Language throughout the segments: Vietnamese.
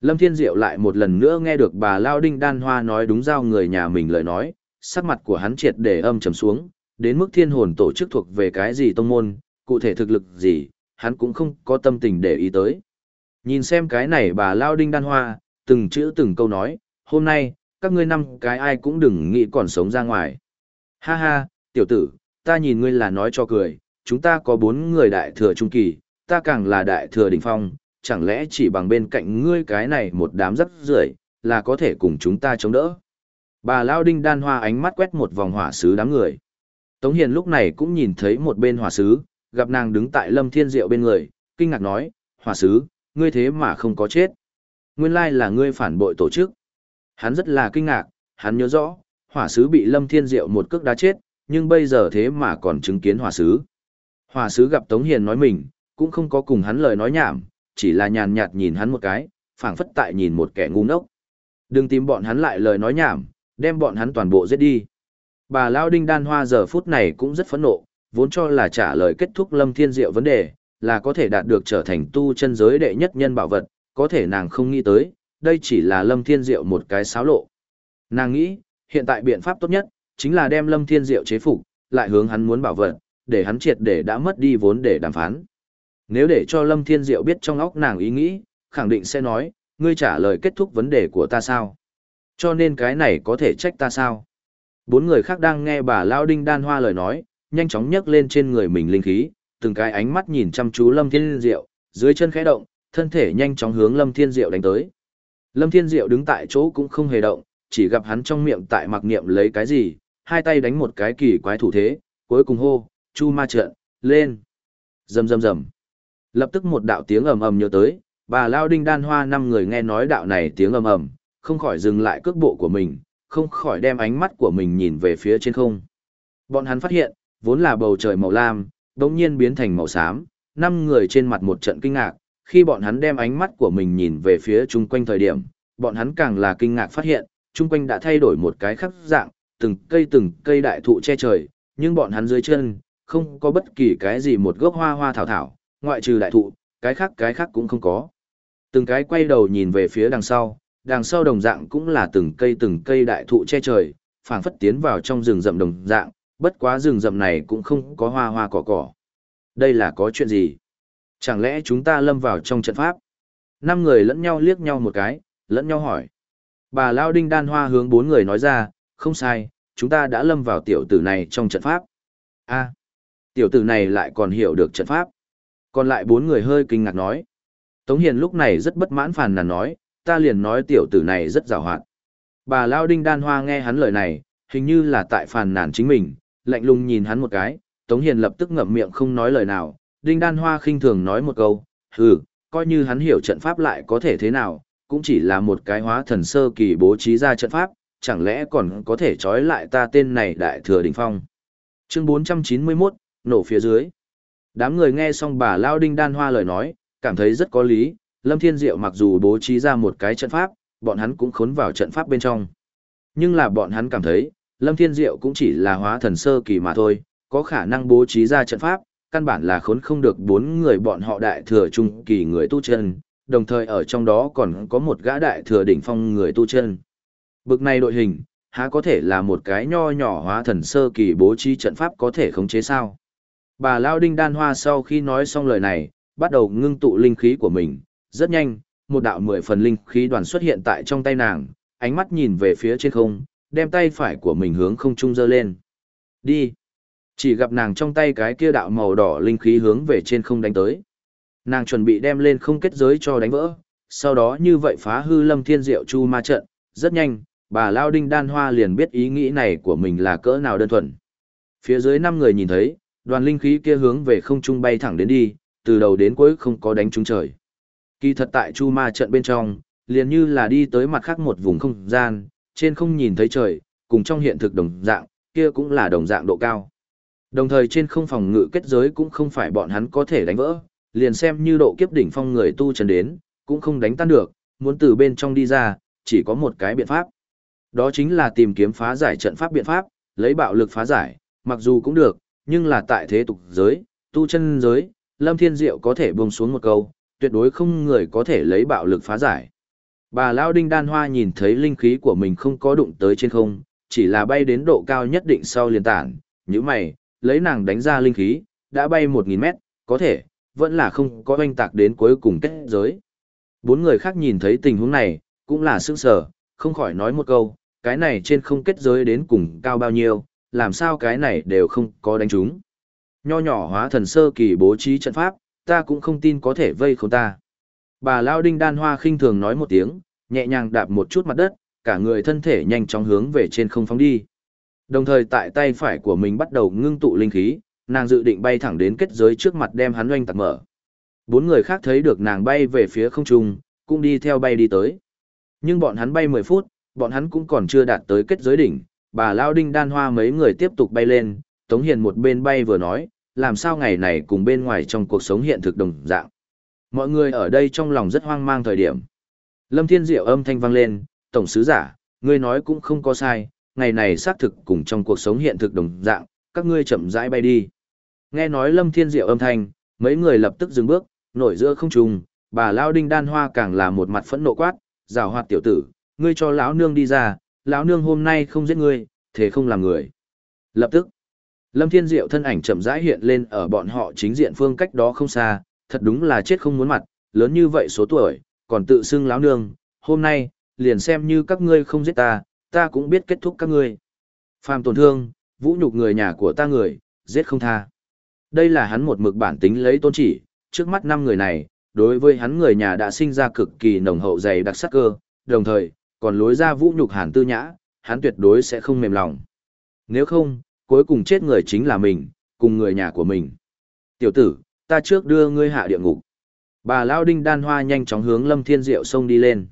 Lâm Thiên Diệu lại một lần nữa nghe được bà Lao Đinh Đan Hoa nói đúng giao người nhà mình lời nói, sắc mặt của hắn triệt để âm trầm xuống, đến mức thiên hồn tổ chức thuộc về cái gì tông môn, cụ thể thực lực gì, hắn cũng không có tâm tình để ý tới. Nhìn xem cái này bà Lao Đinh Đan Hoa, từng chữ từng câu nói, hôm nay, các ngươi năm cái ai cũng đừng nghĩ còn sống ra ngoài. Ha ha, tiểu tử, ta nhìn ngươi là nói cho cười, chúng ta có bốn người đại thừa trung kỳ, ta càng là đại thừa đỉnh phong, chẳng lẽ chỉ bằng bên cạnh ngươi cái này một đám rất rưởi là có thể cùng chúng ta chống đỡ. Bà Lao Đinh đan hoa ánh mắt quét một vòng hỏa sứ đám người. Tống Hiền lúc này cũng nhìn thấy một bên hỏa sứ, gặp nàng đứng tại Lâm Thiên Diệu bên người, kinh ngạc nói, hỏa sứ, ngươi thế mà không có chết. Nguyên lai là ngươi phản bội tổ chức. Hắn rất là kinh ngạc, hắn nhớ rõ, hỏa sứ bị Lâm Thiên Diệu một cước đá chết, nhưng bây giờ thế mà còn chứng kiến hỏa sứ. Hỏa sứ gặp Tống Hiền nói mình, cũng không có cùng hắn lời nói nhảm, chỉ là nhàn nhạt nhìn hắn một cái, phảng phất tại nhìn một kẻ ngu ngốc. Đừng tìm bọn hắn lại lời nói nhảm, đem bọn hắn toàn bộ giết đi. Bà Lao Đinh Đan Hoa giờ phút này cũng rất phẫn nộ, vốn cho là trả lời kết thúc Lâm Thiên Diệu vấn đề, là có thể đạt được trở thành tu chân giới đệ nhất nhân bảo vật, có thể nàng không nghĩ tới, đây chỉ là Lâm Thiên Diệu một cái xáo lộ. Nàng nghĩ, hiện tại biện pháp tốt nhất, chính là đem Lâm Thiên Diệu chế phục, lại hướng hắn muốn bảo vật, để hắn triệt để đã mất đi vốn để đàm phán. Nếu để cho Lâm Thiên Diệu biết trong óc nàng ý nghĩ, khẳng định sẽ nói, ngươi trả lời kết thúc vấn đề của ta sao? Cho nên cái này có thể trách ta sao? Bốn người khác đang nghe bà Lao Đinh Đan Hoa lời nói, nhanh chóng nhấc lên trên người mình linh khí, từng cái ánh mắt nhìn chăm chú Lâm Thiên Diệu, dưới chân khẽ động, thân thể nhanh chóng hướng Lâm Thiên Diệu đánh tới. Lâm Thiên Diệu đứng tại chỗ cũng không hề động, chỉ gặp hắn trong miệng tại mặc niệm lấy cái gì, hai tay đánh một cái kỳ quái thủ thế, cuối cùng hô, chu ma trận, lên. Rầm rầm rầm. Lập tức một đạo tiếng ầm ầm nhớ tới, bà Lao Đinh Đan Hoa năm người nghe nói đạo này tiếng ầm ầm, không khỏi dừng lại cước bộ của mình, không khỏi đem ánh mắt của mình nhìn về phía trên không. Bọn hắn phát hiện, vốn là bầu trời màu lam, đột nhiên biến thành màu xám, năm người trên mặt một trận kinh ngạc, khi bọn hắn đem ánh mắt của mình nhìn về phía chung quanh thời điểm, bọn hắn càng là kinh ngạc phát hiện, chung quanh đã thay đổi một cái khắc dạng, từng cây từng cây đại thụ che trời, nhưng bọn hắn dưới chân, không có bất kỳ cái gì một gốc hoa hoa thảo thảo, ngoại trừ đại thụ, cái khác cái khác cũng không có. Từng cái quay đầu nhìn về phía đằng sau, đằng sau đồng dạng cũng là từng cây từng cây đại thụ che trời, phảng phất tiến vào trong rừng rậm đồng dạng, bất quá rừng rậm này cũng không có hoa hoa cỏ cỏ. Đây là có chuyện gì? Chẳng lẽ chúng ta lâm vào trong trận pháp? Năm người lẫn nhau liếc nhau một cái, lẫn nhau hỏi. Bà Lao Đinh Đan Hoa hướng bốn người nói ra, không sai, chúng ta đã lâm vào tiểu tử này trong trận pháp. a tiểu tử này lại còn hiểu được trận pháp. Còn lại bốn người hơi kinh ngạc nói. Tống Hiền lúc này rất bất mãn phàn nàn nói, ta liền nói tiểu tử này rất rào hoạt. Bà Lao Đinh Đan Hoa nghe hắn lời này, hình như là tại phàn nàn chính mình, lạnh lùng nhìn hắn một cái, Tống Hiền lập tức ngậm miệng không nói lời nào, Đinh Đan Hoa khinh thường nói một câu, hừ, coi như hắn hiểu trận pháp lại có thể thế nào, cũng chỉ là một cái hóa thần sơ kỳ bố trí ra trận pháp, chẳng lẽ còn có thể trói lại ta tên này đại thừa đỉnh phong. Chương 491, nổ phía dưới. Đám người nghe xong bà Lao Đinh Đan Hoa lời nói, cảm thấy rất có lý, Lâm Thiên Diệu mặc dù bố trí ra một cái trận pháp, bọn hắn cũng khốn vào trận pháp bên trong. Nhưng là bọn hắn cảm thấy, Lâm Thiên Diệu cũng chỉ là hóa thần sơ kỳ mà thôi, có khả năng bố trí ra trận pháp, căn bản là khốn không được bốn người bọn họ đại thừa trung kỳ người tu chân, đồng thời ở trong đó còn có một gã đại thừa đỉnh phong người tu chân. Bực này đội hình, há có thể là một cái nho nhỏ hóa thần sơ kỳ bố trí trận pháp có thể khống chế sao? Bà Lao Đinh Đan Hoa sau khi nói xong lời này, bắt đầu ngưng tụ linh khí của mình, rất nhanh, một đạo mười phần linh khí đoàn xuất hiện tại trong tay nàng, ánh mắt nhìn về phía trên không, đem tay phải của mình hướng không trung dơ lên. Đi! Chỉ gặp nàng trong tay cái kia đạo màu đỏ linh khí hướng về trên không đánh tới. Nàng chuẩn bị đem lên không kết giới cho đánh vỡ, sau đó như vậy phá hư lâm thiên diệu chu ma trận, rất nhanh, bà Lao Đinh Đan Hoa liền biết ý nghĩ này của mình là cỡ nào đơn thuần. Phía dưới năm người nhìn thấy, đoàn linh khí kia hướng về không trung bay thẳng đến đi, từ đầu đến cuối không có đánh trúng trời. Kỳ thật tại chu ma trận bên trong, liền như là đi tới mặt khác một vùng không gian, trên không nhìn thấy trời, cùng trong hiện thực đồng dạng, kia cũng là đồng dạng độ cao. Đồng thời trên không phòng ngự kết giới cũng không phải bọn hắn có thể đánh vỡ, liền xem như độ kiếp đỉnh phong người tu chân đến, cũng không đánh tan được, muốn từ bên trong đi ra, chỉ có một cái biện pháp. Đó chính là tìm kiếm phá giải trận pháp biện pháp, lấy bạo lực phá giải, mặc dù cũng được, nhưng là tại thế tục giới, tu chân giới, Lâm Thiên Diệu có thể buông xuống một câu, tuyệt đối không người có thể lấy bạo lực phá giải. Bà Lao Đinh Đan Hoa nhìn thấy linh khí của mình không có đụng tới trên không, chỉ là bay đến độ cao nhất định sau liền tản, như mày, lấy nàng đánh ra linh khí, đã bay 1.000 mét, có thể, vẫn là không có oanh tạc đến cuối cùng kết giới. Bốn người khác nhìn thấy tình huống này, cũng là sững sờ, không khỏi nói một câu, cái này trên không kết giới đến cùng cao bao nhiêu, làm sao cái này đều không có đánh trúng. Nho nhỏ hóa thần sơ kỳ bố trí trận pháp, ta cũng không tin có thể vây không ta. Bà Lao Đinh Đan Hoa khinh thường nói một tiếng, nhẹ nhàng đạp một chút mặt đất, cả người thân thể nhanh chóng hướng về trên không phóng đi. Đồng thời tại tay phải của mình bắt đầu ngưng tụ linh khí, nàng dự định bay thẳng đến kết giới trước mặt đem hắn oanh tạc mở. Bốn người khác thấy được nàng bay về phía không trung, cũng đi theo bay đi tới. Nhưng bọn hắn bay 10 phút, bọn hắn cũng còn chưa đạt tới kết giới đỉnh, bà Lao Đinh đan hoa mấy người tiếp tục bay lên, Tống Hiền một bên bay vừa nói, làm sao ngày này cùng bên ngoài trong cuộc sống hiện thực đồng dạng. Mọi người ở đây trong lòng rất hoang mang thời điểm. Lâm Thiên Diệu âm thanh vang lên, Tổng sứ giả, ngươi nói cũng không có sai, ngày này xác thực cùng trong cuộc sống hiện thực đồng dạng, các ngươi chậm rãi bay đi. Nghe nói Lâm Thiên Diệu âm thanh, mấy người lập tức dừng bước, nổi giữa không trung, bà Lao Đinh đan hoa càng là một mặt phẫn nộ quát, rào hoạt tiểu tử, ngươi cho lão nương đi ra, lão nương hôm nay không giết ngươi, thế không làm người. Lập tức, Lâm Thiên Diệu thân ảnh chậm rãi hiện lên ở bọn họ chính diện phương cách đó không xa, thật đúng là chết không muốn mặt, lớn như vậy số tuổi, còn tự xưng lão nương, hôm nay, liền xem như các ngươi không giết ta, ta cũng biết kết thúc các ngươi. Phàm tổn thương, vũ nhục người nhà của ta người, giết không tha. Đây là hắn một mực bản tính lấy tôn chỉ, trước mắt năm người này, đối với hắn người nhà đã sinh ra cực kỳ nồng hậu dày đặc sắc cơ, đồng thời, còn lối ra vũ nhục hàn tư nhã, hắn tuyệt đối sẽ không mềm lòng. Nếu không, cuối cùng chết người chính là mình, cùng người nhà của mình. Tiểu tử, ta trước đưa ngươi hạ địa ngục. Bà Lao Đinh đan hoa nhanh chóng hướng Lâm Thiên Diệu xông đi lên.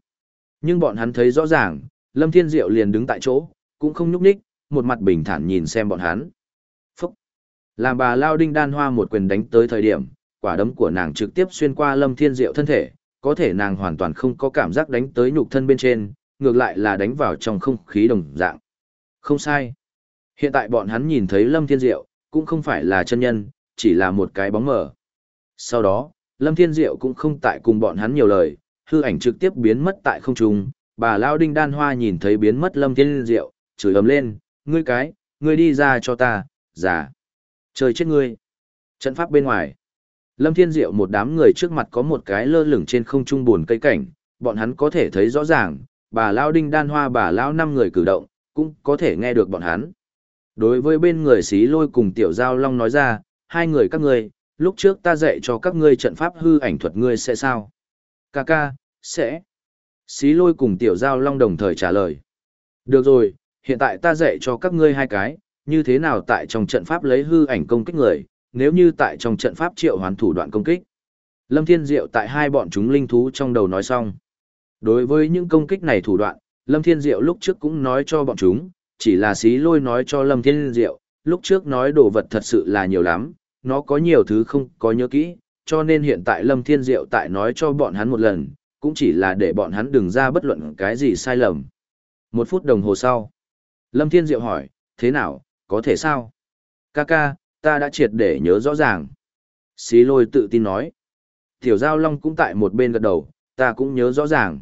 Nhưng bọn hắn thấy rõ ràng, Lâm Thiên Diệu liền đứng tại chỗ, cũng không nhúc nhích, một mặt bình thản nhìn xem bọn hắn. Phúc! Làm bà Lao Đinh đan hoa một quyền đánh tới thời điểm, quả đấm của nàng trực tiếp xuyên qua Lâm Thiên Diệu thân thể, có thể nàng hoàn toàn không có cảm giác đánh tới nhục thân bên trên, ngược lại là đánh vào trong không khí đồng dạng. Không sai. Hiện tại bọn hắn nhìn thấy Lâm Thiên Diệu, cũng không phải là chân nhân, chỉ là một cái bóng mờ. Sau đó, Lâm Thiên Diệu cũng không tại cùng bọn hắn nhiều lời, hư ảnh trực tiếp biến mất tại không trung. Bà Lao Đinh Đan Hoa nhìn thấy biến mất Lâm Thiên Diệu, chửi ấm lên, ngươi cái, ngươi đi ra cho ta, giả. Trời chết ngươi. Trận pháp bên ngoài. Lâm Thiên Diệu một đám người trước mặt có một cái lơ lửng trên không trung buồn cây cảnh, bọn hắn có thể thấy rõ ràng, bà Lão Đinh Đan Hoa bà Lão năm người cử động, cũng có thể nghe được bọn hắn. Đối với bên người xí lôi cùng tiểu giao long nói ra, hai người các ngươi, lúc trước ta dạy cho các ngươi trận pháp hư ảnh thuật ngươi sẽ sao? Ca ca, sẽ. Xí lôi cùng tiểu giao long đồng thời trả lời. Được rồi, hiện tại ta dạy cho các ngươi hai cái, như thế nào tại trong trận pháp lấy hư ảnh công kích người, nếu như tại trong trận pháp triệu hoán thủ đoạn công kích. Lâm Thiên Diệu tại hai bọn chúng linh thú trong đầu nói xong. Đối với những công kích này thủ đoạn, Lâm Thiên Diệu lúc trước cũng nói cho bọn chúng, chỉ là xí lôi nói cho Lâm Thiên Diệu, lúc trước nói đồ vật thật sự là nhiều lắm, nó có nhiều thứ không có nhớ kỹ, cho nên hiện tại Lâm Thiên Diệu tại nói cho bọn hắn một lần, cũng chỉ là để bọn hắn đừng ra bất luận cái gì sai lầm. Một phút đồng hồ sau, Lâm Thiên Diệu hỏi, thế nào, có thể sao? Ca ca, ta đã triệt để nhớ rõ ràng. Xí lôi tự tin nói. Tiểu Giao Long cũng tại một bên gật đầu, ta cũng nhớ rõ ràng.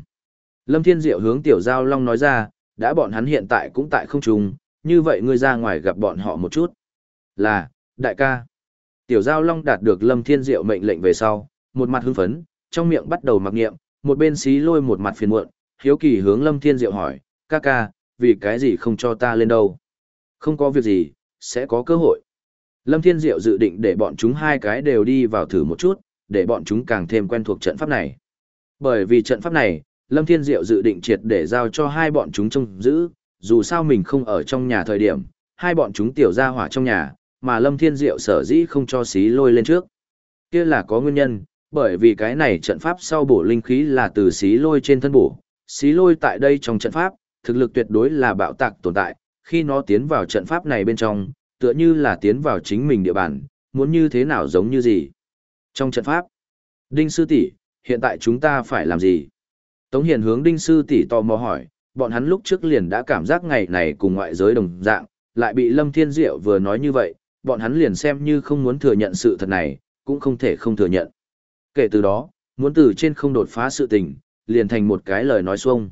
Lâm Thiên Diệu hướng Tiểu Giao Long nói ra, đã bọn hắn hiện tại cũng tại không trùng, như vậy ngươi ra ngoài gặp bọn họ một chút. Là, đại ca. Tiểu Giao Long đạt được Lâm Thiên Diệu mệnh lệnh về sau, một mặt hưng phấn, trong miệng bắt đầu mặc nghiệm, một bên xí lôi một mặt phiền muộn, hiếu kỳ hướng Lâm Thiên Diệu hỏi, ca ca, vì cái gì không cho ta lên đâu? Không có việc gì, sẽ có cơ hội. Lâm Thiên Diệu dự định để bọn chúng hai cái đều đi vào thử một chút, để bọn chúng càng thêm quen thuộc trận pháp này. Bởi vì trận pháp này, Lâm Thiên Diệu dự định triệt để giao cho hai bọn chúng trông giữ, dù sao mình không ở trong nhà thời điểm, hai bọn chúng tiểu ra hỏa trong nhà, mà Lâm Thiên Diệu sở dĩ không cho xí lôi lên trước. kia là có nguyên nhân, bởi vì cái này trận pháp sau bổ linh khí là từ xí lôi trên thân bổ. Xí lôi tại đây trong trận pháp, thực lực tuyệt đối là bạo tạc tồn tại, khi nó tiến vào trận pháp này bên trong, tựa như là tiến vào chính mình địa bàn, muốn như thế nào giống như gì. Trong trận pháp, Đinh Sư tỷ hiện tại chúng ta phải làm gì? Tống Hiền hướng Đinh Sư tỷ tò mò hỏi, bọn hắn lúc trước liền đã cảm giác ngày này cùng ngoại giới đồng dạng, lại bị Lâm Thiên Diệu vừa nói như vậy, bọn hắn liền xem như không muốn thừa nhận sự thật này, cũng không thể không thừa nhận. Kể từ đó, muốn từ trên không đột phá sự tình, liền thành một cái lời nói xuông.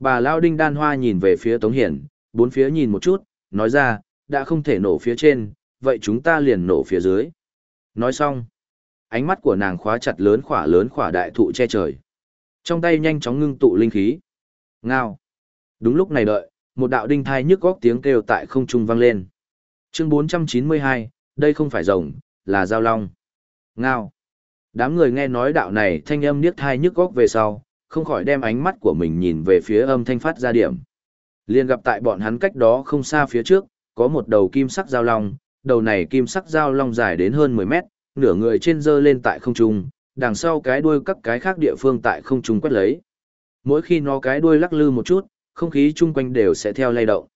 Bà Lao Đinh Đan Hoa nhìn về phía Tống Hiển, bốn phía nhìn một chút, nói ra, đã không thể nổ phía trên, vậy chúng ta liền nổ phía dưới. Nói xong, ánh mắt của nàng khóa chặt lớn khỏa lớn khỏa đại thụ che trời. Trong tay nhanh chóng ngưng tụ linh khí. Ngao. Đúng lúc này đợi, một đạo đinh thai nhức góc tiếng kêu tại không trung vang lên. Chương 492, đây không phải rồng, là giao long. Ngao. Đám người nghe nói đạo này thanh âm niết thai nhức góc về sau, không khỏi đem ánh mắt của mình nhìn về phía âm thanh phát ra điểm. Liên gặp tại bọn hắn cách đó không xa phía trước, có một đầu kim sắc giao long, đầu này kim sắc giao long dài đến hơn 10 mét, nửa người trên dơ lên tại không trung, đằng sau cái đuôi các cái khác địa phương tại không trung quét lấy. Mỗi khi nó cái đuôi lắc lư một chút, không khí chung quanh đều sẽ theo lay động.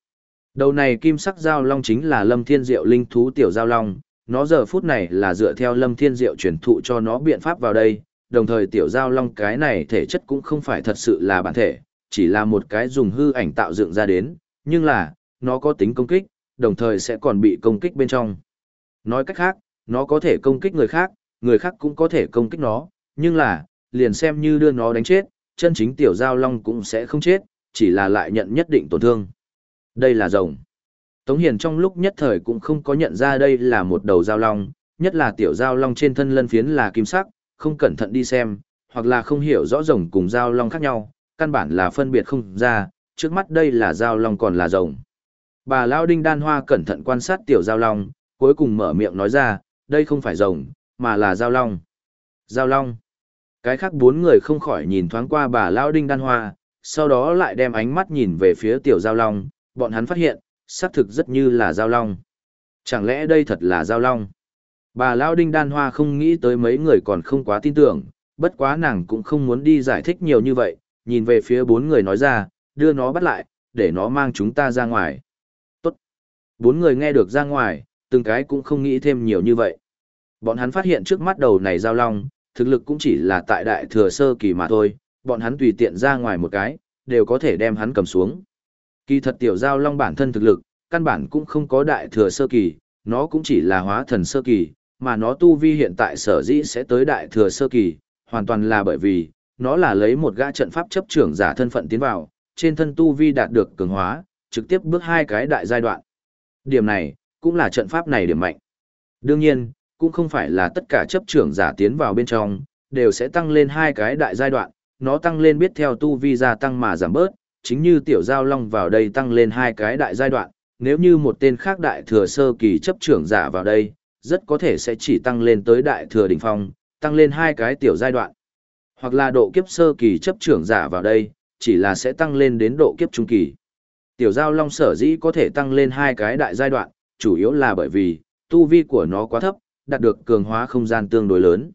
Đầu này kim sắc giao long chính là Lâm Thiên Diệu linh thú tiểu giao long, nó giờ phút này là dựa theo Lâm Thiên Diệu truyền thụ cho nó biện pháp vào đây, đồng thời tiểu giao long cái này thể chất cũng không phải thật sự là bản thể, chỉ là một cái dùng hư ảnh tạo dựng ra đến, nhưng là, nó có tính công kích, đồng thời sẽ còn bị công kích bên trong. Nói cách khác, nó có thể công kích người khác, người khác cũng có thể công kích nó, nhưng là, liền xem như đưa nó đánh chết, chân chính tiểu giao long cũng sẽ không chết, chỉ là lại nhận nhất định tổn thương. Đây là rồng. Tống Hiền trong lúc nhất thời cũng không có nhận ra đây là một đầu giao long, nhất là tiểu giao long trên thân lân phiến là kim sắc, không cẩn thận đi xem, hoặc là không hiểu rõ rồng cùng giao long khác nhau, căn bản là phân biệt không ra, trước mắt đây là giao long còn là rồng. Bà Lao Đinh Đan Hoa cẩn thận quan sát tiểu giao long, cuối cùng mở miệng nói ra, đây không phải rồng, mà là giao long. Giao long. Cái khác bốn người không khỏi nhìn thoáng qua bà Lao Đinh Đan Hoa, sau đó lại đem ánh mắt nhìn về phía tiểu giao long, bọn hắn phát hiện, xác thực rất như là giao long. Chẳng lẽ đây thật là giao long? Bà Lao Đinh Đan Hoa không nghĩ tới mấy người còn không quá tin tưởng, bất quá nàng cũng không muốn đi giải thích nhiều như vậy, nhìn về phía bốn người nói ra, đưa nó bắt lại, để nó mang chúng ta ra ngoài. Tốt. Bốn người nghe được ra ngoài, từng cái cũng không nghĩ thêm nhiều như vậy. Bọn hắn phát hiện trước mắt đầu này giao long, thực lực cũng chỉ là tại đại thừa sơ kỳ mà thôi, bọn hắn tùy tiện ra ngoài một cái, đều có thể đem hắn cầm xuống. Kỳ thật tiểu giao long bản thân thực lực, căn bản cũng không có đại thừa sơ kỳ, nó cũng chỉ là hóa thần sơ kỳ, mà nó tu vi hiện tại sở dĩ sẽ tới đại thừa sơ kỳ, hoàn toàn là bởi vì, nó là lấy một gã trận pháp chấp trưởng giả thân phận tiến vào, trên thân tu vi đạt được cường hóa, trực tiếp bước hai cái đại giai đoạn. Điểm này, cũng là trận pháp này điểm mạnh. Đương nhiên, cũng không phải là tất cả chấp trưởng giả tiến vào bên trong, đều sẽ tăng lên hai cái đại giai đoạn, nó tăng lên biết theo tu vi gia tăng mà giảm bớt, chính như tiểu giao long vào đây tăng lên hai cái đại giai đoạn, nếu như một tên khác đại thừa sơ kỳ chấp trưởng giả vào đây, rất có thể sẽ chỉ tăng lên tới đại thừa đỉnh phong, tăng lên hai cái tiểu giai đoạn. Hoặc là độ kiếp sơ kỳ chấp trưởng giả vào đây, chỉ là sẽ tăng lên đến độ kiếp trung kỳ. Tiểu giao long sở dĩ có thể tăng lên hai cái đại giai đoạn, chủ yếu là bởi vì, tu vi của nó quá thấp, đạt được cường hóa không gian tương đối lớn.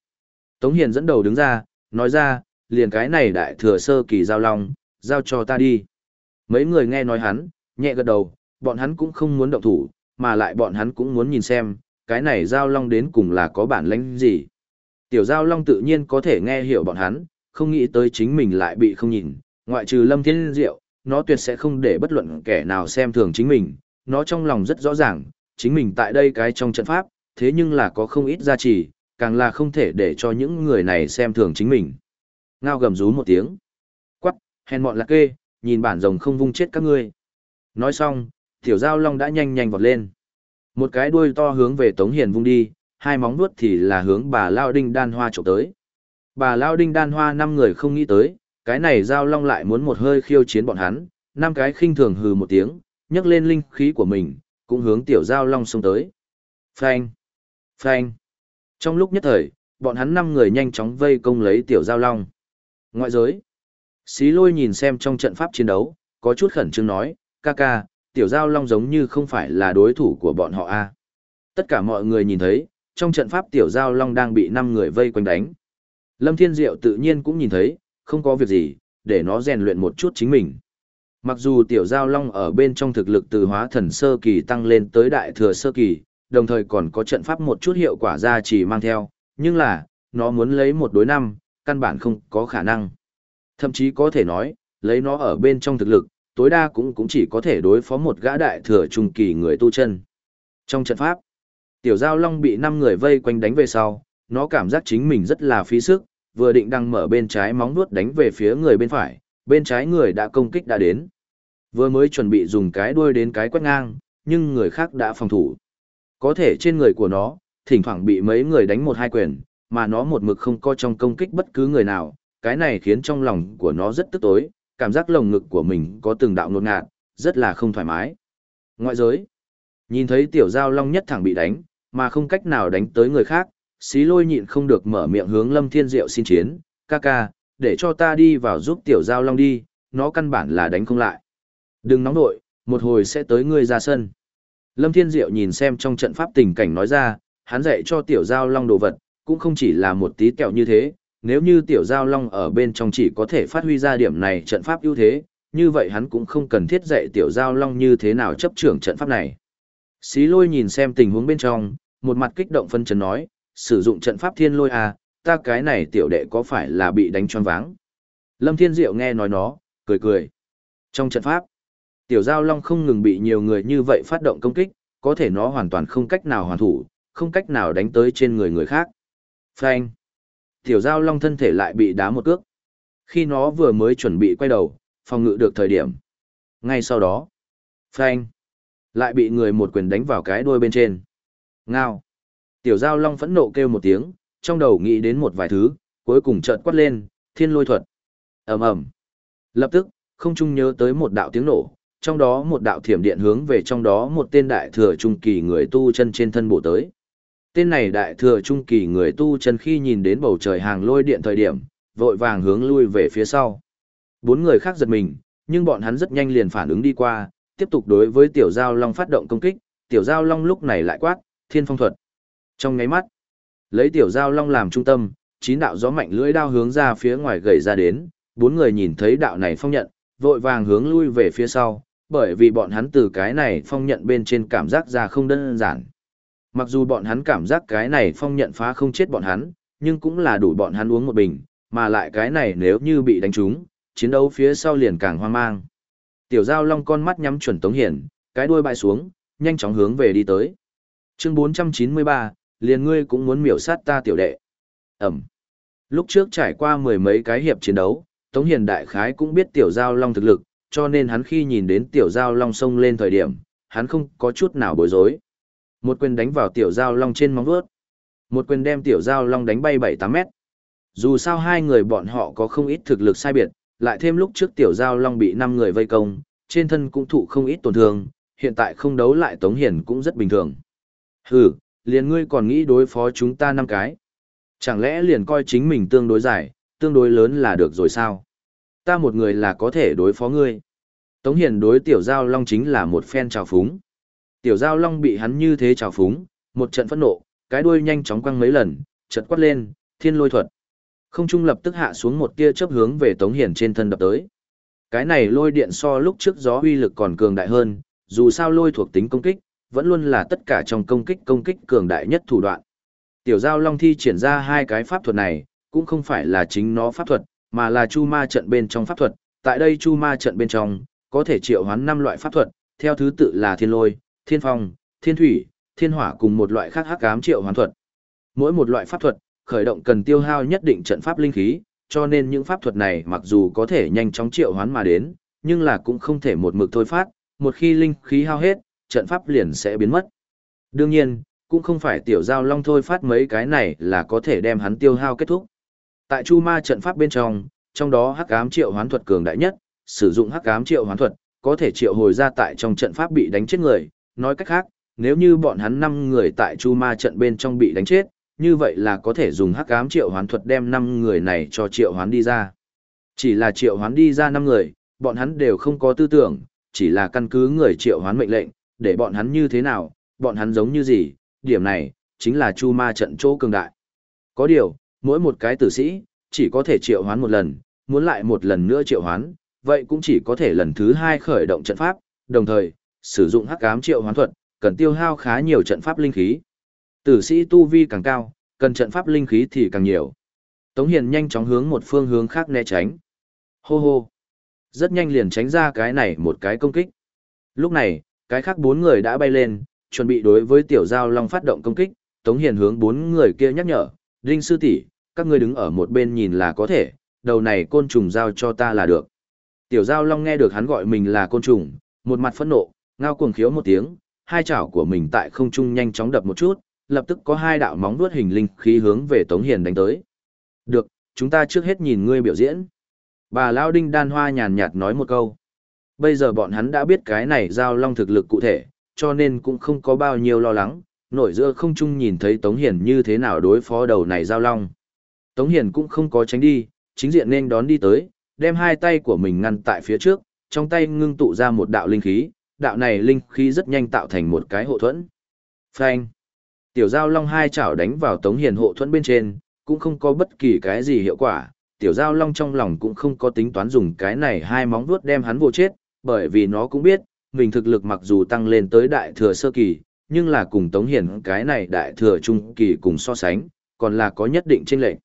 Tống Hiền dẫn đầu đứng ra, nói ra, liền cái này đại thừa sơ kỳ giao long, giao cho ta đi. Mấy người nghe nói hắn, nhẹ gật đầu, bọn hắn cũng không muốn động thủ, mà lại bọn hắn cũng muốn nhìn xem, cái này giao long đến cùng là có bản lĩnh gì. Tiểu giao long tự nhiên có thể nghe hiểu bọn hắn, không nghĩ tới chính mình lại bị không nhìn, ngoại trừ lâm thiên diệu, nó tuyệt sẽ không để bất luận kẻ nào xem thường chính mình, nó trong lòng rất rõ ràng, chính mình tại đây cái trong trận pháp, thế nhưng là có không ít gia trì, càng là không thể để cho những người này xem thường chính mình. Ngao gầm rú một tiếng. Quắc, hèn mọn lạc kê, nhìn bản rồng không vung chết các ngươi. Nói xong, tiểu giao long đã nhanh nhanh vọt lên. Một cái đuôi to hướng về Tống Hiền vung đi, hai móng vuốt thì là hướng bà Lao Đinh Đan Hoa trộm tới. Bà Lao Đinh Đan Hoa năm người không nghĩ tới, cái này giao long lại muốn một hơi khiêu chiến bọn hắn, năm cái khinh thường hừ một tiếng, nhấc lên linh khí của mình, cũng hướng tiểu giao long xông tới. Phanh! Phanh! Trong lúc nhất thời, bọn hắn năm người nhanh chóng vây công lấy tiểu giao long. Ngoại giới. Xí lôi nhìn xem trong trận pháp chiến đấu, có chút khẩn trương nói, ca ca, tiểu giao long giống như không phải là đối thủ của bọn họ a. Tất cả mọi người nhìn thấy, trong trận pháp tiểu giao long đang bị năm người vây quanh đánh. Lâm Thiên Diệu tự nhiên cũng nhìn thấy, không có việc gì, để nó rèn luyện một chút chính mình. Mặc dù tiểu giao long ở bên trong thực lực từ hóa thần sơ kỳ tăng lên tới đại thừa sơ kỳ, đồng thời còn có trận pháp một chút hiệu quả ra chỉ mang theo, nhưng là, nó muốn lấy một đối năm, căn bản không có khả năng. Thậm chí có thể nói, lấy nó ở bên trong thực lực, tối đa cũng cũng chỉ có thể đối phó một gã đại thừa trung kỳ người tu chân. Trong trận pháp, tiểu giao long bị 5 người vây quanh đánh về sau, nó cảm giác chính mình rất là phí sức, vừa định đang mở bên trái móng vuốt đánh về phía người bên phải, bên trái người đã công kích đã đến. Vừa mới chuẩn bị dùng cái đuôi đến cái quét ngang, nhưng người khác đã phòng thủ. Có thể trên người của nó, thỉnh thoảng bị mấy người đánh một hai quyền, mà nó một mực không có trong công kích bất cứ người nào, cái này khiến trong lòng của nó rất tức tối, cảm giác lồng ngực của mình có từng đạo ngột ngạt, rất là không thoải mái. Ngoại giới, nhìn thấy tiểu giao long nhất thẳng bị đánh, mà không cách nào đánh tới người khác, xí lôi nhịn không được mở miệng hướng lâm thiên diệu xin chiến, ca ca, để cho ta đi vào giúp tiểu giao long đi, nó căn bản là đánh không lại. Đừng nóng nội, một hồi sẽ tới ngươi ra sân. Lâm Thiên Diệu nhìn xem trong trận pháp tình cảnh nói ra, hắn dạy cho tiểu giao long đồ vật, cũng không chỉ là một tí kẹo như thế, nếu như tiểu giao long ở bên trong chỉ có thể phát huy ra điểm này trận pháp ưu thế, như vậy hắn cũng không cần thiết dạy tiểu giao long như thế nào chấp trưởng trận pháp này. Xí lôi nhìn xem tình huống bên trong, một mặt kích động phân chấn nói, sử dụng trận pháp thiên lôi à, ta cái này tiểu đệ có phải là bị đánh choáng váng. Lâm Thiên Diệu nghe nói nó, cười cười. Trong trận pháp, tiểu giao long không ngừng bị nhiều người như vậy phát động công kích, có thể nó hoàn toàn không cách nào hoàn thủ, không cách nào đánh tới trên người người khác. Phanh. Tiểu giao long thân thể lại bị đá một cước. Khi nó vừa mới chuẩn bị quay đầu, phòng ngự được thời điểm. Ngay sau đó, phanh. Lại bị người một quyền đánh vào cái đuôi bên trên. Ngao. Tiểu giao long phẫn nộ kêu một tiếng, trong đầu nghĩ đến một vài thứ, cuối cùng chợt quát lên, thiên lôi thuật. ầm ầm. Lập tức, không trung nhớ tới một đạo tiếng nổ, trong đó một đạo thiểm điện hướng về trong đó một tên đại thừa trung kỳ người tu chân trên thân bổ tới. Tên này đại thừa trung kỳ người tu chân khi nhìn đến bầu trời hàng lôi điện thời điểm, vội vàng hướng lui về phía sau. Bốn người khác giật mình, nhưng bọn hắn rất nhanh liền phản ứng đi qua, tiếp tục đối với tiểu giao long phát động công kích, tiểu giao long lúc này lại quát, thiên phong thuật. Trong ngáy mắt, lấy tiểu giao long làm trung tâm, chín đạo gió mạnh lưỡi đao hướng ra phía ngoài gầy ra đến, bốn người nhìn thấy đạo này phong nhận, vội vàng hướng lui về phía sau, bởi vì bọn hắn từ cái này phong nhận bên trên cảm giác ra không đơn giản. Mặc dù bọn hắn cảm giác cái này phong nhận phá không chết bọn hắn, nhưng cũng là đủ bọn hắn uống một bình, mà lại cái này nếu như bị đánh trúng, chiến đấu phía sau liền càng hoang mang. Tiểu giao long con mắt nhắm chuẩn Tống Hiển, cái đuôi bại xuống, nhanh chóng hướng về đi tới. Chương 493, liền ngươi cũng muốn miểu sát ta tiểu đệ. Ẩm. Lúc trước trải qua mười mấy cái hiệp chiến đấu, Tống Hiền đại khái cũng biết tiểu giao long thực lực, cho nên hắn khi nhìn đến tiểu giao long sông lên thời điểm, hắn không có chút nào bối rối. Một quyền đánh vào tiểu giao long trên móng vuốt. Một quyền đem tiểu giao long đánh bay 7-8 mét. Dù sao hai người bọn họ có không ít thực lực sai biệt, lại thêm lúc trước tiểu giao long bị 5 người vây công, trên thân cũng thụ không ít tổn thương, hiện tại không đấu lại Tống hiển cũng rất bình thường. Hừ, liền ngươi còn nghĩ đối phó chúng ta năm cái. Chẳng lẽ liền coi chính mình tương đối giải, tương đối lớn là được rồi sao? Ta một người là có thể đối phó ngươi. Tống Hiền đối tiểu giao long chính là một phen trào phúng. Tiểu giao long bị hắn như thế trào phúng, một trận phẫn nộ, cái đuôi nhanh chóng quăng mấy lần, chợt quát lên, thiên lôi thuật. Không trung lập tức hạ xuống một tia chớp hướng về Tống Hiền trên thân đập tới. Cái này lôi điện so lúc trước gió uy lực còn cường đại hơn, dù sao lôi thuộc tính công kích, vẫn luôn là tất cả trong công kích công kích cường đại nhất thủ đoạn. Tiểu giao long thi triển ra hai cái pháp thuật này, cũng không phải là chính nó pháp thuật, mà là chu ma trận bên trong pháp thuật. Tại đây chu ma trận bên trong, có thể triệu hoán năm loại pháp thuật, theo thứ tự là thiên lôi, thiên phong, thiên thủy, thiên hỏa cùng một loại khác hắc ám triệu hoán thuật. Mỗi một loại pháp thuật, khởi động cần tiêu hao nhất định trận pháp linh khí, cho nên những pháp thuật này mặc dù có thể nhanh chóng triệu hoán mà đến, nhưng là cũng không thể một mực thôi phát, một khi linh khí hao hết, trận pháp liền sẽ biến mất. Đương nhiên, cũng không phải tiểu giao long thôi phát mấy cái này là có thể đem hắn tiêu hao kết thúc. Tại chu ma trận pháp bên trong, trong đó hắc ám triệu hoán thuật cường đại nhất, sử dụng hắc ám triệu hoán thuật, có thể triệu hồi ra tại trong trận pháp bị đánh chết người, nói cách khác, nếu như bọn hắn 5 người tại chu ma trận bên trong bị đánh chết, như vậy là có thể dùng hắc ám triệu hoán thuật đem 5 người này cho triệu hoán đi ra. Chỉ là triệu hoán đi ra 5 người, bọn hắn đều không có tư tưởng, chỉ là căn cứ người triệu hoán mệnh lệnh, để bọn hắn như thế nào, bọn hắn giống như gì, điểm này, chính là chu ma trận chỗ cường đại. Có điều, mỗi một cái tử sĩ, chỉ có thể triệu hoán một lần, muốn lại một lần nữa triệu hoán, vậy cũng chỉ có thể lần thứ hai khởi động trận pháp, đồng thời, sử dụng hắc ám triệu hoán thuật, cần tiêu hao khá nhiều trận pháp linh khí. Tử sĩ tu vi càng cao, cần trận pháp linh khí thì càng nhiều. Tống Hiền nhanh chóng hướng một phương hướng khác né tránh. Hô hô. Rất nhanh liền tránh ra cái này một cái công kích. Lúc này, cái khác bốn người đã bay lên, chuẩn bị đối với tiểu giao long phát động công kích. Tống Hiền hướng bốn người kia nhắc nhở, Đinh sư tỷ, các ngươi đứng ở một bên nhìn là có thể, đầu này côn trùng giao cho ta là được. Tiểu giao long nghe được hắn gọi mình là côn trùng, một mặt phẫn nộ, ngao cuồng khiếu một tiếng, hai chảo của mình tại không trung nhanh chóng đập một chút, lập tức có hai đạo móng vuốt hình linh khí hướng về Tống Hiền đánh tới. Được, chúng ta trước hết nhìn ngươi biểu diễn. Bà Lao Đinh Đan Hoa nhàn nhạt nói một câu. Bây giờ bọn hắn đã biết cái này giao long thực lực cụ thể, cho nên cũng không có bao nhiêu lo lắng, nổi giữa không trung nhìn thấy Tống Hiền như thế nào đối phó đầu này giao long. Tống Hiền cũng không có tránh đi, chính diện nên đón đi tới, đem hai tay của mình ngăn tại phía trước, trong tay ngưng tụ ra một đạo linh khí, đạo này linh khí rất nhanh tạo thành một cái hộ thuẫn. Phanh! Tiểu giao long hai chảo đánh vào Tống Hiền hộ thuẫn bên trên, cũng không có bất kỳ cái gì hiệu quả. Tiểu giao long trong lòng cũng không có tính toán dùng cái này hai móng vuốt đem hắn vô chết, bởi vì nó cũng biết, mình thực lực mặc dù tăng lên tới đại thừa sơ kỳ, nhưng là cùng Tống Hiền cái này đại thừa trung kỳ cùng so sánh, còn là có nhất định chênh lệch.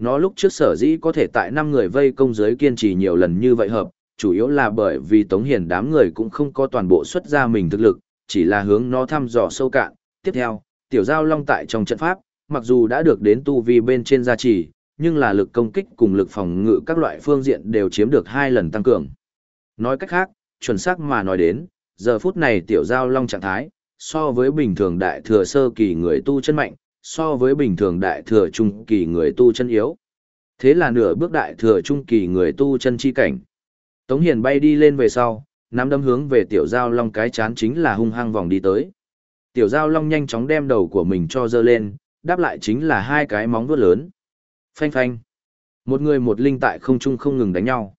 Nó lúc trước sở dĩ có thể tại năm người vây công giới kiên trì nhiều lần như vậy hợp, chủ yếu là bởi vì Tống Hiền đám người cũng không có toàn bộ xuất ra mình thực lực, chỉ là hướng nó thăm dò sâu cạn. Tiếp theo, tiểu giao long tại trong trận pháp, mặc dù đã được đến tu vi bên trên gia trì, nhưng là lực công kích cùng lực phòng ngự các loại phương diện đều chiếm được hai lần tăng cường. Nói cách khác, chuẩn xác mà nói đến, giờ phút này tiểu giao long trạng thái, so với bình thường đại thừa sơ kỳ người tu chân mạnh, so với bình thường đại thừa trung kỳ người tu chân yếu. Thế là nửa bước đại thừa trung kỳ người tu chân chi cảnh. Tống Hiền bay đi lên về sau, nắm đấm hướng về tiểu giao long cái chán chính là hung hăng vòng đi tới. Tiểu giao long nhanh chóng đem đầu của mình cho dơ lên, đáp lại chính là hai cái móng vuốt lớn. Phanh phanh. Một người một linh tại không trung không ngừng đánh nhau.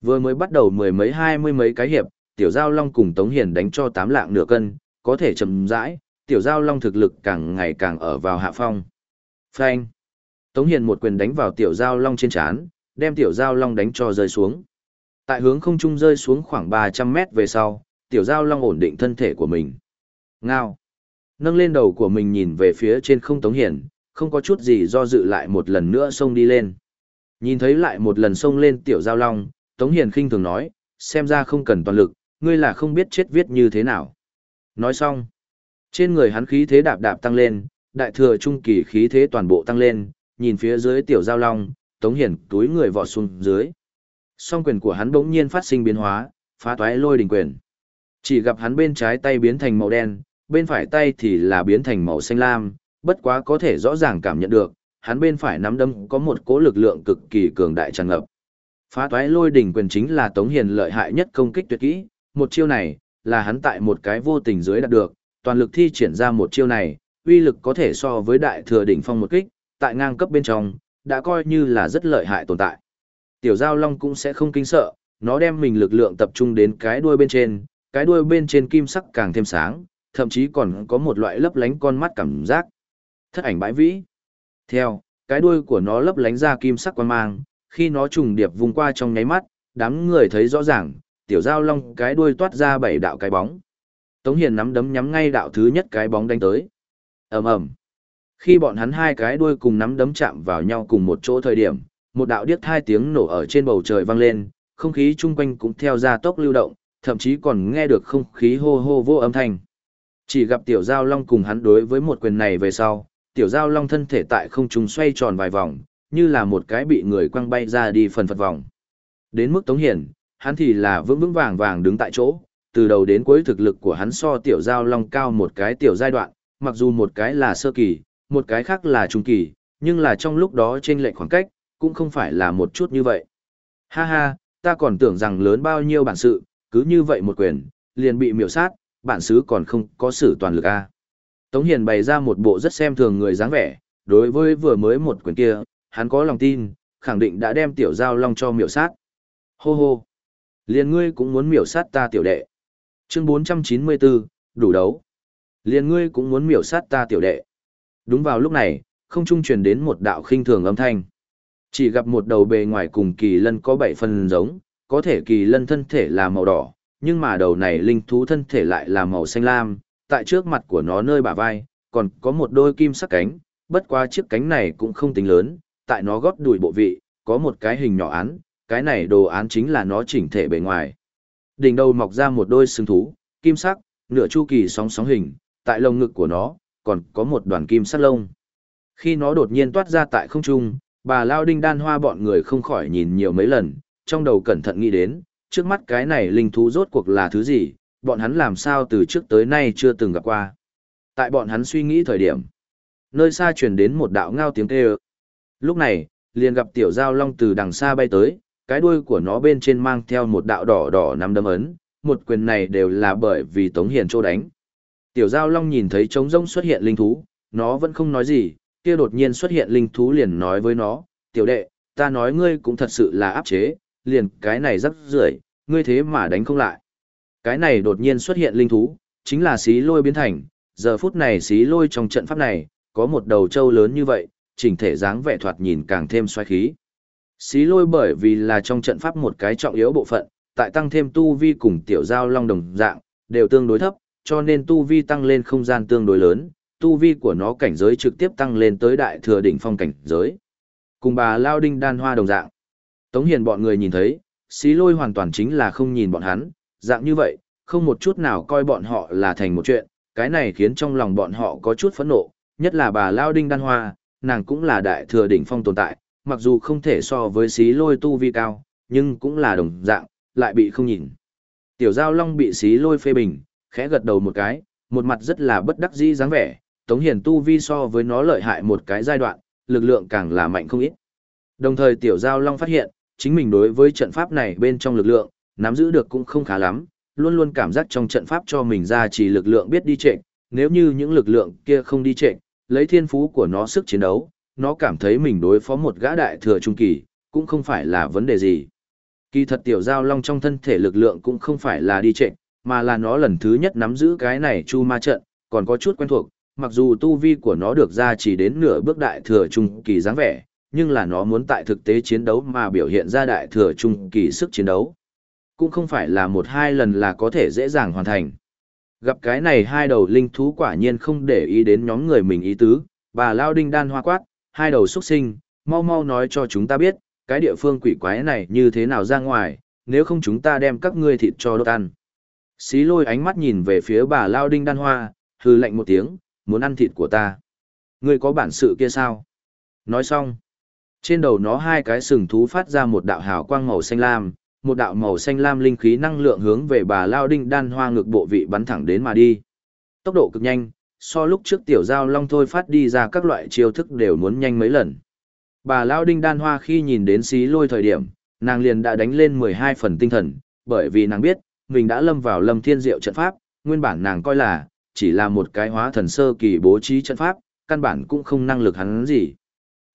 Vừa mới bắt đầu mười mấy hai mươi mấy cái hiệp, tiểu giao long cùng Tống Hiền đánh cho tám lạng nửa cân, có thể chậm rãi, tiểu giao long thực lực càng ngày càng ở vào hạ phong. Phanh. Tống Hiền một quyền đánh vào tiểu giao long trên chán, đem tiểu giao long đánh cho rơi xuống. Tại hướng không trung rơi xuống khoảng 300 mét về sau, tiểu giao long ổn định thân thể của mình. Ngao. Nâng lên đầu của mình nhìn về phía trên không Tống Hiền, không có chút gì do dự lại một lần nữa xông đi lên. Nhìn thấy lại một lần xông lên tiểu giao long, Tống Hiền khinh thường nói, xem ra không cần toàn lực, ngươi là không biết chết viết như thế nào. Nói xong, trên người hắn khí thế đạp đạp tăng lên, đại thừa trung kỳ khí thế toàn bộ tăng lên, nhìn phía dưới tiểu giao long, Tống hiển túi người vọt xuống dưới. Song quyền của hắn bỗng nhiên phát sinh biến hóa, phá toái lôi đỉnh quyền. Chỉ gặp hắn bên trái tay biến thành màu đen, bên phải tay thì là biến thành màu xanh lam, bất quá có thể rõ ràng cảm nhận được, hắn bên phải nắm đấm có một cỗ lực lượng cực kỳ cường đại tràn ngập. Phá toái lôi đỉnh quyền chính là Tống Hiền lợi hại nhất công kích tuyệt kỹ, một chiêu này là hắn tại một cái vô tình dưới đạt được, toàn lực thi triển ra một chiêu này, uy lực có thể so với đại thừa đỉnh phong một kích, tại ngang cấp bên trong, đã coi như là rất lợi hại tồn tại. Tiểu Giao Long cũng sẽ không kinh sợ, nó đem mình lực lượng tập trung đến cái đuôi bên trên, cái đuôi bên trên kim sắc càng thêm sáng, thậm chí còn có một loại lấp lánh con mắt cảm giác. Thất ảnh bãi vĩ. Theo, cái đuôi của nó lấp lánh ra kim sắc quan mang, khi nó trùng điệp vùng qua trong nháy mắt, đám người thấy rõ ràng, tiểu giao long cái đuôi toát ra bảy đạo cái bóng. Tống Hiền nắm đấm nhắm ngay đạo thứ nhất cái bóng đánh tới. ầm ầm. Khi bọn hắn hai cái đuôi cùng nắm đấm chạm vào nhau cùng một chỗ thời điểm, một đạo điếc hai tiếng nổ ở trên bầu trời vang lên, không khí chung quanh cũng theo ra tốc lưu động, thậm chí còn nghe được không khí hô hô vô âm thanh. Chỉ gặp tiểu giao long cùng hắn đối với một quyền này về sau, tiểu giao long thân thể tại không trung xoay tròn vài vòng, như là một cái bị người quăng bay ra đi phần phật vòng. Đến mức Tống Hiển, hắn thì là vững vững vàng vàng đứng tại chỗ, từ đầu đến cuối thực lực của hắn so tiểu giao long cao một cái tiểu giai đoạn, mặc dù một cái là sơ kỳ, một cái khác là trung kỳ, nhưng là trong lúc đó trên lệch khoảng cách, cũng không phải là một chút như vậy. Ha ha, ta còn tưởng rằng lớn bao nhiêu bản sự, cứ như vậy một quyền, liền bị miểu sát, bản xứ còn không có sử toàn lực a. Tống Hiền bày ra một bộ rất xem thường người dáng vẻ, đối với vừa mới một quyền kia, hắn có lòng tin, khẳng định đã đem tiểu giao long cho miểu sát. Hô hô, liền ngươi cũng muốn miểu sát ta tiểu đệ. Chương 494, đủ đấu. Liền ngươi cũng muốn miểu sát ta tiểu đệ. Đúng vào lúc này, không trung truyền đến một đạo khinh thường âm thanh. Chỉ gặp một đầu bề ngoài cùng kỳ lân có bảy phần giống, có thể kỳ lân thân thể là màu đỏ, nhưng mà đầu này linh thú thân thể lại là màu xanh lam, tại trước mặt của nó nơi bả vai, còn có một đôi kim sắc cánh, bất qua chiếc cánh này cũng không tính lớn, tại nó gót đùi bộ vị, có một cái hình nhỏ án, cái này đồ án chính là nó chỉnh thể bề ngoài. Đỉnh đầu mọc ra một đôi sừng thú, kim sắc, nửa chu kỳ sóng sóng hình, tại lồng ngực của nó, còn có một đoàn kim sắc lông. Khi nó đột nhiên toát ra tại không trung, Bà Lao Đinh đan hoa bọn người không khỏi nhìn nhiều mấy lần, trong đầu cẩn thận nghĩ đến, trước mắt cái này linh thú rốt cuộc là thứ gì, bọn hắn làm sao từ trước tới nay chưa từng gặp qua. Tại bọn hắn suy nghĩ thời điểm, nơi xa truyền đến một đạo ngao tiếng kêu. Lúc này, liền gặp tiểu giao long từ đằng xa bay tới, cái đuôi của nó bên trên mang theo một đạo đỏ đỏ nắm đấm ấn, một quyền này đều là bởi vì Tống Hiền Châu đánh. Tiểu giao long nhìn thấy trống rông xuất hiện linh thú, nó vẫn không nói gì, kia đột nhiên xuất hiện linh thú liền nói với nó, tiểu đệ, ta nói ngươi cũng thật sự là áp chế, liền cái này rắc rưởi, ngươi thế mà đánh không lại. Cái này đột nhiên xuất hiện linh thú, chính là xí lôi biến thành, giờ phút này xí lôi trong trận pháp này, có một đầu trâu lớn như vậy, chỉnh thể dáng vẻ thoạt nhìn càng thêm xoay khí. Xí lôi bởi vì là trong trận pháp một cái trọng yếu bộ phận, tại tăng thêm tu vi cùng tiểu giao long đồng dạng, đều tương đối thấp, cho nên tu vi tăng lên không gian tương đối lớn, tu vi của nó cảnh giới trực tiếp tăng lên tới đại thừa đỉnh phong cảnh giới. Cùng bà Lao Đinh đan hoa đồng dạng. Tống Hiền bọn người nhìn thấy, xí lôi hoàn toàn chính là không nhìn bọn hắn, dạng như vậy, không một chút nào coi bọn họ là thành một chuyện, cái này khiến trong lòng bọn họ có chút phẫn nộ, nhất là bà Lao Đinh đan hoa, nàng cũng là đại thừa đỉnh phong tồn tại, mặc dù không thể so với xí lôi tu vi cao, nhưng cũng là đồng dạng, lại bị không nhìn. Tiểu Giao Long bị xí lôi phê bình, khẽ gật đầu một cái, một mặt rất là bất đắc dĩ dáng vẻ, Tống Hiền tu vi so với nó lợi hại một cái giai đoạn, lực lượng càng là mạnh không ít. Đồng thời Tiểu Giao Long phát hiện, chính mình đối với trận pháp này bên trong lực lượng, nắm giữ được cũng không khá lắm, luôn luôn cảm giác trong trận pháp cho mình ra chỉ lực lượng biết đi trệnh, nếu như những lực lượng kia không đi trệnh, lấy thiên phú của nó sức chiến đấu, nó cảm thấy mình đối phó một gã đại thừa trung kỳ, cũng không phải là vấn đề gì. Kỳ thật tiểu giao long trong thân thể lực lượng cũng không phải là đi trệnh, mà là nó lần thứ nhất nắm giữ cái này chu ma trận, còn có chút quen thuộc, mặc dù tu vi của nó được ra chỉ đến nửa bước đại thừa trung kỳ dáng vẻ, nhưng là nó muốn tại thực tế chiến đấu mà biểu hiện ra đại thừa trung kỳ sức chiến đấu. Cũng không phải là một hai lần là có thể dễ dàng hoàn thành. Gặp cái này hai đầu linh thú quả nhiên không để ý đến nhóm người mình ý tứ, bà Lao Đinh đan hoa quát, hai đầu xuất sinh, mau mau nói cho chúng ta biết, cái địa phương quỷ quái này như thế nào ra ngoài, nếu không chúng ta đem các ngươi thịt cho đốt ăn. Xí lôi ánh mắt nhìn về phía bà Lao Đinh đan hoa, hừ lạnh một tiếng, muốn ăn thịt của ta. Ngươi có bản sự kia sao? Nói xong. Trên đầu nó hai cái sừng thú phát ra một đạo hào quang màu xanh lam, một đạo màu xanh lam linh khí năng lượng hướng về bà Lao Đinh đan hoa ngược bộ vị bắn thẳng đến mà đi. Tốc độ cực nhanh, so lúc trước tiểu giao long thôi phát đi ra các loại chiêu thức đều muốn nhanh mấy lần. Bà Lao Đinh đan hoa khi nhìn đến xí lôi thời điểm, nàng liền đã đánh lên 12 phần tinh thần, bởi vì nàng biết, mình đã lâm vào lâm thiên diệu trận pháp, nguyên bản nàng coi là, chỉ là một cái hóa thần sơ kỳ bố trí trận pháp, căn bản cũng không năng lực hắn gì.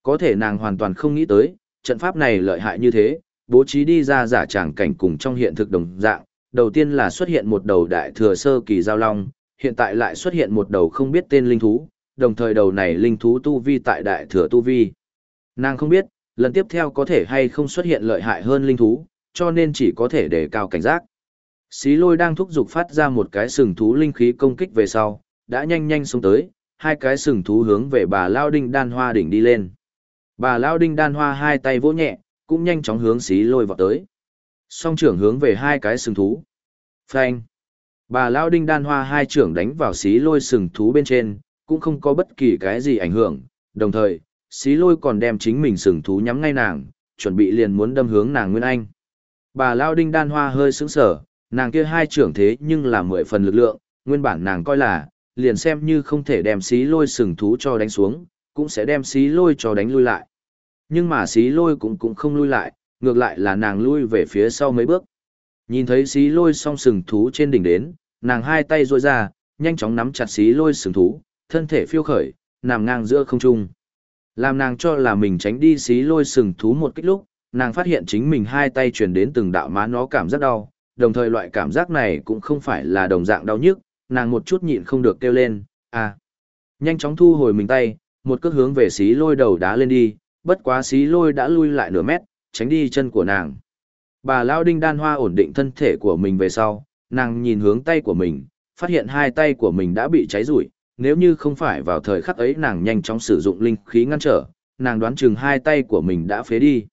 Có thể nàng hoàn toàn không nghĩ tới, trận pháp này lợi hại như thế, bố trí đi ra giả tràng cảnh cùng trong hiện thực đồng dạng, đầu tiên là xuất hiện một đầu đại thừa sơ kỳ giao long, hiện tại lại xuất hiện một đầu không biết tên linh thú, đồng thời đầu này linh thú tu vi tại đại thừa tu vi. Nàng không biết, lần tiếp theo có thể hay không xuất hiện lợi hại hơn linh thú, cho nên chỉ có thể để cao cảnh giác. Xí lôi đang thúc giục phát ra một cái sừng thú linh khí công kích về sau, đã nhanh nhanh xuống tới, hai cái sừng thú hướng về bà Lao Đinh Đan Hoa đỉnh đi lên. Bà Lao Đinh Đan Hoa hai tay vỗ nhẹ, cũng nhanh chóng hướng xí lôi vào tới. Song trưởng hướng về hai cái sừng thú. Phanh. Bà Lao Đinh Đan Hoa hai trưởng đánh vào xí lôi sừng thú bên trên, cũng không có bất kỳ cái gì ảnh hưởng, đồng thời, xí lôi còn đem chính mình sừng thú nhắm ngay nàng, chuẩn bị liền muốn đâm hướng nàng Nguyên Anh. Bà Lao Đinh Đan Hoa hơi sững sở, nàng kia hai trưởng thế nhưng là mười phần lực lượng, nguyên bản nàng coi là, liền xem như không thể đem xí lôi sừng thú cho đánh xuống, cũng sẽ đem xí lôi cho đánh lui lại. Nhưng mà xí lôi cũng cũng không lui lại, ngược lại là nàng lui về phía sau mấy bước. Nhìn thấy xí lôi song sừng thú trên đỉnh đến, nàng hai tay ruôi ra, nhanh chóng nắm chặt xí lôi sừng thú, thân thể phiêu khởi, nằm ngang giữa không trung. Làm nàng cho là mình tránh đi xí lôi sừng thú một kích lúc, nàng phát hiện chính mình hai tay truyền đến từng đạo má nó cảm giác đau, đồng thời loại cảm giác này cũng không phải là đồng dạng đau nhức, nàng một chút nhịn không được kêu lên, à. Nhanh chóng thu hồi mình tay, một cước hướng về xí lôi đầu đá lên đi, bất quá xí lôi đã lui lại nửa mét, tránh đi chân của nàng. Bà Lao Đinh đan hoa ổn định thân thể của mình về sau, nàng nhìn hướng tay của mình, phát hiện hai tay của mình đã bị cháy rủi, nếu như không phải vào thời khắc ấy nàng nhanh chóng sử dụng linh khí ngăn trở, nàng đoán chừng hai tay của mình đã phế đi.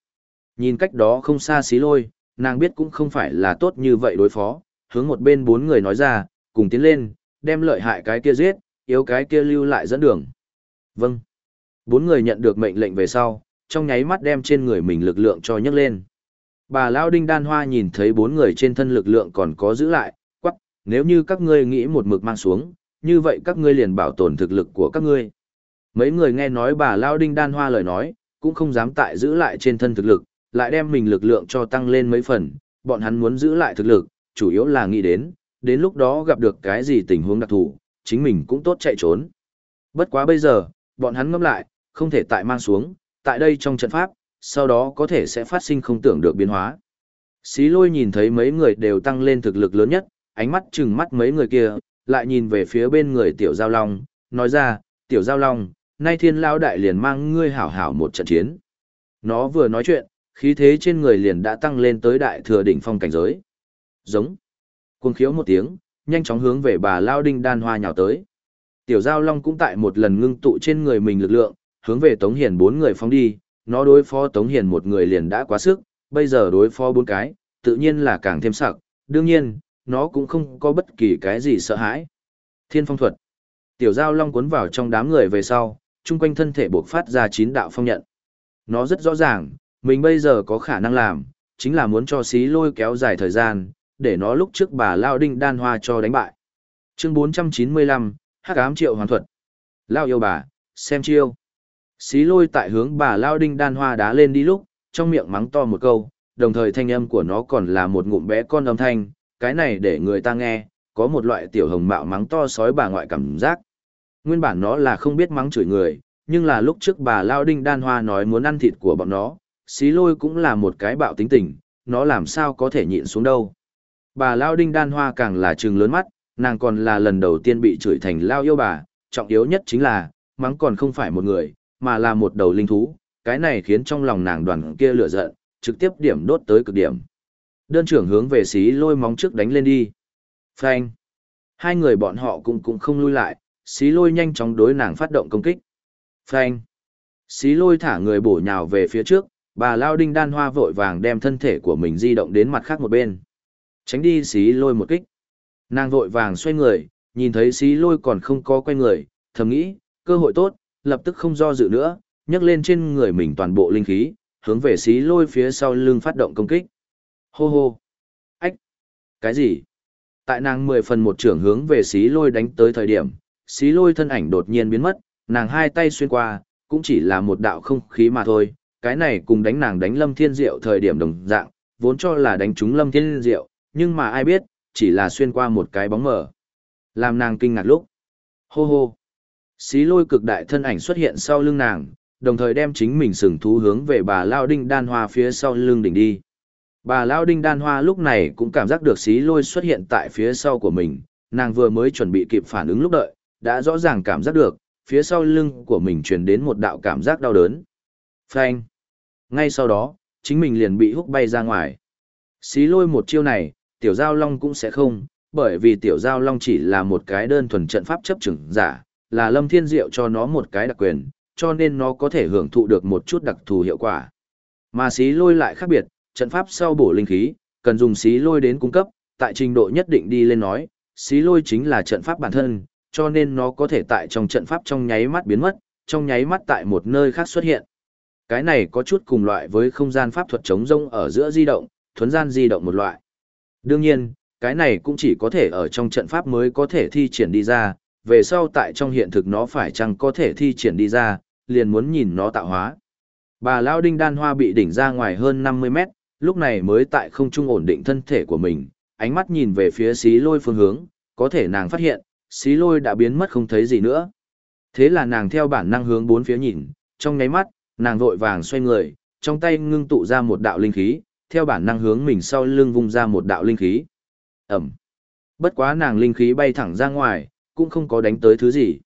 Nhìn cách đó không xa xí lôi, nàng biết cũng không phải là tốt như vậy đối phó, hướng một bên bốn người nói ra, cùng tiến lên, đem lợi hại cái kia giết, yếu cái kia lưu lại dẫn đường. Vâng. Bốn người nhận được mệnh lệnh về sau, trong nháy mắt đem trên người mình lực lượng cho nhấc lên. Bà Lao Đinh Đan Hoa nhìn thấy bốn người trên thân lực lượng còn có giữ lại, quắc, nếu như các ngươi nghĩ một mực mang xuống, như vậy các ngươi liền bảo tồn thực lực của các ngươi. Mấy người nghe nói bà Lao Đinh Đan Hoa lời nói, cũng không dám tại giữ lại trên thân thực lực, lại đem mình lực lượng cho tăng lên mấy phần, bọn hắn muốn giữ lại thực lực, chủ yếu là nghĩ đến, đến lúc đó gặp được cái gì tình huống đặc thù, chính mình cũng tốt chạy trốn. Bất quá bây giờ, bọn hắn ngâm lại, không thể tại mang xuống, tại đây trong trận pháp, sau đó có thể sẽ phát sinh không tưởng được biến hóa. Xí lôi nhìn thấy mấy người đều tăng lên thực lực lớn nhất, ánh mắt chừng mắt mấy người kia, lại nhìn về phía bên người tiểu giao long, nói ra, tiểu giao long, nay thiên lao đại liền mang ngươi hảo hảo một trận chiến. Nó vừa nói chuyện, khí thế trên người liền đã tăng lên tới đại thừa đỉnh phong cảnh giới. Giống. Cuồng khiếu một tiếng, nhanh chóng hướng về bà Lao Đinh đan hoa nhào tới. Tiểu Giao Long cũng tại một lần ngưng tụ trên người mình lực lượng, hướng về Tống Hiền bốn người phóng đi, nó đối phó Tống Hiền một người liền đã quá sức, bây giờ đối phó bốn cái, tự nhiên là càng thêm sặc, đương nhiên, nó cũng không có bất kỳ cái gì sợ hãi. Thiên phong thuật. Tiểu Giao Long cuốn vào trong đám người về sau, chung quanh thân thể buộc phát ra chín đạo phong nhận. Nó rất rõ ràng, mình bây giờ có khả năng làm, chính là muốn cho xí lôi kéo dài thời gian, để nó lúc trước bà Lao Đinh đan hoa cho đánh bại. Chương 495, Hắc ám triệu hoàn thuật. Lao yêu bà, xem chiêu. Xí lôi tại hướng bà Lao Đinh đan hoa đá lên đi lúc, trong miệng mắng to một câu, đồng thời thanh âm của nó còn là một ngụm bé con âm thanh, cái này để người ta nghe, có một loại tiểu hồng mạo mắng to sói bà ngoại cảm giác. Nguyên bản nó là không biết mắng chửi người, nhưng là lúc trước bà Lao Đinh đan hoa nói muốn ăn thịt của bọn nó, xí lôi cũng là một cái bạo tính tình, nó làm sao có thể nhịn xuống đâu. Bà Lao Đinh đan hoa càng là trừng lớn mắt, nàng còn là lần đầu tiên bị chửi thành Lao yêu bà, trọng yếu nhất chính là, mắng còn không phải một người, mà là một đầu linh thú, cái này khiến trong lòng nàng đoàn kia lửa giận, trực tiếp điểm đốt tới cực điểm. Đơn trưởng hướng về xí lôi móng trước đánh lên đi. Phanh. Hai người bọn họ cũng cũng không lui lại, xí lôi nhanh chóng đối nàng phát động công kích. Phanh. Xí lôi thả người bổ nhào về phía trước, bà Lao Đinh đan hoa vội vàng đem thân thể của mình di động đến mặt khác một bên. Tránh đi xí lôi một kích. Nàng vội vàng xoay người, nhìn thấy xí lôi còn không có quay người, thầm nghĩ, cơ hội tốt, lập tức không do dự nữa, nhấc lên trên người mình toàn bộ linh khí, hướng về xí lôi phía sau lưng phát động công kích. Hô hô! Ách! Cái gì? Tại nàng mười phần một trưởng hướng về xí lôi đánh tới thời điểm, xí lôi thân ảnh đột nhiên biến mất, nàng hai tay xuyên qua, cũng chỉ là một đạo không khí mà thôi, cái này cùng đánh nàng đánh lâm thiên diệu thời điểm đồng dạng, vốn cho là đánh trúng lâm thiên diệu, nhưng mà ai biết, chỉ là xuyên qua một cái bóng mờ. Làm nàng kinh ngạc lúc. Hô hô. Xí lôi cực đại thân ảnh xuất hiện sau lưng nàng, đồng thời đem chính mình sừng thú hướng về bà Lao Đinh Đan Hoa phía sau lưng đỉnh đi. Bà Lao Đinh Đan Hoa lúc này cũng cảm giác được xí lôi xuất hiện tại phía sau của mình, nàng vừa mới chuẩn bị kịp phản ứng lúc đợi, đã rõ ràng cảm giác được, phía sau lưng của mình truyền đến một đạo cảm giác đau đớn. Phanh. Ngay sau đó, chính mình liền bị hút bay ra ngoài. Xí lôi một chiêu này, tiểu giao long cũng sẽ không, bởi vì tiểu giao long chỉ là một cái đơn thuần trận pháp chấp chừng giả, là lâm thiên diệu cho nó một cái đặc quyền, cho nên nó có thể hưởng thụ được một chút đặc thù hiệu quả. Mà xí lôi lại khác biệt, trận pháp sau bổ linh khí, cần dùng xí lôi đến cung cấp, tại trình độ nhất định đi lên nói, xí lôi chính là trận pháp bản thân, cho nên nó có thể tại trong trận pháp trong nháy mắt biến mất, trong nháy mắt tại một nơi khác xuất hiện. Cái này có chút cùng loại với không gian pháp thuật chống rông ở giữa di động, thuấn gian di động một loại. Đương nhiên, cái này cũng chỉ có thể ở trong trận pháp mới có thể thi triển đi ra, về sau tại trong hiện thực nó phải chăng có thể thi triển đi ra, liền muốn nhìn nó tạo hóa. Bà Lao Đinh Đan Hoa bị đỉnh ra ngoài hơn 50 mét, lúc này mới tại không trung ổn định thân thể của mình, ánh mắt nhìn về phía xí lôi phương hướng, có thể nàng phát hiện, xí lôi đã biến mất không thấy gì nữa. Thế là nàng theo bản năng hướng bốn phía nhìn, trong nháy mắt, nàng vội vàng xoay người, trong tay ngưng tụ ra một đạo linh khí, theo bản năng hướng mình sau lưng vung ra một đạo linh khí. Ẩm. Bất quá nàng linh khí bay thẳng ra ngoài, cũng không có đánh tới thứ gì.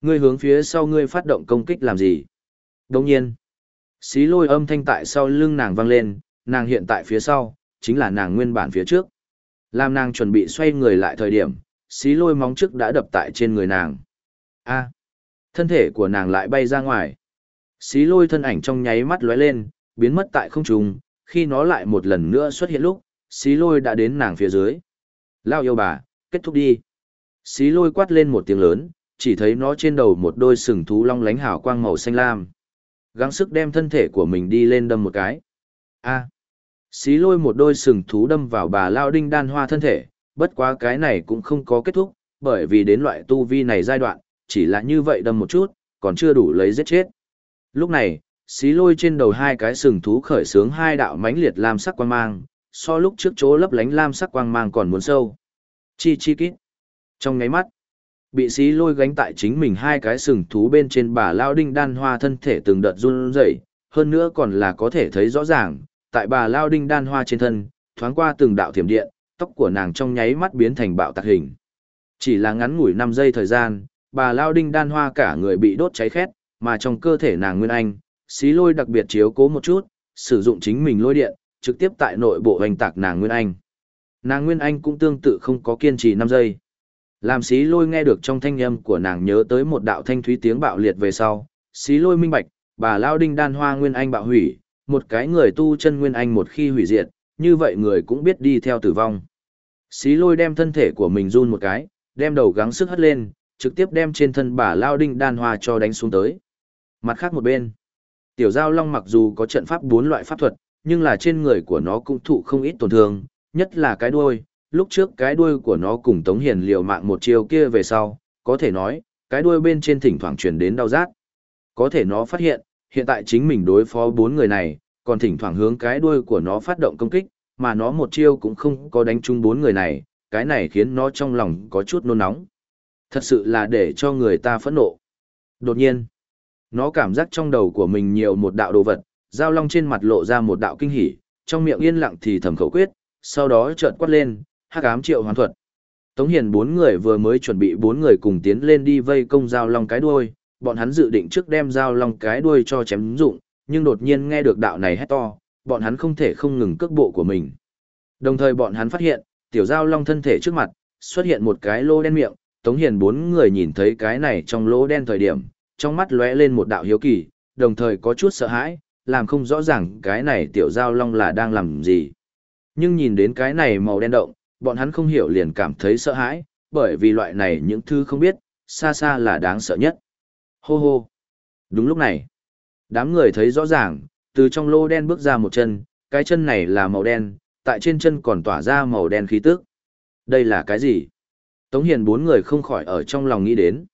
Ngươi hướng phía sau ngươi phát động công kích làm gì? Đồng nhiên, xí lôi âm thanh tại sau lưng nàng vang lên, nàng hiện tại phía sau, chính là nàng nguyên bản phía trước. Làm nàng chuẩn bị xoay người lại thời điểm, xí lôi móng trước đã đập tại trên người nàng. A. thân thể của nàng lại bay ra ngoài. Xí lôi thân ảnh trong nháy mắt lóe lên, biến mất tại không trung, khi nó lại một lần nữa xuất hiện lúc, xí lôi đã đến nàng phía dưới. Lao yêu bà, kết thúc đi. Xí lôi quát lên một tiếng lớn, chỉ thấy nó trên đầu một đôi sừng thú long lánh hào quang màu xanh lam. Gắng sức đem thân thể của mình đi lên đâm một cái. A. Xí lôi một đôi sừng thú đâm vào bà Lao Đinh đan hoa thân thể, bất quá cái này cũng không có kết thúc, bởi vì đến loại tu vi này giai đoạn, chỉ là như vậy đâm một chút, còn chưa đủ lấy giết chết. Lúc này, xí lôi trên đầu hai cái sừng thú khởi sướng hai đạo mãnh liệt lam sắc quang mang, so lúc trước chỗ lấp lánh lam sắc quang mang còn muốn sâu. Chi chi kít. Trong ngáy mắt, bị xí lôi gánh tại chính mình hai cái sừng thú bên trên bà lao đinh đan hoa thân thể từng đợt run rẩy, hơn nữa còn là có thể thấy rõ ràng, tại bà lao đinh đan hoa trên thân, thoáng qua từng đạo thiểm điện, tóc của nàng trong nháy mắt biến thành bạo tạc hình. Chỉ là ngắn ngủi 5 giây thời gian, bà lao đinh đan hoa cả người bị đốt cháy khét, mà trong cơ thể nàng Nguyên Anh, xí lôi đặc biệt chiếu cố một chút, sử dụng chính mình lôi điện, trực tiếp tại nội bộ hoành tạc nàng Nguyên Anh. Nàng Nguyên Anh cũng tương tự không có kiên trì 5 giây. Làm xí lôi nghe được trong thanh âm của nàng nhớ tới một đạo thanh thúy tiếng bạo liệt về sau, xí lôi minh bạch, bà lao đinh đan hoa Nguyên Anh bạo hủy, một cái người tu chân Nguyên Anh một khi hủy diệt, như vậy người cũng biết đi theo tử vong. Xí lôi đem thân thể của mình run một cái, đem đầu gắng sức hất lên, trực tiếp đem trên thân bà lao đinh đan hoa cho đánh xuống tới. Mặt khác một bên, tiểu giao long mặc dù có trận pháp bốn loại pháp thuật, nhưng là trên người của nó cũng thụ không ít tổn thương, nhất là cái đuôi, lúc trước cái đuôi của nó cùng Tống Hiền liều mạng một chiều kia về sau, có thể nói, cái đuôi bên trên thỉnh thoảng truyền đến đau rát. Có thể nó phát hiện, hiện tại chính mình đối phó bốn người này, còn thỉnh thoảng hướng cái đuôi của nó phát động công kích, mà nó một chiêu cũng không có đánh trúng bốn người này, cái này khiến nó trong lòng có chút nôn nóng. Thật sự là để cho người ta phẫn nộ. Đột nhiên, nó cảm giác trong đầu của mình nhiều một đạo đồ vật, giao long trên mặt lộ ra một đạo kinh hỉ, trong miệng yên lặng thì thầm khẩu quyết, sau đó chợt quát lên, hắc ám triệu hoàn thuật. Tống Hiền bốn người vừa mới chuẩn bị bốn người cùng tiến lên đi vây công giao long cái đuôi, bọn hắn dự định trước đem giao long cái đuôi cho chém dụng, nhưng đột nhiên nghe được đạo này hét to, bọn hắn không thể không ngừng cước bộ của mình. Đồng thời bọn hắn phát hiện, tiểu giao long thân thể trước mặt, xuất hiện một cái lỗ đen miệng, Tống Hiền bốn người nhìn thấy cái này trong lỗ đen thời điểm, trong mắt lóe lên một đạo hiếu kỳ, đồng thời có chút sợ hãi, làm không rõ ràng cái này tiểu giao long là đang làm gì. Nhưng nhìn đến cái này màu đen động, bọn hắn không hiểu liền cảm thấy sợ hãi, bởi vì loại này những thứ không biết, xa xa là đáng sợ nhất. Hô hô. Đúng lúc này, đám người thấy rõ ràng, từ trong lô đen bước ra một chân, cái chân này là màu đen, tại trên chân còn tỏa ra màu đen khí tức. Đây là cái gì? Tống Hiền bốn người không khỏi ở trong lòng nghĩ đến.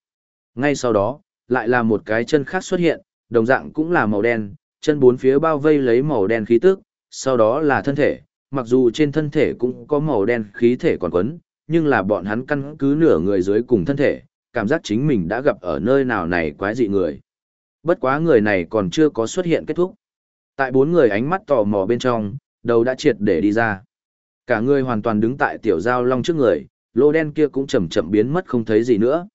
Ngay sau đó, lại là một cái chân khác xuất hiện, đồng dạng cũng là màu đen, chân bốn phía bao vây lấy màu đen khí tức, sau đó là thân thể, mặc dù trên thân thể cũng có màu đen khí thể còn quấn, nhưng là bọn hắn căn cứ nửa người dưới cùng thân thể, cảm giác chính mình đã gặp ở nơi nào này quái dị người. Bất quá người này còn chưa có xuất hiện kết thúc. Tại bốn người ánh mắt tò mò bên trong, đầu đã triệt để đi ra. Cả người hoàn toàn đứng tại tiểu giao long trước người, lô đen kia cũng chậm chậm biến mất không thấy gì nữa.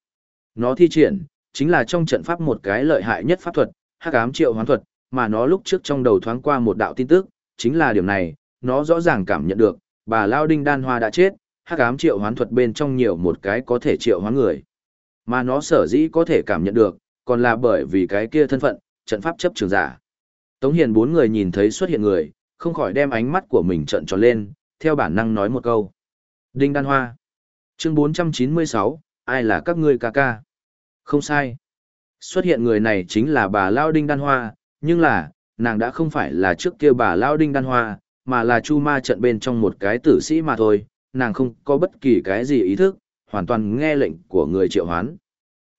Nó thi triển, chính là trong trận pháp một cái lợi hại nhất pháp thuật, hắc ám triệu hoán thuật, mà nó lúc trước trong đầu thoáng qua một đạo tin tức, chính là điểm này, nó rõ ràng cảm nhận được, bà Lao Đinh Đan Hoa đã chết, hắc ám triệu hoán thuật bên trong nhiều một cái có thể triệu hoán người. Mà nó sở dĩ có thể cảm nhận được, còn là bởi vì cái kia thân phận, trận pháp chấp trường giả. Tống Hiền bốn người nhìn thấy xuất hiện người, không khỏi đem ánh mắt của mình trận tròn lên, theo bản năng nói một câu. Đinh Đan Hoa. Chương 496, ai là các ngươi ca ca? Không sai. Xuất hiện người này chính là bà Lao Đinh Đan Hoa, nhưng là, nàng đã không phải là trước kia bà Lao Đinh Đan Hoa, mà là chu ma trận bên trong một cái tử sĩ mà thôi, nàng không có bất kỳ cái gì ý thức, hoàn toàn nghe lệnh của người triệu hoán.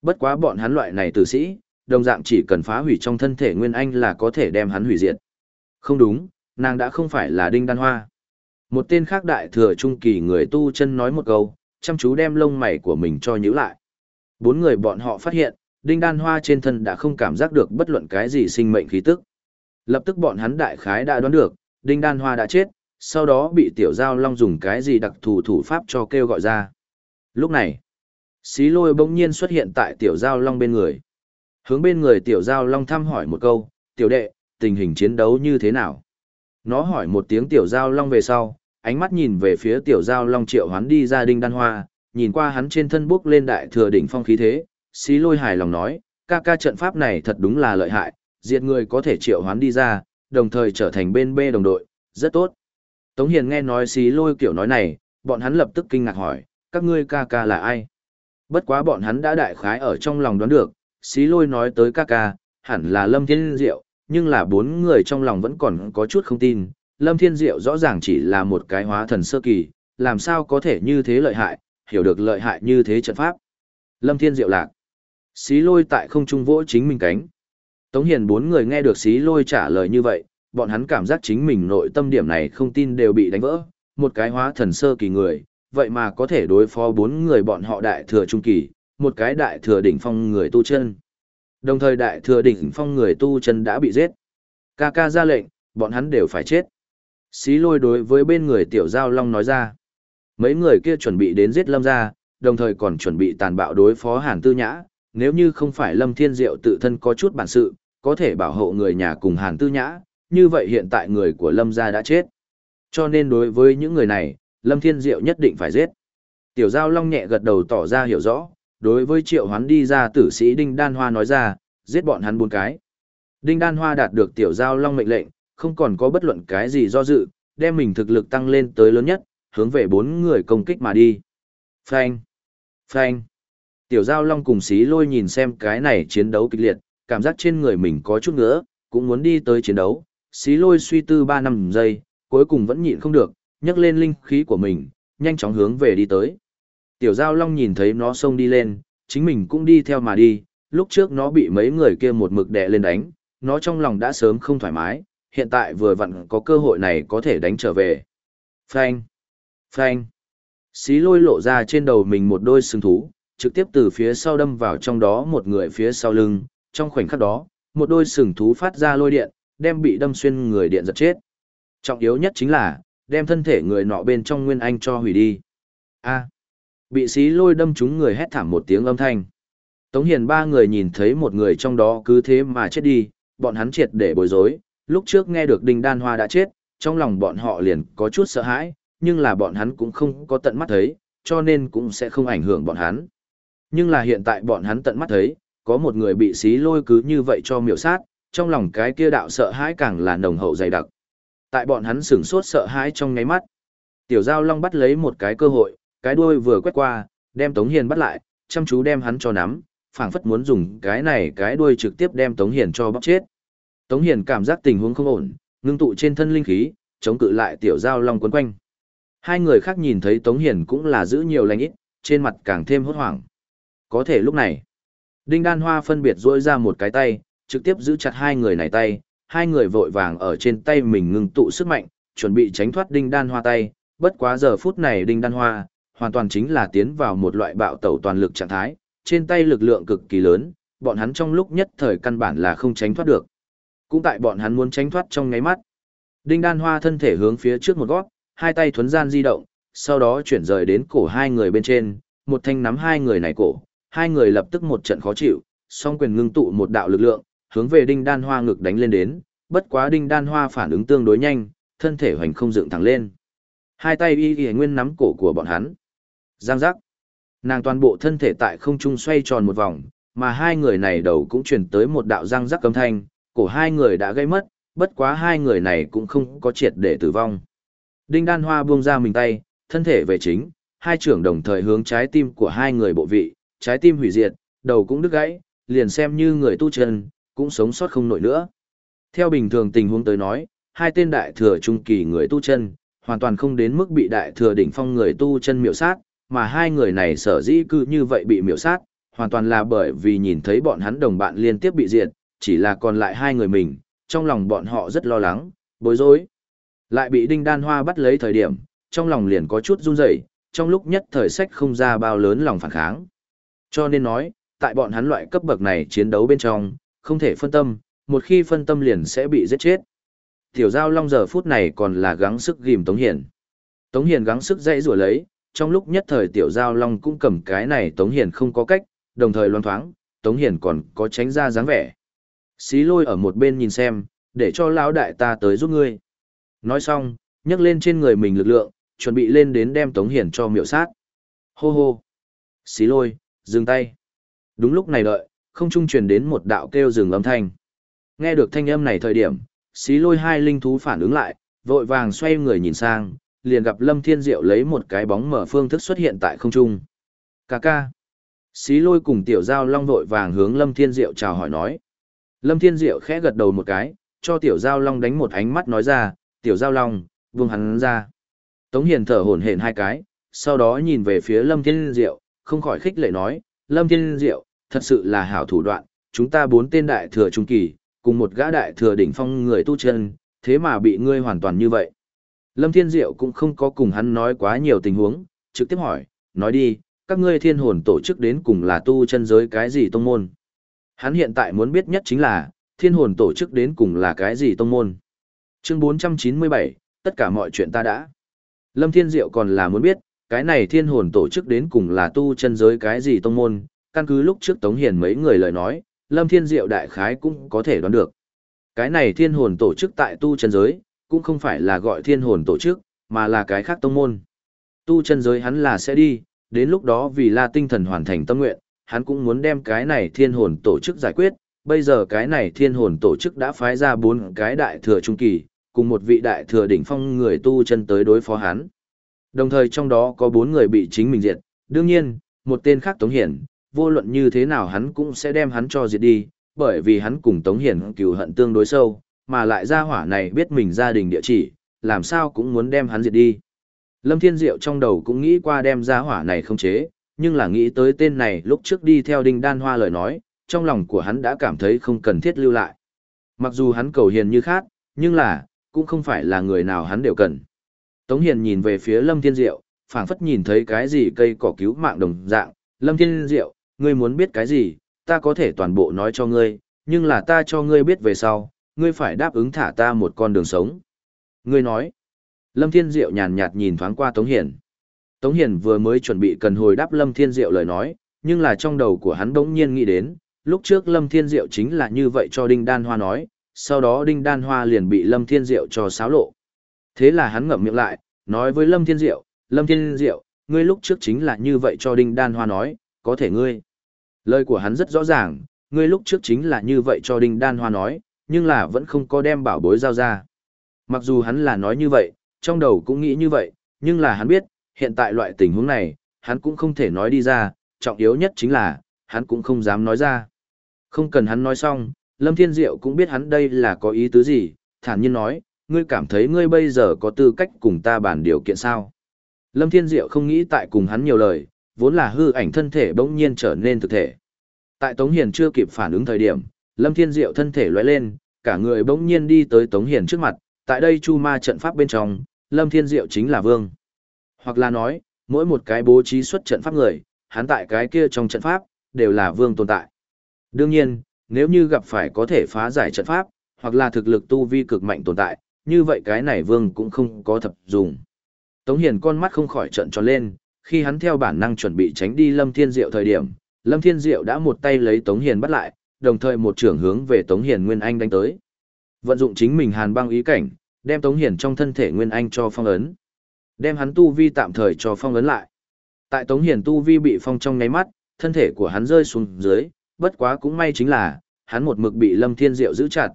Bất quá bọn hắn loại này tử sĩ, đồng dạng chỉ cần phá hủy trong thân thể Nguyên Anh là có thể đem hắn hủy diệt. Không đúng, nàng đã không phải là Đinh Đan Hoa. Một tên khác đại thừa trung kỳ người tu chân nói một câu, chăm chú đem lông mày của mình cho nhíu lại. Bốn người bọn họ phát hiện, Đinh Đan Hoa trên thân đã không cảm giác được bất luận cái gì sinh mệnh khí tức. Lập tức bọn hắn đại khái đã đoán được, Đinh Đan Hoa đã chết, sau đó bị Tiểu Giao Long dùng cái gì đặc thù thủ pháp cho kêu gọi ra. Lúc này, xí lôi bỗng nhiên xuất hiện tại Tiểu Giao Long bên người. Hướng bên người Tiểu Giao Long thăm hỏi một câu, Tiểu đệ, tình hình chiến đấu như thế nào? Nó hỏi một tiếng Tiểu Giao Long về sau, ánh mắt nhìn về phía Tiểu Giao Long triệu hoán đi ra Đinh Đan Hoa, nhìn qua hắn trên thân bước lên đại thừa đỉnh phong khí thế, xí lôi hài lòng nói, ca ca trận pháp này thật đúng là lợi hại, diệt người có thể triệu hoán đi ra, đồng thời trở thành bên B đồng đội, rất tốt. Tống Hiền nghe nói xí lôi kiểu nói này, bọn hắn lập tức kinh ngạc hỏi, các ngươi ca ca là ai? Bất quá bọn hắn đã đại khái ở trong lòng đoán được, xí lôi nói tới ca ca, hẳn là Lâm Thiên Diệu, nhưng là bốn người trong lòng vẫn còn có chút không tin, Lâm Thiên Diệu rõ ràng chỉ là một cái hóa thần sơ kỳ, làm sao có thể như thế lợi hại, hiểu được lợi hại như thế trận pháp. Lâm Thiên Diệu lạc. Xí lôi tại không trung vỗ chính mình cánh. Tống Hiền bốn người nghe được xí lôi trả lời như vậy, bọn hắn cảm giác chính mình nội tâm điểm này không tin đều bị đánh vỡ. Một cái hóa thần sơ kỳ người, vậy mà có thể đối phó bốn người bọn họ đại thừa trung kỳ, một cái đại thừa đỉnh phong người tu chân. Đồng thời đại thừa đỉnh phong người tu chân đã bị giết. Ca ca ra lệnh, bọn hắn đều phải chết. Xí lôi đối với bên người tiểu giao long nói ra. Mấy người kia chuẩn bị đến giết lâm ra, đồng thời còn chuẩn bị tàn bạo đối phó hàn tư nhã. Nếu như không phải lâm thiên diệu tự thân có chút bản sự, có thể bảo hộ người nhà cùng hàn tư nhã, như vậy hiện tại người của lâm gia đã chết. Cho nên đối với những người này, lâm thiên diệu nhất định phải giết. Tiểu giao long nhẹ gật đầu tỏ ra hiểu rõ, đối với triệu hoán đi ra tử sĩ Đinh Đan Hoa nói ra, giết bọn hắn bốn cái. Đinh Đan Hoa đạt được tiểu giao long mệnh lệnh, không còn có bất luận cái gì do dự, đem mình thực lực tăng lên tới lớn nhất, hướng về bốn người công kích mà đi. Phanh! Phanh! Tiểu giao long cùng xí lôi nhìn xem cái này chiến đấu kịch liệt, cảm giác trên người mình có chút nữa, cũng muốn đi tới chiến đấu. Xí lôi suy tư 3 năm giây, cuối cùng vẫn nhịn không được, nhấc lên linh khí của mình, nhanh chóng hướng về đi tới. Tiểu giao long nhìn thấy nó xông đi lên, chính mình cũng đi theo mà đi, lúc trước nó bị mấy người kia một mực đè lên đánh, nó trong lòng đã sớm không thoải mái, hiện tại vừa vặn có cơ hội này có thể đánh trở về. Phanh! Phanh! Xí lôi lộ ra trên đầu mình một đôi sừng thú, trực tiếp từ phía sau đâm vào trong đó một người phía sau lưng, trong khoảnh khắc đó, một đôi sừng thú phát ra lôi điện, đem bị đâm xuyên người điện giật chết. Trọng yếu nhất chính là, đem thân thể người nọ bên trong nguyên anh cho hủy đi. A. Bị xí lôi đâm trúng người hét thảm một tiếng âm thanh. Tống Hiền ba người nhìn thấy một người trong đó cứ thế mà chết đi, bọn hắn triệt để bối rối, lúc trước nghe được Đinh Đan Hoa đã chết, trong lòng bọn họ liền có chút sợ hãi, nhưng là bọn hắn cũng không có tận mắt thấy, cho nên cũng sẽ không ảnh hưởng bọn hắn. Nhưng là hiện tại bọn hắn tận mắt thấy, có một người bị xí lôi cứ như vậy cho miểu sát, trong lòng cái kia đạo sợ hãi càng là nồng hậu dày đặc. Tại bọn hắn sửng sốt sợ hãi trong ngáy mắt. Tiểu Giao Long bắt lấy một cái cơ hội, cái đuôi vừa quét qua, đem Tống Hiền bắt lại, chăm chú đem hắn cho nắm, phảng phất muốn dùng cái này cái đuôi trực tiếp đem Tống Hiền cho bóc chết. Tống Hiền cảm giác tình huống không ổn, ngưng tụ trên thân linh khí, chống cự lại tiểu giao long quấn quanh. Hai người khác nhìn thấy Tống Hiền cũng là giữ nhiều lành ít, trên mặt càng thêm hốt hoảng. Có thể lúc này, Đinh Đan Hoa phân biệt duỗi ra một cái tay, trực tiếp giữ chặt hai người này tay, hai người vội vàng ở trên tay mình ngưng tụ sức mạnh, chuẩn bị tránh thoát Đinh Đan Hoa tay, bất quá giờ phút này Đinh Đan Hoa hoàn toàn chính là tiến vào một loại bạo tẩu toàn lực trạng thái, trên tay lực lượng cực kỳ lớn, bọn hắn trong lúc nhất thời căn bản là không tránh thoát được. Cũng tại bọn hắn muốn tránh thoát trong ngáy mắt. Đinh đan hoa thân thể hướng phía trước một gót, hai tay thuấn gian di động, sau đó chuyển rời đến cổ hai người bên trên, một thanh nắm hai người này cổ, hai người lập tức một trận khó chịu, song quyền ngưng tụ một đạo lực lượng, hướng về đinh đan hoa ngực đánh lên đến, bất quá đinh đan hoa phản ứng tương đối nhanh, thân thể hoành không dựng thẳng lên. Hai tay y y nguyên nắm cổ của bọn hắn. Giang giác. Nàng toàn bộ thân thể tại không trung xoay tròn một vòng, mà hai người này đầu cũng chuyển tới một đạo răng rắc cấm thanh, cổ hai người đã gây mất, bất quá hai người này cũng không có triệt để tử vong. Đinh Đan Hoa buông ra mình tay, thân thể về chính, hai trưởng đồng thời hướng trái tim của hai người bộ vị, trái tim hủy diệt, đầu cũng đứt gãy, liền xem như người tu chân, cũng sống sót không nổi nữa. Theo bình thường tình huống tới nói, hai tên đại thừa trung kỳ người tu chân, hoàn toàn không đến mức bị đại thừa đỉnh phong người tu chân miểu sát, mà hai người này sở dĩ cư như vậy bị miểu sát, hoàn toàn là bởi vì nhìn thấy bọn hắn đồng bạn liên tiếp bị diệt, chỉ là còn lại hai người mình, trong lòng bọn họ rất lo lắng, bối rối. Lại bị đinh đan hoa bắt lấy thời điểm, trong lòng liền có chút run rẩy, trong lúc nhất thời sách không ra bao lớn lòng phản kháng. Cho nên nói, tại bọn hắn loại cấp bậc này chiến đấu bên trong, không thể phân tâm, một khi phân tâm liền sẽ bị giết chết. Tiểu giao long giờ phút này còn là gắng sức ghim Tống Hiền. Tống Hiền gắng sức dãy rủa lấy, trong lúc nhất thời tiểu giao long cũng cầm cái này Tống Hiền không có cách, đồng thời loan thoáng, Tống Hiền còn có tránh ra dáng vẻ. Xí lôi ở một bên nhìn xem, để cho lão đại ta tới giúp ngươi. Nói xong, nhấc lên trên người mình lực lượng, chuẩn bị lên đến đem Tống Hiền cho miệu sát. Hô hô. Xí lôi, dừng tay. Đúng lúc này đợi, không trung truyền đến một đạo kêu dừng âm thanh. Nghe được thanh âm này thời điểm, xí lôi hai linh thú phản ứng lại, vội vàng xoay người nhìn sang, liền gặp Lâm Thiên Diệu lấy một cái bóng mở phương thức xuất hiện tại không trung. Cà ca. Xí lôi cùng tiểu giao long vội vàng hướng Lâm Thiên Diệu chào hỏi nói. Lâm Thiên Diệu khẽ gật đầu một cái, cho Tiểu Giao Long đánh một ánh mắt nói ra, Tiểu Giao Long, vương hắn ra. Tống Hiền thở hổn hển hai cái, sau đó nhìn về phía Lâm Thiên Diệu, không khỏi khích lệ nói, Lâm Thiên Diệu, thật sự là hảo thủ đoạn, chúng ta bốn tên đại thừa trung kỳ, cùng một gã đại thừa đỉnh phong người tu chân, thế mà bị ngươi hoàn toàn như vậy. Lâm Thiên Diệu cũng không có cùng hắn nói quá nhiều tình huống, trực tiếp hỏi, nói đi, các ngươi thiên hồn tổ chức đến cùng là tu chân giới cái gì tông môn. Hắn hiện tại muốn biết nhất chính là, thiên hồn tổ chức đến cùng là cái gì tông môn. Chương 497, tất cả mọi chuyện ta đã. Lâm Thiên Diệu còn là muốn biết, cái này thiên hồn tổ chức đến cùng là tu chân giới cái gì tông môn, căn cứ lúc trước Tống Hiền mấy người lời nói, Lâm Thiên Diệu đại khái cũng có thể đoán được. Cái này thiên hồn tổ chức tại tu chân giới, cũng không phải là gọi thiên hồn tổ chức, mà là cái khác tông môn. Tu chân giới hắn là sẽ đi, đến lúc đó vì la tinh thần hoàn thành tâm nguyện, hắn cũng muốn đem cái này thiên hồn tổ chức giải quyết, bây giờ cái này thiên hồn tổ chức đã phái ra bốn cái đại thừa trung kỳ, cùng một vị đại thừa đỉnh phong người tu chân tới đối phó hắn. Đồng thời trong đó có bốn người bị chính mình diệt, đương nhiên, một tên khác Tống Hiển, vô luận như thế nào hắn cũng sẽ đem hắn cho diệt đi, bởi vì hắn cùng Tống Hiển cừu hận tương đối sâu, mà lại gia hỏa này biết mình gia đình địa chỉ, làm sao cũng muốn đem hắn diệt đi. Lâm Thiên Diệu trong đầu cũng nghĩ qua đem gia hỏa này không chế, nhưng là nghĩ tới tên này lúc trước đi theo đinh đan hoa lời nói, trong lòng của hắn đã cảm thấy không cần thiết lưu lại. Mặc dù hắn cầu hiền như khác, nhưng là, cũng không phải là người nào hắn đều cần. Tống Hiền nhìn về phía Lâm Thiên Diệu, phảng phất nhìn thấy cái gì cây cỏ cứu mạng đồng dạng. Lâm Thiên Diệu, ngươi muốn biết cái gì, ta có thể toàn bộ nói cho ngươi, nhưng là ta cho ngươi biết về sau, ngươi phải đáp ứng thả ta một con đường sống. Ngươi nói. Lâm Thiên Diệu nhàn nhạt nhìn thoáng qua Tống Hiền. Tống Hiền vừa mới chuẩn bị cần hồi đáp Lâm Thiên Diệu lời nói, nhưng là trong đầu của hắn đống nhiên nghĩ đến, lúc trước Lâm Thiên Diệu chính là như vậy cho Đinh Đan Hoa nói, sau đó Đinh Đan Hoa liền bị Lâm Thiên Diệu cho xáo lộ. Thế là hắn ngậm miệng lại, nói với Lâm Thiên Diệu, Lâm Thiên Diệu, ngươi lúc trước chính là như vậy cho Đinh Đan Hoa nói, có thể ngươi. Lời của hắn rất rõ ràng, ngươi lúc trước chính là như vậy cho Đinh Đan Hoa nói, nhưng là vẫn không có đem bảo bối giao ra. Mặc dù hắn là nói như vậy, trong đầu cũng nghĩ như vậy, nhưng là hắn biết, hiện tại loại tình huống này, hắn cũng không thể nói đi ra, trọng yếu nhất chính là, hắn cũng không dám nói ra. Không cần hắn nói xong, Lâm Thiên Diệu cũng biết hắn đây là có ý tứ gì, thản nhiên nói, ngươi cảm thấy ngươi bây giờ có tư cách cùng ta bàn điều kiện sao? Lâm Thiên Diệu không nghĩ tại cùng hắn nhiều lời, vốn là hư ảnh thân thể bỗng nhiên trở nên thực thể. Tại Tống Hiền chưa kịp phản ứng thời điểm, Lâm Thiên Diệu thân thể lóe lên, cả người bỗng nhiên đi tới Tống Hiền trước mặt, tại đây chu ma trận pháp bên trong, Lâm Thiên Diệu chính là vương. Hoặc là nói, mỗi một cái bố trí xuất trận pháp người, hắn tại cái kia trong trận pháp, đều là vương tồn tại. Đương nhiên, nếu như gặp phải có thể phá giải trận pháp, hoặc là thực lực tu vi cực mạnh tồn tại, như vậy cái này vương cũng không có thập dùng. Tống Hiền con mắt không khỏi trận tròn lên, khi hắn theo bản năng chuẩn bị tránh đi Lâm Thiên Diệu thời điểm, Lâm Thiên Diệu đã một tay lấy Tống Hiền bắt lại, đồng thời một trưởng hướng về Tống Hiền Nguyên Anh đánh tới. Vận dụng chính mình hàn băng ý cảnh, đem Tống Hiền trong thân thể Nguyên Anh cho phong ấn. Đem hắn tu vi tạm thời cho phong ấn lại. Tại Tống Hiền tu vi bị phong trong nháy mắt, thân thể của hắn rơi xuống dưới, bất quá cũng may chính là, hắn một mực bị Lâm Thiên Diệu giữ chặt.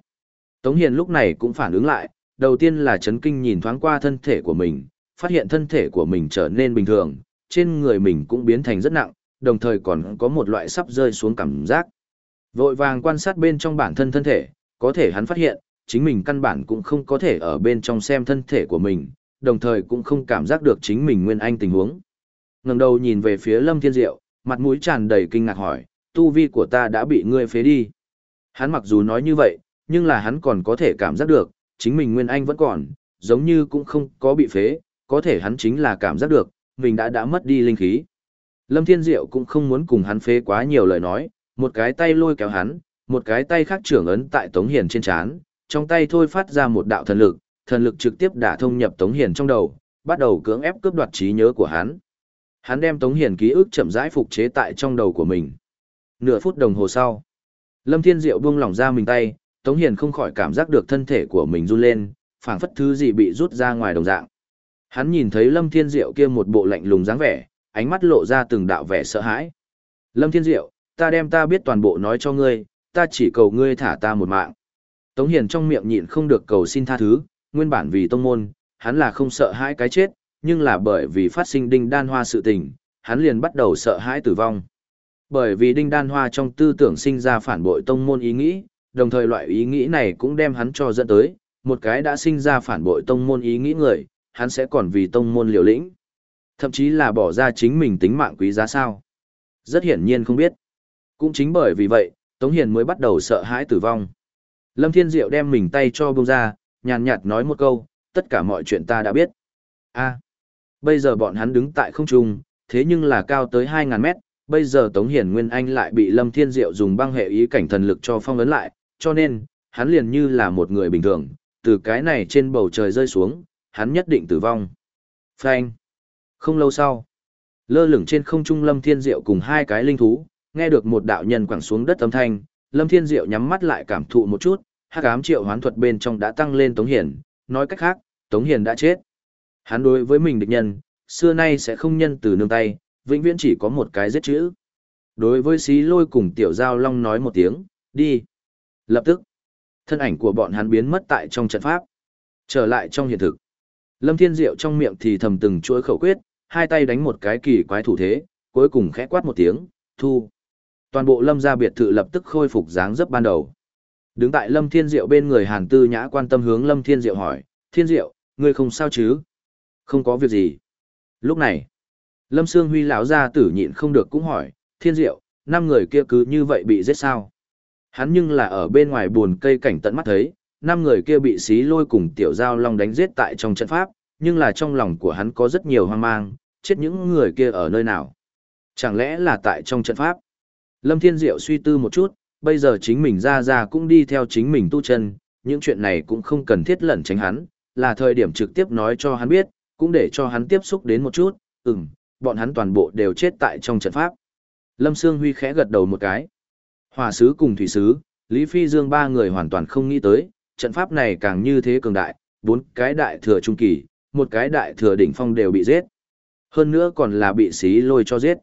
Tống Hiền lúc này cũng phản ứng lại, đầu tiên là chấn kinh nhìn thoáng qua thân thể của mình, phát hiện thân thể của mình trở nên bình thường, trên người mình cũng biến thành rất nặng, đồng thời còn có một loại sắp rơi xuống cảm giác. Vội vàng quan sát bên trong bản thân thân thể, có thể hắn phát hiện, chính mình căn bản cũng không có thể ở bên trong xem thân thể của mình, đồng thời cũng không cảm giác được chính mình nguyên anh tình huống. Ngẩng đầu nhìn về phía Lâm Thiên Diệu, mặt mũi tràn đầy kinh ngạc hỏi, tu vi của ta đã bị ngươi phế đi. Hắn mặc dù nói như vậy, nhưng là hắn còn có thể cảm giác được, chính mình nguyên anh vẫn còn, giống như cũng không có bị phế, có thể hắn chính là cảm giác được, mình đã đã mất đi linh khí. Lâm Thiên Diệu cũng không muốn cùng hắn phế quá nhiều lời nói, một cái tay lôi kéo hắn, một cái tay khác trưởng ấn tại Tống Hiền trên chán, trong tay thôi phát ra một đạo thần lực, thần lực trực tiếp đả thông nhập Tống Hiền trong đầu, bắt đầu cưỡng ép cướp đoạt trí nhớ của hắn. Hắn đem Tống Hiền ký ức chậm rãi phục chế tại trong đầu của mình. Nửa phút đồng hồ sau, Lâm Thiên Diệu buông lỏng ra mình tay, Tống Hiền không khỏi cảm giác được thân thể của mình run lên, phảng phất thứ gì bị rút ra ngoài đồng dạng. Hắn nhìn thấy Lâm Thiên Diệu kia một bộ lạnh lùng dáng vẻ, ánh mắt lộ ra từng đạo vẻ sợ hãi. Lâm Thiên Diệu, ta đem ta biết toàn bộ nói cho ngươi, ta chỉ cầu ngươi thả ta một mạng. Tống Hiền trong miệng nhịn không được cầu xin tha thứ, nguyên bản vì tông môn, hắn là không sợ hãi cái chết, nhưng là bởi vì phát sinh đinh đan hoa sự tình, hắn liền bắt đầu sợ hãi tử vong. Bởi vì đinh đan hoa trong tư tưởng sinh ra phản bội tông môn ý nghĩ, đồng thời loại ý nghĩ này cũng đem hắn cho dẫn tới, một cái đã sinh ra phản bội tông môn ý nghĩ người, hắn sẽ còn vì tông môn liều lĩnh. Thậm chí là bỏ ra chính mình tính mạng quý giá sao. Rất hiển nhiên không biết. Cũng chính bởi vì vậy, Tống Hiền mới bắt đầu sợ hãi tử vong. Lâm Thiên Diệu đem mình tay cho bông ra, nhàn nhạt nói một câu, tất cả mọi chuyện ta đã biết. a bây giờ bọn hắn đứng tại không trung, thế nhưng là cao tới 2.000 mét, bây giờ Tống Hiền Nguyên Anh lại bị Lâm Thiên Diệu dùng băng hệ ý cảnh thần lực cho phong ấn lại, cho nên, hắn liền như là một người bình thường, từ cái này trên bầu trời rơi xuống, hắn nhất định tử vong. Phanh. Không lâu sau, lơ lửng trên không trung Lâm Thiên Diệu cùng hai cái linh thú, nghe được một đạo nhân quẳng xuống đất âm thanh, Lâm Thiên Diệu nhắm mắt lại cảm thụ một chút, hắc ám triệu hoán thuật bên trong đã tăng lên Tống hiển nói cách khác, Tống hiển đã chết. Hắn đối với mình địch nhân, xưa nay sẽ không nhân từ nương tay, vĩnh viễn chỉ có một cái giết chữ. Đối với xí lôi cùng tiểu giao long nói một tiếng, đi. Lập tức, thân ảnh của bọn hắn biến mất tại trong trận pháp. Trở lại trong hiện thực. Lâm Thiên Diệu trong miệng thì thầm từng chuỗi khẩu quyết, hai tay đánh một cái kỳ quái thủ thế, cuối cùng khẽ quát một tiếng, thu. Toàn bộ Lâm gia biệt thự lập tức khôi phục dáng dấp ban đầu. Đứng tại Lâm Thiên Diệu bên người Hàn Tư Nhã quan tâm hướng Lâm Thiên Diệu hỏi, Thiên Diệu, ngươi không sao chứ? Không có việc gì. Lúc này, Lâm Sương Huy lão gia tử nhịn không được cũng hỏi, Thiên Diệu, năm người kia cứ như vậy bị giết sao? Hắn nhưng là ở bên ngoài buồn cây cảnh tận mắt thấy, năm người kia bị xí lôi cùng tiểu giao long đánh giết tại trong trận pháp, nhưng là trong lòng của hắn có rất nhiều hoang mang, chết những người kia ở nơi nào? Chẳng lẽ là tại trong trận pháp? Lâm Thiên Diệu suy tư một chút, bây giờ chính mình ra ra cũng đi theo chính mình tu chân, những chuyện này cũng không cần thiết lẩn tránh hắn, là thời điểm trực tiếp nói cho hắn biết, cũng để cho hắn tiếp xúc đến một chút, ừm, bọn hắn toàn bộ đều chết tại trong trận pháp. Lâm Sương Huy khẽ gật đầu một cái. Hòa sứ cùng thủy sứ, Lý Phi Dương ba người hoàn toàn không nghĩ tới, trận pháp này càng như thế cường đại, bốn cái đại thừa trung kỳ, một cái đại thừa đỉnh phong đều bị giết. Hơn nữa còn là bị xí lôi cho giết.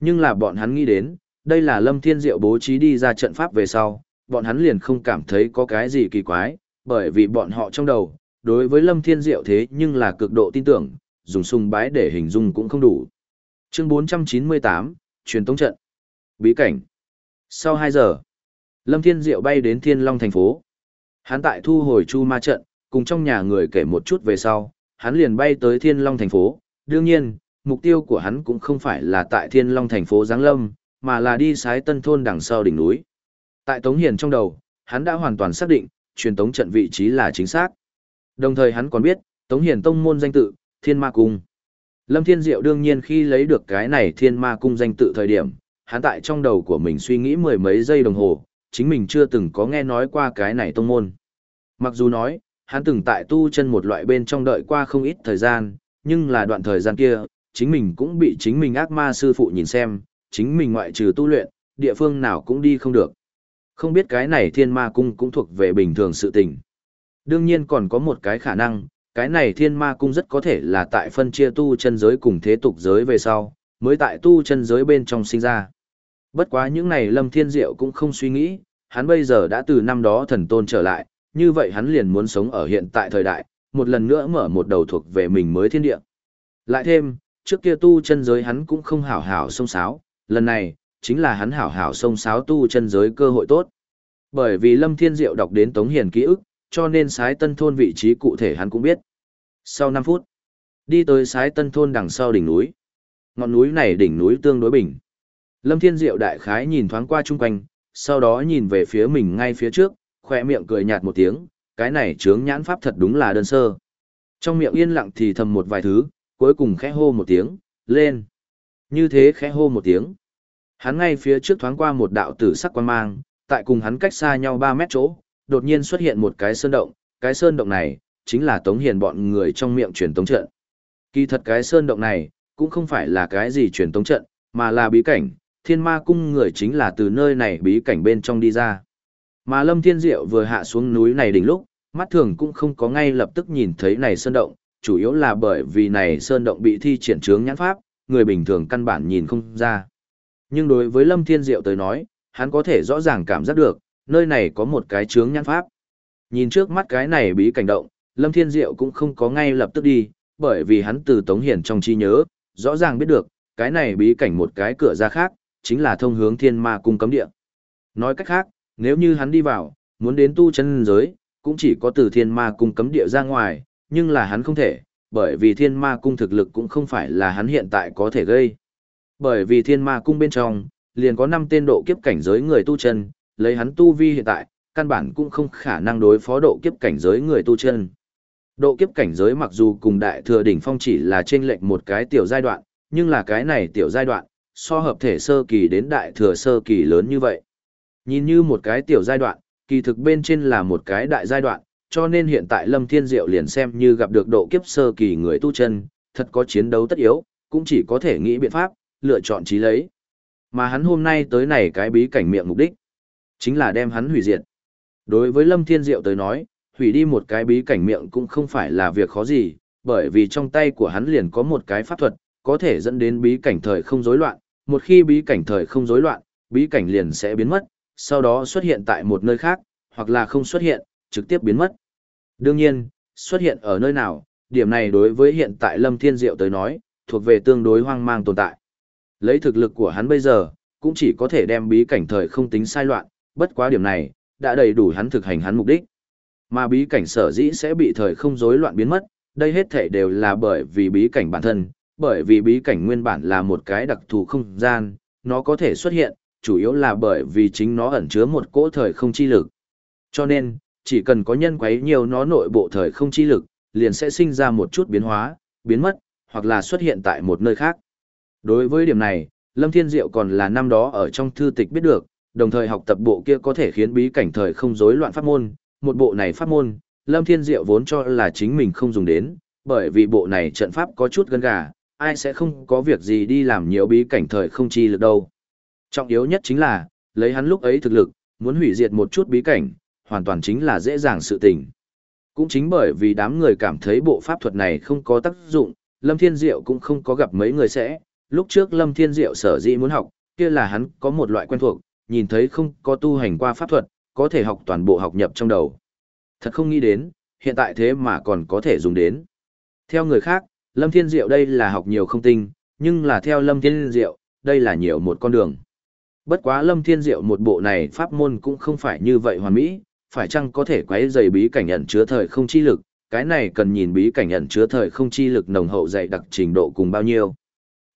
Nhưng là bọn hắn nghĩ đến, đây là Lâm Thiên Diệu bố trí đi ra trận pháp về sau, bọn hắn liền không cảm thấy có cái gì kỳ quái, bởi vì bọn họ trong đầu, đối với Lâm Thiên Diệu thế nhưng là cực độ tin tưởng, dùng sung bái để hình dung cũng không đủ. Chương 498, truyền tống trận. Bí cảnh. Sau 2 giờ, Lâm Thiên Diệu bay đến Thiên Long thành phố. Hắn tại thu hồi chu ma trận, cùng trong nhà người kể một chút về sau, hắn liền bay tới Thiên Long thành phố. Đương nhiên, mục tiêu của hắn cũng không phải là tại Thiên Long thành phố Giáng Lâm, mà là đi sái tân thôn đằng sau đỉnh núi. Tại Tống Hiền trong đầu, hắn đã hoàn toàn xác định, truyền tống trận vị trí là chính xác. Đồng thời hắn còn biết, Tống Hiền tông môn danh tự, Thiên Ma Cung. Lâm Thiên Diệu đương nhiên khi lấy được cái này Thiên Ma Cung danh tự thời điểm, hắn tại trong đầu của mình suy nghĩ mười mấy giây đồng hồ, chính mình chưa từng có nghe nói qua cái này tông môn. Mặc dù nói, hắn từng tại tu chân một loại bên trong đợi qua không ít thời gian, nhưng là đoạn thời gian kia, chính mình cũng bị chính mình ác ma sư phụ nhìn xem, chính mình ngoại trừ tu luyện, địa phương nào cũng đi không được. Không biết cái này thiên ma cung cũng thuộc về bình thường sự tình. Đương nhiên còn có một cái khả năng, cái này thiên ma cung rất có thể là tại phân chia tu chân giới cùng thế tục giới về sau, mới tại tu chân giới bên trong sinh ra. Bất quá những này Lâm Thiên Diệu cũng không suy nghĩ, hắn bây giờ đã từ năm đó thần tôn trở lại, như vậy hắn liền muốn sống ở hiện tại thời đại, một lần nữa mở một đầu thuộc về mình mới thiên địa. Lại thêm, trước kia tu chân giới hắn cũng không hảo hảo sông sáo, lần này, chính là hắn hảo hảo sông sáo tu chân giới cơ hội tốt. Bởi vì Lâm Thiên Diệu đọc đến Tống Hiền ký ức, cho nên sái tân thôn vị trí cụ thể hắn cũng biết. Sau 5 phút, đi tới sái tân thôn đằng sau đỉnh núi. Ngọn núi này đỉnh núi tương đối bình. Lâm Thiên Diệu đại khái nhìn thoáng qua chung quanh, sau đó nhìn về phía mình ngay phía trước, khỏe miệng cười nhạt một tiếng, cái này chướng nhãn pháp thật đúng là đơn sơ. Trong miệng yên lặng thì thầm một vài thứ, cuối cùng khẽ hô một tiếng, lên. Như thế khẽ hô một tiếng. Hắn ngay phía trước thoáng qua một đạo tử sắc quan mang, tại cùng hắn cách xa nhau 3 mét chỗ, đột nhiên xuất hiện một cái sơn động, cái sơn động này, chính là tống hiền bọn người trong miệng truyền tống trận. Kỳ thật cái sơn động này, cũng không phải là cái gì truyền tống trận, mà là bí cảnh, thiên ma cung người chính là từ nơi này bí cảnh bên trong đi ra. Mà Lâm Thiên Diệu vừa hạ xuống núi này đỉnh lúc, mắt thường cũng không có ngay lập tức nhìn thấy này sơn động, chủ yếu là bởi vì này sơn động bị thi triển trướng nhãn pháp, người bình thường căn bản nhìn không ra. Nhưng đối với Lâm Thiên Diệu tới nói, hắn có thể rõ ràng cảm giác được, nơi này có một cái trướng nhãn pháp. Nhìn trước mắt cái này bí cảnh động, Lâm Thiên Diệu cũng không có ngay lập tức đi, bởi vì hắn từ Tống Hiển trong trí nhớ, rõ ràng biết được, cái này bí cảnh một cái cửa ra khác, chính là thông hướng thiên ma cung cấm địa. Nói cách khác, nếu như hắn đi vào, muốn đến tu chân giới, cũng chỉ có từ thiên ma cung cấm địa ra ngoài, nhưng là hắn không thể, bởi vì thiên ma cung thực lực cũng không phải là hắn hiện tại có thể gây. Bởi vì thiên ma cung bên trong, liền có 5 tên độ kiếp cảnh giới người tu chân, lấy hắn tu vi hiện tại, căn bản cũng không khả năng đối phó độ kiếp cảnh giới người tu chân. Độ kiếp cảnh giới mặc dù cùng đại thừa đỉnh phong chỉ là trên lệnh một cái tiểu giai đoạn, nhưng là cái này tiểu giai đoạn, so hợp thể sơ kỳ đến đại thừa sơ kỳ lớn như vậy. Nhìn như một cái tiểu giai đoạn, kỳ thực bên trên là một cái đại giai đoạn, cho nên hiện tại Lâm Thiên Diệu liền xem như gặp được độ kiếp sơ kỳ người tu chân, thật có chiến đấu tất yếu, cũng chỉ có thể nghĩ biện pháp, lựa chọn trí lấy. Mà hắn hôm nay tới này cái bí cảnh miệng mục đích, chính là đem hắn hủy diệt. Đối với Lâm Thiên Diệu tới nói, hủy đi một cái bí cảnh miệng cũng không phải là việc khó gì, bởi vì trong tay của hắn liền có một cái pháp thuật, có thể dẫn đến bí cảnh thời không rối loạn, một khi bí cảnh thời không rối loạn, bí cảnh liền sẽ biến mất, sau đó xuất hiện tại một nơi khác, hoặc là không xuất hiện, trực tiếp biến mất. Đương nhiên, xuất hiện ở nơi nào, điểm này đối với hiện tại Lâm Thiên Diệu tới nói, thuộc về tương đối hoang mang tồn tại. Lấy thực lực của hắn bây giờ, cũng chỉ có thể đem bí cảnh thời không tính sai loạn, bất quá điểm này, đã đầy đủ hắn thực hành hắn mục đích. Mà bí cảnh sở dĩ sẽ bị thời không rối loạn biến mất, đây hết thể đều là bởi vì bí cảnh bản thân, bởi vì bí cảnh nguyên bản là một cái đặc thù không gian, nó có thể xuất hiện, chủ yếu là bởi vì chính nó ẩn chứa một cỗ thời không chi lực. Cho nên, chỉ cần có nhân quấy nhiều nó nội bộ thời không chi lực, liền sẽ sinh ra một chút biến hóa, biến mất, hoặc là xuất hiện tại một nơi khác. Đối với điểm này, Lâm Thiên Diệu còn là năm đó ở trong thư tịch biết được, đồng thời học tập bộ kia có thể khiến bí cảnh thời không rối loạn pháp môn, một bộ này pháp môn, Lâm Thiên Diệu vốn cho là chính mình không dùng đến, bởi vì bộ này trận pháp có chút gân gà, ai sẽ không có việc gì đi làm nhiều bí cảnh thời không chi lực đâu. Trọng yếu nhất chính là, lấy hắn lúc ấy thực lực, muốn hủy diệt một chút bí cảnh, hoàn toàn chính là dễ dàng sự tình. Cũng chính bởi vì đám người cảm thấy bộ pháp thuật này không có tác dụng, Lâm Thiên Diệu cũng không có gặp mấy người sẽ, lúc trước Lâm Thiên Diệu sở dĩ muốn học, kia là hắn có một loại quen thuộc, nhìn thấy không có tu hành qua pháp thuật, có thể học toàn bộ học nhập trong đầu. Thật không nghĩ đến, hiện tại thế mà còn có thể dùng đến. Theo người khác, Lâm Thiên Diệu đây là học nhiều không tinh, nhưng là theo Lâm Thiên Diệu, đây là nhiều một con đường. Bất quá Lâm Thiên Diệu một bộ này pháp môn cũng không phải như vậy hoàn mỹ, phải chăng có thể quấy dày bí cảnh ẩn chứa thời không chi lực, cái này cần nhìn bí cảnh ẩn chứa thời không chi lực nồng hậu dày đặc trình độ cùng bao nhiêu.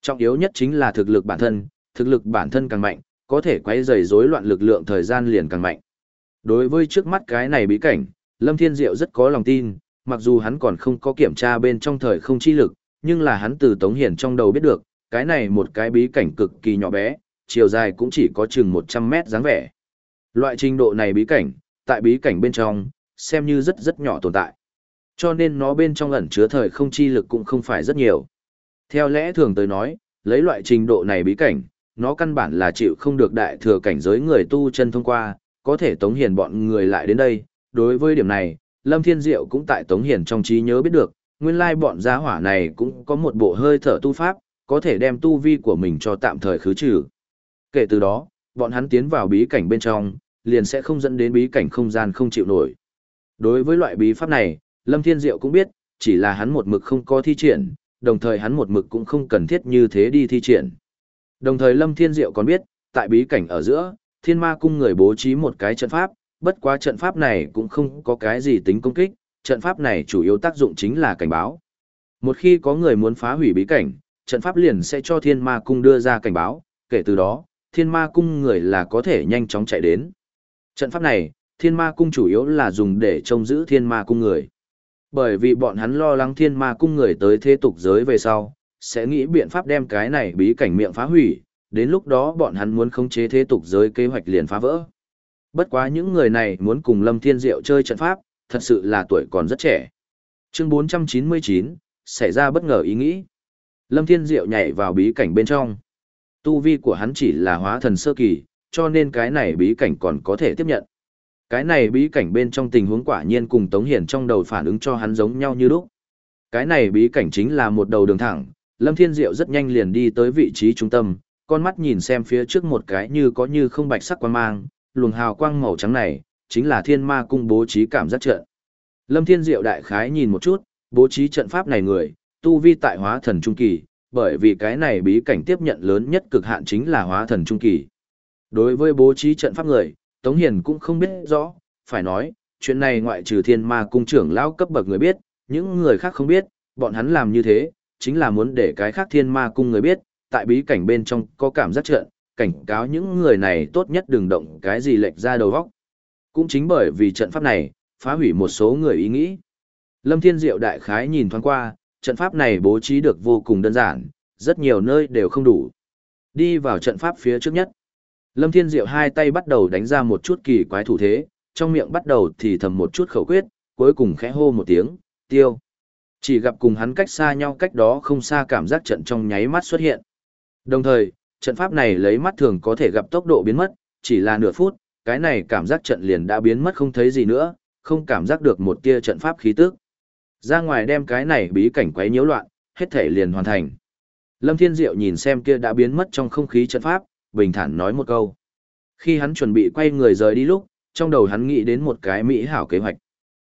Trọng yếu nhất chính là thực lực bản thân, thực lực bản thân càng mạnh, có thể quấy dày rối loạn lực lượng thời gian liền càng mạnh. Đối với trước mắt cái này bí cảnh, Lâm Thiên Diệu rất có lòng tin, mặc dù hắn còn không có kiểm tra bên trong thời không chi lực, nhưng là hắn từ Tống Hiển trong đầu biết được, cái này một cái bí cảnh cực kỳ nhỏ bé, chiều dài cũng chỉ có chừng 100 mét dáng vẻ. Loại trình độ này bí cảnh, tại bí cảnh bên trong, xem như rất rất nhỏ tồn tại. Cho nên nó bên trong ẩn chứa thời không chi lực cũng không phải rất nhiều. Theo lẽ thường tới nói, lấy loại trình độ này bí cảnh, nó căn bản là chịu không được đại thừa cảnh giới người tu chân thông qua, có thể tống hiền bọn người lại đến đây. Đối với điểm này, Lâm Thiên Diệu cũng tại tống hiền trong trí nhớ biết được, nguyên lai bọn gia hỏa này cũng có một bộ hơi thở tu pháp, có thể đem tu vi của mình cho tạm thời khứ trừ. Kể từ đó, bọn hắn tiến vào bí cảnh bên trong, liền sẽ không dẫn đến bí cảnh không gian không chịu nổi. Đối với loại bí pháp này, Lâm Thiên Diệu cũng biết, chỉ là hắn một mực không có thi triển, đồng thời hắn một mực cũng không cần thiết như thế đi thi triển. Đồng thời Lâm Thiên Diệu còn biết, tại bí cảnh ở giữa, Thiên Ma cung người bố trí một cái trận pháp, bất quá trận pháp này cũng không có cái gì tính công kích, trận pháp này chủ yếu tác dụng chính là cảnh báo. Một khi có người muốn phá hủy bí cảnh, trận pháp liền sẽ cho Thiên Ma cung đưa ra cảnh báo, kể từ đó, Thiên Ma cung người là có thể nhanh chóng chạy đến. Trận pháp này, Thiên Ma cung chủ yếu là dùng để trông giữ Thiên Ma cung người. Bởi vì bọn hắn lo lắng Thiên Ma cung người tới thế tục giới về sau, sẽ nghĩ biện pháp đem cái này bí cảnh miệng phá hủy, đến lúc đó bọn hắn muốn khống chế thế tục giới kế hoạch liền phá vỡ. Bất quá những người này muốn cùng Lâm Thiên Diệu chơi trận pháp, thật sự là tuổi còn rất trẻ. Chương 499, xảy ra bất ngờ ý nghĩ. Lâm Thiên Diệu nhảy vào bí cảnh bên trong. Tu vi của hắn chỉ là hóa thần sơ kỳ, cho nên cái này bí cảnh còn có thể tiếp nhận. Cái này bí cảnh bên trong tình huống quả nhiên cùng Tống Hiển trong đầu phản ứng cho hắn giống nhau như lúc. Cái này bí cảnh chính là một đầu đường thẳng, Lâm Thiên Diệu rất nhanh liền đi tới vị trí trung tâm, con mắt nhìn xem phía trước một cái như có như không bạch sắc quang mang, luồng hào quang màu trắng này, chính là thiên ma cung bố trí cảm giác trận. Lâm Thiên Diệu đại khái nhìn một chút, bố trí trận pháp này người, tu vi tại hóa thần trung kỳ, bởi vì cái này bí cảnh tiếp nhận lớn nhất cực hạn chính là hóa thần trung kỳ. Đối với bố trí trận pháp người, Tống Hiền cũng không biết rõ, phải nói, chuyện này ngoại trừ thiên ma cung trưởng lão cấp bậc người biết, những người khác không biết, bọn hắn làm như thế, chính là muốn để cái khác thiên ma cung người biết, tại bí cảnh bên trong có cảm giác trận, cảnh cáo những người này tốt nhất đừng động cái gì lệch ra đầu vóc. Cũng chính bởi vì trận pháp này, phá hủy một số người ý nghĩ. Lâm Thiên Diệu đại khái nhìn thoáng qua, trận pháp này bố trí được vô cùng đơn giản, rất nhiều nơi đều không đủ. Đi vào trận pháp phía trước nhất. Lâm Thiên Diệu hai tay bắt đầu đánh ra một chút kỳ quái thủ thế, trong miệng bắt đầu thì thầm một chút khẩu quyết, cuối cùng khẽ hô một tiếng, tiêu. Chỉ gặp cùng hắn cách xa nhau cách đó không xa cảm giác trận trong nháy mắt xuất hiện. Đồng thời, trận pháp này lấy mắt thường có thể gặp tốc độ biến mất, chỉ là nửa phút, cái này cảm giác trận liền đã biến mất không thấy gì nữa, không cảm giác được một tia trận pháp khí tức. Ra ngoài đem cái này bí cảnh quấy nhiễu loạn, hết thể liền hoàn thành. Lâm Thiên Diệu nhìn xem kia đã biến mất trong không khí trận pháp, bình thản nói một câu. Khi hắn chuẩn bị quay người rời đi lúc, trong đầu hắn nghĩ đến một cái mỹ hảo kế hoạch.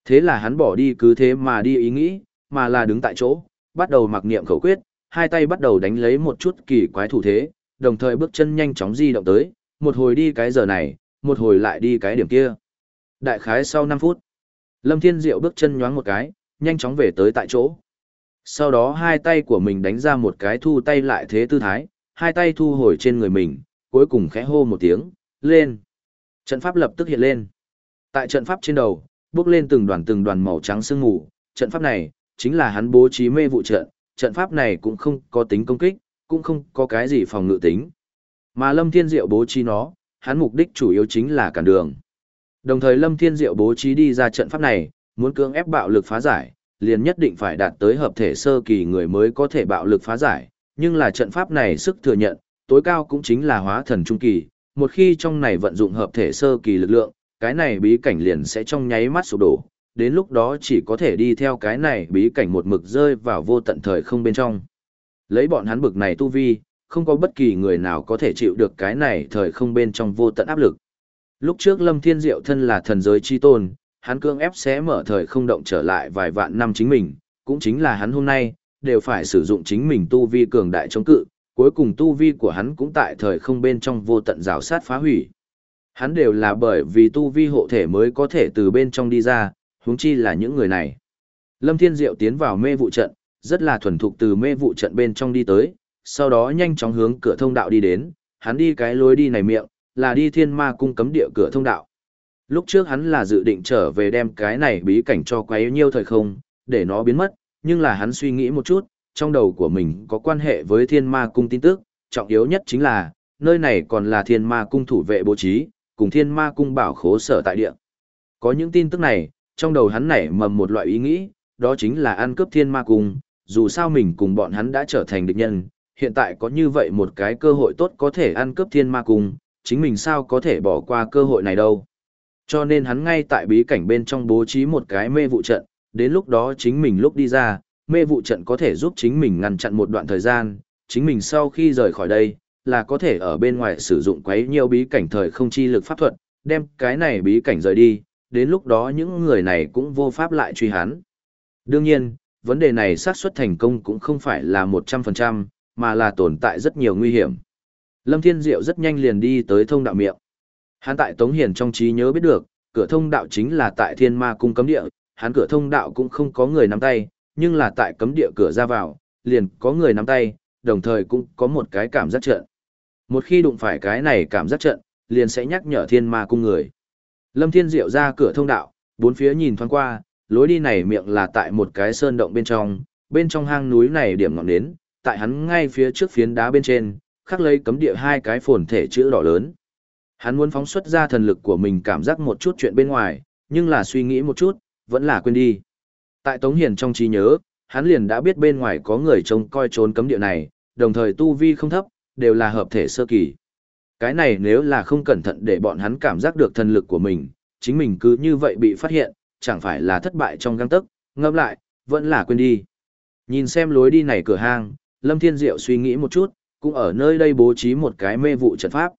Thế là hắn bỏ đi cứ thế mà đi ý nghĩ, mà là đứng tại chỗ, bắt đầu mặc niệm khẩu quyết, hai tay bắt đầu đánh lấy một chút kỳ quái thủ thế, đồng thời bước chân nhanh chóng di động tới, một hồi đi cái giờ này, một hồi lại đi cái điểm kia. Đại khái sau 5 phút, Lâm Thiên Diệu bước chân nhoáng một cái, nhanh chóng về tới tại chỗ. Sau đó hai tay của mình đánh ra một cái thu tay lại thế tư thái, hai tay thu hồi trên người mình, cuối cùng khẽ hô một tiếng, lên. Trận pháp lập tức hiện lên. Tại trận pháp trên đầu, bước lên từng đoàn từng đoàn màu trắng sương mù, trận pháp này, chính là hắn bố trí mê vụ trận, trận pháp này cũng không có tính công kích, cũng không có cái gì phòng ngự tính. Mà Lâm Thiên Diệu bố trí nó, hắn mục đích chủ yếu chính là cản đường. Đồng thời Lâm Thiên Diệu bố trí đi ra trận pháp này, muốn cưỡng ép bạo lực phá giải, liền nhất định phải đạt tới hợp thể sơ kỳ người mới có thể bạo lực phá giải, nhưng là trận pháp này sức thừa nhận, tối cao cũng chính là hóa thần trung kỳ, một khi trong này vận dụng hợp thể sơ kỳ lực lượng, cái này bí cảnh liền sẽ trong nháy mắt sụp đổ, đến lúc đó chỉ có thể đi theo cái này bí cảnh một mực rơi vào vô tận thời không bên trong. Lấy bọn hắn bực này tu vi, không có bất kỳ người nào có thể chịu được cái này thời không bên trong vô tận áp lực. Lúc trước Lâm Thiên Diệu thân là thần giới chi tôn, hắn cương ép sẽ mở thời không động trở lại vài vạn năm chính mình, cũng chính là hắn hôm nay, đều phải sử dụng chính mình tu vi cường đại chống cự, cuối cùng tu vi của hắn cũng tại thời không bên trong vô tận rào sát phá hủy. Hắn đều là bởi vì tu vi hộ thể mới có thể từ bên trong đi ra, huống chi là những người này. Lâm Thiên Diệu tiến vào mê vụ trận, rất là thuần thục từ mê vụ trận bên trong đi tới, sau đó nhanh chóng hướng cửa thông đạo đi đến, hắn đi cái lối đi này miệng, là đi thiên ma cung cấm địa cửa thông đạo. Lúc trước hắn là dự định trở về đem cái này bí cảnh cho quấy nhiêu thời không, để nó biến mất, nhưng là hắn suy nghĩ một chút, trong đầu của mình có quan hệ với thiên ma cung tin tức, trọng yếu nhất chính là, nơi này còn là thiên ma cung thủ vệ bố trí, cùng thiên ma cung bảo khố sở tại địa. Có những tin tức này, trong đầu hắn nảy mầm một loại ý nghĩ, đó chính là ăn cướp thiên ma cung, dù sao mình cùng bọn hắn đã trở thành địch nhân, hiện tại có như vậy một cái cơ hội tốt có thể ăn cướp thiên ma cung, chính mình sao có thể bỏ qua cơ hội này đâu. Cho nên hắn ngay tại bí cảnh bên trong bố trí một cái mê vụ trận, đến lúc đó chính mình lúc đi ra, mê vụ trận có thể giúp chính mình ngăn chặn một đoạn thời gian, chính mình sau khi rời khỏi đây, là có thể ở bên ngoài sử dụng quấy nhiều bí cảnh thời không chi lực pháp thuật, đem cái này bí cảnh rời đi, đến lúc đó những người này cũng vô pháp lại truy hắn. Đương nhiên, vấn đề này xác suất thành công cũng không phải là 100%, mà là tồn tại rất nhiều nguy hiểm. Lâm Thiên Diệu rất nhanh liền đi tới thông đạo miệng. Hắn tại Tống Hiền trong trí nhớ biết được, cửa thông đạo chính là tại Thiên Ma cung cấm địa, hắn cửa thông đạo cũng không có người nắm tay, nhưng là tại cấm địa cửa ra vào, liền có người nắm tay, đồng thời cũng có một cái cảm giác trận. Một khi đụng phải cái này cảm giác trận, liền sẽ nhắc nhở Thiên Ma cung người. Lâm Thiên Diệu ra cửa thông đạo, bốn phía nhìn thoáng qua, lối đi này miệng là tại một cái sơn động bên trong, bên trong hang núi này điểm ngọn nến, tại hắn ngay phía trước phiến đá bên trên, khắc lấy cấm địa hai cái phồn thể chữ đỏ lớn. Hắn muốn phóng xuất ra thần lực của mình cảm giác một chút chuyện bên ngoài, nhưng là suy nghĩ một chút, vẫn là quên đi. Tại Tống Hiền trong trí nhớ, hắn liền đã biết bên ngoài có người trông coi trốn cấm địa này, đồng thời tu vi không thấp, đều là hợp thể sơ kỳ. Cái này nếu là không cẩn thận để bọn hắn cảm giác được thần lực của mình, chính mình cứ như vậy bị phát hiện, chẳng phải là thất bại trong găng tấc, ngâm lại, vẫn là quên đi. Nhìn xem lối đi này cửa hang, Lâm Thiên Diệu suy nghĩ một chút, cũng ở nơi đây bố trí một cái mê vụ trận pháp.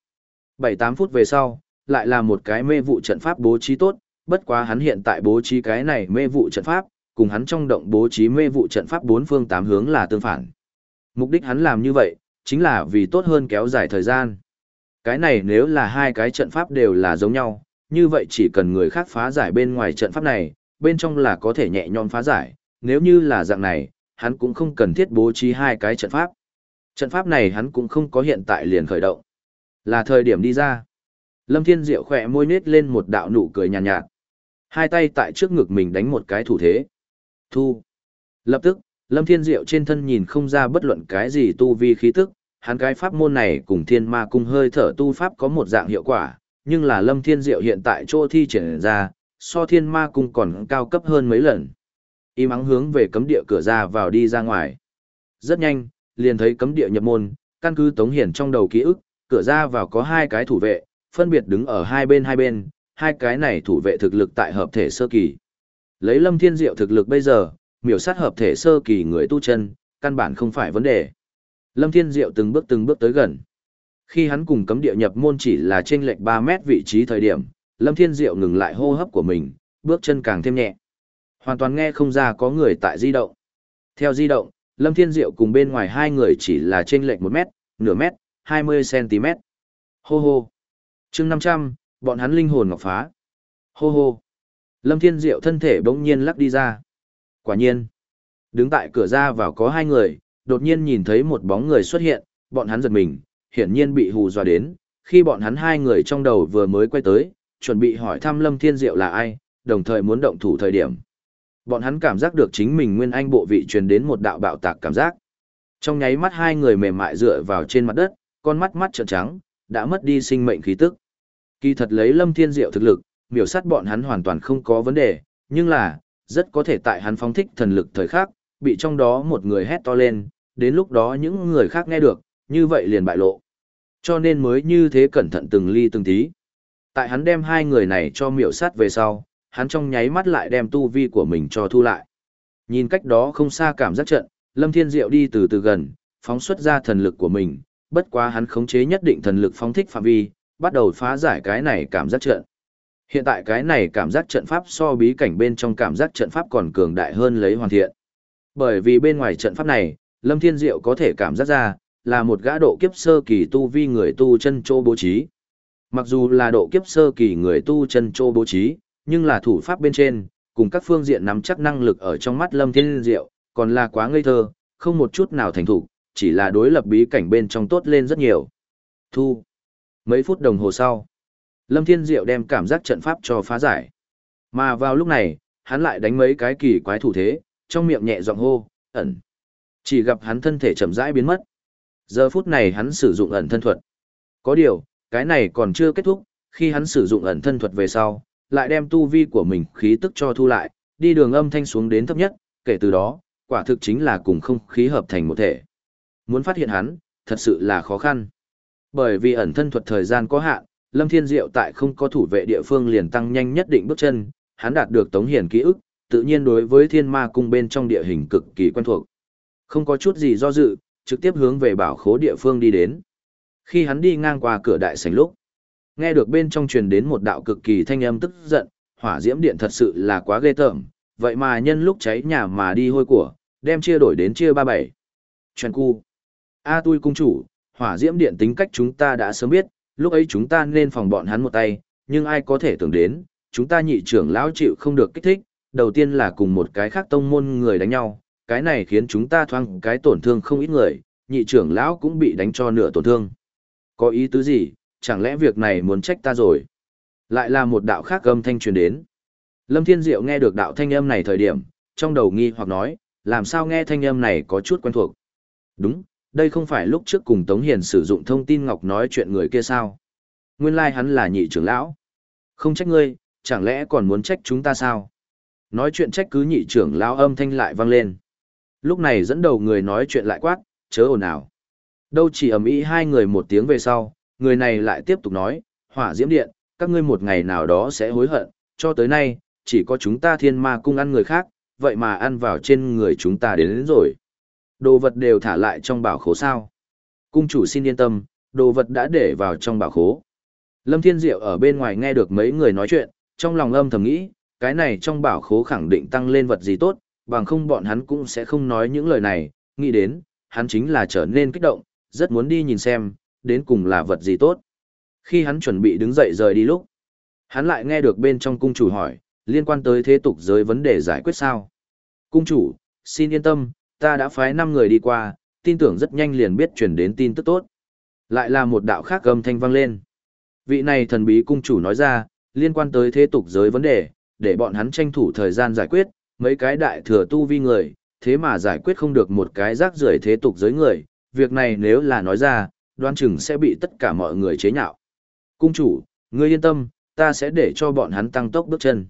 7-8 phút về sau, lại là một cái mê vụ trận pháp bố trí tốt, bất quá hắn hiện tại bố trí cái này mê vụ trận pháp, cùng hắn trong động bố trí mê vụ trận pháp bốn phương tám hướng là tương phản. Mục đích hắn làm như vậy, chính là vì tốt hơn kéo dài thời gian. Cái này nếu là hai cái trận pháp đều là giống nhau, như vậy chỉ cần người khác phá giải bên ngoài trận pháp này, bên trong là có thể nhẹ nhõm phá giải, nếu như là dạng này, hắn cũng không cần thiết bố trí hai cái trận pháp. Trận pháp này hắn cũng không có hiện tại liền khởi động. Là thời điểm đi ra. Lâm Thiên Diệu khỏe môi nết lên một đạo nụ cười nhàn nhạt, nhạt. Hai tay tại trước ngực mình đánh một cái thủ thế. Thu. Lập tức, Lâm Thiên Diệu trên thân nhìn không ra bất luận cái gì tu vi khí tức, hắn cái pháp môn này cùng thiên ma cung hơi thở tu pháp có một dạng hiệu quả, nhưng là Lâm Thiên Diệu hiện tại chỗ thi triển ra, so thiên ma cung còn cao cấp hơn mấy lần. Y mắng hướng về cấm địa cửa ra vào đi ra ngoài. Rất nhanh, liền thấy cấm địa nhập môn, căn cứ Tống Hiển trong đầu ký ức, cửa ra vào có hai cái thủ vệ, phân biệt đứng ở hai bên hai bên, hai cái này thủ vệ thực lực tại hợp thể sơ kỳ. Lấy Lâm Thiên Diệu thực lực bây giờ, miểu sát hợp thể sơ kỳ người tu chân, căn bản không phải vấn đề. Lâm Thiên Diệu từng bước từng bước tới gần. Khi hắn cùng cấm địa nhập môn chỉ là trên lệch 3 mét vị trí thời điểm, Lâm Thiên Diệu ngừng lại hô hấp của mình, bước chân càng thêm nhẹ. Hoàn toàn nghe không ra có người tại di động. Theo di động, Lâm Thiên Diệu cùng bên ngoài hai người chỉ là trên lệch 1 mét, nửa mét, 20 cm. Hô hô. chương 500, bọn hắn linh hồn ngọc phá. Hô hô. Lâm Thiên Diệu thân thể bỗng nhiên lắc đi ra. Quả nhiên. Đứng tại cửa ra vào có hai người, đột nhiên nhìn thấy một bóng người xuất hiện, bọn hắn giật mình, hiển nhiên bị hù dọa đến, khi bọn hắn hai người trong đầu vừa mới quay tới, chuẩn bị hỏi thăm Lâm Thiên Diệu là ai, đồng thời muốn động thủ thời điểm. Bọn hắn cảm giác được chính mình nguyên anh bộ vị truyền đến một đạo bạo tạc cảm giác. Trong nháy mắt hai người mềm mại dựa vào trên mặt đất, con mắt mắt trợn trắng, đã mất đi sinh mệnh khí tức. Kỳ thật lấy Lâm Thiên Diệu thực lực, miểu sát bọn hắn hoàn toàn không có vấn đề, nhưng là, rất có thể tại hắn phóng thích thần lực thời khắc, bị trong đó một người hét to lên, đến lúc đó những người khác nghe được, như vậy liền bại lộ. Cho nên mới như thế cẩn thận từng ly từng tí. Tại hắn đem hai người này cho miểu sát về sau, hắn trong nháy mắt lại đem tu vi của mình cho thu lại. Nhìn cách đó không xa cảm giác trận, Lâm Thiên Diệu đi từ từ gần, phóng xuất ra thần lực của mình, bất quá hắn khống chế nhất định thần lực phóng thích phạm vi, bắt đầu phá giải cái này cảm giác trận. Hiện tại cái này cảm giác trận pháp so bí cảnh bên trong cảm giác trận pháp còn cường đại hơn lấy hoàn thiện. Bởi vì bên ngoài trận pháp này, Lâm Thiên Diệu có thể cảm giác ra, là một gã độ kiếp sơ kỳ tu vi người tu chân chô bố trí. Mặc dù là độ kiếp sơ kỳ người tu chân chô bố trí, nhưng là thủ pháp bên trên, cùng các phương diện nắm chắc năng lực ở trong mắt Lâm Thiên Diệu, còn là quá ngây thơ, không một chút nào thành thủ, chỉ là đối lập bí cảnh bên trong tốt lên rất nhiều. Thu. Mấy phút đồng hồ sau, Lâm Thiên Diệu đem cảm giác trận pháp cho phá giải. Mà vào lúc này, hắn lại đánh mấy cái kỳ quái thủ thế, trong miệng nhẹ giọng hô, ẩn. Chỉ gặp hắn thân thể chậm rãi biến mất. Giờ phút này hắn sử dụng ẩn thân thuật. Có điều, cái này còn chưa kết thúc, khi hắn sử dụng ẩn thân thuật về sau, lại đem tu vi của mình khí tức cho thu lại, đi đường âm thanh xuống đến thấp nhất, kể từ đó, quả thực chính là cùng không khí hợp thành một thể. Muốn phát hiện hắn, thật sự là khó khăn. Bởi vì ẩn thân thuật thời gian có hạn, Lâm Thiên Diệu tại không có thủ vệ địa phương liền tăng nhanh nhất định bước chân, hắn đạt được Tống Hiển ký ức, tự nhiên đối với Thiên Ma cung bên trong địa hình cực kỳ quen thuộc. Không có chút gì do dự, trực tiếp hướng về bảo khố địa phương đi đến. Khi hắn đi ngang qua cửa đại sảnh lúc, nghe được bên trong truyền đến một đạo cực kỳ thanh âm tức giận, hỏa diễm điện thật sự là quá ghê tởm, vậy mà nhân lúc cháy nhà mà đi hôi của, đem chia đổi đến chia ba bảy. Chuyện cu. A tui cung chủ, hỏa diễm điện tính cách chúng ta đã sớm biết, lúc ấy chúng ta nên phòng bọn hắn một tay, nhưng ai có thể tưởng đến, chúng ta nhị trưởng lão chịu không được kích thích, đầu tiên là cùng một cái khác tông môn người đánh nhau, cái này khiến chúng ta thoáng cái tổn thương không ít người, nhị trưởng lão cũng bị đánh cho nửa tổn thương. Có ý tứ gì, chẳng lẽ việc này muốn trách ta rồi? Lại là một đạo khác âm thanh truyền đến. Lâm Thiên Diệu nghe được đạo thanh âm này thời điểm, trong đầu nghi hoặc nói, làm sao nghe thanh âm này có chút quen thuộc. Đúng, đây không phải lúc trước cùng Tống Hiền sử dụng thông tin ngọc nói chuyện người kia sao? Nguyên lai like hắn là nhị trưởng lão. Không trách ngươi, chẳng lẽ còn muốn trách chúng ta sao? Nói chuyện trách cứ nhị trưởng lão âm thanh lại vang lên. Lúc này dẫn đầu người nói chuyện lại quát, chớ ồn ào. Đâu chỉ ầm ĩ hai người một tiếng về sau, người này lại tiếp tục nói, hỏa diễm điện, các ngươi một ngày nào đó sẽ hối hận, cho tới nay, chỉ có chúng ta thiên ma cung ăn người khác, vậy mà ăn vào trên người chúng ta đến, đến rồi. Đồ vật đều thả lại trong bảo khố sao. Cung chủ xin yên tâm, đồ vật đã để vào trong bảo khố. Lâm Thiên Diệu ở bên ngoài nghe được mấy người nói chuyện, trong lòng âm thầm nghĩ, cái này trong bảo khố khẳng định tăng lên vật gì tốt, bằng không bọn hắn cũng sẽ không nói những lời này, nghĩ đến, hắn chính là trở nên kích động, rất muốn đi nhìn xem, đến cùng là vật gì tốt. Khi hắn chuẩn bị đứng dậy rời đi lúc, Hắn lại nghe được bên trong cung chủ hỏi, liên quan tới thế tục giới vấn đề giải quyết sao? Cung chủ, xin yên tâm, ta đã phái 5 người đi qua, tin tưởng rất nhanh liền biết chuyển đến tin tức tốt. Lại là một đạo khác gầm thanh vang lên. Vị này thần bí cung chủ nói ra, liên quan tới thế tục giới vấn đề, để bọn hắn tranh thủ thời gian giải quyết, mấy cái đại thừa tu vi người, thế mà giải quyết không được một cái rác rưởi thế tục giới người, việc này nếu là nói ra, đoan chừng sẽ bị tất cả mọi người chế nhạo. Cung chủ, ngươi yên tâm, ta sẽ để cho bọn hắn tăng tốc bước chân.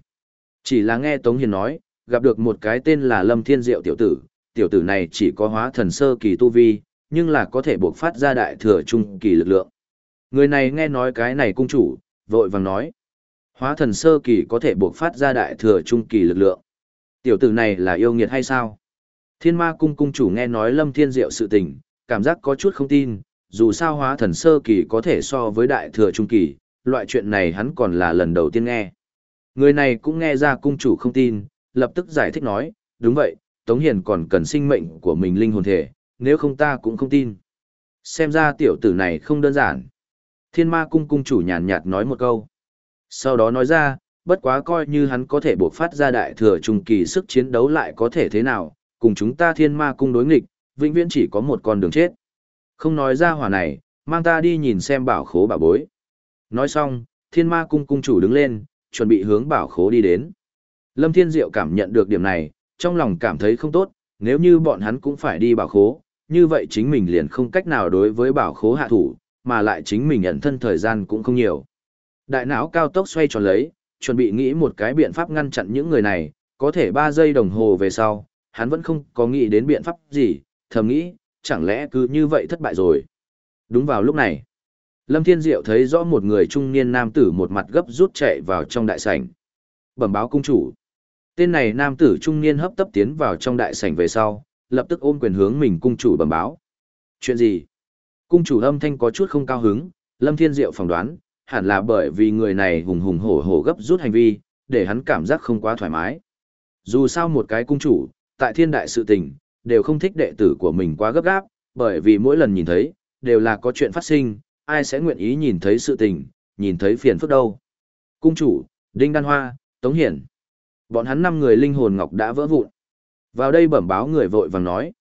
Chỉ là nghe Tống Hiền nói, gặp được một cái tên là Lâm Thiên Diệu tiểu tử, tiểu tử này chỉ có hóa thần sơ kỳ tu vi, nhưng là có thể buộc phát ra đại thừa trung kỳ lực lượng. Người này nghe nói cái này cung chủ, vội vàng nói. Hóa thần sơ kỳ có thể buộc phát ra đại thừa trung kỳ lực lượng. Tiểu tử này là yêu nghiệt hay sao? Thiên ma cung cung chủ nghe nói lâm thiên diệu sự tình, cảm giác có chút không tin, dù sao hóa thần sơ kỳ có thể so với đại thừa trung kỳ, loại chuyện này hắn còn là lần đầu tiên nghe. Người này cũng nghe ra cung chủ không tin, lập tức giải thích nói, đúng vậy, Tống Hiền còn cần sinh mệnh của mình linh hồn thể, nếu không ta cũng không tin. Xem ra tiểu tử này không đơn giản. Thiên ma cung cung chủ nhàn nhạt nói một câu. Sau đó nói ra, bất quá coi như hắn có thể buộc phát ra đại thừa trung kỳ sức chiến đấu lại có thể thế nào, cùng chúng ta thiên ma cung đối nghịch, vĩnh viễn chỉ có một con đường chết. Không nói ra hỏa này, mang ta đi nhìn xem bảo khố bảo bối. Nói xong, thiên ma cung cung chủ đứng lên, chuẩn bị hướng bảo khố đi đến. Lâm Thiên Diệu cảm nhận được điểm này, trong lòng cảm thấy không tốt, nếu như bọn hắn cũng phải đi bảo khố, như vậy chính mình liền không cách nào đối với bảo khố hạ thủ, mà lại chính mình nhận thân thời gian cũng không nhiều. Đại não cao tốc xoay tròn lấy, chuẩn bị nghĩ một cái biện pháp ngăn chặn những người này, có thể 3 giây đồng hồ về sau, hắn vẫn không có nghĩ đến biện pháp gì, thầm nghĩ, chẳng lẽ cứ như vậy thất bại rồi. Đúng vào lúc này, Lâm Thiên Diệu thấy rõ một người trung niên nam tử một mặt gấp rút chạy vào trong đại sảnh. Bẩm báo cung chủ. Tên này nam tử trung niên hấp tấp tiến vào trong đại sảnh về sau, lập tức ôm quyền hướng mình cung chủ bẩm báo. Chuyện gì? Cung chủ âm thanh có chút không cao hứng, Lâm Thiên Diệu phỏng đoán, hẳn là bởi vì người này hùng hùng hổ hổ gấp rút hành vi, để hắn cảm giác không quá thoải mái. Dù sao một cái cung chủ, tại thiên đại sự tình, đều không thích đệ tử của mình quá gấp gáp, bởi vì mỗi lần nhìn thấy, đều là có chuyện phát sinh, ai sẽ nguyện ý nhìn thấy sự tình, nhìn thấy phiền phức đâu. Cung chủ, Đinh Đan Hoa, Tống Hiển. Bọn hắn năm người linh hồn ngọc đã vỡ vụn. Vào đây bẩm báo người vội vàng nói.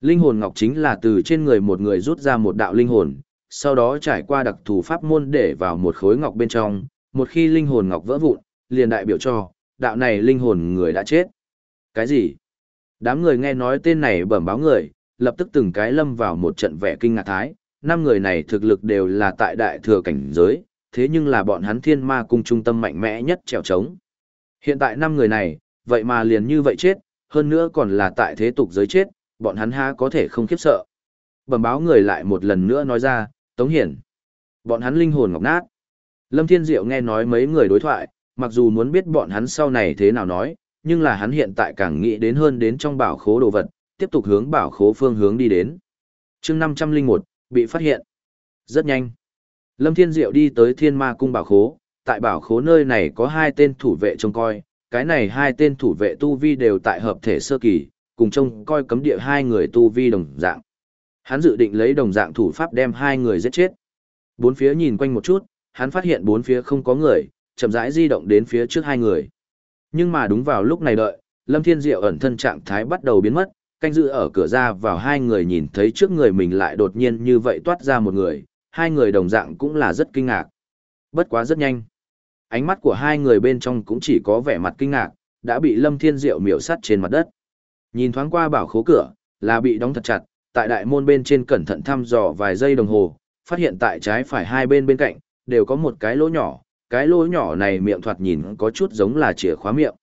Linh hồn ngọc chính là từ trên người một người rút ra một đạo linh hồn, sau đó trải qua đặc thù pháp môn để vào một khối ngọc bên trong, một khi linh hồn ngọc vỡ vụn, liền đại biểu cho, đạo này linh hồn người đã chết. Cái gì? Đám người nghe nói tên này bẩm báo người, lập tức từng cái lâm vào một trận vẻ kinh ngạc thái, năm người này thực lực đều là tại đại thừa cảnh giới, thế nhưng là bọn hắn thiên ma cung trung tâm mạnh mẽ nhất trèo trống. Hiện tại năm người này, vậy mà liền như vậy chết, hơn nữa còn là tại thế tục giới chết, bọn hắn ha có thể không khiếp sợ. Bẩm báo người lại một lần nữa nói ra, Tống Hiển. Bọn hắn linh hồn ngọc nát. Lâm Thiên Diệu nghe nói mấy người đối thoại, mặc dù muốn biết bọn hắn sau này thế nào nói, nhưng là hắn hiện tại càng nghĩ đến hơn đến trong bảo khố đồ vật, tiếp tục hướng bảo khố phương hướng đi đến. chương 501, bị phát hiện. Rất nhanh. Lâm Thiên Diệu đi tới thiên ma cung bảo khố, tại bảo khố nơi này có hai tên thủ vệ trông coi, cái này hai tên thủ vệ tu vi đều tại hợp thể sơ kỳ, cùng trông coi cấm địa hai người tu vi đồng dạng. Hắn dự định lấy đồng dạng thủ pháp đem hai người giết chết. Bốn phía nhìn quanh một chút, hắn phát hiện bốn phía không có người, chậm rãi di động đến phía trước hai người. Nhưng mà đúng vào lúc này đợi, Lâm Thiên Diệu ẩn thân trạng thái bắt đầu biến mất, canh giữ ở cửa ra vào hai người nhìn thấy trước người mình lại đột nhiên như vậy toát ra một người, hai người đồng dạng cũng là rất kinh ngạc. Bất quá rất nhanh. Ánh mắt của hai người bên trong cũng chỉ có vẻ mặt kinh ngạc, đã bị Lâm Thiên Diệu miểu sát trên mặt đất. Nhìn thoáng qua bảo khố cửa, là bị đóng thật chặt, tại đại môn bên trên cẩn thận thăm dò vài giây đồng hồ, phát hiện tại trái phải hai bên bên cạnh, đều có một cái lỗ nhỏ, cái lỗ nhỏ này miệng thoạt nhìn có chút giống là chìa khóa miệng.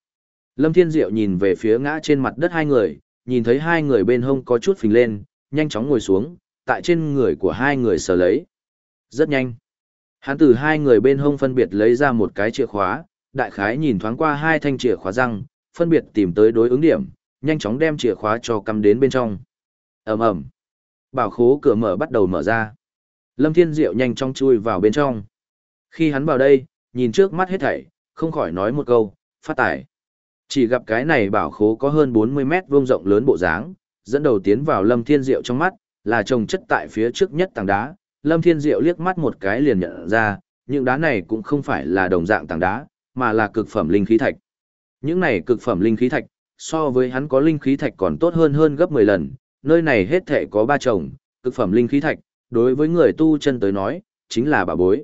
Lâm Thiên Diệu nhìn về phía ngã trên mặt đất hai người, nhìn thấy hai người bên hông có chút phình lên, nhanh chóng ngồi xuống, tại trên người của hai người sờ lấy. Rất nhanh. Hắn từ hai người bên hông phân biệt lấy ra một cái chìa khóa, đại khái nhìn thoáng qua hai thanh chìa khóa răng, phân biệt tìm tới đối ứng điểm, nhanh chóng đem chìa khóa cho cắm đến bên trong ầm ầm, Bảo khố cửa mở bắt đầu mở ra. Lâm Thiên Diệu nhanh chóng chui vào bên trong. Khi hắn vào đây, nhìn trước mắt hết thảy, không khỏi nói một câu, phát tải. Chỉ gặp cái này bảo khố có hơn 40 mét vuông rộng lớn bộ dáng, dẫn đầu tiến vào Lâm Thiên Diệu trong mắt, là trồng chất tại phía trước nhất tảng đá. Lâm Thiên Diệu liếc mắt một cái liền nhận ra, những đá này cũng không phải là đồng dạng tảng đá, mà là cực phẩm linh khí thạch. Những này cực phẩm linh khí thạch, so với hắn có linh khí thạch còn tốt hơn hơn gấp 10 lần, nơi này hết thể có ba chồng, cực phẩm linh khí thạch, đối với người tu chân tới nói, chính là bà bối.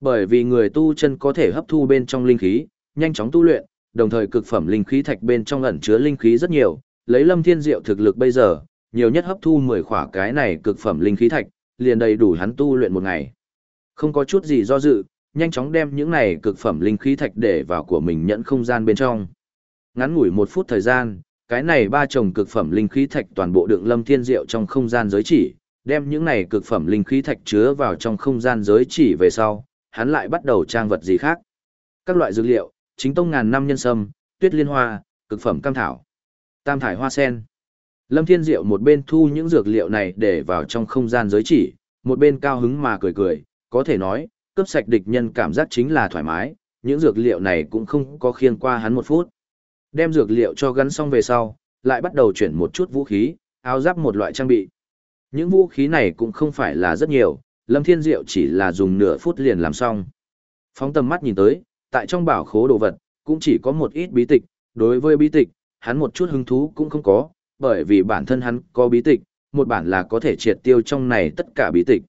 Bởi vì người tu chân có thể hấp thu bên trong linh khí, nhanh chóng tu luyện, đồng thời cực phẩm linh khí thạch bên trong ẩn chứa linh khí rất nhiều, lấy Lâm Thiên Diệu thực lực bây giờ, nhiều nhất hấp thu 10 khỏa cái này cực phẩm linh khí thạch, liền đầy đủ hắn tu luyện một ngày. Không có chút gì do dự, nhanh chóng đem những này cực phẩm linh khí thạch để vào của mình nhận không gian bên trong. Ngắn ngủi một phút thời gian, cái này ba chồng cực phẩm linh khí thạch toàn bộ đựng Lâm Thiên Diệu trong không gian giới chỉ, đem những này cực phẩm linh khí thạch chứa vào trong không gian giới chỉ về sau, hắn lại bắt đầu trang vật gì khác. Các loại dược liệu, chính tông ngàn năm nhân sâm, tuyết liên hoa, cực phẩm cam thảo, tam thải hoa sen. Lâm Thiên Diệu một bên thu những dược liệu này để vào trong không gian giới chỉ, một bên cao hứng mà cười cười, có thể nói, cướp sạch địch nhân cảm giác chính là thoải mái, những dược liệu này cũng không có khiêng qua hắn một phút. Đem dược liệu cho gắn xong về sau, lại bắt đầu chuyển một chút vũ khí, áo giáp một loại trang bị. Những vũ khí này cũng không phải là rất nhiều, Lâm Thiên Diệu chỉ là dùng nửa phút liền làm xong. Phóng tầm mắt nhìn tới, tại trong bảo khố đồ vật, cũng chỉ có một ít bí tịch, đối với bí tịch, hắn một chút hứng thú cũng không có, bởi vì bản thân hắn có bí tịch, một bản là có thể triệt tiêu trong này tất cả bí tịch.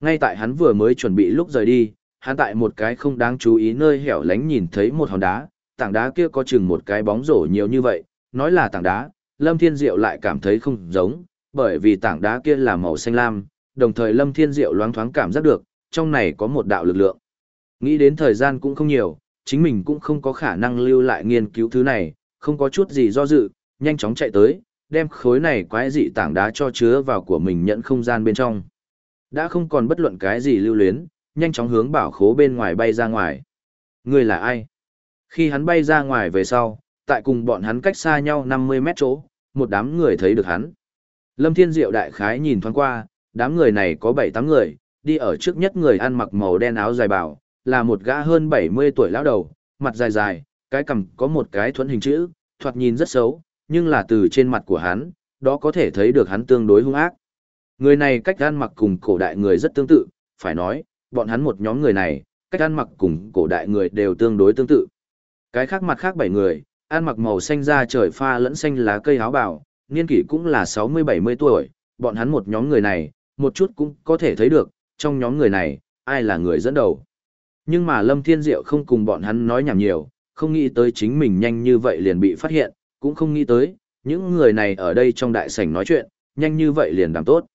Ngay tại hắn vừa mới chuẩn bị lúc rời đi, hắn tại một cái không đáng chú ý nơi hẻo lánh nhìn thấy một hòn đá, tảng đá kia có chừng một cái bóng rổ nhiều như vậy, nói là tảng đá, Lâm Thiên Diệu lại cảm thấy không giống, bởi vì tảng đá kia là màu xanh lam, đồng thời Lâm Thiên Diệu loáng thoáng cảm giác được, trong này có một đạo lực lượng. Nghĩ đến thời gian cũng không nhiều, chính mình cũng không có khả năng lưu lại nghiên cứu thứ này, không có chút gì do dự, nhanh chóng chạy tới, đem khối này quái dị tảng đá cho chứa vào của mình nhận không gian bên trong. Đã không còn bất luận cái gì lưu luyến, nhanh chóng hướng bảo khố bên ngoài bay ra ngoài. Người là ai? Khi hắn bay ra ngoài về sau, tại cùng bọn hắn cách xa nhau 50 mét chỗ, một đám người thấy được hắn. Lâm Thiên Diệu đại khái nhìn thoáng qua, đám người này có 7-8 người, đi ở trước nhất người ăn mặc màu đen áo dài bảo, là một gã hơn 70 tuổi lão đầu, mặt dài dài, cái cằm có một cái thuẫn hình chữ, thoạt nhìn rất xấu, nhưng là từ trên mặt của hắn, đó có thể thấy được hắn tương đối hung ác. Người này cách ăn mặc cùng cổ đại người rất tương tự, phải nói, bọn hắn một nhóm người này, cách ăn mặc cùng cổ đại người đều tương đối tương tự. Cái khác mặt khác bảy người, ăn mặc màu xanh da trời pha lẫn xanh lá cây áo bào, niên kỷ cũng là 60-70 tuổi, bọn hắn một nhóm người này, một chút cũng có thể thấy được, trong nhóm người này, ai là người dẫn đầu. Nhưng mà Lâm Thiên Diệu không cùng bọn hắn nói nhảm nhiều, không nghĩ tới chính mình nhanh như vậy liền bị phát hiện, cũng không nghĩ tới, những người này ở đây trong đại sảnh nói chuyện, nhanh như vậy liền đảm tốt.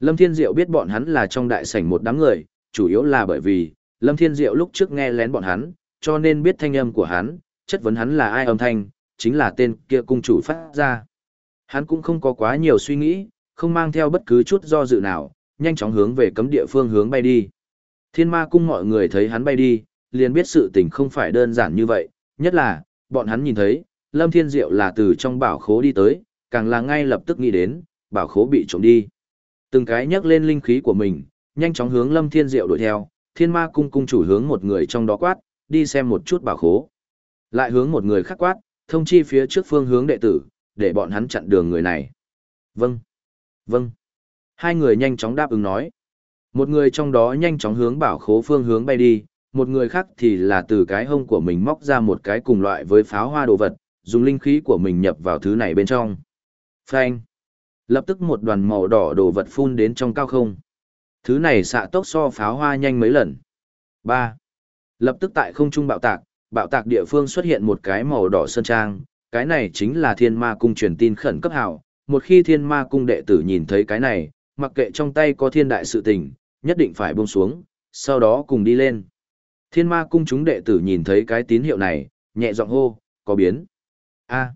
Lâm Thiên Diệu biết bọn hắn là trong đại sảnh một đám người, chủ yếu là bởi vì, Lâm Thiên Diệu lúc trước nghe lén bọn hắn, cho nên biết thanh âm của hắn, chất vấn hắn là ai âm thanh, chính là tên kia cung chủ phát ra. Hắn cũng không có quá nhiều suy nghĩ, không mang theo bất cứ chút do dự nào, nhanh chóng hướng về cấm địa phương hướng bay đi. Thiên ma cung mọi người thấy hắn bay đi, liền biết sự tình không phải đơn giản như vậy, nhất là, bọn hắn nhìn thấy, Lâm Thiên Diệu là từ trong bảo khố đi tới, càng là ngay lập tức nghĩ đến, bảo khố bị trộm đi. Từng cái nhấc lên linh khí của mình, nhanh chóng hướng Lâm Thiên Diệu đuổi theo, Thiên Ma cung cung chủ hướng một người trong đó quát, đi xem một chút bảo khố. Lại hướng một người khác quát, thông chi phía trước phương hướng đệ tử, để bọn hắn chặn đường người này. Vâng. Vâng. Hai người nhanh chóng đáp ứng nói. Một người trong đó nhanh chóng hướng bảo khố phương hướng bay đi, một người khác thì là từ cái hông của mình móc ra một cái cùng loại với pháo hoa đồ vật, dùng linh khí của mình nhập vào thứ này bên trong. Phanh. Lập tức một đoàn màu đỏ đồ vật phun đến trong cao không. Thứ này xạ tốc so pháo hoa nhanh mấy lần. 3. Lập tức tại không trung bạo tạc, bạo tạc địa phương xuất hiện một cái màu đỏ sơn trang, cái này chính là thiên ma cung truyền tin khẩn cấp hảo. Một khi thiên ma cung đệ tử nhìn thấy cái này, mặc kệ trong tay có thiên đại sự tình, nhất định phải buông xuống, sau đó cùng đi lên. Thiên ma cung chúng đệ tử nhìn thấy cái tín hiệu này, nhẹ giọng hô, có biến. a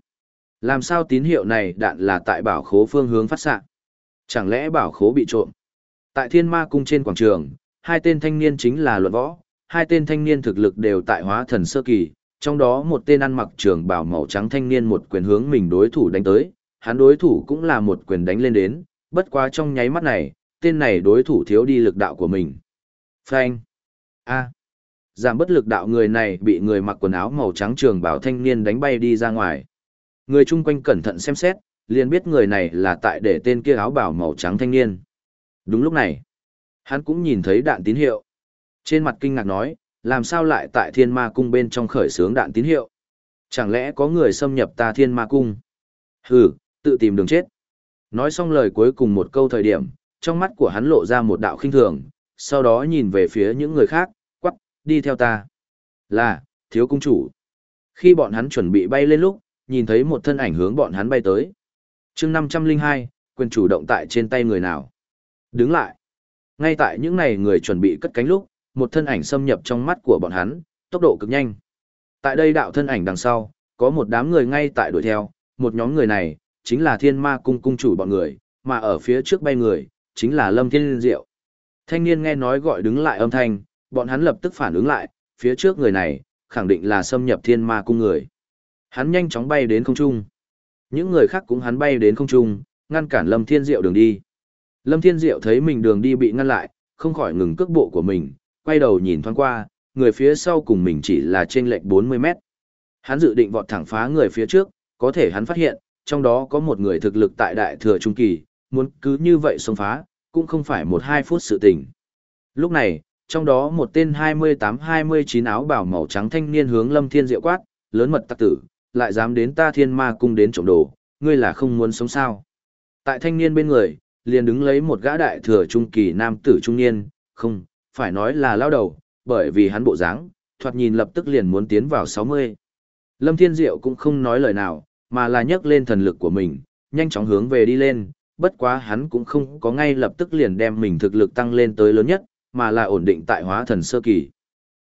làm sao tín hiệu này đạn là tại bảo khố phương hướng phát xạ Chẳng lẽ bảo khố bị trộm? Tại thiên ma cung trên quảng trường, hai tên thanh niên chính là luận võ, hai tên thanh niên thực lực đều tại hóa thần sơ kỳ, trong đó một tên ăn mặc trường bảo màu trắng thanh niên một quyền hướng mình đối thủ đánh tới, hắn đối thủ cũng là một quyền đánh lên đến, bất quá trong nháy mắt này, tên này đối thủ thiếu đi lực đạo của mình. Phanh. A. Giảm bất lực đạo người này bị người mặc quần áo màu trắng trường bảo thanh niên đánh bay đi ra ngoài. Người chung quanh cẩn thận xem xét, liền biết người này là tại để tên kia áo bảo màu trắng thanh niên. Đúng lúc này, hắn cũng nhìn thấy đạn tín hiệu. Trên mặt kinh ngạc nói, làm sao lại tại thiên ma cung bên trong khởi xướng đạn tín hiệu? Chẳng lẽ có người xâm nhập ta thiên ma cung? Hừ, tự tìm đường chết. Nói xong lời cuối cùng một câu thời điểm, trong mắt của hắn lộ ra một đạo khinh thường, sau đó nhìn về phía những người khác, quắc, đi theo ta. Là, thiếu cung chủ. Khi bọn hắn chuẩn bị bay lên lúc, nhìn thấy một thân ảnh hướng bọn hắn bay tới. chương 502, quyền chủ động tại trên tay người nào. Đứng lại. Ngay tại những này người chuẩn bị cất cánh lúc, một thân ảnh xâm nhập trong mắt của bọn hắn, tốc độ cực nhanh. Tại đây đạo thân ảnh đằng sau, có một đám người ngay tại đuổi theo, một nhóm người này, chính là thiên ma cung cung chủ bọn người, mà ở phía trước bay người, chính là Lâm Thiên Diệu. Thanh niên nghe nói gọi đứng lại âm thanh, bọn hắn lập tức phản ứng lại, phía trước người này, khẳng định là xâm nhập thiên ma cung người. Hắn nhanh chóng bay đến không trung. Những người khác cũng hắn bay đến không trung, ngăn cản Lâm Thiên Diệu đường đi. Lâm Thiên Diệu thấy mình đường đi bị ngăn lại, không khỏi ngừng cước bộ của mình, quay đầu nhìn thoáng qua, người phía sau cùng mình chỉ là trên lệch 40 mét. Hắn dự định vọt thẳng phá người phía trước, có thể hắn phát hiện, trong đó có một người thực lực tại đại thừa trung kỳ, muốn cứ như vậy xông phá, cũng không phải một hai phút sự tình. Lúc này, trong đó một tên 28-29 áo bảo màu trắng thanh niên hướng Lâm Thiên Diệu quát, lớn mật tắc tử, lại dám đến ta thiên ma cung đến trộm đồ, ngươi là không muốn sống sao. Tại thanh niên bên người, liền đứng lấy một gã đại thừa trung kỳ nam tử trung niên, không, phải nói là lao đầu, bởi vì hắn bộ dáng, thoạt nhìn lập tức liền muốn tiến vào 60. Lâm Thiên Diệu cũng không nói lời nào, mà là nhấc lên thần lực của mình, nhanh chóng hướng về đi lên, bất quá hắn cũng không có ngay lập tức liền đem mình thực lực tăng lên tới lớn nhất, mà là ổn định tại hóa thần sơ kỳ.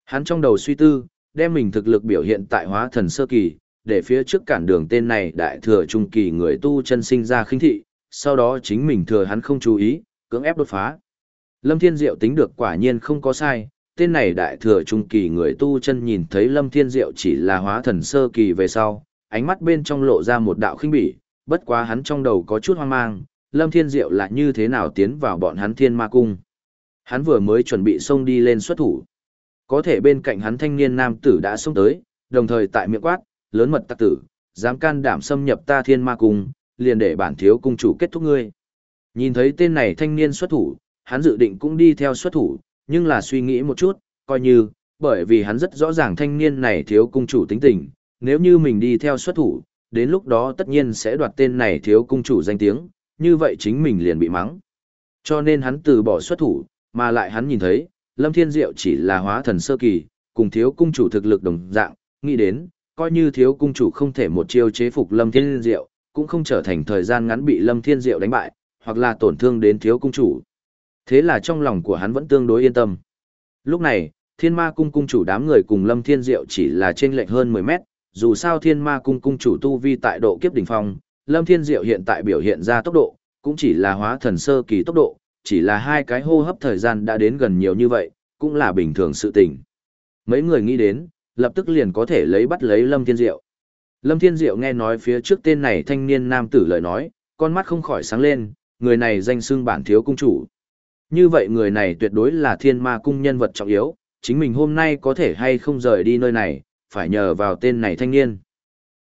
Hắn trong đầu suy tư, đem mình thực lực biểu hiện tại hóa thần sơ kỳ, để phía trước cản đường tên này đại thừa trung kỳ người tu chân sinh ra khinh thị, sau đó chính mình thừa hắn không chú ý, cưỡng ép đột phá. Lâm Thiên Diệu tính được quả nhiên không có sai, tên này đại thừa trung kỳ người tu chân nhìn thấy Lâm Thiên Diệu chỉ là hóa thần sơ kỳ về sau, ánh mắt bên trong lộ ra một đạo khinh bỉ, bất quá hắn trong đầu có chút hoang mang, Lâm Thiên Diệu là như thế nào tiến vào bọn hắn thiên ma cung. Hắn vừa mới chuẩn bị xông đi lên xuất thủ. Có thể bên cạnh hắn thanh niên nam tử đã xông tới, đồng thời tại miệng quát, lớn mật tắc tử, dám can đảm xâm nhập ta thiên ma cung, liền để bản thiếu cung chủ kết thúc ngươi. Nhìn thấy tên này thanh niên xuất thủ, hắn dự định cũng đi theo xuất thủ, nhưng là suy nghĩ một chút, coi như, bởi vì hắn rất rõ ràng thanh niên này thiếu cung chủ tính tình, nếu như mình đi theo xuất thủ, đến lúc đó tất nhiên sẽ đoạt tên này thiếu cung chủ danh tiếng, như vậy chính mình liền bị mắng. Cho nên hắn từ bỏ xuất thủ, mà lại hắn nhìn thấy, Lâm Thiên Diệu chỉ là hóa thần sơ kỳ, cùng thiếu cung chủ thực lực đồng dạng, nghĩ đến, coi như thiếu cung chủ không thể một chiêu chế phục Lâm Thiên Diệu, cũng không trở thành thời gian ngắn bị Lâm Thiên Diệu đánh bại, hoặc là tổn thương đến thiếu cung chủ. Thế là trong lòng của hắn vẫn tương đối yên tâm. Lúc này, Thiên Ma cung cung chủ đám người cùng Lâm Thiên Diệu chỉ là trên lệch hơn 10 mét, dù sao Thiên Ma cung cung chủ tu vi tại độ kiếp đỉnh phong, Lâm Thiên Diệu hiện tại biểu hiện ra tốc độ, cũng chỉ là hóa thần sơ kỳ tốc độ, chỉ là hai cái hô hấp thời gian đã đến gần nhiều như vậy, cũng là bình thường sự tình. Mấy người nghĩ đến, lập tức liền có thể lấy bắt lấy Lâm Thiên Diệu. Lâm Thiên Diệu nghe nói phía trước tên này thanh niên nam tử lời nói, con mắt không khỏi sáng lên, người này danh xưng bản thiếu cung chủ. Như vậy người này tuyệt đối là thiên ma cung nhân vật trọng yếu, chính mình hôm nay có thể hay không rời đi nơi này, phải nhờ vào tên này thanh niên.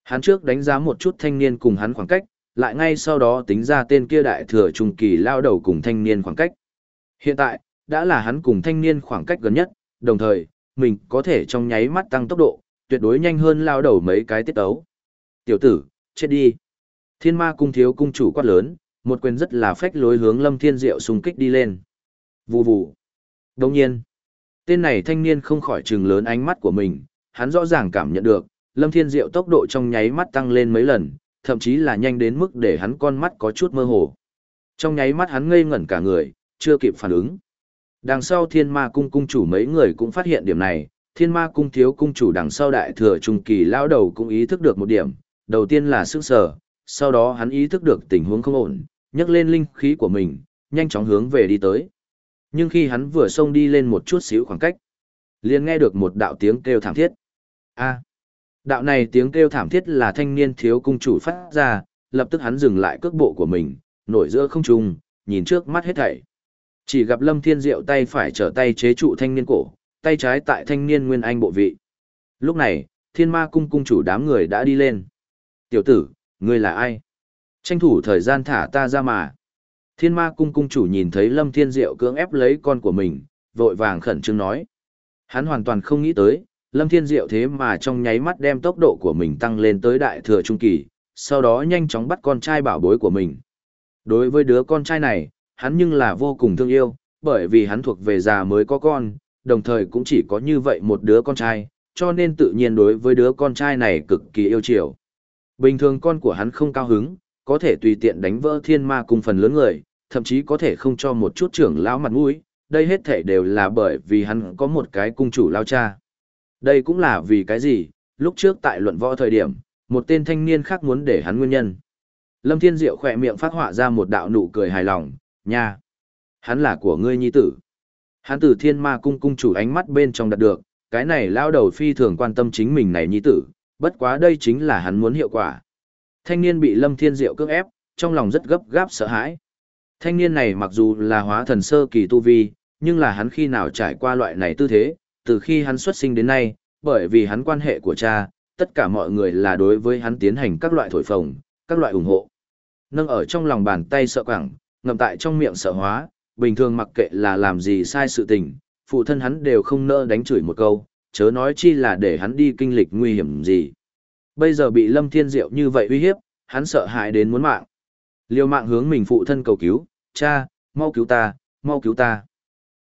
Hắn trước đánh giá một chút thanh niên cùng hắn khoảng cách, lại ngay sau đó tính ra tên kia đại thừa trung kỳ lao đầu cùng thanh niên khoảng cách. Hiện tại, đã là hắn cùng thanh niên khoảng cách gần nhất, đồng thời, mình có thể trong nháy mắt tăng tốc độ, tuyệt đối nhanh hơn lao đầu mấy cái tiết ấu. Tiểu tử, chết đi. Thiên ma cung thiếu cung chủ quát lớn, một quyền rất là phách lối hướng lâm thiên diệu xung kích đi lên. Vù vù. Đồng nhiên, tên này thanh niên không khỏi trừng lớn ánh mắt của mình, hắn rõ ràng cảm nhận được, lâm thiên diệu tốc độ trong nháy mắt tăng lên mấy lần, thậm chí là nhanh đến mức để hắn con mắt có chút mơ hồ. Trong nháy mắt hắn ngây ngẩn cả người, chưa kịp phản ứng. Đằng sau thiên ma cung cung chủ mấy người cũng phát hiện điểm này, thiên ma cung thiếu cung chủ đằng sau đại thừa trung kỳ lao đầu cũng ý thức được một điểm, đầu tiên là sức sở, sau đó hắn ý thức được tình huống không ổn, nhấc lên linh khí của mình, nhanh chóng hướng về đi tới. Nhưng khi hắn vừa xông đi lên một chút xíu khoảng cách, liền nghe được một đạo tiếng kêu thảm thiết. A. đạo này tiếng kêu thảm thiết là thanh niên thiếu cung chủ phát ra, lập tức hắn dừng lại cước bộ của mình, nổi giữa không trung, nhìn trước mắt hết thảy. Chỉ gặp Lâm Thiên Diệu tay phải trở tay chế trụ thanh niên cổ, tay trái tại thanh niên nguyên anh bộ vị. Lúc này, Thiên Ma cung cung chủ đám người đã đi lên. Tiểu tử, ngươi là ai? Tranh thủ thời gian thả ta ra mà. Thiên Ma cung cung chủ nhìn thấy Lâm Thiên Diệu cưỡng ép lấy con của mình, vội vàng khẩn trương nói. Hắn hoàn toàn không nghĩ tới, Lâm Thiên Diệu thế mà trong nháy mắt đem tốc độ của mình tăng lên tới đại thừa trung kỳ, sau đó nhanh chóng bắt con trai bảo bối của mình. Đối với đứa con trai này, hắn nhưng là vô cùng thương yêu, bởi vì hắn thuộc về già mới có con, đồng thời cũng chỉ có như vậy một đứa con trai, cho nên tự nhiên đối với đứa con trai này cực kỳ yêu chiều. Bình thường con của hắn không cao hứng, có thể tùy tiện đánh vỡ thiên ma cung phần lớn người, thậm chí có thể không cho một chút trưởng lão mặt mũi, đây hết thể đều là bởi vì hắn có một cái cung chủ lao cha. Đây cũng là vì cái gì, lúc trước tại luận võ thời điểm, một tên thanh niên khác muốn để hắn nguyên nhân. Lâm Thiên Diệu khỏe miệng phát họa ra một đạo nụ cười hài lòng, nha. Hắn là của ngươi nhi tử. Hắn từ thiên ma cung cung chủ ánh mắt bên trong đặt được, cái này lao đầu phi thường quan tâm chính mình này nhi tử, bất quá đây chính là hắn muốn hiệu quả. Thanh niên bị Lâm Thiên Diệu cưỡng ép, trong lòng rất gấp gáp sợ hãi. Thanh niên này mặc dù là hóa thần sơ kỳ tu vi, nhưng là hắn khi nào trải qua loại này tư thế, từ khi hắn xuất sinh đến nay, bởi vì hắn quan hệ của cha, tất cả mọi người là đối với hắn tiến hành các loại thổi phồng, các loại ủng hộ. Nâng ở trong lòng bàn tay sợ quẳng, ngậm tại trong miệng sợ hóa, bình thường mặc kệ là làm gì sai sự tình, phụ thân hắn đều không nỡ đánh chửi một câu, chớ nói chi là để hắn đi kinh lịch nguy hiểm gì. Bây giờ bị Lâm Thiên Diệu như vậy uy hiếp, hắn sợ hãi đến muốn mạng. Liêu mạng hướng mình phụ thân cầu cứu, cha, mau cứu ta, mau cứu ta.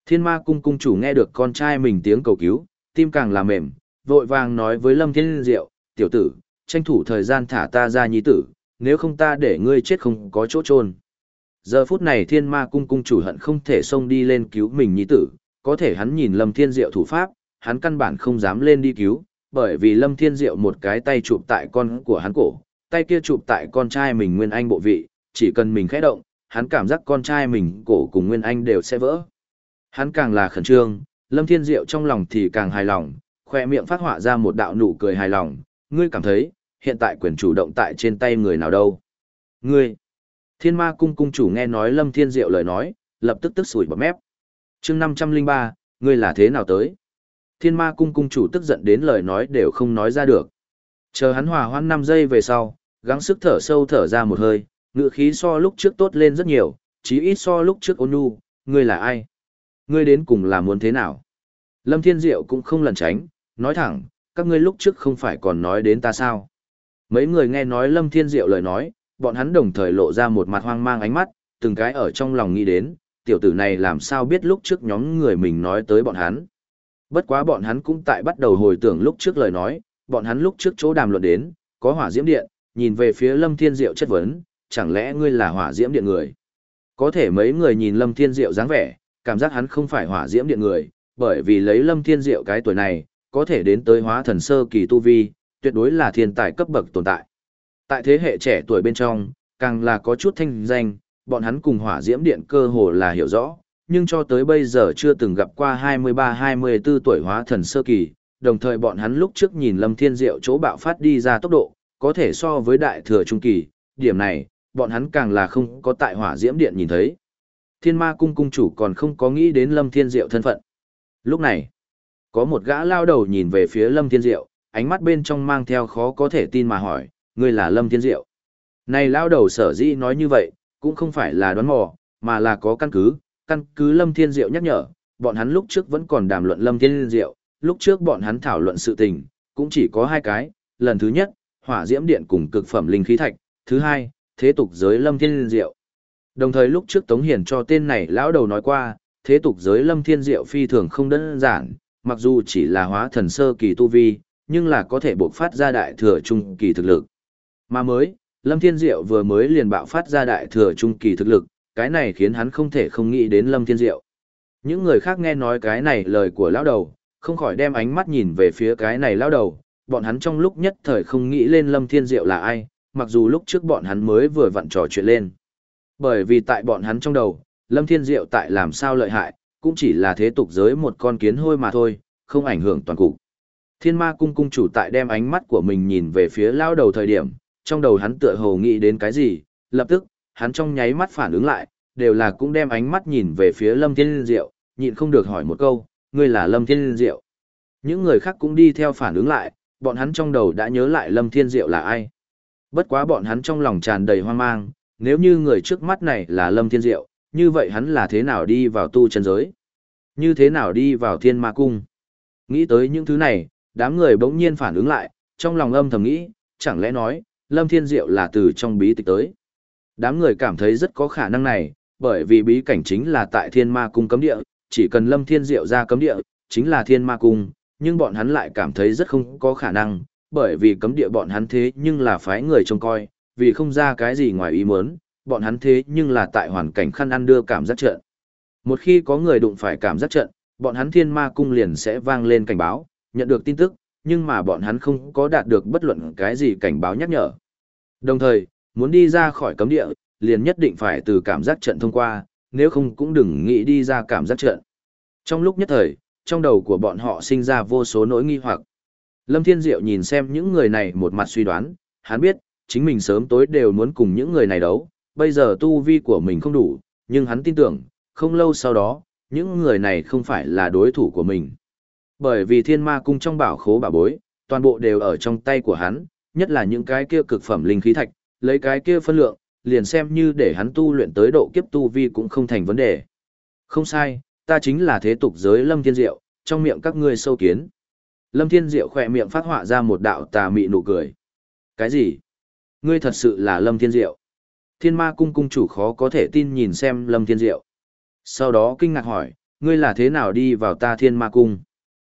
Thiên ma cung cung chủ nghe được con trai mình tiếng cầu cứu, tim càng là mềm, vội vàng nói với Lâm Thiên Diệu, tiểu tử, tranh thủ thời gian thả ta ra nhi tử, nếu không ta để ngươi chết không có chỗ trôn. Giờ phút này thiên ma cung cung chủ hận không thể xông đi lên cứu mình nhi tử, có thể hắn nhìn Lâm Thiên Diệu thủ pháp, hắn căn bản không dám lên đi cứu, bởi vì Lâm Thiên Diệu một cái tay chụp tại con của hắn cổ, tay kia chụp tại con trai mình Nguyên Anh bộ vị, chỉ cần mình khẽ động, hắn cảm giác con trai mình cổ cùng Nguyên Anh đều sẽ vỡ. Hắn càng là khẩn trương, Lâm Thiên Diệu trong lòng thì càng hài lòng, khoe miệng phát họa ra một đạo nụ cười hài lòng, ngươi cảm thấy, hiện tại quyền chủ động tại trên tay người nào đâu. Ngươi, thiên ma cung cung chủ nghe nói Lâm Thiên Diệu lời nói, lập tức tức sủi bọt mép. chương 503, ngươi là thế nào tới? Thiên ma cung cung chủ tức giận đến lời nói đều không nói ra được. Chờ hắn hòa hoãn năm giây về sau, gắng sức thở sâu thở ra một hơi, ngựa khí so lúc trước tốt lên rất nhiều, chí ít so lúc trước ôn nhu, ngươi là ai? Ngươi đến cùng là muốn thế nào? Lâm Thiên Diệu cũng không lẩn tránh, nói thẳng, các ngươi lúc trước không phải còn nói đến ta sao? Mấy người nghe nói Lâm Thiên Diệu lời nói, bọn hắn đồng thời lộ ra một mặt hoang mang ánh mắt, từng cái ở trong lòng nghĩ đến, tiểu tử này làm sao biết lúc trước nhóm người mình nói tới bọn hắn. Bất quá bọn hắn cũng tại bắt đầu hồi tưởng lúc trước lời nói, bọn hắn lúc trước chỗ đàm luận đến, có hỏa diễm điện, nhìn về phía Lâm Thiên Diệu chất vấn, chẳng lẽ ngươi là hỏa diễm điện người? Có thể mấy người nhìn Lâm Thiên Diệu dáng vẻ, cảm giác hắn không phải hỏa diễm điện người, bởi vì lấy Lâm Thiên Diệu cái tuổi này, có thể đến tới hóa thần sơ kỳ tu vi, tuyệt đối là thiên tài cấp bậc tồn tại. Tại thế hệ trẻ tuổi bên trong, càng là có chút thanh danh, bọn hắn cùng hỏa diễm điện cơ hồ là hiểu rõ, nhưng cho tới bây giờ chưa từng gặp qua 23-24 tuổi hóa thần sơ kỳ, đồng thời bọn hắn lúc trước nhìn Lâm Thiên Diệu chỗ bạo phát đi ra tốc độ, có thể so với đại thừa trung kỳ, điểm này, bọn hắn càng là không có tại hỏa diễm điện nhìn thấy. Thiên ma cung cung chủ còn không có nghĩ đến Lâm Thiên Diệu thân phận. Lúc này, có một gã lao đầu nhìn về phía Lâm Thiên Diệu, ánh mắt bên trong mang theo khó có thể tin mà hỏi, ngươi là Lâm Thiên Diệu. Này lao đầu sở dĩ nói như vậy, cũng không phải là đoán mò, mà là có căn cứ, căn cứ Lâm Thiên Diệu nhắc nhở, bọn hắn lúc trước vẫn còn đàm luận Lâm Thiên Diệu, lúc trước bọn hắn thảo luận sự tình, cũng chỉ có hai cái, lần thứ nhất, hỏa diễm điện cùng cực phẩm linh khí thạch, thứ hai, thế tục giới Lâm Thiên Diệu. Đồng thời lúc trước Tống Hiền cho tên này lão đầu nói qua, thế tục giới Lâm Thiên Diệu phi thường không đơn giản, mặc dù chỉ là hóa thần sơ kỳ tu vi, nhưng là có thể bộc phát ra đại thừa trung kỳ thực lực. Mà mới, Lâm Thiên Diệu vừa mới liền bạo phát ra đại thừa trung kỳ thực lực, cái này khiến hắn không thể không nghĩ đến Lâm Thiên Diệu. Những người khác nghe nói cái này lời của lão đầu, không khỏi đem ánh mắt nhìn về phía cái này lão đầu, bọn hắn trong lúc nhất thời không nghĩ lên Lâm Thiên Diệu là ai, mặc dù lúc trước bọn hắn mới vừa vặn trò chuyện lên. Bởi vì tại bọn hắn trong đầu, Lâm Thiên Diệu tại làm sao lợi hại, cũng chỉ là thế tục giới một con kiến hôi mà thôi, không ảnh hưởng toàn cục. Thiên ma cung cung chủ tại đem ánh mắt của mình nhìn về phía lão đầu thời điểm, trong đầu hắn tựa hồ nghĩ đến cái gì, lập tức, hắn trong nháy mắt phản ứng lại, đều là cũng đem ánh mắt nhìn về phía Lâm Thiên Diệu, nhịn không được hỏi một câu, ngươi là Lâm Thiên Diệu. Những người khác cũng đi theo phản ứng lại, bọn hắn trong đầu đã nhớ lại Lâm Thiên Diệu là ai. Bất quá bọn hắn trong lòng tràn đầy hoang mang, nếu như người trước mắt này là Lâm Thiên Diệu, như vậy hắn là thế nào đi vào tu chân giới? Như thế nào đi vào thiên ma cung? Nghĩ tới những thứ này, đám người bỗng nhiên phản ứng lại, trong lòng âm thầm nghĩ, chẳng lẽ nói, Lâm Thiên Diệu là từ trong bí tịch tới. Đám người cảm thấy rất có khả năng này, bởi vì bí cảnh chính là tại Thiên Ma Cung cấm địa, chỉ cần Lâm Thiên Diệu ra cấm địa, chính là Thiên Ma Cung, nhưng bọn hắn lại cảm thấy rất không có khả năng, bởi vì cấm địa bọn hắn thế nhưng là phái người trông coi, vì không ra cái gì ngoài ý muốn, bọn hắn thế nhưng là tại hoàn cảnh khăn ăn đưa cảm giác trận. Một khi có người đụng phải cảm giác trận, bọn hắn thiên ma cung liền sẽ vang lên cảnh báo, nhận được tin tức, nhưng mà bọn hắn không có đạt được bất luận cái gì cảnh báo nhắc nhở. Đồng thời, muốn đi ra khỏi cấm địa, liền nhất định phải từ cảm giác trận thông qua, nếu không cũng đừng nghĩ đi ra cảm giác trận. Trong lúc nhất thời, trong đầu của bọn họ sinh ra vô số nỗi nghi hoặc. Lâm Thiên Diệu nhìn xem những người này một mặt suy đoán, hắn biết, chính mình sớm tối đều muốn cùng những người này đấu, bây giờ tu vi của mình không đủ, nhưng hắn tin tưởng, không lâu sau đó, những người này không phải là đối thủ của mình. Bởi vì thiên ma cung trong bảo khố bảo bối, toàn bộ đều ở trong tay của hắn, nhất là những cái kia cực phẩm linh khí thạch, lấy cái kia phân lượng, liền xem như để hắn tu luyện tới độ kiếp tu vi cũng không thành vấn đề. Không sai, ta chính là thế tục giới Lâm Thiên Diệu, trong miệng các ngươi sâu kiến. Lâm Thiên Diệu khỏe miệng phát họa ra một đạo tà mị nụ cười. Cái gì? Ngươi thật sự là Lâm Thiên Diệu. Thiên ma cung cung chủ khó có thể tin nhìn xem Lâm Thiên Diệu. Sau đó kinh ngạc hỏi, ngươi là thế nào đi vào ta thiên ma cung?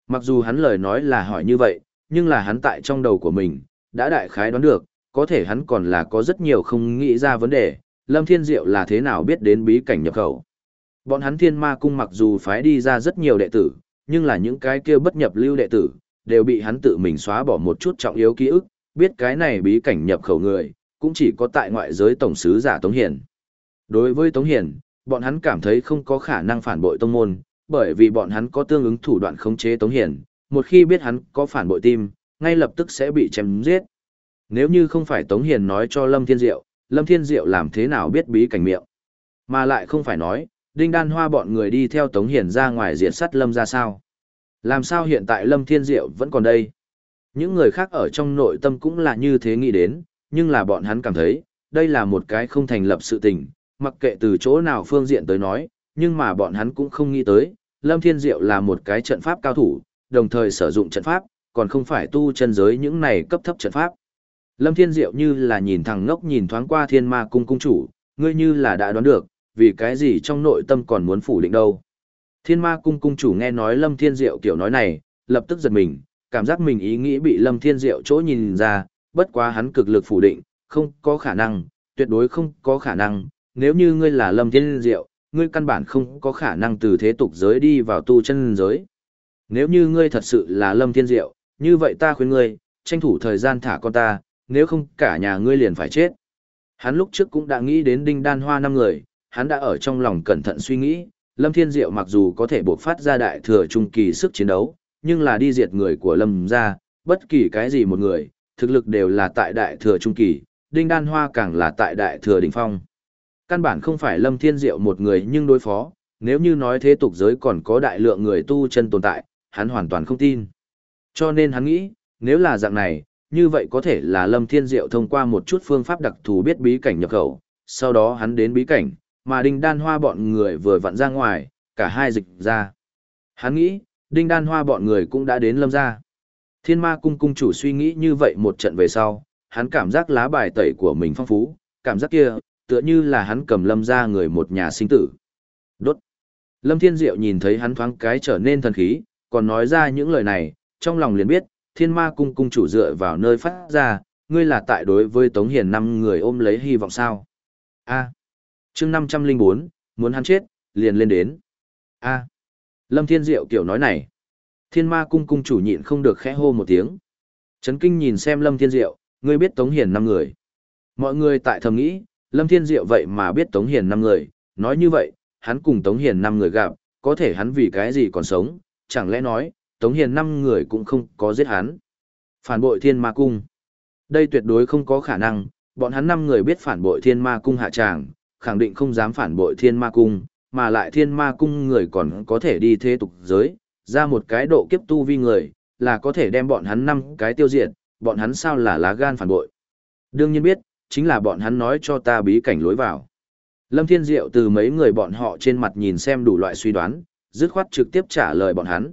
Mặc dù hắn lời nói là hỏi như vậy, nhưng là hắn tại trong đầu của mình, đã đại khái đoán được, có thể hắn còn là có rất nhiều không nghĩ ra vấn đề, Lâm Thiên Diệu là thế nào biết đến bí cảnh nhập khẩu. Bọn hắn thiên ma cung mặc dù phái đi ra rất nhiều đệ tử, nhưng là những cái kia bất nhập lưu đệ tử, đều bị hắn tự mình xóa bỏ một chút trọng yếu ký ức, biết cái này bí cảnh nhập khẩu người, cũng chỉ có tại ngoại giới tổng sứ giả Tống Hiền. Đối với Tống Hiền, bọn hắn cảm thấy không có khả năng phản bội tông môn, bởi vì bọn hắn có tương ứng thủ đoạn khống chế Tống Hiền, một khi biết hắn có phản bội tim, ngay lập tức sẽ bị chém giết. Nếu như không phải Tống Hiền nói cho Lâm Thiên Diệu, Lâm Thiên Diệu làm thế nào biết bí cảnh miệng? Mà lại không phải nói, Đinh Đan Hoa bọn người đi theo Tống Hiền ra ngoài diện sắt Lâm ra sao? Làm sao hiện tại Lâm Thiên Diệu vẫn còn đây? Những người khác ở trong nội tâm cũng là như thế nghĩ đến, nhưng là bọn hắn cảm thấy, đây là một cái không thành lập sự tình, mặc kệ từ chỗ nào phương diện tới nói, nhưng mà bọn hắn cũng không nghĩ tới, Lâm Thiên Diệu là một cái trận pháp cao thủ, đồng thời sử dụng trận pháp, còn không phải tu chân giới những này cấp thấp trận pháp. Lâm Thiên Diệu như là nhìn thằng ngốc nhìn thoáng qua thiên ma cung cung chủ, ngươi như là đã đoán được, vì cái gì trong nội tâm còn muốn phủ định đâu. Thiên ma cung cung chủ nghe nói Lâm Thiên Diệu kiểu nói này, lập tức giật mình, cảm giác mình ý nghĩ bị Lâm Thiên Diệu chỗ nhìn ra, bất quá hắn cực lực phủ định, không có khả năng, tuyệt đối không có khả năng, nếu như ngươi là Lâm Thiên Diệu, ngươi căn bản không có khả năng từ thế tục giới đi vào tu chân giới. Nếu như ngươi thật sự là Lâm Thiên Diệu, như vậy ta khuyên ngươi, tranh thủ thời gian thả con ta, nếu không cả nhà ngươi liền phải chết. Hắn lúc trước cũng đã nghĩ đến đinh đan hoa năm người, hắn đã ở trong lòng cẩn thận suy nghĩ, Lâm Thiên Diệu mặc dù có thể buộc phát ra đại thừa trung kỳ sức chiến đấu, nhưng là đi diệt người của Lâm gia bất kỳ cái gì một người, thực lực đều là tại đại thừa trung kỳ, đinh đan hoa càng là tại đại thừa đỉnh phong. Căn bản không phải Lâm Thiên Diệu một người nhưng đối phó, nếu như nói thế tục giới còn có đại lượng người tu chân tồn tại, hắn hoàn toàn không tin. Cho nên hắn nghĩ, nếu là dạng này, như vậy có thể là Lâm Thiên Diệu thông qua một chút phương pháp đặc thù biết bí cảnh nhập khẩu, sau đó hắn đến bí cảnh, mà Đinh Đan Hoa bọn người vừa vặn ra ngoài, cả hai dịch ra. Hắn nghĩ, Đinh Đan Hoa bọn người cũng đã đến Lâm gia. Thiên Ma cung cung chủ suy nghĩ như vậy một trận về sau, hắn cảm giác lá bài tẩy của mình phong phú, cảm giác kia, tựa như là hắn cầm lâm ra người một nhà sinh tử. Đốt. Lâm Thiên Diệu nhìn thấy hắn thoáng cái trở nên thần khí, còn nói ra những lời này, trong lòng liền biết, thiên ma cung cung chủ dựa vào nơi phát ra, ngươi là tại đối với Tống Hiền năm người ôm lấy hy vọng sao. A. À. chương 504, muốn hắn chết, liền lên đến. A. Lâm Thiên Diệu kiểu nói này. Thiên ma cung cung chủ nhịn không được khẽ hô một tiếng. Trấn kinh nhìn xem Lâm Thiên Diệu, ngươi biết Tống Hiền năm người. Mọi người tại thầm nghĩ, Lâm Thiên Diệu vậy mà biết Tống Hiền năm người, nói như vậy, hắn cùng Tống Hiền năm người gặp, có thể hắn vì cái gì còn sống, chẳng lẽ nói, Tống Hiền năm người cũng không có giết hắn. Phản bội thiên ma cung. Đây tuyệt đối không có khả năng, bọn hắn năm người biết phản bội thiên ma cung hạ tràng, khẳng định không dám phản bội thiên ma cung, mà lại thiên ma cung người còn có thể đi thế tục giới, ra một cái độ kiếp tu vi người, là có thể đem bọn hắn năm cái tiêu diệt, bọn hắn sao là lá gan phản bội. Đương nhiên biết, chính là bọn hắn nói cho ta bí cảnh lối vào. Lâm Thiên Diệu từ mấy người bọn họ trên mặt nhìn xem đủ loại suy đoán, dứt khoát trực tiếp trả lời bọn hắn.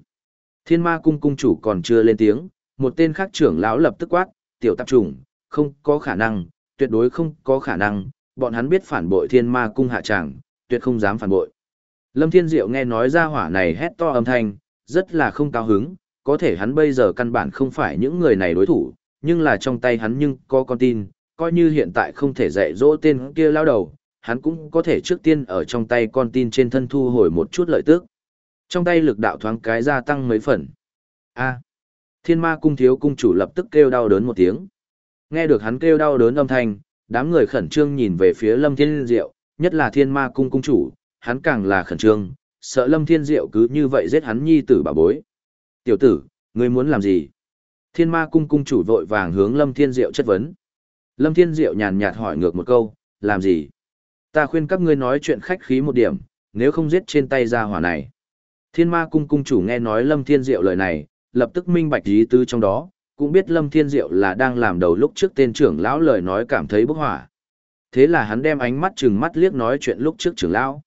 Thiên ma cung cung chủ còn chưa lên tiếng, một tên khác trưởng lão lập tức quát, tiểu tạp trùng, không có khả năng, tuyệt đối không có khả năng, bọn hắn biết phản bội thiên ma cung hạ tràng, tuyệt không dám phản bội. Lâm Thiên Diệu nghe nói ra hỏa này hét to âm thanh, rất là không cao hứng, có thể hắn bây giờ căn bản không phải những người này đối thủ, nhưng là trong tay hắn nhưng có con tin, coi như hiện tại không thể dạy dỗ tên kia lao đầu, hắn cũng có thể trước tiên ở trong tay con tin trên thân thu hồi một chút lợi tức. Trong tay lực đạo thoáng cái gia tăng mấy phần. A. thiên ma cung thiếu cung chủ lập tức kêu đau đớn một tiếng. Nghe được hắn kêu đau đớn âm thanh, đám người khẩn trương nhìn về phía Lâm Thiên Diệu, nhất là thiên ma cung cung chủ, hắn càng là khẩn trương, sợ Lâm Thiên Diệu cứ như vậy giết hắn nhi tử bà bối. Tiểu tử, ngươi muốn làm gì? Thiên ma cung cung chủ vội vàng hướng Lâm Thiên Diệu chất vấn. Lâm Thiên Diệu nhàn nhạt hỏi ngược một câu, làm gì? Ta khuyên các ngươi nói chuyện khách khí một điểm, nếu không giết trên tay ra hỏa này. Thiên ma cung cung chủ nghe nói Lâm Thiên Diệu lời này, lập tức minh bạch ý tứ trong đó, cũng biết Lâm Thiên Diệu là đang làm đầu lúc trước tên trưởng lão lời nói cảm thấy bức hỏa. Thế là hắn đem ánh mắt trừng mắt liếc nói chuyện lúc trước trưởng lão.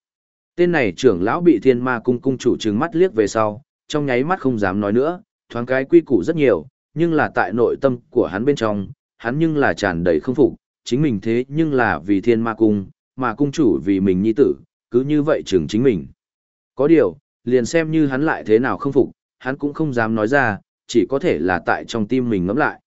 Tên này trưởng lão bị thiên ma cung cung chủ trừng mắt liếc về sau, trong nháy mắt không dám nói nữa, thoáng cái quy củ rất nhiều, nhưng là tại nội tâm của hắn bên trong, hắn nhưng là tràn đầy không phục, chính mình thế nhưng là vì thiên ma cung, mà cung chủ vì mình nhi tử, cứ như vậy trưởng chính mình. Có điều, liền xem như hắn lại thế nào không phục, hắn cũng không dám nói ra, chỉ có thể là tại trong tim mình ngẫm lại.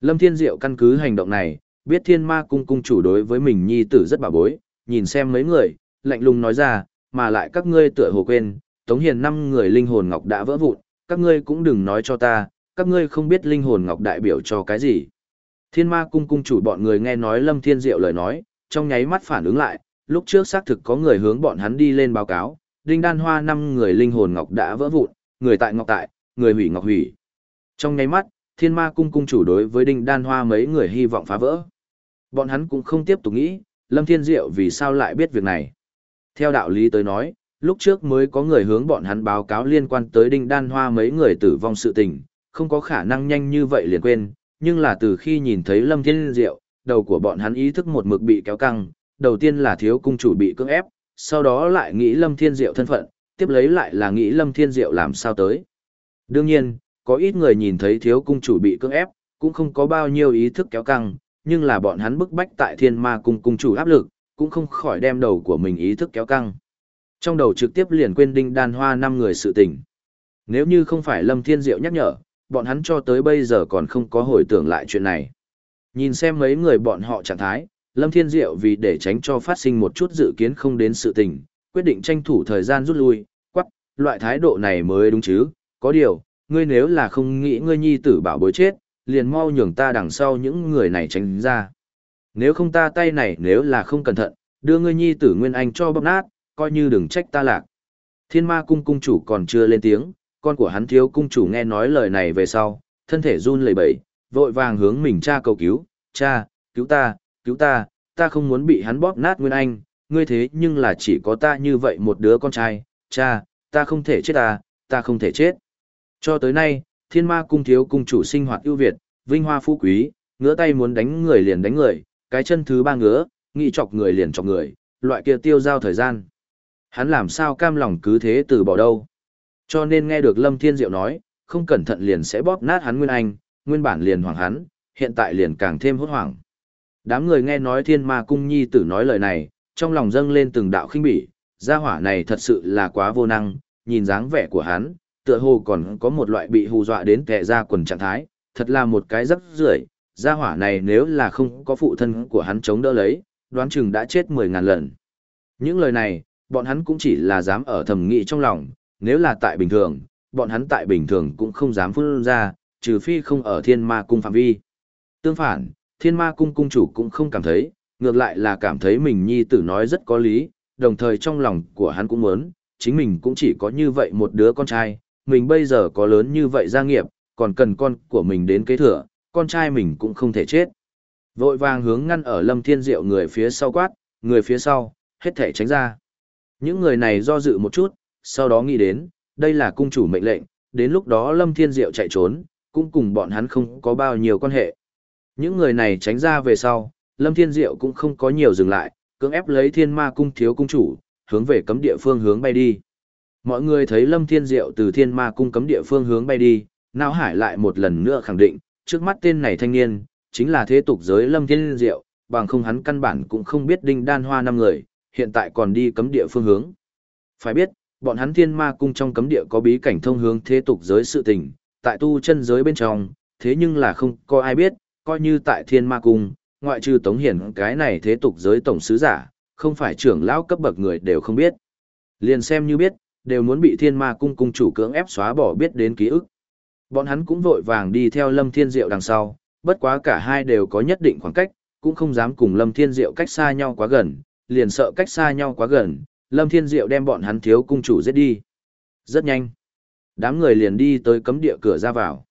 Lâm Thiên Diệu căn cứ hành động này, biết thiên ma cung cung chủ đối với mình nhi tử rất bảo bối, nhìn xem mấy người, lạnh lùng nói ra, mà lại các ngươi tựa hồ quên, Tống Hiền năm người linh hồn ngọc đã vỡ vụn, các ngươi cũng đừng nói cho ta, các ngươi không biết linh hồn ngọc đại biểu cho cái gì. Thiên ma cung cung chủ bọn người nghe nói Lâm Thiên Diệu lời nói, trong nháy mắt phản ứng lại, lúc trước xác thực có người hướng bọn hắn đi lên báo cáo, đinh đan hoa năm người linh hồn ngọc đã vỡ vụn, người tại ngọc tại, người hủy ngọc hủy. Trong nháy mắt, thiên ma cung cung chủ đối với đinh đan hoa mấy người hy vọng phá vỡ. Bọn hắn cũng không tiếp tục nghĩ, Lâm Thiên Diệu vì sao lại biết việc này. Theo đạo lý tới nói, lúc trước mới có người hướng bọn hắn báo cáo liên quan tới đinh đan hoa mấy người tử vong sự tình, không có khả năng nhanh như vậy liền quên, nhưng là từ khi nhìn thấy Lâm Thiên Diệu, đầu của bọn hắn ý thức một mực bị kéo căng, đầu tiên là thiếu cung chủ bị cưỡng ép, sau đó lại nghĩ Lâm Thiên Diệu thân phận, tiếp lấy lại là nghĩ Lâm Thiên Diệu làm sao tới. Đương nhiên, có ít người nhìn thấy thiếu cung chủ bị cưỡng ép, cũng không có bao nhiêu ý thức kéo căng, nhưng là bọn hắn bức bách tại thiên ma cung cung chủ áp lực, cũng không khỏi đem đầu của mình ý thức kéo căng. Trong đầu trực tiếp liền quên đinh đan hoa năm người sự tình. Nếu như không phải Lâm Thiên Diệu nhắc nhở, bọn hắn cho tới bây giờ còn không có hồi tưởng lại chuyện này. Nhìn xem mấy người bọn họ trạng thái, Lâm Thiên Diệu vì để tránh cho phát sinh một chút dự kiến không đến sự tình, quyết định tranh thủ thời gian rút lui, quắc, loại thái độ này mới đúng chứ, có điều, ngươi nếu là không nghĩ ngươi nhi tử bảo bối chết, liền mau nhường ta đằng sau những người này tránh ra. Nếu không ta tay này nếu là không cẩn thận, đưa ngươi nhi tử Nguyên Anh cho bóp nát, coi như đừng trách ta lạc. Thiên ma cung cung chủ còn chưa lên tiếng, con của hắn thiếu cung chủ nghe nói lời này về sau, thân thể run lẩy bẩy, vội vàng hướng mình cha cầu cứu, cha, cứu ta, cứu ta, ta không muốn bị hắn bóp nát Nguyên Anh, ngươi thế nhưng là chỉ có ta như vậy một đứa con trai, cha, ta không thể chết ta, ta không thể chết. Cho tới nay, thiên ma cung thiếu cung chủ sinh hoạt ưu việt, vinh hoa phú quý, ngứa tay muốn đánh người liền đánh người, cái chân thứ ba ngứa, nghĩ chọc người liền chọc người, loại kia tiêu giao thời gian. Hắn làm sao cam lòng cứ thế từ bỏ đâu. Cho nên nghe được Lâm Thiên Diệu nói, không cẩn thận liền sẽ bóp nát hắn Nguyên Anh, nguyên bản liền hoảng hắn, hiện tại liền càng thêm hốt hoảng. Đám người nghe nói thiên ma cung nhi tử nói lời này, trong lòng dâng lên từng đạo khinh bỉ, gia hỏa này thật sự là quá vô năng, nhìn dáng vẻ của hắn, tựa hồ còn có một loại bị hù dọa đến kẻ ra quần trạng thái, thật là một cái rất rưởi. gia hỏa này nếu là không có phụ thân của hắn chống đỡ lấy, đoán chừng đã chết mười ngàn lần. Những lời này, bọn hắn cũng chỉ là dám ở thầm nghĩ trong lòng, nếu là tại bình thường, bọn hắn tại bình thường cũng không dám phun ra, trừ phi không ở thiên ma cung phạm vi. Tương phản, thiên ma cung cung chủ cũng không cảm thấy, ngược lại là cảm thấy mình nhi tử nói rất có lý, đồng thời trong lòng của hắn cũng muốn, chính mình cũng chỉ có như vậy một đứa con trai, mình bây giờ có lớn như vậy gia nghiệp, còn cần con của mình đến kế thừa, con trai mình cũng không thể chết. Vội vàng hướng ngăn ở lâm thiên diệu người phía sau quát, người phía sau, hết thể tránh ra. Những người này do dự một chút, sau đó nghĩ đến, đây là cung chủ mệnh lệnh, đến lúc đó lâm thiên diệu chạy trốn, cũng cùng bọn hắn không có bao nhiêu quan hệ. Những người này tránh ra về sau, lâm thiên diệu cũng không có nhiều dừng lại, cưỡng ép lấy thiên ma cung thiếu cung chủ, hướng về cấm địa phương hướng bay đi. Mọi người thấy Lâm Thiên Diệu từ thiên ma cung cấm địa phương hướng bay đi, Nao Hải lại một lần nữa khẳng định, trước mắt tên này thanh niên, chính là thế tục giới Lâm Thiên Diệu, bằng không hắn căn bản cũng không biết đinh đan hoa năm người, hiện tại còn đi cấm địa phương hướng. Phải biết, bọn hắn thiên ma cung trong cấm địa có bí cảnh thông hướng thế tục giới sự tình, tại tu chân giới bên trong, thế nhưng là không có ai biết, coi như tại thiên ma cung, ngoại trừ tống hiển cái này thế tục giới tổng sứ giả, không phải trưởng lão cấp bậc người đều không biết. Liền xem như biết, đều muốn bị thiên ma cung cung chủ cưỡng ép xóa bỏ biết đến ký ức. Bọn hắn cũng vội vàng đi theo Lâm Thiên Diệu đằng sau, bất quá cả hai đều có nhất định khoảng cách, cũng không dám cùng Lâm Thiên Diệu cách xa nhau quá gần, liền sợ cách xa nhau quá gần, Lâm Thiên Diệu đem bọn hắn thiếu cung chủ giết đi. Rất nhanh. Đám người liền đi tới cấm địa cửa ra vào.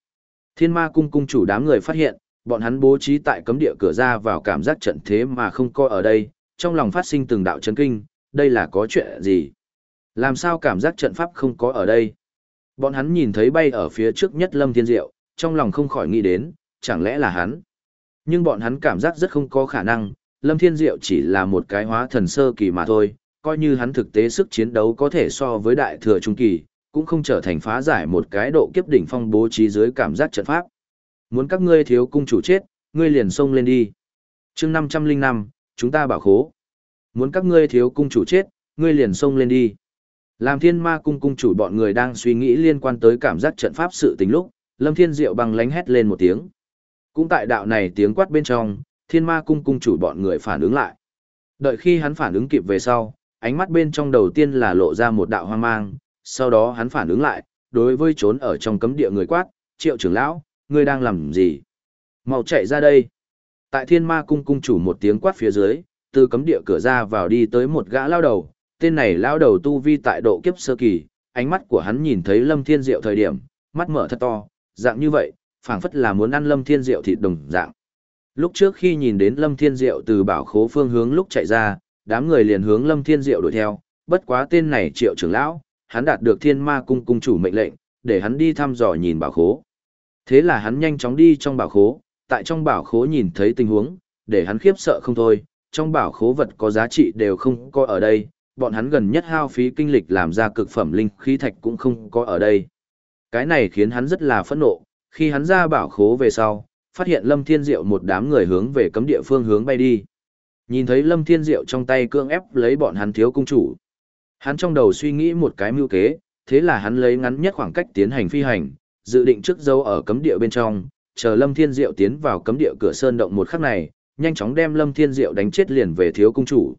Thiên ma cung cung chủ đám người phát hiện, bọn hắn bố trí tại cấm địa cửa ra vào cảm giác trận thế mà không coi ở đây, trong lòng phát sinh từng đạo chấn kinh, đây là có chuyện gì? Làm sao cảm giác trận pháp không có ở đây? Bọn hắn nhìn thấy bay ở phía trước nhất Lâm Thiên Diệu, trong lòng không khỏi nghĩ đến, chẳng lẽ là hắn? Nhưng bọn hắn cảm giác rất không có khả năng, Lâm Thiên Diệu chỉ là một cái hóa thần sơ kỳ mà thôi, coi như hắn thực tế sức chiến đấu có thể so với đại thừa trung kỳ, cũng không trở thành phá giải một cái độ kiếp đỉnh phong bố trí dưới cảm giác trận pháp. Muốn các ngươi thiếu cung chủ chết, ngươi liền xông lên đi. chương 505, chúng ta bảo khố. Muốn các ngươi thiếu cung chủ chết, ngươi liền xông lên đi. Làm thiên ma cung cung chủ bọn người đang suy nghĩ liên quan tới cảm giác trận pháp sự tình lúc, Lâm Thiên Diệu bằng lánh hét lên một tiếng. Cũng tại đạo này tiếng quát bên trong, thiên ma cung cung chủ bọn người phản ứng lại. Đợi khi hắn phản ứng kịp về sau, ánh mắt bên trong đầu tiên là lộ ra một đạo hoang mang, sau đó hắn phản ứng lại, đối với trốn ở trong cấm địa người quát, triệu trưởng lão, ngươi đang làm gì? Mau chạy ra đây. Tại thiên ma cung cung chủ một tiếng quát phía dưới, từ cấm địa cửa ra vào đi tới một gã lao đầu, tên này lao đầu tu vi tại độ kiếp sơ kỳ, ánh mắt của hắn nhìn thấy lâm thiên diệu thời điểm, mắt mở thật to, dạng như vậy, phảng phất là muốn ăn lâm thiên diệu thịt đồng dạng. Lúc trước khi nhìn đến lâm thiên diệu từ bảo khố phương hướng lúc chạy ra, đám người liền hướng lâm thiên diệu đuổi theo, bất quá tên này triệu trưởng lão, hắn đạt được thiên ma cung cung chủ mệnh lệnh, để hắn đi thăm dò nhìn bảo khố. Thế là hắn nhanh chóng đi trong bảo khố, tại trong bảo khố nhìn thấy tình huống, để hắn khiếp sợ không thôi, trong bảo khố vật có giá trị đều không có ở đây, bọn hắn gần nhất hao phí kinh lịch làm ra cực phẩm linh khí thạch cũng không có ở đây. Cái này khiến hắn rất là phẫn nộ, khi hắn ra bảo khố về sau, phát hiện Lâm Thiên Diệu một đám người hướng về cấm địa phương hướng bay đi. Nhìn thấy Lâm Thiên Diệu trong tay cương ép lấy bọn hắn thiếu cung chủ. Hắn trong đầu suy nghĩ một cái mưu kế, thế là hắn lấy ngắn nhất khoảng cách tiến hành phi hành, dự định trước dấu ở cấm địa bên trong, chờ Lâm Thiên Diệu tiến vào cấm địa cửa sơn động một khắc này, nhanh chóng đem Lâm Thiên Diệu đánh chết liền về thiếu cung chủ.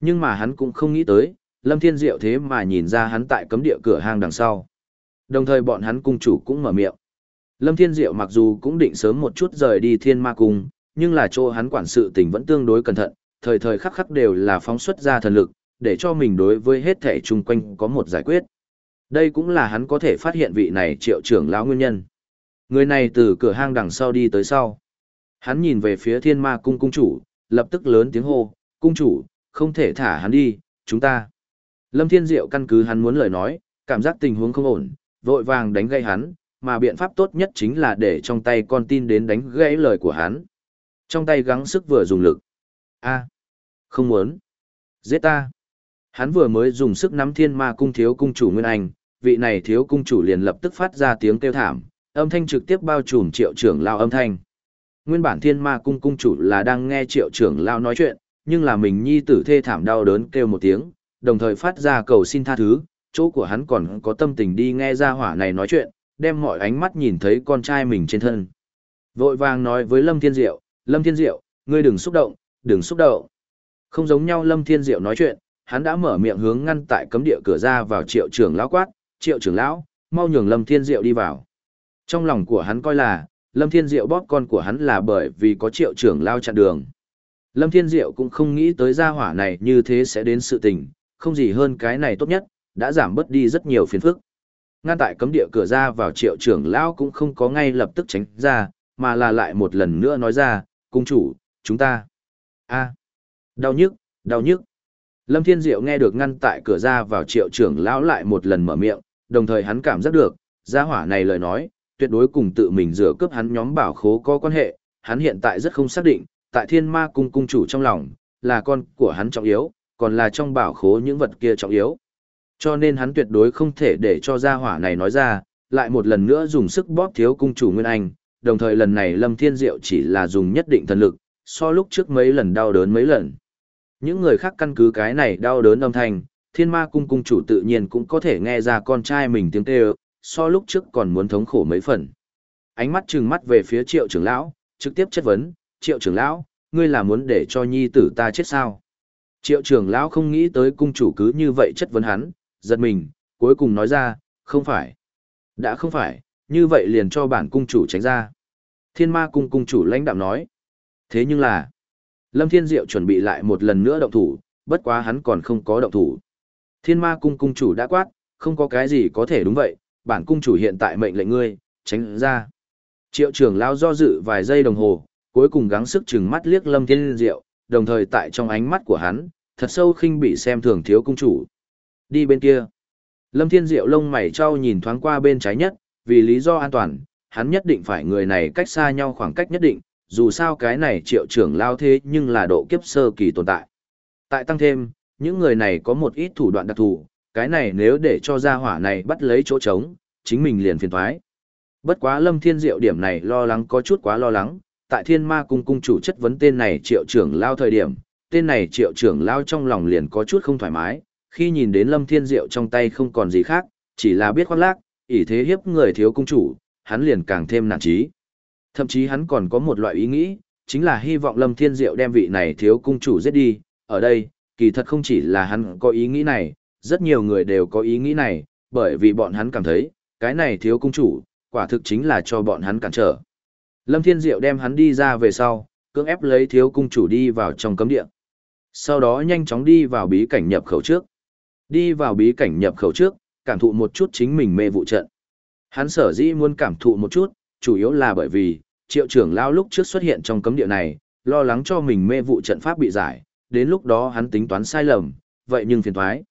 Nhưng mà hắn cũng không nghĩ tới, Lâm Thiên Diệu thế mà nhìn ra hắn tại cấm địa cửa hang đằng sau. Đồng thời bọn hắn cung chủ cũng mở miệng. Lâm Thiên Diệu mặc dù cũng định sớm một chút rời đi Thiên Ma Cung, nhưng là chỗ hắn quản sự tình vẫn tương đối cẩn thận, thời thời khắc khắc đều là phóng xuất ra thần lực, để cho mình đối với hết thể chung quanh có một giải quyết. Đây cũng là hắn có thể phát hiện vị này triệu trưởng lão nguyên nhân. Người này từ cửa hang đằng sau đi tới sau. Hắn nhìn về phía thiên ma cung cung chủ, lập tức lớn tiếng hô, cung chủ, không thể thả hắn đi, chúng ta. Lâm Thiên Diệu căn cứ hắn muốn lời nói, cảm giác tình huống không ổn, vội vàng đánh gây hắn, mà biện pháp tốt nhất chính là để trong tay con tin đến đánh gãy lời của hắn. Trong tay gắng sức vừa dùng lực. a không muốn. Giết ta. Hắn vừa mới dùng sức nắm thiên ma cung thiếu cung chủ Nguyên Anh, vị này thiếu cung chủ liền lập tức phát ra tiếng kêu thảm, âm thanh trực tiếp bao trùm triệu trưởng lao âm thanh. Nguyên bản thiên ma cung cung chủ là đang nghe triệu trưởng lao nói chuyện, nhưng là mình nhi tử thê thảm đau đớn kêu một tiếng, đồng thời phát ra cầu xin tha thứ, chỗ của hắn còn có tâm tình đi nghe ra hỏa này nói chuyện, đem mọi ánh mắt nhìn thấy con trai mình trên thân. Vội vàng nói với Lâm Thiên Diệu, Lâm Thiên Diệu, ngươi đừng xúc động, đừng xúc động. Không giống nhau Lâm Thiên Diệu nói chuyện, hắn đã mở miệng hướng ngăn tại cấm địa cửa ra vào triệu trưởng lão quát, triệu trưởng lão, mau nhường Lâm Thiên Diệu đi vào. Trong lòng của hắn coi là, Lâm Thiên Diệu bóp con của hắn là bởi vì có triệu trưởng lao chặn đường. Lâm Thiên Diệu cũng không nghĩ tới gia hỏa này như thế sẽ đến sự tình, không gì hơn cái này tốt nhất, đã giảm bớt đi rất nhiều phiền phức. Ngăn tại cấm địa cửa ra vào triệu trưởng lão cũng không có ngay lập tức tránh ra, mà là lại một lần nữa nói ra, cung chủ, chúng ta. a đau nhức, đau nhức. Lâm Thiên Diệu nghe được ngăn tại cửa ra vào triệu trưởng lão lại một lần mở miệng, đồng thời hắn cảm giác được, gia hỏa này lời nói, tuyệt đối cùng tự mình rửa cướp hắn nhóm bảo khố có quan hệ, hắn hiện tại rất không xác định, tại thiên ma cung cung chủ trong lòng, là con của hắn trọng yếu, còn là trong bảo khố những vật kia trọng yếu. Cho nên hắn tuyệt đối không thể để cho gia hỏa này nói ra, lại một lần nữa dùng sức bóp thiếu cung chủ Nguyên Anh, đồng thời lần này Lâm Thiên Diệu chỉ là dùng nhất định thần lực, so lúc trước mấy lần đau đớn mấy lần. Những người khác căn cứ cái này đau đớn âm thanh, thiên ma cung cung chủ tự nhiên cũng có thể nghe ra con trai mình tiếng kêu, so lúc trước còn muốn thống khổ mấy phần. Ánh mắt trừng mắt về phía triệu trưởng lão, trực tiếp chất vấn, triệu trưởng lão, ngươi là muốn để cho nhi tử ta chết sao? Triệu trưởng lão không nghĩ tới cung chủ cứ như vậy chất vấn hắn, giật mình, cuối cùng nói ra, không phải. Đã không phải, như vậy liền cho bản cung chủ tránh ra. Thiên ma cung cung chủ lãnh đạm nói. Thế nhưng là, Lâm Thiên Diệu chuẩn bị lại một lần nữa động thủ, bất quá hắn còn không có động thủ. Thiên ma cung cung chủ đã quát, không có cái gì có thể đúng vậy, bản cung chủ hiện tại mệnh lệnh ngươi, tránh ra. Triệu trưởng lao do dự vài giây đồng hồ, cuối cùng gắng sức chừng mắt liếc Lâm Thiên Diệu, đồng thời tại trong ánh mắt của hắn, thật sâu khinh bị xem thường thiếu cung chủ. Đi bên kia. Lâm Thiên Diệu lông mày trao nhìn thoáng qua bên trái nhất, vì lý do an toàn, hắn nhất định phải người này cách xa nhau khoảng cách nhất định, dù sao cái này triệu trưởng lao thế nhưng là độ kiếp sơ kỳ tồn tại. Tại tăng thêm, những người này có một ít thủ đoạn đặc thù, cái này nếu để cho gia hỏa này bắt lấy chỗ trống, chính mình liền phiền thoái. Bất quá Lâm Thiên Diệu điểm này lo lắng có chút quá lo lắng, tại Thiên Ma cung cung chủ chất vấn tên này triệu trưởng lao thời điểm, tên này triệu trưởng lao trong lòng liền có chút không thoải mái, khi nhìn đến Lâm Thiên Diệu trong tay không còn gì khác, chỉ là biết khoác lác, ỷ thế hiếp người thiếu cung chủ, hắn liền càng thêm nản trí. Thậm chí hắn còn có một loại ý nghĩ, chính là hy vọng Lâm Thiên Diệu đem vị này thiếu cung chủ giết đi, ở đây, kỳ thật không chỉ là hắn có ý nghĩ này, rất nhiều người đều có ý nghĩ này, bởi vì bọn hắn cảm thấy, cái này thiếu cung chủ, quả thực chính là cho bọn hắn cản trở. Lâm Thiên Diệu đem hắn đi ra về sau, cưỡng ép lấy thiếu cung chủ đi vào trong cấm địa. Sau đó nhanh chóng đi vào bí cảnh nhập khẩu trước. Đi vào bí cảnh nhập khẩu trước, cảm thụ một chút chính mình mê vụ trận. Hắn sở dĩ muốn cảm thụ một chút, chủ yếu là bởi vì, triệu trưởng lao lúc trước xuất hiện trong cấm địa này, lo lắng cho mình mê vụ trận pháp bị giải, đến lúc đó hắn tính toán sai lầm, vậy nhưng phiền thoái.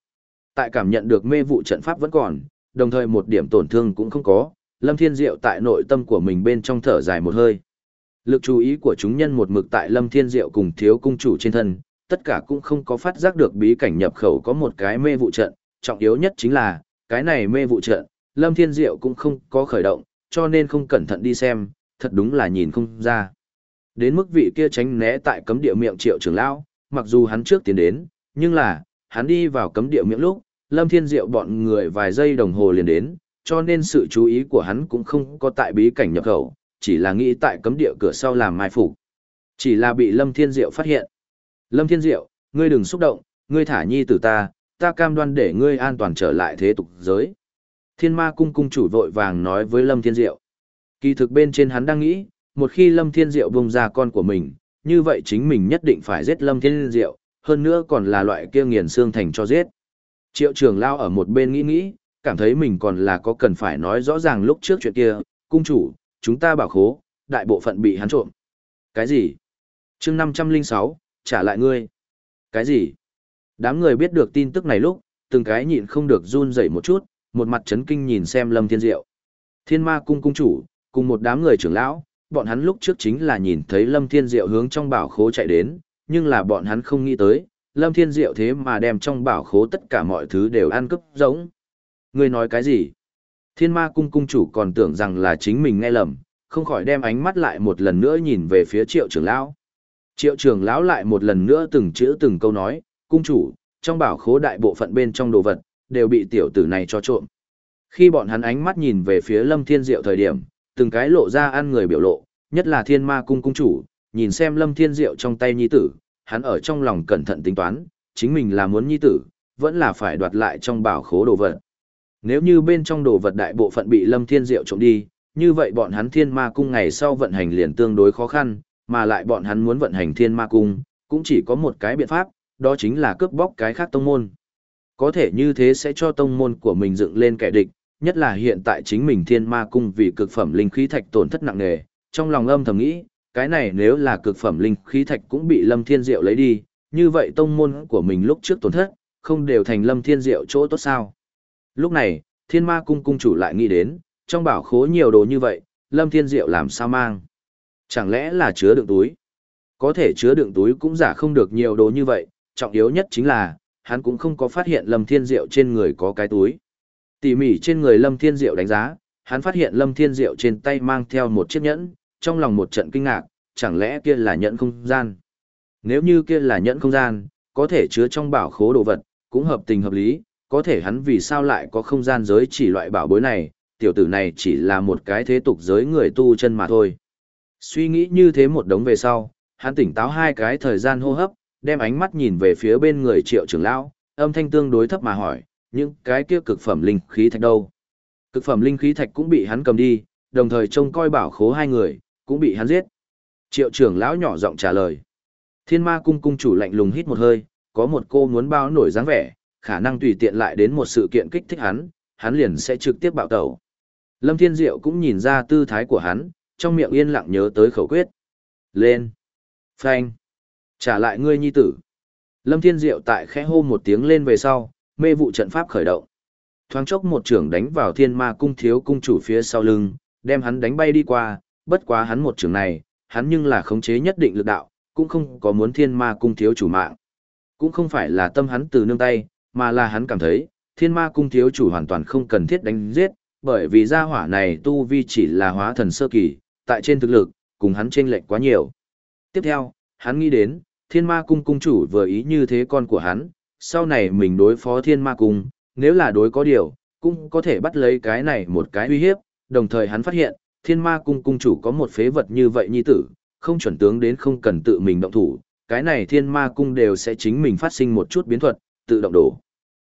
Tại cảm nhận được mê vụ trận pháp vẫn còn, đồng thời một điểm tổn thương cũng không có, Lâm Thiên Diệu tại nội tâm của mình bên trong thở dài một hơi. Lực chú ý của chúng nhân một mực tại Lâm Thiên Diệu cùng thiếu cung chủ trên thân, tất cả cũng không có phát giác được bí cảnh nhập khẩu có một cái mê vụ trận, trọng yếu nhất chính là, cái này mê vụ trận, Lâm Thiên Diệu cũng không có khởi động, cho nên không cẩn thận đi xem, thật đúng là nhìn không ra. Đến mức vị kia tránh né tại cấm địa miệng triệu trưởng lão, mặc dù hắn trước tiến đến, nhưng là, hắn đi vào cấm địa miệng lúc, Lâm Thiên Diệu bọn người vài giây đồng hồ liền đến, cho nên sự chú ý của hắn cũng không có tại bí cảnh nhập khẩu, chỉ là nghĩ tại cấm địa cửa sau làm mai phục. Chỉ là bị Lâm Thiên Diệu phát hiện. Lâm Thiên Diệu, ngươi đừng xúc động, ngươi thả nhi tử ta, ta cam đoan để ngươi an toàn trở lại thế tục giới. Thiên ma cung cung chủ vội vàng nói với Lâm Thiên Diệu. Kỳ thực bên trên hắn đang nghĩ, một khi Lâm Thiên Diệu bông ra con của mình, như vậy chính mình nhất định phải giết Lâm Thiên Diệu, hơn nữa còn là loại kia nghiền xương thành cho giết. Triệu trường lao ở một bên nghĩ nghĩ, cảm thấy mình còn là có cần phải nói rõ ràng lúc trước chuyện kia, cung chủ, chúng ta bảo khố, đại bộ phận bị hắn trộm. Cái gì? chương 506, trả lại ngươi. Cái gì? Đám người biết được tin tức này lúc, từng cái nhịn không được run rẩy một chút, một mặt chấn kinh nhìn xem Lâm Thiên Diệu. Thiên ma cung cung chủ, cùng một đám người trưởng lão, bọn hắn lúc trước chính là nhìn thấy Lâm Thiên Diệu hướng trong bảo khố chạy đến, nhưng là bọn hắn không nghĩ tới, Lâm Thiên Diệu thế mà đem trong bảo khố tất cả mọi thứ đều ăn cướp giống. Ngươi nói cái gì? Thiên ma cung cung chủ còn tưởng rằng là chính mình nghe lầm, không khỏi đem ánh mắt lại một lần nữa nhìn về phía triệu trưởng lão. Triệu trưởng lão lại một lần nữa từng chữ từng câu nói, cung chủ, trong bảo khố đại bộ phận bên trong đồ vật, đều bị tiểu tử này cho trộm. Khi bọn hắn ánh mắt nhìn về phía Lâm Thiên Diệu thời điểm, từng cái lộ ra ăn người biểu lộ, nhất là thiên ma cung cung chủ, nhìn xem Lâm Thiên Diệu trong tay nhi tử, hắn ở trong lòng cẩn thận tính toán, chính mình là muốn nhi tử, vẫn là phải đoạt lại trong bảo khố đồ vật. Nếu như bên trong đồ vật đại bộ phận bị Lâm Thiên Diệu trộm đi, như vậy bọn hắn thiên ma cung ngày sau vận hành liền tương đối khó khăn, mà lại bọn hắn muốn vận hành thiên ma cung, cũng chỉ có một cái biện pháp, đó chính là cướp bóc cái khác tông môn. Có thể như thế sẽ cho tông môn của mình dựng lên kẻ địch, nhất là hiện tại chính mình thiên ma cung vì cực phẩm linh khí thạch tổn thất nặng nề, trong lòng âm thầm nghĩ, cái này nếu là cực phẩm linh khí thạch cũng bị Lâm Thiên Diệu lấy đi, như vậy tông môn của mình lúc trước tổn thất, không đều thành Lâm Thiên Diệu chỗ tốt sao. Lúc này, thiên ma cung cung chủ lại nghĩ đến, trong bảo khố nhiều đồ như vậy, Lâm Thiên Diệu làm sao mang? Chẳng lẽ là chứa đựng túi? Có thể chứa đựng túi cũng giả không được nhiều đồ như vậy, trọng yếu nhất chính là, hắn cũng không có phát hiện Lâm Thiên Diệu trên người có cái túi. Tỉ mỉ trên người Lâm Thiên Diệu đánh giá, hắn phát hiện Lâm Thiên Diệu trên tay mang theo một chiếc nhẫn, trong lòng một trận kinh ngạc, chẳng lẽ kia là nhẫn không gian? Nếu như kia là nhẫn không gian, có thể chứa trong bảo khố đồ vật, cũng hợp tình hợp lý, có thể hắn vì sao lại có không gian giới chỉ loại bảo bối này, tiểu tử này chỉ là một cái thế tục giới người tu chân mà thôi. Suy nghĩ như thế một đống về sau, hắn tỉnh táo hai cái thời gian hô hấp, đem ánh mắt nhìn về phía bên người triệu trưởng lão, âm thanh tương đối thấp mà hỏi, những cái kia cực phẩm linh khí thạch đâu? Cực phẩm linh khí thạch cũng bị hắn cầm đi, đồng thời trông coi bảo khố hai người, cũng bị hắn giết. Triệu trưởng lão nhỏ giọng trả lời. Thiên ma cung cung chủ lạnh lùng hít một hơi, có một cô muốn bao nổi dáng vẻ, khả năng tùy tiện lại đến một sự kiện kích thích hắn, hắn liền sẽ trực tiếp bạo tẩu. Lâm Thiên Diệu cũng nhìn ra tư thái của hắn, trong miệng yên lặng nhớ tới khẩu quyết. Lên! Phanh! Trả lại ngươi nhi tử. Lâm Thiên Diệu tại khẽ hô một tiếng lên về sau, mê vụ trận pháp khởi động. Thoáng chốc một trưởng đánh vào thiên ma cung thiếu cung chủ phía sau lưng, đem hắn đánh bay đi qua, bất quá hắn một trưởng này, hắn nhưng là khống chế nhất định lực đạo, cũng không có muốn thiên ma cung thiếu chủ mạng. Cũng không phải là tâm hắn từ nương tay, mà là hắn cảm thấy, thiên ma cung thiếu chủ hoàn toàn không cần thiết đánh giết, bởi vì gia hỏa này tu vi chỉ là hóa thần sơ kỳ, tại trên thực lực, cùng hắn chênh lệch quá nhiều. Tiếp theo, hắn nghĩ đến, thiên ma cung cung chủ vừa ý như thế con của hắn, sau này mình đối phó thiên ma cung, nếu là đối có điều, cũng có thể bắt lấy cái này một cái uy hiếp, đồng thời hắn phát hiện, thiên ma cung cung chủ có một phế vật như vậy nhi tử, không chuẩn tướng đến không cần tự mình động thủ, cái này thiên ma cung đều sẽ chính mình phát sinh một chút biến thuật, tự động đổ.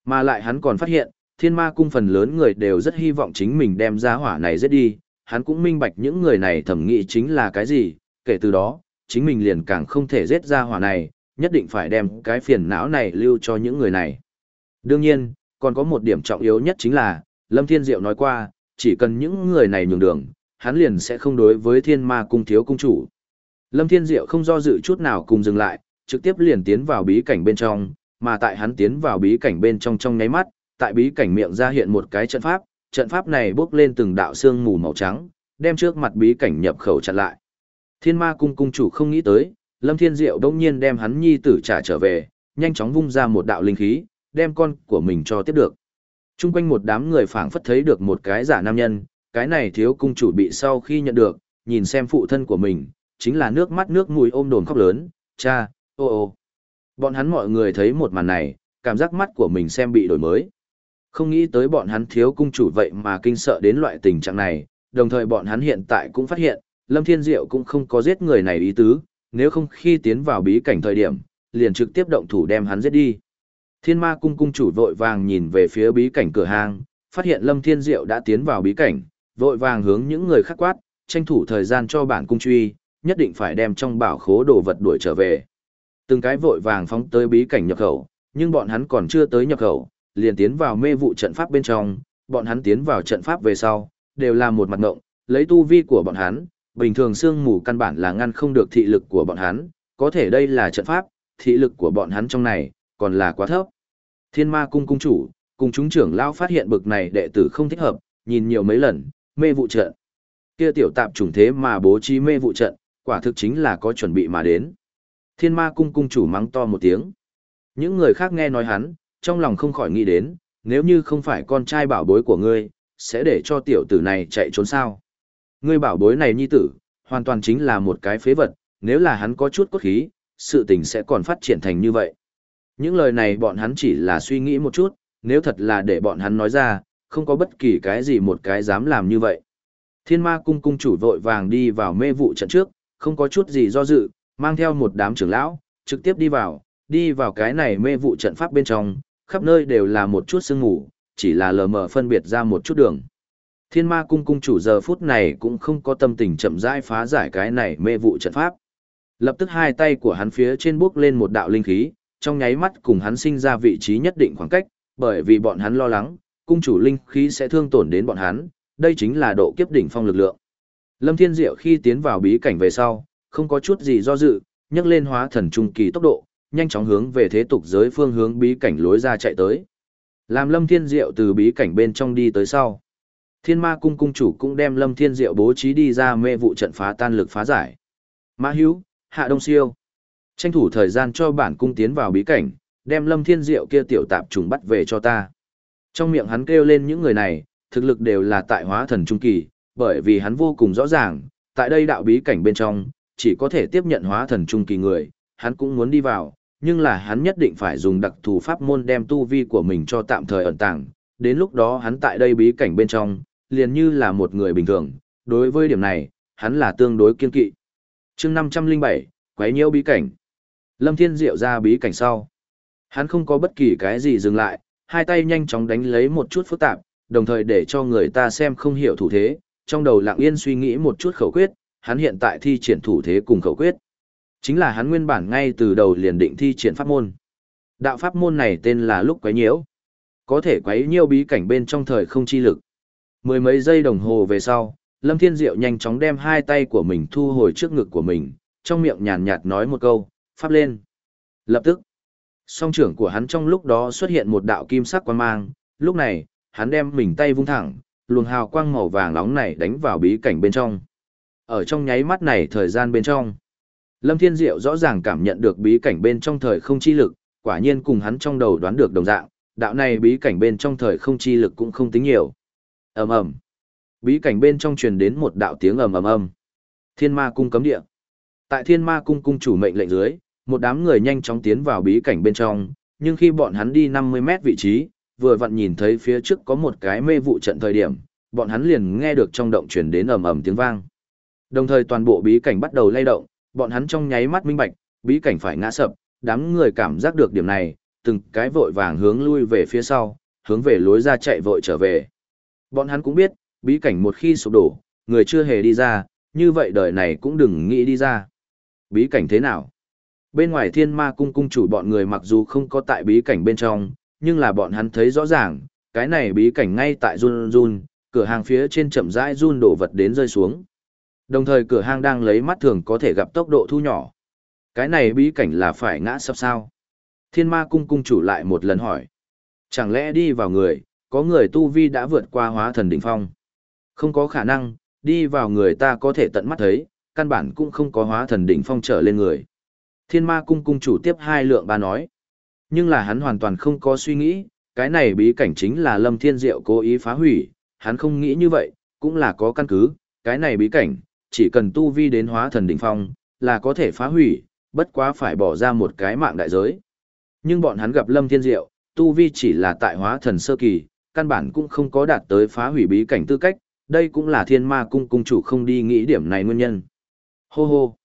Mà lại hắn còn phát hiện, thiên ma cung phần lớn người đều rất hy vọng chính mình đem ra hỏa này giết đi, hắn cũng minh bạch những người này thẩm nghĩ chính là cái gì, kể từ đó, chính mình liền càng không thể giết ra hỏa này, nhất định phải đem cái phiền não này lưu cho những người này. Đương nhiên, còn có một điểm trọng yếu nhất chính là, Lâm Thiên Diệu nói qua, chỉ cần những người này nhường đường, hắn liền sẽ không đối với thiên ma cung thiếu cung chủ. Lâm Thiên Diệu không do dự chút nào cùng dừng lại, trực tiếp liền tiến vào bí cảnh bên trong, mà tại hắn tiến vào bí cảnh bên trong trong nháy mắt, tại bí cảnh miệng ra hiện một cái trận pháp, trận pháp này bước lên từng đạo xương mù màu trắng, đem trước mặt bí cảnh nhập khẩu chặn lại. Thiên ma cung cung chủ không nghĩ tới, Lâm Thiên Diệu đông nhiên đem hắn nhi tử trả trở về, nhanh chóng vung ra một đạo linh khí, đem con của mình cho tiếp được. Trung quanh một đám người phảng phất thấy được một cái giả nam nhân, cái này thiếu cung chủ bị sau khi nhận được, nhìn xem phụ thân của mình, chính là nước mắt nước mũi ôm đồn khóc lớn, cha, ô ô. Bọn hắn mọi người thấy một màn này, cảm giác mắt của mình xem bị đổi mới. Không nghĩ tới bọn hắn thiếu cung chủ vậy mà kinh sợ đến loại tình trạng này, đồng thời bọn hắn hiện tại cũng phát hiện, Lâm Thiên Diệu cũng không có giết người này ý tứ, nếu không khi tiến vào bí cảnh thời điểm, liền trực tiếp động thủ đem hắn giết đi. Thiên ma cung cung chủ vội vàng nhìn về phía bí cảnh cửa hàng, phát hiện Lâm Thiên Diệu đã tiến vào bí cảnh, vội vàng hướng những người khác quát, tranh thủ thời gian cho bản cung truy, nhất định phải đem trong bảo khố đồ vật đuổi trở về. Từng cái vội vàng phóng tới bí cảnh nhập khẩu, nhưng bọn hắn còn chưa tới nhập khẩu, liền tiến vào mê vụ trận pháp bên trong, bọn hắn tiến vào trận pháp về sau, đều là một mặt ngộng, lấy tu vi của bọn hắn, bình thường sương mù căn bản là ngăn không được thị lực của bọn hắn, có thể đây là trận pháp, thị lực của bọn hắn trong này, còn là quá thấp. Thiên ma cung cung chủ, cùng chúng trưởng lao phát hiện bực này đệ tử không thích hợp, nhìn nhiều mấy lần, mê vụ trận. Kia tiểu tạp chủng thế mà bố trí mê vụ trận, quả thực chính là có chuẩn bị mà đến. Thiên ma cung cung chủ mắng to một tiếng. Những người khác nghe nói hắn, trong lòng không khỏi nghĩ đến, nếu như không phải con trai bảo bối của ngươi, sẽ để cho tiểu tử này chạy trốn sao. Ngươi bảo bối này nhi tử, hoàn toàn chính là một cái phế vật, nếu là hắn có chút cốt khí, sự tình sẽ còn phát triển thành như vậy. Những lời này bọn hắn chỉ là suy nghĩ một chút, nếu thật là để bọn hắn nói ra, không có bất kỳ cái gì một cái dám làm như vậy. Thiên ma cung cung chủ vội vàng đi vào mê vụ trận trước, không có chút gì do dự, mang theo một đám trưởng lão, trực tiếp đi vào, đi vào cái này mê vụ trận pháp bên trong, khắp nơi đều là một chút sương mù, chỉ là lờ mờ phân biệt ra một chút đường. Thiên ma cung cung chủ giờ phút này cũng không có tâm tình chậm rãi phá giải cái này mê vụ trận pháp. Lập tức hai tay của hắn phía trên bước lên một đạo linh khí, trong nháy mắt cùng hắn sinh ra vị trí nhất định khoảng cách, bởi vì bọn hắn lo lắng, cung chủ linh khí sẽ thương tổn đến bọn hắn, đây chính là độ kiếp đỉnh phong lực lượng. Lâm Thiên Diệu khi tiến vào bí cảnh về sau, không có chút gì do dự, nhấc lên hóa thần trung kỳ tốc độ, nhanh chóng hướng về thế tục giới phương hướng bí cảnh lối ra chạy tới. Làm Lâm Thiên Diệu từ bí cảnh bên trong đi tới sau. Thiên Ma cung cung chủ cũng đem Lâm Thiên Diệu bố trí đi ra mê vụ trận phá tan lực phá giải. Mã Hữu, Hạ Đông Siêu. Tranh thủ thời gian cho bản cung tiến vào bí cảnh, đem Lâm Thiên Diệu kia tiểu tạp trùng bắt về cho ta. Trong miệng hắn kêu lên những người này, thực lực đều là tại hóa thần trung kỳ, bởi vì hắn vô cùng rõ ràng, tại đây đạo bí cảnh bên trong, chỉ có thể tiếp nhận hóa thần trung kỳ người, hắn cũng muốn đi vào, nhưng là hắn nhất định phải dùng đặc thù pháp môn đem tu vi của mình cho tạm thời ẩn tàng, đến lúc đó hắn tại đây bí cảnh bên trong, liền như là một người bình thường, đối với điểm này, hắn là tương đối kiên kỵ. chương 507, quấy nhiễu bí cảnh. Lâm Thiên Diệu ra bí cảnh sau. Hắn không có bất kỳ cái gì dừng lại, hai tay nhanh chóng đánh lấy một chút phức tạp, đồng thời để cho người ta xem không hiểu thủ thế, trong đầu lặng yên suy nghĩ một chút khẩu quyết, hắn hiện tại thi triển thủ thế cùng khẩu quyết. Chính là hắn nguyên bản ngay từ đầu liền định thi triển pháp môn. Đạo pháp môn này tên là lúc quấy nhiễu. Có thể quấy nhiễu bí cảnh bên trong thời không chi lực. Mười mấy giây đồng hồ về sau, Lâm Thiên Diệu nhanh chóng đem hai tay của mình thu hồi trước ngực của mình, trong miệng nhàn nhạt nói một câu, pháp lên. Lập tức, song trưởng của hắn trong lúc đó xuất hiện một đạo kim sắc quang mang, lúc này, hắn đem mình tay vung thẳng, luồng hào quang màu vàng nóng này đánh vào bí cảnh bên trong. Ở trong nháy mắt này thời gian bên trong, Lâm Thiên Diệu rõ ràng cảm nhận được bí cảnh bên trong thời không chi lực, quả nhiên cùng hắn trong đầu đoán được đồng dạng, đạo này bí cảnh bên trong thời không chi lực cũng không tính nhiều. Ầm ầm. Bí cảnh bên trong truyền đến một đạo tiếng ầm ầm ầm. Thiên Ma cung cấm địa. Tại Thiên Ma cung cung chủ mệnh lệnh dưới, một đám người nhanh chóng tiến vào bí cảnh bên trong, nhưng khi bọn hắn đi 50 mét vị trí, vừa vặn nhìn thấy phía trước có một cái mê vụ trận thời điểm, bọn hắn liền nghe được trong động truyền đến ầm ầm tiếng vang. Đồng thời toàn bộ bí cảnh bắt đầu lay động, bọn hắn trong nháy mắt minh bạch, bí cảnh phải ngã sập, đám người cảm giác được điểm này, từng cái vội vàng hướng lui về phía sau, hướng về lối ra chạy vội trở về. Bọn hắn cũng biết, bí cảnh một khi sụp đổ, người chưa hề đi ra, như vậy đời này cũng đừng nghĩ đi ra. Bí cảnh thế nào? Bên ngoài thiên ma cung cung chủ bọn người mặc dù không có tại bí cảnh bên trong, nhưng là bọn hắn thấy rõ ràng, cái này bí cảnh ngay tại run run, cửa hàng phía trên chậm rãi run đổ vật đến rơi xuống. Đồng thời cửa hàng đang lấy mắt thường có thể gặp tốc độ thu nhỏ. Cái này bí cảnh là phải ngã sắp sao? Thiên ma cung cung chủ lại một lần hỏi. Chẳng lẽ đi vào người, có người tu vi đã vượt qua hóa thần đỉnh phong? Không có khả năng, đi vào người ta có thể tận mắt thấy, căn bản cũng không có hóa thần đỉnh phong trở lên người. Thiên ma cung cung chủ tiếp hai lượng ba nói. Nhưng là hắn hoàn toàn không có suy nghĩ, cái này bí cảnh chính là Lâm Thiên Diệu cố ý phá hủy, hắn không nghĩ như vậy, cũng là có căn cứ, cái này bí cảnh, chỉ cần tu vi đến hóa thần đỉnh phong, là có thể phá hủy, bất quá phải bỏ ra một cái mạng đại giới. Nhưng bọn hắn gặp Lâm Thiên Diệu, tu vi chỉ là tại hóa thần sơ kỳ, căn bản cũng không có đạt tới phá hủy bí cảnh tư cách, đây cũng là thiên ma cung cung chủ không đi nghĩ điểm này nguyên nhân. Hô hô!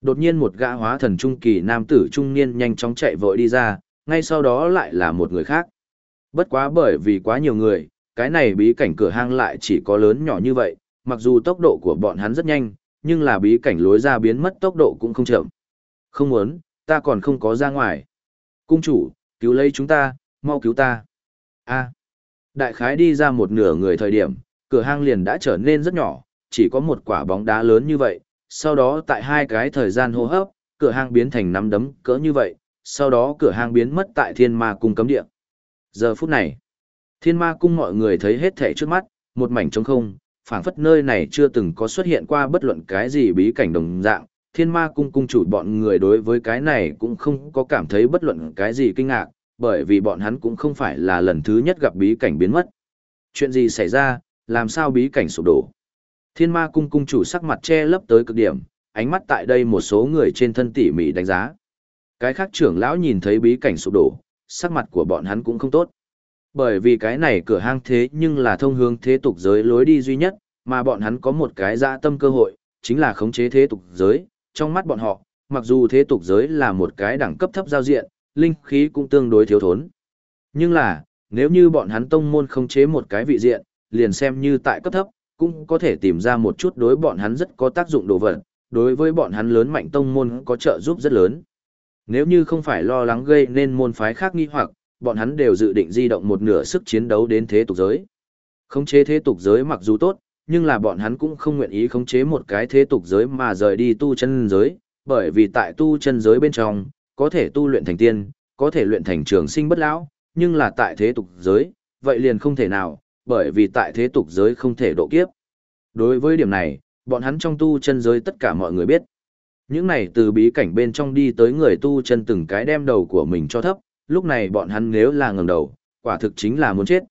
Đột nhiên một gã hóa thần trung kỳ nam tử trung niên nhanh chóng chạy vội đi ra, ngay sau đó lại là một người khác. Bất quá bởi vì quá nhiều người, cái này bí cảnh cửa hang lại chỉ có lớn nhỏ như vậy, mặc dù tốc độ của bọn hắn rất nhanh, nhưng là bí cảnh lối ra biến mất tốc độ cũng không chậm. Không muốn, ta còn không có ra ngoài. Cung chủ, cứu lấy chúng ta, mau cứu ta. A. Đại khái đi ra một nửa người thời điểm, cửa hang liền đã trở nên rất nhỏ, chỉ có một quả bóng đá lớn như vậy, sau đó tại hai cái thời gian hô hấp, cửa hang biến thành nắm đấm cỡ như vậy, sau đó cửa hang biến mất tại thiên ma cung cấm địa. Giờ phút này, thiên ma cung mọi người thấy hết thể trước mắt, một mảnh trống không, phảng phất nơi này chưa từng có xuất hiện qua bất luận cái gì bí cảnh đồng dạng. Thiên ma cung cung chủ bọn người đối với cái này cũng không có cảm thấy bất luận cái gì kinh ngạc, bởi vì bọn hắn cũng không phải là lần thứ nhất gặp bí cảnh biến mất. Chuyện gì xảy ra, làm sao bí cảnh sụp đổ? Thiên ma cung cung chủ sắc mặt che lấp tới cực điểm, ánh mắt tại đây một số người trên thân tỉ mỉ đánh giá. Cái khác trưởng lão nhìn thấy bí cảnh sụp đổ, sắc mặt của bọn hắn cũng không tốt. Bởi vì cái này cửa hang thế nhưng là thông hướng thế tục giới lối đi duy nhất, mà bọn hắn có một cái dạ tâm cơ hội, chính là khống chế thế tục giới. Trong mắt bọn họ, mặc dù thế tục giới là một cái đẳng cấp thấp giao diện, linh khí cũng tương đối thiếu thốn. Nhưng là, nếu như bọn hắn tông môn không chế một cái vị diện, liền xem như tại cấp thấp, cũng có thể tìm ra một chút đối bọn hắn rất có tác dụng đồ vật, đối với bọn hắn lớn mạnh tông môn có trợ giúp rất lớn. Nếu như không phải lo lắng gây nên môn phái khác nghi hoặc, bọn hắn đều dự định di động một nửa sức chiến đấu đến thế tục giới. Khống chế thế tục giới mặc dù tốt, nhưng là bọn hắn cũng không nguyện ý khống chế một cái thế tục giới mà rời đi tu chân giới, bởi vì tại tu chân giới bên trong, có thể tu luyện thành tiên, có thể luyện thành trường sinh bất lão, nhưng là tại thế tục giới, vậy liền không thể nào, bởi vì tại thế tục giới không thể độ kiếp. Đối với điểm này, bọn hắn trong tu chân giới tất cả mọi người biết. Những này từ bí cảnh bên trong đi tới người tu chân từng cái đem đầu của mình cho thấp, lúc này bọn hắn nếu là ngẩng đầu, quả thực chính là muốn chết.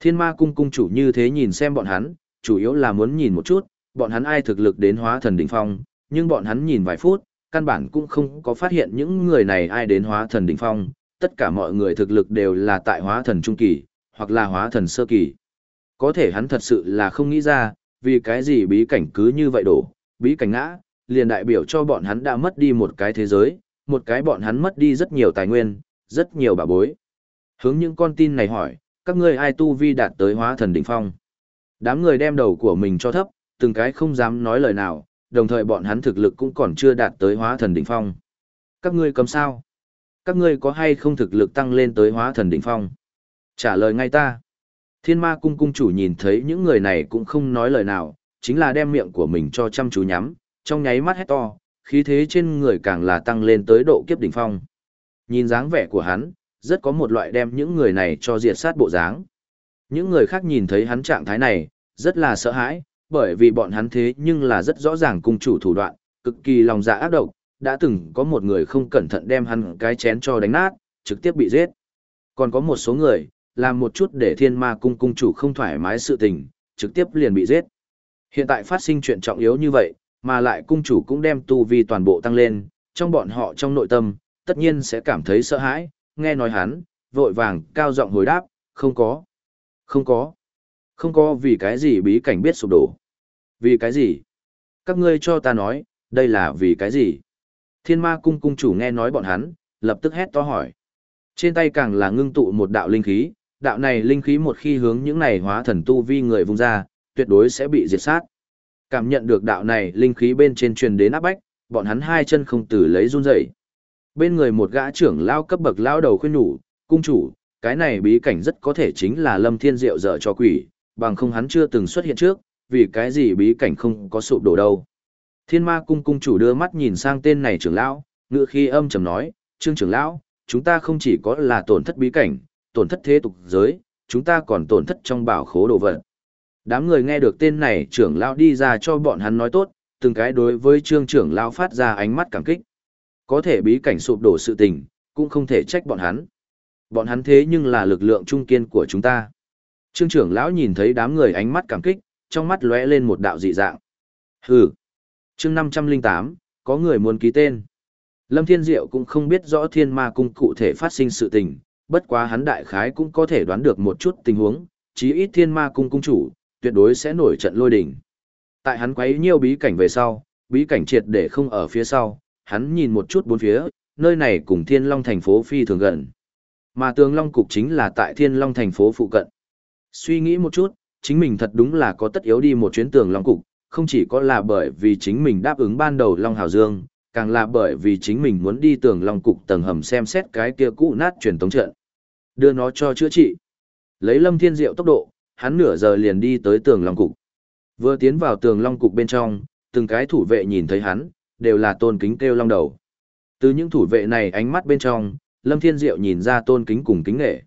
Thiên ma cung cung chủ như thế nhìn xem bọn hắn, chủ yếu là muốn nhìn một chút, bọn hắn ai thực lực đến hóa thần đỉnh phong, nhưng bọn hắn nhìn vài phút, căn bản cũng không có phát hiện những người này ai đến hóa thần đỉnh phong, tất cả mọi người thực lực đều là tại hóa thần trung kỳ, hoặc là hóa thần sơ kỳ. Có thể hắn thật sự là không nghĩ ra, vì cái gì bí cảnh cứ như vậy đổ, bí cảnh ngã, liền đại biểu cho bọn hắn đã mất đi một cái thế giới, một cái bọn hắn mất đi rất nhiều tài nguyên, rất nhiều bà bối. Hướng những con tin này hỏi, các ngươi ai tu vi đạt tới hóa thần đỉnh phong? Đám người đem đầu của mình cho thấp, từng cái không dám nói lời nào, đồng thời bọn hắn thực lực cũng còn chưa đạt tới hóa thần đỉnh phong. Các ngươi cầm sao? Các ngươi có hay không thực lực tăng lên tới hóa thần đỉnh phong? Trả lời ngay ta. Thiên ma cung cung chủ nhìn thấy những người này cũng không nói lời nào, chính là đem miệng của mình cho chăm chú nhắm, trong nháy mắt hét to, khí thế trên người càng là tăng lên tới độ kiếp đỉnh phong. Nhìn dáng vẻ của hắn, rất có một loại đem những người này cho diệt sát bộ dáng. Những người khác nhìn thấy hắn trạng thái này, rất là sợ hãi, bởi vì bọn hắn thế nhưng là rất rõ ràng cung chủ thủ đoạn, cực kỳ lòng dạ ác độc, đã từng có một người không cẩn thận đem hắn cái chén cho đánh nát, trực tiếp bị giết. Còn có một số người, làm một chút để thiên ma cung cung chủ không thoải mái sự tình, trực tiếp liền bị giết. Hiện tại phát sinh chuyện trọng yếu như vậy, mà lại cung chủ cũng đem tu vi toàn bộ tăng lên, trong bọn họ trong nội tâm, tất nhiên sẽ cảm thấy sợ hãi, nghe nói hắn, vội vàng, cao giọng hồi đáp, không có, không có, không có vì cái gì bí cảnh biết sụp đổ. Vì cái gì? Các ngươi cho ta nói, đây là vì cái gì? Thiên ma cung cung chủ nghe nói bọn hắn, lập tức hét to hỏi. Trên tay càng là ngưng tụ một đạo linh khí, đạo này linh khí một khi hướng những này hóa thần tu vi người vung ra, tuyệt đối sẽ bị diệt sát. Cảm nhận được đạo này linh khí bên trên truyền đến áp bách, bọn hắn hai chân không từ lấy run rẩy. Bên người một gã trưởng lao cấp bậc lao đầu khuyên nhủ, cung chủ, cái này bí cảnh rất có thể chính là lâm thiên diệu dở cho quỷ, bằng không hắn chưa từng xuất hiện trước, vì cái gì bí cảnh không có sụp đổ đâu. Thiên ma cung cung chủ đưa mắt nhìn sang tên này trưởng lão, ngựa khi âm trầm nói, trương trưởng lão, chúng ta không chỉ có là tổn thất bí cảnh, tổn thất thế tục giới, chúng ta còn tổn thất trong bảo khố đồ vật. Đám người nghe được tên này trưởng lão đi ra cho bọn hắn nói tốt, từng cái đối với trương trưởng lão phát ra ánh mắt cảm kích. Có thể bí cảnh sụp đổ sự tình, cũng không thể trách bọn hắn. Bọn hắn thế nhưng là lực lượng trung kiên của chúng ta. Trương trưởng lão nhìn thấy đám người ánh mắt cảm kích, trong mắt lóe lên một đạo dị dạng. Hừ. Chương 508, có người muốn ký tên. Lâm Thiên Diệu cũng không biết rõ thiên ma cung cụ thể phát sinh sự tình, bất quá hắn đại khái cũng có thể đoán được một chút tình huống, chí ít thiên ma cung cung chủ, tuyệt đối sẽ nổi trận lôi đình. Tại hắn quấy nhiều bí cảnh về sau, bí cảnh triệt để không ở phía sau, hắn nhìn một chút bốn phía, nơi này cùng thiên long thành phố phi thường gần. Mà tường long cục chính là tại thiên long thành phố phụ cận. Suy nghĩ một chút, chính mình thật đúng là có tất yếu đi một chuyến tường long cục, không chỉ có là bởi vì chính mình đáp ứng ban đầu Long Hào Dương, càng là bởi vì chính mình muốn đi tường Long cục tầng hầm xem xét cái kia cũ nát truyền tống trận. Đưa nó cho chữa trị. Lấy Lâm Thiên Diệu tốc độ, hắn nửa giờ liền đi tới tường Long cục. Vừa tiến vào tường Long cục bên trong, từng cái thủ vệ nhìn thấy hắn, đều là tôn kính kêu long đầu. Từ những thủ vệ này ánh mắt bên trong, Lâm Thiên Diệu nhìn ra tôn kính cùng kính nghệ.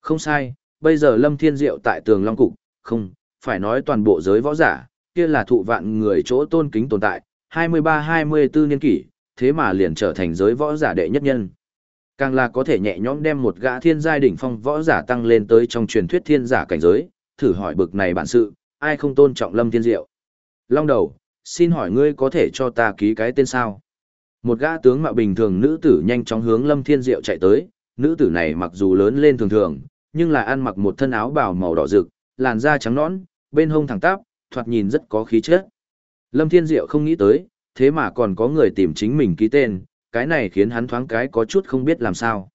Không sai, bây giờ Lâm Thiên Diệu tại tường Long Cục, không, phải nói toàn bộ giới võ giả, kia là thụ vạn người chỗ tôn kính tồn tại, 23-24 niên kỷ, thế mà liền trở thành giới võ giả đệ nhất nhân. Càng là có thể nhẹ nhõm đem một gã thiên giai đỉnh phong võ giả tăng lên tới trong truyền thuyết thiên giả cảnh giới, thử hỏi bực này bản sự, ai không tôn trọng Lâm Thiên Diệu. Long đầu, xin hỏi ngươi có thể cho ta ký cái tên sao? Một gã tướng mạo bình thường nữ tử nhanh chóng hướng Lâm Thiên Diệu chạy tới, nữ tử này mặc dù lớn lên thường thường, nhưng là ăn mặc một thân áo bào màu đỏ rực, làn da trắng nõn, bên hông thẳng tắp, thoạt nhìn rất có khí chất. Lâm Thiên Diệu không nghĩ tới, thế mà còn có người tìm chính mình ký tên, cái này khiến hắn thoáng cái có chút không biết làm sao.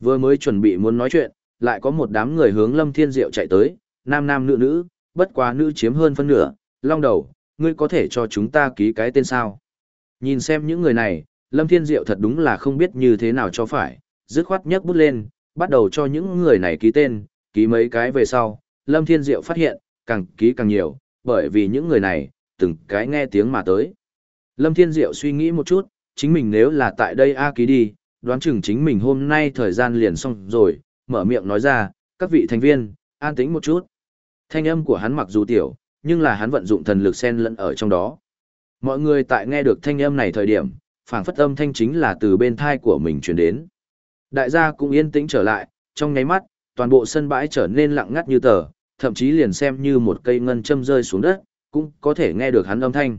Vừa mới chuẩn bị muốn nói chuyện, lại có một đám người hướng Lâm Thiên Diệu chạy tới, nam nam nữ nữ, bất quá nữ chiếm hơn phân nửa, long đầu, ngươi có thể cho chúng ta ký cái tên sao? Nhìn xem những người này, Lâm Thiên Diệu thật đúng là không biết như thế nào cho phải, dứt khoát nhấc bút lên, bắt đầu cho những người này ký tên, ký mấy cái về sau, Lâm Thiên Diệu phát hiện, càng ký càng nhiều, bởi vì những người này, từng cái nghe tiếng mà tới. Lâm Thiên Diệu suy nghĩ một chút, chính mình nếu là tại đây A ký đi, đoán chừng chính mình hôm nay thời gian liền xong rồi, mở miệng nói ra, các vị thành viên, an tĩnh một chút. Thanh âm của hắn mặc dù tiểu, nhưng là hắn vận dụng thần lực xen lẫn ở trong đó. Mọi người tại nghe được thanh âm này thời điểm, phảng phất âm thanh chính là từ bên thai của mình truyền đến. Đại gia cũng yên tĩnh trở lại, trong nháy mắt, toàn bộ sân bãi trở nên lặng ngắt như tờ, thậm chí liền xem như một cây ngân châm rơi xuống đất, cũng có thể nghe được hắn âm thanh.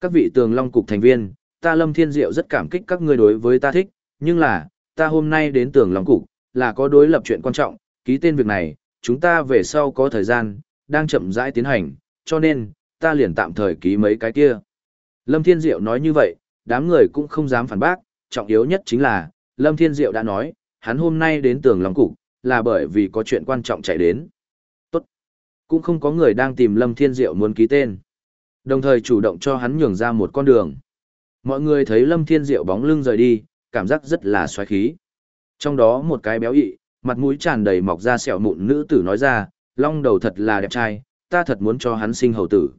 Các vị tường long cục thành viên, ta Lâm Thiên Diệu rất cảm kích các ngươi đối với ta thích, nhưng là, ta hôm nay đến tường long cục, là có đối lập chuyện quan trọng, ký tên việc này, chúng ta về sau có thời gian, đang chậm rãi tiến hành, cho nên, ta liền tạm thời ký mấy cái kia. Lâm Thiên Diệu nói như vậy, đám người cũng không dám phản bác, trọng yếu nhất chính là, Lâm Thiên Diệu đã nói, hắn hôm nay đến tường Long Cục, là bởi vì có chuyện quan trọng chạy đến. Tốt. Cũng không có người đang tìm Lâm Thiên Diệu muốn ký tên. Đồng thời chủ động cho hắn nhường ra một con đường. Mọi người thấy Lâm Thiên Diệu bóng lưng rời đi, cảm giác rất là xoáy khí. Trong đó một cái béo ị, mặt mũi tràn đầy mọc ra sẹo mụn nữ tử nói ra, long đầu thật là đẹp trai, ta thật muốn cho hắn sinh hầu tử.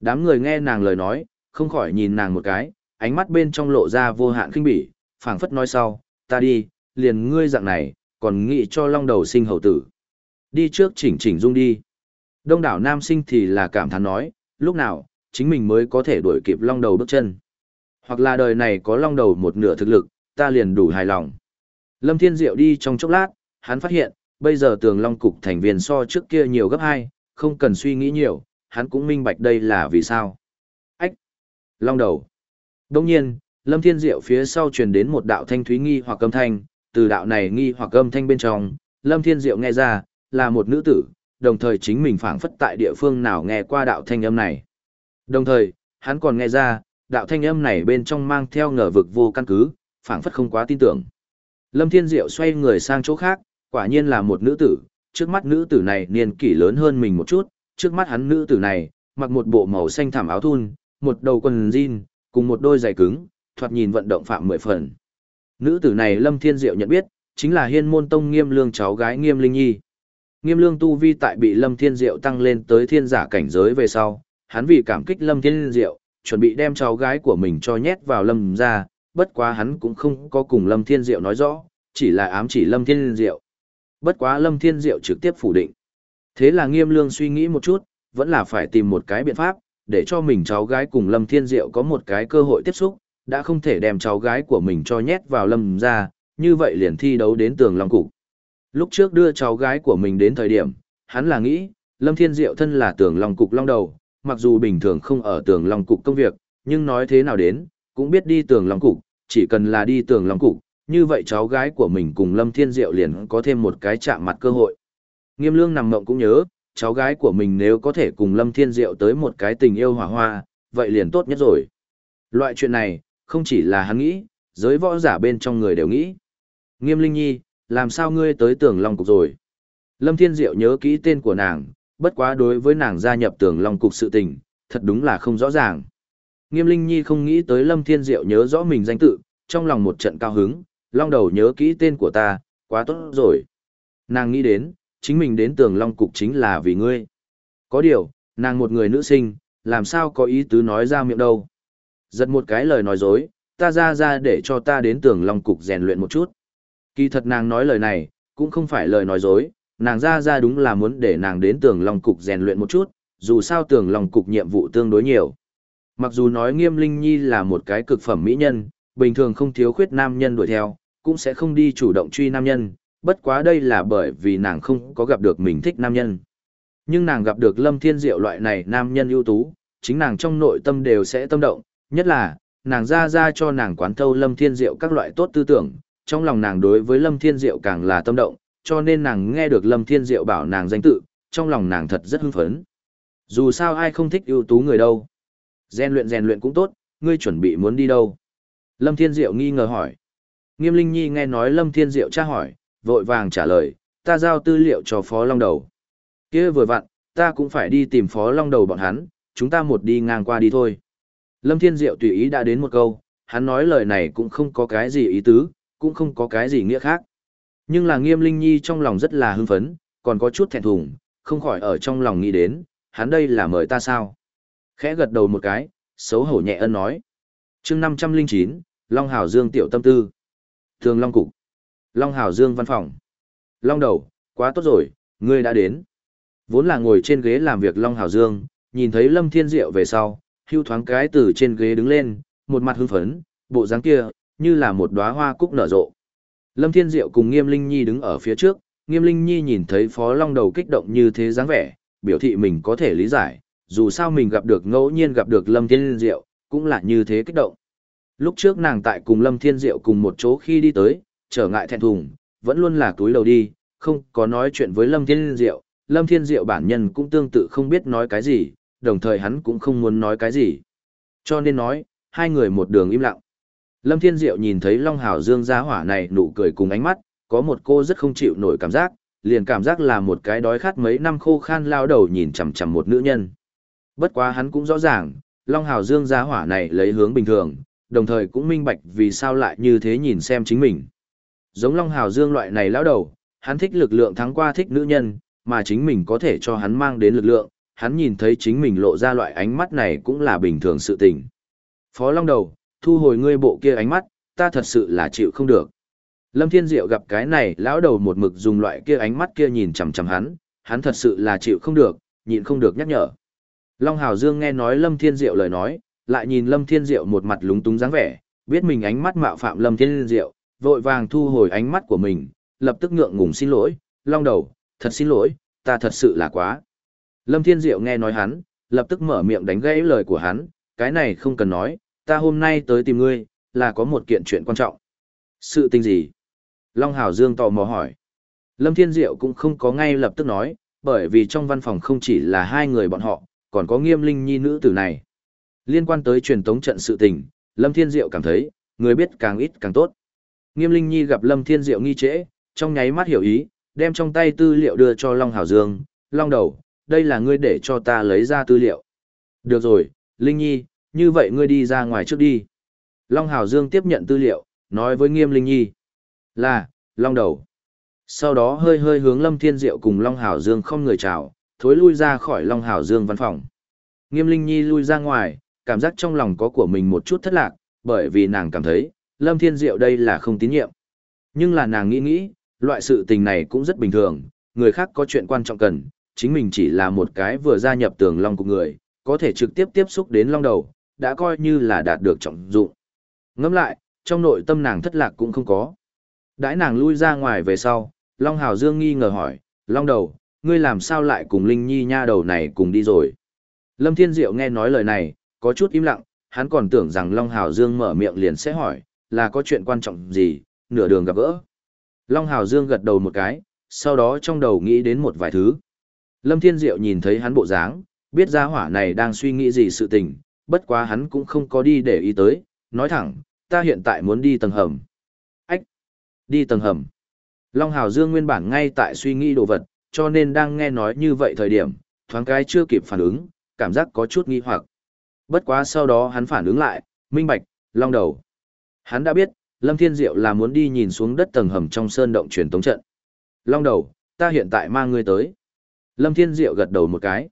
Đám người nghe nàng lời nói, không khỏi nhìn nàng một cái, ánh mắt bên trong lộ ra vô hạn kinh bỉ, phảng phất nói sau, ta đi, liền ngươi dạng này, còn nghĩ cho long đầu sinh hậu tử. Đi trước chỉnh chỉnh dung đi. Đông đảo nam sinh thì là cảm thán nói, lúc nào, chính mình mới có thể đuổi kịp long đầu bước chân. Hoặc là đời này có long đầu một nửa thực lực, ta liền đủ hài lòng. Lâm Thiên Diệu đi trong chốc lát, hắn phát hiện, bây giờ tường long cục thành viên so trước kia nhiều gấp hai, không cần suy nghĩ nhiều, hắn cũng minh bạch đây là vì sao. Ách! Long đầu! Đông nhiên, Lâm Thiên Diệu phía sau truyền đến một đạo thanh thúy nghi hoặc âm thanh, từ đạo này nghi hoặc âm thanh bên trong, Lâm Thiên Diệu nghe ra, là một nữ tử, đồng thời chính mình phảng phất tại địa phương nào nghe qua đạo thanh âm này. Đồng thời, hắn còn nghe ra, đạo thanh âm này bên trong mang theo ngờ vực vô căn cứ, phảng phất không quá tin tưởng. Lâm Thiên Diệu xoay người sang chỗ khác, quả nhiên là một nữ tử, trước mắt nữ tử này niên kỷ lớn hơn mình một chút, trước mắt hắn nữ tử này, mặc một bộ màu xanh thảm áo thun, một đầu quần jean, cùng một đôi giày cứng, thoạt nhìn vận động phạm mười phần. Nữ tử này Lâm Thiên Diệu nhận biết, chính là hiên môn tông nghiêm lương cháu gái nghiêm linh nhi. Nghiêm lương tu vi tại bị Lâm Thiên Diệu tăng lên tới thiên giả cảnh giới về sau, hắn vì cảm kích Lâm Thiên Diệu, chuẩn bị đem cháu gái của mình cho nhét vào Lâm ra, bất quá hắn cũng không có cùng Lâm Thiên Diệu nói rõ, chỉ là ám chỉ Lâm Thiên Diệu. Bất quá Lâm Thiên Diệu trực tiếp phủ định. Thế là nghiêm lương suy nghĩ một chút, vẫn là phải tìm một cái biện pháp, để cho mình cháu gái cùng Lâm Thiên Diệu có một cái cơ hội tiếp xúc, đã không thể đem cháu gái của mình cho nhét vào Lâm ra, như vậy liền thi đấu đến tường Long Cục. Lúc trước đưa cháu gái của mình đến thời điểm, hắn là nghĩ, Lâm Thiên Diệu thân là tường Long Cục Long đầu, mặc dù bình thường không ở tường Long Cục công việc, nhưng nói thế nào đến, cũng biết đi tường Long Cục, chỉ cần là đi tường Long Cục, như vậy cháu gái của mình cùng Lâm Thiên Diệu liền có thêm một cái chạm mặt cơ hội. Nghiêm lương nằm mộng cũng nhớ, cháu gái của mình nếu có thể cùng Lâm Thiên Diệu tới một cái tình yêu hỏa hoa, vậy liền tốt nhất rồi. Loại chuyện này, không chỉ là hắn nghĩ, giới võ giả bên trong người đều nghĩ. Nghiêm Linh Nhi, làm sao ngươi tới tường Long Cục rồi? Lâm Thiên Diệu nhớ kỹ tên của nàng, bất quá đối với nàng gia nhập tường Long Cục sự tình, thật đúng là không rõ ràng. Nghiêm Linh Nhi không nghĩ tới Lâm Thiên Diệu nhớ rõ mình danh tự, trong lòng một trận cao hứng, Long đầu nhớ kỹ tên của ta, quá tốt rồi. Nàng nghĩ đến, chính mình đến tường Long Cục chính là vì ngươi. Có điều, nàng một người nữ sinh, làm sao có ý tứ nói ra miệng đâu. Giật một cái lời nói dối, ta ra ra để cho ta đến tường Long Cục rèn luyện một chút. Kỳ thật nàng nói lời này, cũng không phải lời nói dối, nàng ra ra đúng là muốn để nàng đến tường Long Cục rèn luyện một chút, dù sao tường Long Cục nhiệm vụ tương đối nhiều. Mặc dù nói nghiêm linh nhi là một cái cực phẩm mỹ nhân, bình thường không thiếu khuyết nam nhân đuổi theo, cũng sẽ không đi chủ động truy nam nhân, bất quá đây là bởi vì nàng không có gặp được mình thích nam nhân. Nhưng nàng gặp được Lâm Thiên Diệu loại này nam nhân ưu tú, chính nàng trong nội tâm đều sẽ tâm động, nhất là, nàng ra ra cho nàng quán thâu Lâm Thiên Diệu các loại tốt tư tưởng, trong lòng nàng đối với Lâm Thiên Diệu càng là tâm động, cho nên nàng nghe được Lâm Thiên Diệu bảo nàng danh tự, trong lòng nàng thật rất hưng phấn. Dù sao ai không thích ưu tú người đâu. Gen luyện rèn luyện cũng tốt, ngươi chuẩn bị muốn đi đâu? Lâm Thiên Diệu nghi ngờ hỏi. Nghiêm Linh Nhi nghe nói Lâm Thiên Diệu tra hỏi, vội vàng trả lời, ta giao tư liệu cho Phó Long Đầu. kia vừa vặn, ta cũng phải đi tìm Phó Long Đầu bọn hắn, chúng ta một đi ngang qua đi thôi. Lâm Thiên Diệu tùy ý đã đến một câu, hắn nói lời này cũng không có cái gì ý tứ, cũng không có cái gì nghĩa khác. Nhưng là Nghiêm Linh Nhi trong lòng rất là hưng phấn, còn có chút thẹn thùng, không khỏi ở trong lòng nghĩ đến, hắn đây là mời ta sao? Khẽ gật đầu một cái, xấu hổ nhẹ ân nói. chương 509, Long Hảo Dương Tiểu Tâm Tư. Thường Long Cục. Long Hảo Dương Văn Phòng. Long Đầu, quá tốt rồi, ngươi đã đến. Vốn là ngồi trên ghế làm việc Long Hảo Dương, nhìn thấy Lâm Thiên Diệu về sau, hưu thoáng cái từ trên ghế đứng lên, một mặt hưng phấn, bộ dáng kia, như là một đóa hoa cúc nở rộ. Lâm Thiên Diệu cùng Nghiêm Linh Nhi đứng ở phía trước, Nghiêm Linh Nhi nhìn thấy Phó Long Đầu kích động như thế dáng vẻ, biểu thị mình có thể lý giải, dù sao mình gặp được ngẫu nhiên gặp được Lâm Thiên Diệu, cũng là như thế kích động. Lúc trước nàng tại cùng Lâm Thiên Diệu cùng một chỗ khi đi tới, trở ngại thẹn thùng, vẫn luôn là túi đầu đi, không có nói chuyện với Lâm Thiên Diệu, Lâm Thiên Diệu bản nhân cũng tương tự không biết nói cái gì, đồng thời hắn cũng không muốn nói cái gì. Cho nên nói, hai người một đường im lặng. Lâm Thiên Diệu nhìn thấy Long Hảo Dương gia hỏa này nụ cười cùng ánh mắt, có một cô rất không chịu nổi cảm giác, liền cảm giác là một cái đói khát mấy năm khô khan lao đầu nhìn chằm chằm một nữ nhân. Bất quá hắn cũng rõ ràng, Long Hảo Dương gia hỏa này lấy hướng bình thường, đồng thời cũng minh bạch vì sao lại như thế nhìn xem chính mình. Giống Long Hảo Dương loại này lão đầu, hắn thích lực lượng thắng qua thích nữ nhân, mà chính mình có thể cho hắn mang đến lực lượng, hắn nhìn thấy chính mình lộ ra loại ánh mắt này cũng là bình thường sự tình. Phó Long Đầu, thu hồi ngươi bộ kia ánh mắt, ta thật sự là chịu không được. Lâm Thiên Diệu gặp cái này, lão đầu một mực dùng loại kia ánh mắt kia nhìn chằm chằm hắn, hắn thật sự là chịu không được, nhịn không được nhắc nhở. Long Hào Dương nghe nói Lâm Thiên Diệu lời nói, lại nhìn Lâm Thiên Diệu một mặt lúng túng dáng vẻ, biết mình ánh mắt mạo phạm Lâm Thiên Diệu, vội vàng thu hồi ánh mắt của mình, lập tức ngượng ngùng xin lỗi, Long đầu, thật xin lỗi, ta thật sự là quá. Lâm Thiên Diệu nghe nói hắn, lập tức mở miệng đánh gãy lời của hắn, cái này không cần nói, ta hôm nay tới tìm ngươi, là có một kiện chuyện quan trọng. Sự tình gì? Long Hảo Dương tò mò hỏi. Lâm Thiên Diệu cũng không có ngay lập tức nói, bởi vì trong văn phòng không chỉ là hai người bọn họ, còn có nghiêm linh nhi nữ tử này. Liên quan tới truyền tống trận sự tình, Lâm Thiên Diệu cảm thấy, người biết càng ít càng tốt. Nghiêm linh nhi gặp Lâm Thiên Diệu nghi trễ, trong nháy mắt hiểu ý, đem trong tay tư liệu đưa cho Long Hảo Dương, Long đầu, đây là ngươi để cho ta lấy ra tư liệu. Được rồi, Linh Nhi, như vậy ngươi đi ra ngoài trước đi. Long Hảo Dương tiếp nhận tư liệu, nói với Nghiêm Linh Nhi. Là, Long đầu. Sau đó hơi hơi hướng Lâm Thiên Diệu cùng Long Hảo Dương không người chào, thối lui ra khỏi Long Hảo Dương văn phòng. Nghiêm Linh Nhi lui ra ngoài, cảm giác trong lòng có của mình một chút thất lạc, bởi vì nàng cảm thấy, Lâm Thiên Diệu đây là không tín nhiệm. Nhưng là nàng nghĩ nghĩ, loại sự tình này cũng rất bình thường, người khác có chuyện quan trọng cần, chính mình chỉ là một cái vừa gia nhập tường long của người, có thể trực tiếp tiếp xúc đến long đầu, đã coi như là đạt được trọng dụng. Ngẫm lại, trong nội tâm nàng thất lạc cũng không có. Đãi nàng lui ra ngoài về sau, Long Hào Dương nghi ngờ hỏi, Long đầu, ngươi làm sao lại cùng Linh Nhi nha đầu này cùng đi rồi? Lâm Thiên Diệu nghe nói lời này, có chút im lặng, hắn còn tưởng rằng Long Hào Dương mở miệng liền sẽ hỏi, là có chuyện quan trọng gì, nửa đường gặp gỡ. Long Hào Dương gật đầu một cái, sau đó trong đầu nghĩ đến một vài thứ. Lâm Thiên Diệu nhìn thấy hắn bộ dáng, biết gia hỏa này đang suy nghĩ gì sự tình, bất quá hắn cũng không có đi để ý tới, nói thẳng, ta hiện tại muốn đi tầng hầm. Ách! Đi tầng hầm. Long Hào Dương nguyên bản ngay tại suy nghĩ đồ vật, cho nên đang nghe nói như vậy thời điểm, thoáng cái chưa kịp phản ứng, cảm giác có chút nghi hoặc. Bất quá sau đó hắn phản ứng lại, minh bạch, long đầu. Hắn đã biết, Lâm Thiên Diệu là muốn đi nhìn xuống đất tầng hầm trong sơn động truyền tống trận. Long đầu, ta hiện tại mang ngươi tới. Lâm Thiên Diệu gật đầu một cái.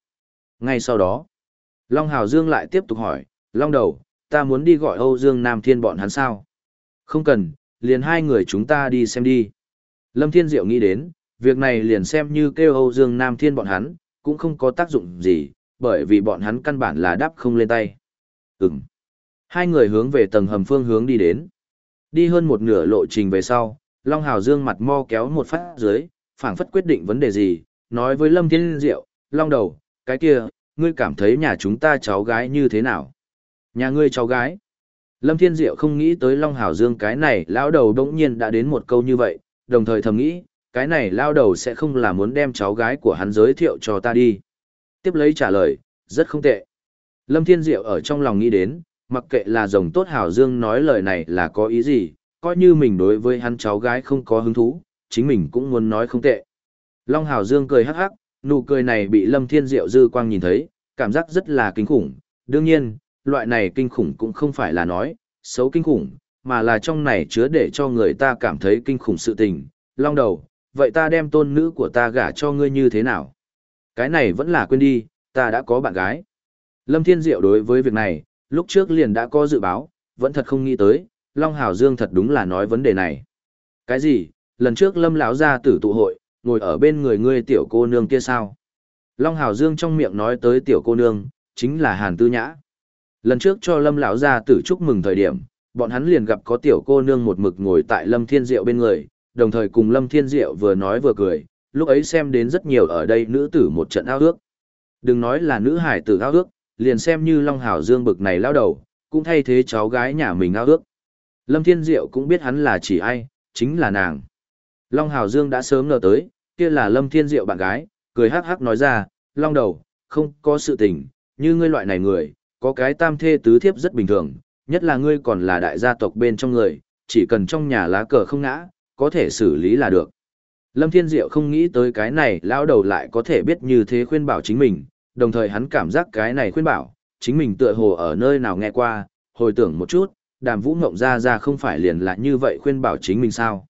Ngay sau đó, Long Hào Dương lại tiếp tục hỏi, Long đầu, ta muốn đi gọi Âu Dương Nam Thiên bọn hắn sao? Không cần, liền hai người chúng ta đi xem đi. Lâm Thiên Diệu nghĩ đến, việc này liền xem như kêu Âu Dương Nam Thiên bọn hắn, cũng không có tác dụng gì, bởi vì bọn hắn căn bản là đáp không lên tay. Ừm. Hai người hướng về tầng hầm phương hướng đi đến. Đi hơn một nửa lộ trình về sau, Long Hào Dương mặt mo kéo một phát dưới, phảng phất quyết định vấn đề gì, nói với Lâm Thiên Diệu, Long đầu, cái kia, ngươi cảm thấy nhà chúng ta cháu gái như thế nào? Nhà ngươi cháu gái? Lâm Thiên Diệu không nghĩ tới Long Hảo Dương cái này lão đầu đống nhiên đã đến một câu như vậy, đồng thời thầm nghĩ, cái này Lão đầu sẽ không là muốn đem cháu gái của hắn giới thiệu cho ta đi. Tiếp lấy trả lời, rất không tệ. Lâm Thiên Diệu ở trong lòng nghĩ đến, mặc kệ là rồng tốt Hảo Dương nói lời này là có ý gì, coi như mình đối với hắn cháu gái không có hứng thú, chính mình cũng muốn nói không tệ. Long Hào Dương cười hắc hắc, nụ cười này bị Lâm Thiên Diệu dư quang nhìn thấy, cảm giác rất là kinh khủng. Đương nhiên, loại này kinh khủng cũng không phải là nói, xấu kinh khủng, mà là trong này chứa để cho người ta cảm thấy kinh khủng sự tình. Long đầu, vậy ta đem tôn nữ của ta gả cho ngươi như thế nào? Cái này vẫn là quên đi, ta đã có bạn gái. Lâm Thiên Diệu đối với việc này, lúc trước liền đã có dự báo, vẫn thật không nghĩ tới, Long Hào Dương thật đúng là nói vấn đề này. Cái gì, lần trước Lâm lão ra tử tụ hội, ngồi ở bên người ngươi tiểu cô nương kia sao? Long Hào Dương trong miệng nói tới tiểu cô nương, chính là Hàn Tư Nhã. Lần trước cho Lâm lão gia tử chúc mừng thời điểm, bọn hắn liền gặp có tiểu cô nương một mực ngồi tại Lâm Thiên Diệu bên người, đồng thời cùng Lâm Thiên Diệu vừa nói vừa cười, lúc ấy xem đến rất nhiều ở đây nữ tử một trận ao ước. Đừng nói là nữ hải tử ao ước, liền xem như Long Hảo Dương bực này lao đầu, cũng thay thế cháu gái nhà mình ao ước. Lâm Thiên Diệu cũng biết hắn là chỉ ai, chính là nàng. Long Hào Dương đã sớm ngờ tới, kia là Lâm Thiên Diệu bạn gái, cười hắc hắc nói ra, Long đầu, không có sự tình, như ngươi loại này người, có cái tam thê tứ thiếp rất bình thường, nhất là ngươi còn là đại gia tộc bên trong người, chỉ cần trong nhà lá cờ không ngã, có thể xử lý là được. Lâm Thiên Diệu không nghĩ tới cái này lão đầu lại có thể biết như thế khuyên bảo chính mình, đồng thời hắn cảm giác cái này khuyên bảo, chính mình tựa hồ ở nơi nào nghe qua, hồi tưởng một chút, đàm vũ ngộng ra ra không phải liền là như vậy khuyên bảo chính mình sao.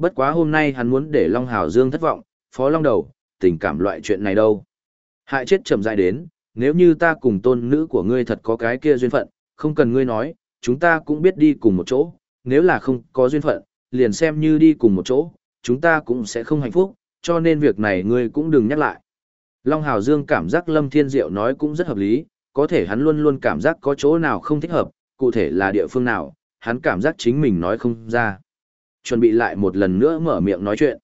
Bất quá hôm nay hắn muốn để Long Hào Dương thất vọng, phó Long đầu, tình cảm loại chuyện này đâu. Hại chết chậm dài đến, nếu như ta cùng tôn nữ của ngươi thật có cái kia duyên phận, không cần ngươi nói, chúng ta cũng biết đi cùng một chỗ, nếu là không có duyên phận, liền xem như đi cùng một chỗ, chúng ta cũng sẽ không hạnh phúc, cho nên việc này ngươi cũng đừng nhắc lại. Long Hào Dương cảm giác Lâm Thiên Diệu nói cũng rất hợp lý, có thể hắn luôn luôn cảm giác có chỗ nào không thích hợp, cụ thể là địa phương nào, hắn cảm giác chính mình nói không ra. Chuẩn bị lại một lần nữa mở miệng nói chuyện.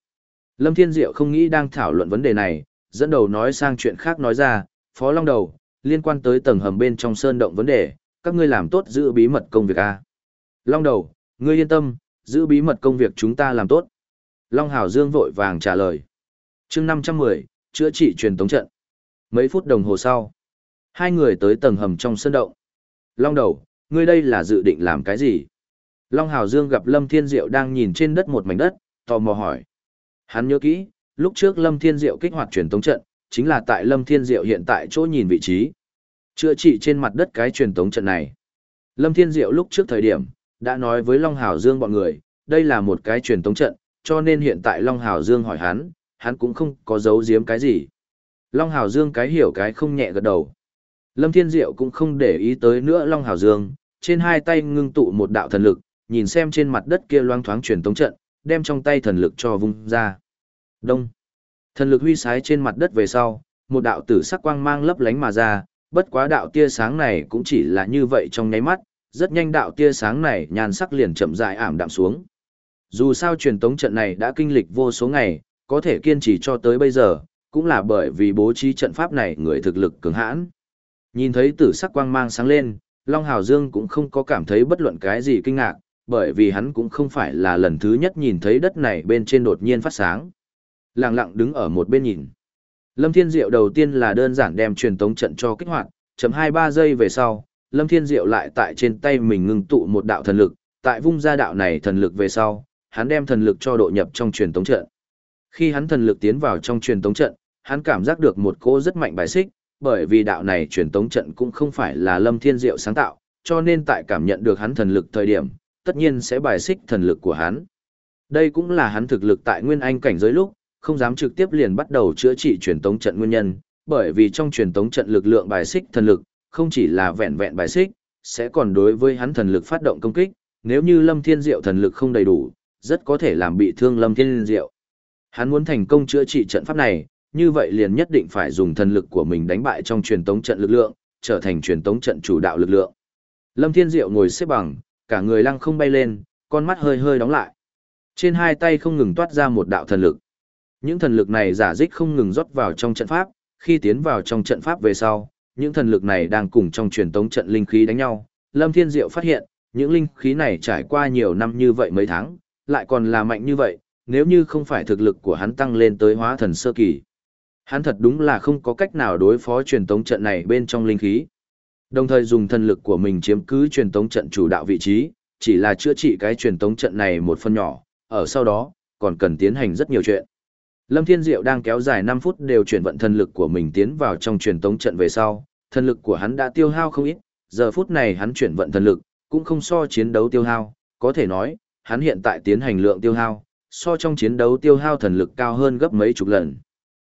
Lâm Thiên Diệu không nghĩ đang thảo luận vấn đề này, dẫn đầu nói sang chuyện khác nói ra, Phó Long Đầu, liên quan tới tầng hầm bên trong sơn động vấn đề, các ngươi làm tốt giữ bí mật công việc a. Long Đầu, ngươi yên tâm, giữ bí mật công việc chúng ta làm tốt. Long Hảo Dương vội vàng trả lời. chương 510, chữa trị truyền tống trận. Mấy phút đồng hồ sau, hai người tới tầng hầm trong sơn động. Long Đầu, ngươi đây là dự định làm cái gì? Long Hào Dương gặp Lâm Thiên Diệu đang nhìn trên đất một mảnh đất, tò mò hỏi. Hắn nhớ kỹ, lúc trước Lâm Thiên Diệu kích hoạt truyền tống trận, chính là tại Lâm Thiên Diệu hiện tại chỗ nhìn vị trí. Chữa trị trên mặt đất cái truyền tống trận này. Lâm Thiên Diệu lúc trước thời điểm, đã nói với Long Hào Dương bọn người, đây là một cái truyền tống trận, cho nên hiện tại Long Hào Dương hỏi hắn, hắn cũng không có giấu giếm cái gì. Long Hào Dương cái hiểu cái không nhẹ gật đầu. Lâm Thiên Diệu cũng không để ý tới nữa Long Hào Dương, trên hai tay ngưng tụ một đạo thần lực, nhìn xem trên mặt đất kia loang thoáng truyền tống trận, đem trong tay thần lực cho vung ra. Đông. Thần lực huy sái trên mặt đất về sau, một đạo tử sắc quang mang lấp lánh mà ra, bất quá đạo tia sáng này cũng chỉ là như vậy trong nháy mắt, rất nhanh đạo tia sáng này nhàn sắc liền chậm rãi ảm đạm xuống. Dù sao truyền tống trận này đã kinh lịch vô số ngày, có thể kiên trì cho tới bây giờ, cũng là bởi vì bố trí trận pháp này người thực lực cường hãn. Nhìn thấy tử sắc quang mang sáng lên, Long Hào Dương cũng không có cảm thấy bất luận cái gì kinh ngạc, bởi vì hắn cũng không phải là lần thứ nhất nhìn thấy đất này bên trên đột nhiên phát sáng. Lặng lặng đứng ở một bên nhìn. Lâm Thiên Diệu đầu tiên là đơn giản đem truyền tống trận cho kích hoạt, chấm 2-3 giây về sau, Lâm Thiên Diệu lại tại trên tay mình ngưng tụ một đạo thần lực, tại vung ra đạo này thần lực về sau, hắn đem thần lực cho độ nhập trong truyền tống trận. Khi hắn thần lực tiến vào trong truyền tống trận, hắn cảm giác được một cỗ rất mạnh bài xích, bởi vì đạo này truyền tống trận cũng không phải là Lâm Thiên Diệu sáng tạo, cho nên tại cảm nhận được hắn thần lực thời điểm, tất nhiên sẽ bài xích thần lực của hắn. Đây cũng là hắn thực lực tại nguyên anh cảnh giới lúc, không dám trực tiếp liền bắt đầu chữa trị truyền tống trận nguyên nhân, bởi vì trong truyền tống trận lực lượng bài xích thần lực, không chỉ là vẹn vẹn bài xích, sẽ còn đối với hắn thần lực phát động công kích, nếu như Lâm Thiên Diệu thần lực không đầy đủ, rất có thể làm bị thương Lâm Thiên Diệu. Hắn muốn thành công chữa trị trận pháp này, như vậy liền nhất định phải dùng thần lực của mình đánh bại trong truyền tống trận lực lượng, trở thành truyền tống trận chủ đạo lực lượng. Lâm Thiên Diệu ngồi xếp bằng, cả người lăng không bay lên, con mắt hơi hơi đóng lại. Trên hai tay không ngừng toát ra một đạo thần lực. Những thần lực này giả dích không ngừng rót vào trong trận pháp, khi tiến vào trong trận pháp về sau, những thần lực này đang cùng trong truyền tống trận linh khí đánh nhau. Lâm Thiên Diệu phát hiện, những linh khí này trải qua nhiều năm như vậy mấy tháng, lại còn là mạnh như vậy, nếu như không phải thực lực của hắn tăng lên tới hóa thần sơ kỳ. Hắn thật đúng là không có cách nào đối phó truyền tống trận này bên trong linh khí. Đồng thời dùng thần lực của mình chiếm cứ truyền tống trận chủ đạo vị trí, chỉ là chữa trị cái truyền tống trận này một phần nhỏ, ở sau đó, còn cần tiến hành rất nhiều chuyện. Lâm Thiên Diệu đang kéo dài 5 phút đều chuyển vận thần lực của mình tiến vào trong truyền tống trận về sau, thần lực của hắn đã tiêu hao không ít, giờ phút này hắn chuyển vận thần lực, cũng không so chiến đấu tiêu hao, có thể nói, hắn hiện tại tiến hành lượng tiêu hao, so trong chiến đấu tiêu hao thần lực cao hơn gấp mấy chục lần.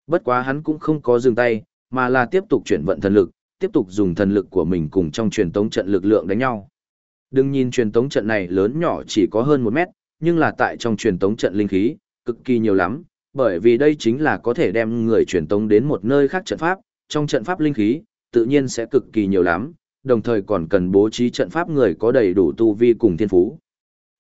Bất quá hắn cũng không có dừng tay, mà là tiếp tục chuyển vận thần lực, tiếp tục dùng thần lực của mình cùng trong truyền tống trận lực lượng đánh nhau. Đừng nhìn truyền tống trận này lớn nhỏ chỉ có hơn 1 mét, nhưng là tại trong truyền tống trận linh khí, cực kỳ nhiều lắm, bởi vì đây chính là có thể đem người truyền tống đến một nơi khác trận pháp, trong trận pháp linh khí, tự nhiên sẽ cực kỳ nhiều lắm, đồng thời còn cần bố trí trận pháp người có đầy đủ tu vi cùng thiên phú.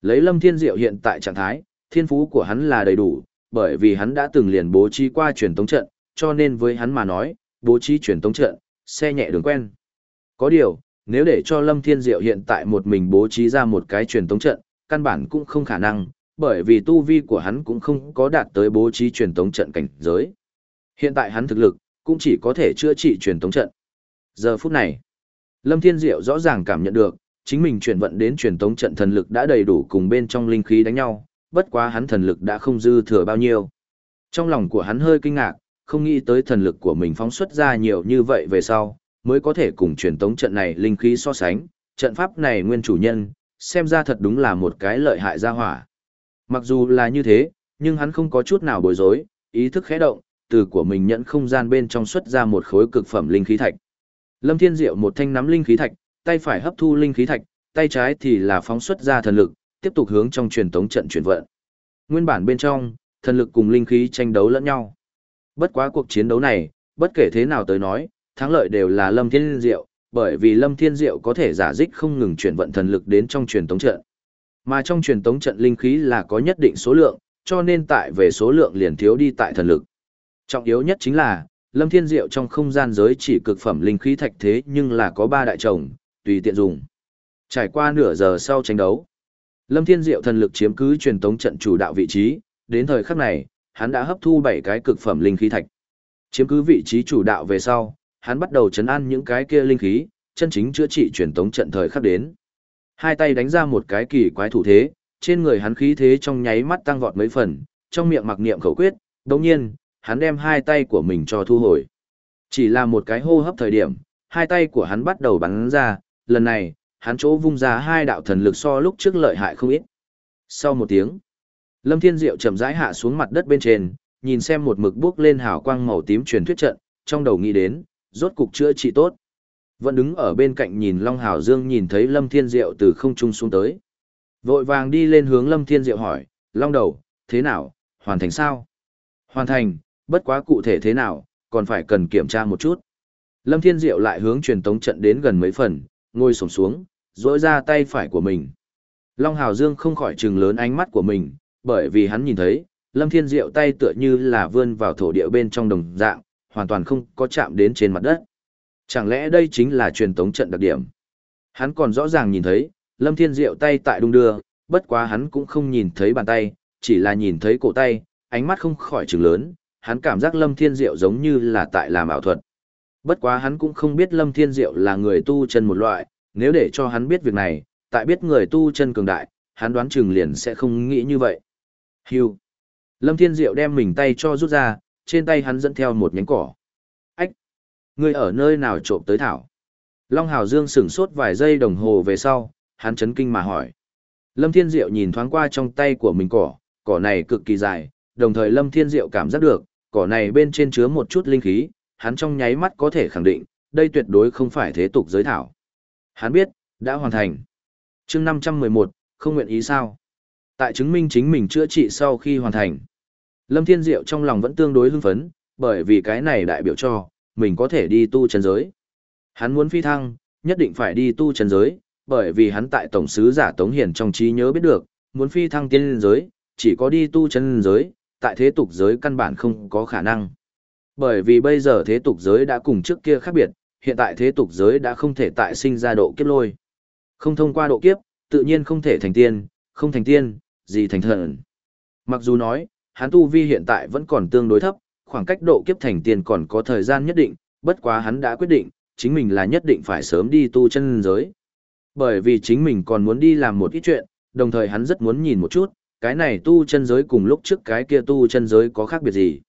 Lấy Lâm Thiên Diệu hiện tại trạng thái, thiên phú của hắn là đầy đủ, bởi vì hắn đã từng liền bố trí qua truyền tống trận, cho nên với hắn mà nói, bố trí truyền tống trận, xe nhẹ đường quen. Có điều, nếu để cho Lâm Thiên Diệu hiện tại một mình bố trí ra một cái truyền tống trận, căn bản cũng không khả năng, bởi vì tu vi của hắn cũng không có đạt tới bố trí truyền tống trận cảnh giới. Hiện tại hắn thực lực, cũng chỉ có thể chữa trị truyền tống trận. Giờ phút này, Lâm Thiên Diệu rõ ràng cảm nhận được, chính mình chuyển vận đến truyền tống trận thần lực đã đầy đủ cùng bên trong linh khí đánh nhau, bất quá hắn thần lực đã không dư thừa bao nhiêu. Trong lòng của hắn hơi kinh ngạc, không nghĩ tới thần lực của mình phóng xuất ra nhiều như vậy về sau, mới có thể cùng truyền tống trận này linh khí so sánh, trận pháp này nguyên chủ nhân, xem ra thật đúng là một cái lợi hại gia hỏa. Mặc dù là như thế, nhưng hắn không có chút nào bối rối, ý thức khẽ động, từ của mình nhận không gian bên trong xuất ra một khối cực phẩm linh khí thạch. Lâm Thiên Diệu một thanh nắm linh khí thạch, tay phải hấp thu linh khí thạch, tay trái thì là phóng xuất ra thần lực, tiếp tục hướng trong truyền tống trận chuyển vận. Nguyên bản bên trong, thần lực cùng linh khí tranh đấu lẫn nhau. Bất quá cuộc chiến đấu này, bất kể thế nào tới nói, thắng lợi đều là Lâm Thiên Diệu, bởi vì Lâm Thiên Diệu có thể giả dích không ngừng chuyển vận thần lực đến trong truyền tống trận. Mà trong truyền tống trận linh khí là có nhất định số lượng, cho nên tại về số lượng liền thiếu đi tại thần lực. Trọng yếu nhất chính là, Lâm Thiên Diệu trong không gian giới chỉ cực phẩm linh khí thạch thế nhưng là có ba đại chồng, tùy tiện dùng. Trải qua nửa giờ sau tranh đấu, Lâm Thiên Diệu thần lực chiếm cứ truyền tống trận chủ đạo vị trí, đến thời khắc này, hắn đã hấp thu bảy cái cực phẩm linh khí thạch. Chiếm cứ vị trí chủ đạo về sau, hắn bắt đầu chấn an những cái kia linh khí, chân chính chữa trị truyền tống trận thời khắc đến. Hai tay đánh ra một cái kỳ quái thủ thế, trên người hắn khí thế trong nháy mắt tăng vọt mấy phần, trong miệng mặc niệm khẩu quyết, đồng nhiên, hắn đem hai tay của mình cho thu hồi. Chỉ là một cái hô hấp thời điểm, hai tay của hắn bắt đầu bắn ra, lần này, hắn chỗ vung ra hai đạo thần lực so lúc trước lợi hại không ít. Sau một tiếng, Lâm Thiên Diệu chậm rãi hạ xuống mặt đất bên trên, nhìn xem một mực bước lên hào quang màu tím truyền thuyết trận, trong đầu nghĩ đến, rốt cục chữa trị tốt. Vẫn đứng ở bên cạnh nhìn Long Hào Dương nhìn thấy Lâm Thiên Diệu từ không trung xuống tới. Vội vàng đi lên hướng Lâm Thiên Diệu hỏi, Long đầu, thế nào, hoàn thành sao? Hoàn thành, bất quá cụ thể thế nào, còn phải cần kiểm tra một chút. Lâm Thiên Diệu lại hướng truyền tống trận đến gần mấy phần, ngồi sổng xuống, rỗi ra tay phải của mình. Long Hào Dương không khỏi trừng lớn ánh mắt của mình, bởi vì hắn nhìn thấy, Lâm Thiên Diệu tay tựa như là vươn vào thổ địa bên trong đồng dạng, hoàn toàn không có chạm đến trên mặt đất. Chẳng lẽ đây chính là truyền tống trận đặc điểm? Hắn còn rõ ràng nhìn thấy, Lâm Thiên Diệu tay tại đung đưa, bất quá hắn cũng không nhìn thấy bàn tay, chỉ là nhìn thấy cổ tay, ánh mắt không khỏi trừng lớn, hắn cảm giác Lâm Thiên Diệu giống như là tại làm ảo thuật. Bất quá hắn cũng không biết Lâm Thiên Diệu là người tu chân một loại, nếu để cho hắn biết việc này, tại biết người tu chân cường đại, hắn đoán chừng liền sẽ không nghĩ như vậy. Hưu. Lâm Thiên Diệu đem mình tay cho rút ra, trên tay hắn dẫn theo một nhánh cỏ. Ách! Ngươi ở nơi nào trộm tới thảo? Long Hào Dương sửng sốt vài giây đồng hồ về sau, hắn chấn kinh mà hỏi. Lâm Thiên Diệu nhìn thoáng qua trong tay của mình cỏ, cỏ này cực kỳ dài, đồng thời Lâm Thiên Diệu cảm giác được, cỏ này bên trên chứa một chút linh khí, hắn trong nháy mắt có thể khẳng định, đây tuyệt đối không phải thế tục giới thảo. Hắn biết, đã hoàn thành. chương 511, không nguyện ý sao? Tại chứng minh chính mình chữa trị sau khi hoàn thành. Lâm Thiên Diệu trong lòng vẫn tương đối hưng phấn, bởi vì cái này đại biểu cho, mình có thể đi tu chân giới. Hắn muốn phi thăng, nhất định phải đi tu chân giới, bởi vì hắn tại tổng sứ giả Tống Hiền trong trí nhớ biết được, muốn phi thăng tiên giới, chỉ có đi tu chân giới, tại thế tục giới căn bản không có khả năng. Bởi vì bây giờ thế tục giới đã cùng trước kia khác biệt, hiện tại thế tục giới đã không thể tại sinh ra độ kiếp lôi. Không thông qua độ kiếp, tự nhiên không thể thành tiên, không thành tiên, gì thành thần. Mặc dù nói, hắn tu vi hiện tại vẫn còn tương đối thấp, khoảng cách độ kiếp thành tiên còn có thời gian nhất định, bất quá hắn đã quyết định, chính mình là nhất định phải sớm đi tu chân giới. Bởi vì chính mình còn muốn đi làm một ít chuyện, đồng thời hắn rất muốn nhìn một chút, cái này tu chân giới cùng lúc trước cái kia tu chân giới có khác biệt gì.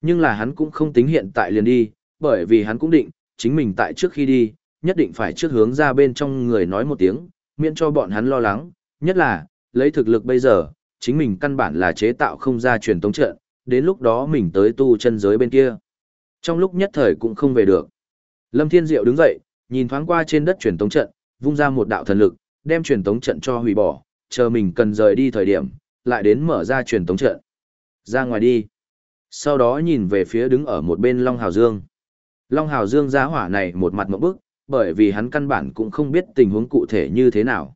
Nhưng là hắn cũng không tính hiện tại liền đi, bởi vì hắn cũng định, chính mình tại trước khi đi, nhất định phải trước hướng ra bên trong người nói một tiếng, miễn cho bọn hắn lo lắng, nhất là, lấy thực lực bây giờ, chính mình căn bản là chế tạo không ra truyền tống trận, đến lúc đó mình tới tu chân giới bên kia. Trong lúc nhất thời cũng không về được. Lâm Thiên Diệu đứng dậy, nhìn thoáng qua trên đất truyền tống trận, vung ra một đạo thần lực, đem truyền tống trận cho hủy bỏ, chờ mình cần rời đi thời điểm, lại đến mở ra truyền tống trận. Ra ngoài đi. Sau đó nhìn về phía đứng ở một bên Long Hào Dương. Long Hào Dương giá hỏa này một mặt một bức, bởi vì hắn căn bản cũng không biết tình huống cụ thể như thế nào.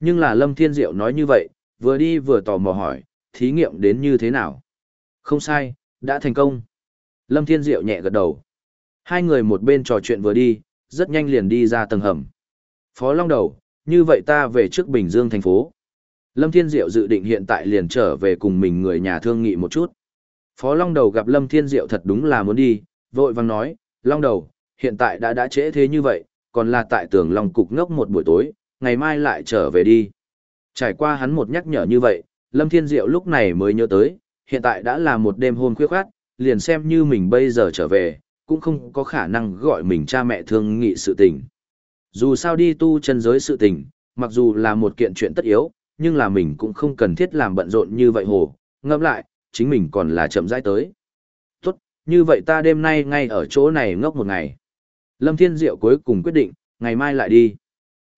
Nhưng là Lâm Thiên Diệu nói như vậy, vừa đi vừa tò mò hỏi, thí nghiệm đến như thế nào? Không sai, đã thành công. Lâm Thiên Diệu nhẹ gật đầu. Hai người một bên trò chuyện vừa đi, rất nhanh liền đi ra tầng hầm. Phó Long Đầu, như vậy ta về trước Bình Dương thành phố. Lâm Thiên Diệu dự định hiện tại liền trở về cùng mình người nhà thương nghị một chút. Phó Long Đầu gặp Lâm Thiên Diệu thật đúng là muốn đi, vội vàng nói, Long Đầu, hiện tại đã đã trễ thế như vậy, còn là tại tường Long Cục ngốc một buổi tối, ngày mai lại trở về đi. Trải qua hắn một nhắc nhở như vậy, Lâm Thiên Diệu lúc này mới nhớ tới, hiện tại đã là một đêm hôm khuya khoát, liền xem như mình bây giờ trở về, cũng không có khả năng gọi mình cha mẹ thương nghị sự tình. Dù sao đi tu chân giới sự tình, mặc dù là một kiện chuyện tất yếu, nhưng là mình cũng không cần thiết làm bận rộn như vậy hồ, ngẫm lại, chính mình còn là chậm rãi tới. Tốt, như vậy ta đêm nay ngay ở chỗ này ngốc một ngày. Lâm Thiên Diệu cuối cùng quyết định, ngày mai lại đi.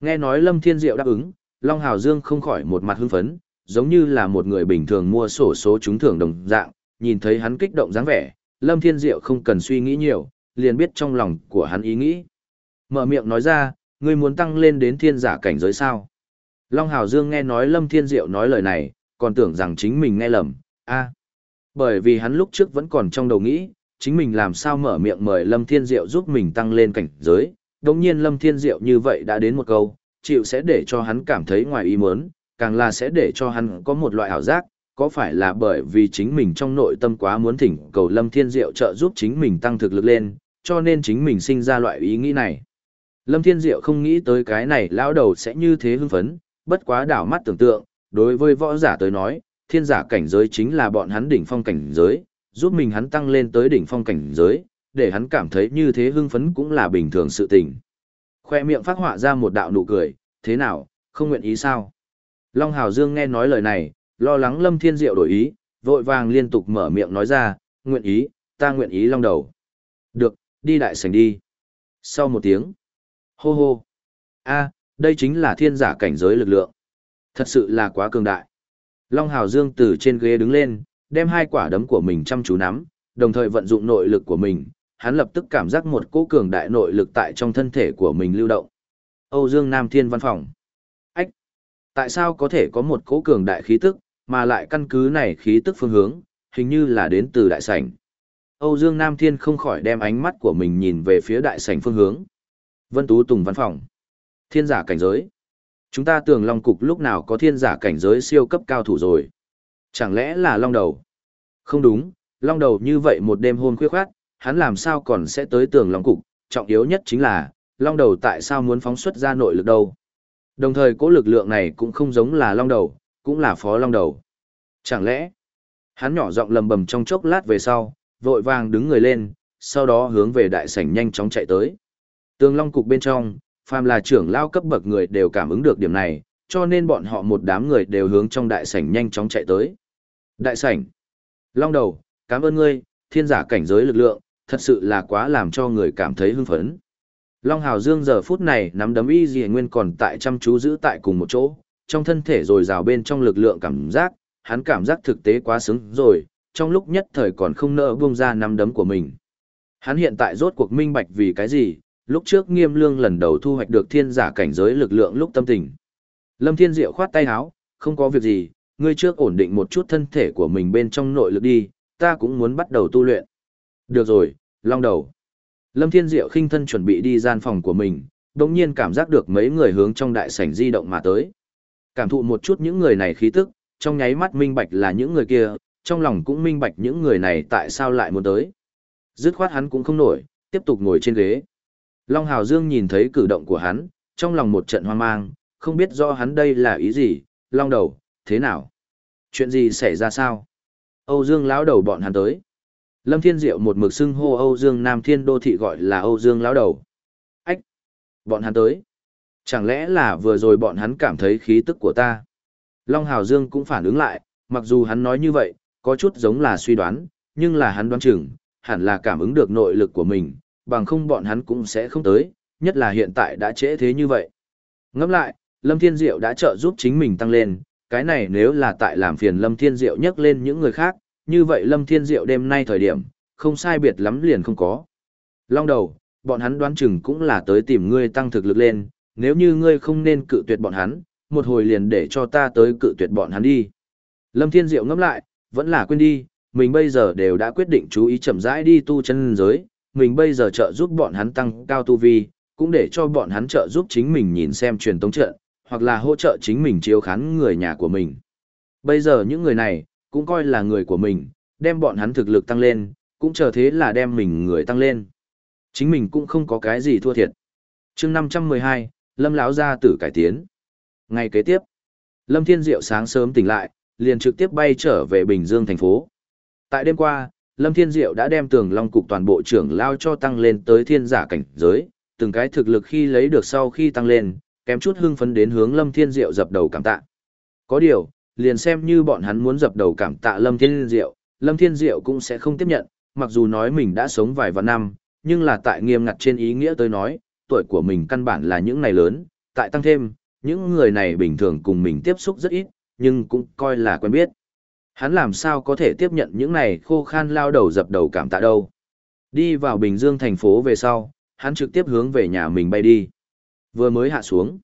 Nghe nói Lâm Thiên Diệu đáp ứng, Long Hào Dương không khỏi một mặt hưng phấn, giống như là một người bình thường mua sổ số trúng thưởng đồng dạng, nhìn thấy hắn kích động dáng vẻ, Lâm Thiên Diệu không cần suy nghĩ nhiều, liền biết trong lòng của hắn ý nghĩ. Mở miệng nói ra, ngươi muốn tăng lên đến thiên giả cảnh giới sao? Long Hào Dương nghe nói Lâm Thiên Diệu nói lời này, còn tưởng rằng chính mình nghe lầm, a Bởi vì hắn lúc trước vẫn còn trong đầu nghĩ, chính mình làm sao mở miệng mời Lâm Thiên Diệu giúp mình tăng lên cảnh giới, đồng nhiên Lâm Thiên Diệu như vậy đã đến một câu, chịu sẽ để cho hắn cảm thấy ngoài ý muốn, càng là sẽ để cho hắn có một loại ảo giác, có phải là bởi vì chính mình trong nội tâm quá muốn thỉnh cầu Lâm Thiên Diệu trợ giúp chính mình tăng thực lực lên, cho nên chính mình sinh ra loại ý nghĩ này. Lâm Thiên Diệu không nghĩ tới cái này lão đầu sẽ như thế hưng phấn, bất quá đảo mắt tưởng tượng, đối với võ giả tới nói, thiên giả cảnh giới chính là bọn hắn đỉnh phong cảnh giới, giúp mình hắn tăng lên tới đỉnh phong cảnh giới, để hắn cảm thấy như thế hưng phấn cũng là bình thường sự tình. Khoe miệng phát họa ra một đạo nụ cười, thế nào, không nguyện ý sao? Long Hào Dương nghe nói lời này, lo lắng Lâm Thiên Diệu đổi ý, vội vàng liên tục mở miệng nói ra, nguyện ý, ta nguyện ý long đầu. Được, đi đại sảnh đi. Sau một tiếng, hô hô, a, đây chính là thiên giả cảnh giới lực lượng. Thật sự là quá cường đại. Long Hào Dương từ trên ghế đứng lên, đem hai quả đấm của mình chăm chú nắm, đồng thời vận dụng nội lực của mình, hắn lập tức cảm giác một cỗ cường đại nội lực tại trong thân thể của mình lưu động. Âu Dương Nam Thiên văn phòng. Ách! Tại sao có thể có một cỗ cường đại khí tức, mà lại căn cứ này khí tức phương hướng, hình như là đến từ đại sảnh. Âu Dương Nam Thiên không khỏi đem ánh mắt của mình nhìn về phía đại sảnh phương hướng. Vân Tú Tùng văn phòng. Thiên giả cảnh giới. Chúng ta tưởng Long Cục lúc nào có thiên giả cảnh giới siêu cấp cao thủ rồi. Chẳng lẽ là Long Đầu? Không đúng, Long Đầu như vậy một đêm hôn khuya khoát, hắn làm sao còn sẽ tới tường Long Cục, trọng yếu nhất chính là, Long Đầu tại sao muốn phóng xuất ra nội lực đâu? Đồng thời cỗ lực lượng này cũng không giống là Long Đầu, cũng là Phó Long Đầu. Chẳng lẽ, hắn nhỏ giọng lầm bầm trong chốc lát về sau, vội vàng đứng người lên, sau đó hướng về đại sảnh nhanh chóng chạy tới. Tường Long Cục bên trong, phàm là trưởng lao cấp bậc người đều cảm ứng được điểm này, cho nên bọn họ một đám người đều hướng trong đại sảnh nhanh chóng chạy tới. Đại sảnh. Long đầu, cảm ơn ngươi, thiên giả cảnh giới lực lượng, thật sự là quá làm cho người cảm thấy hưng phấn. Long Hào Dương giờ phút này nắm đấm y dì nguyên còn tại chăm chú giữ tại cùng một chỗ, trong thân thể rồi rào bên trong lực lượng cảm giác, hắn cảm giác thực tế quá sướng rồi, trong lúc nhất thời còn không nỡ buông ra nắm đấm của mình. Hắn hiện tại rốt cuộc minh bạch vì cái gì, lúc trước nghiêm lương lần đầu thu hoạch được thiên giả cảnh giới lực lượng lúc tâm tình. Lâm Thiên Diệu khoát tay áo, không có việc gì, ngươi trước ổn định một chút thân thể của mình bên trong nội lực đi, ta cũng muốn bắt đầu tu luyện. Được rồi, long đầu. Lâm Thiên Diệu khinh thân chuẩn bị đi gian phòng của mình, đồng nhiên cảm giác được mấy người hướng trong đại sảnh di động mà tới. Cảm thụ một chút những người này khí tức, trong nháy mắt minh bạch là những người kia, trong lòng cũng minh bạch những người này tại sao lại muốn tới. Dứt khoát hắn cũng không nổi, tiếp tục ngồi trên ghế. Long Hào Dương nhìn thấy cử động của hắn, trong lòng một trận hoang mang, không biết rõ hắn đây là ý gì, Long đầu, thế nào? Chuyện gì xảy ra sao? Âu Dương lão đầu bọn hắn tới. Lâm Thiên Diệu một mực xưng hô Âu Dương Nam Thiên Đô Thị gọi là Âu Dương lão đầu. Ách! Bọn hắn tới. Chẳng lẽ là vừa rồi bọn hắn cảm thấy khí tức của ta? Long Hào Dương cũng phản ứng lại, mặc dù hắn nói như vậy, có chút giống là suy đoán, nhưng là hắn đoán chừng, hẳn là cảm ứng được nội lực của mình, bằng không bọn hắn cũng sẽ không tới, nhất là hiện tại đã trễ thế như vậy. Ngẫm lại, Lâm Thiên Diệu đã trợ giúp chính mình tăng lên, cái này nếu là tại làm phiền Lâm Thiên Diệu nhắc lên những người khác, như vậy Lâm Thiên Diệu đêm nay thời điểm, không sai biệt lắm liền không có. Long đầu, bọn hắn đoán chừng cũng là tới tìm ngươi tăng thực lực lên, nếu như ngươi không nên cự tuyệt bọn hắn, một hồi liền để cho ta tới cự tuyệt bọn hắn đi. Lâm Thiên Diệu ngẫm lại, vẫn là quên đi, mình bây giờ đều đã quyết định chú ý chậm rãi đi tu chân giới, mình bây giờ trợ giúp bọn hắn tăng cao tu vi, cũng để cho bọn hắn trợ giúp chính mình nhìn xem truyền tống trận, hoặc là hỗ trợ chính mình chiếu khán người nhà của mình. Bây giờ những người này, cũng coi là người của mình, đem bọn hắn thực lực tăng lên, cũng chờ thế là đem mình người tăng lên. Chính mình cũng không có cái gì thua thiệt. chương 512, Lâm lão gia tử cải tiến. Ngày kế tiếp, Lâm Thiên Diệu sáng sớm tỉnh lại, liền trực tiếp bay trở về Bình Dương thành phố. Tại đêm qua, Lâm Thiên Diệu đã đem tường long cục toàn bộ trưởng lao cho tăng lên tới thiên giả cảnh giới, từng cái thực lực khi lấy được sau khi tăng lên, kém chút hưng phấn đến hướng Lâm Thiên Diệu dập đầu cảm tạ. Có điều, liền xem như bọn hắn muốn dập đầu cảm tạ Lâm Thiên Diệu, Lâm Thiên Diệu cũng sẽ không tiếp nhận, mặc dù nói mình đã sống vài vạn năm, nhưng là tại nghiêm ngặt trên ý nghĩa tới nói, tuổi của mình căn bản là những này lớn, tại tăng thêm, những người này bình thường cùng mình tiếp xúc rất ít, nhưng cũng coi là quen biết. Hắn làm sao có thể tiếp nhận những này khô khan lao đầu dập đầu cảm tạ đâu. Đi vào Bình Dương thành phố về sau, hắn trực tiếp hướng về nhà mình bay đi. Vừa mới hạ xuống,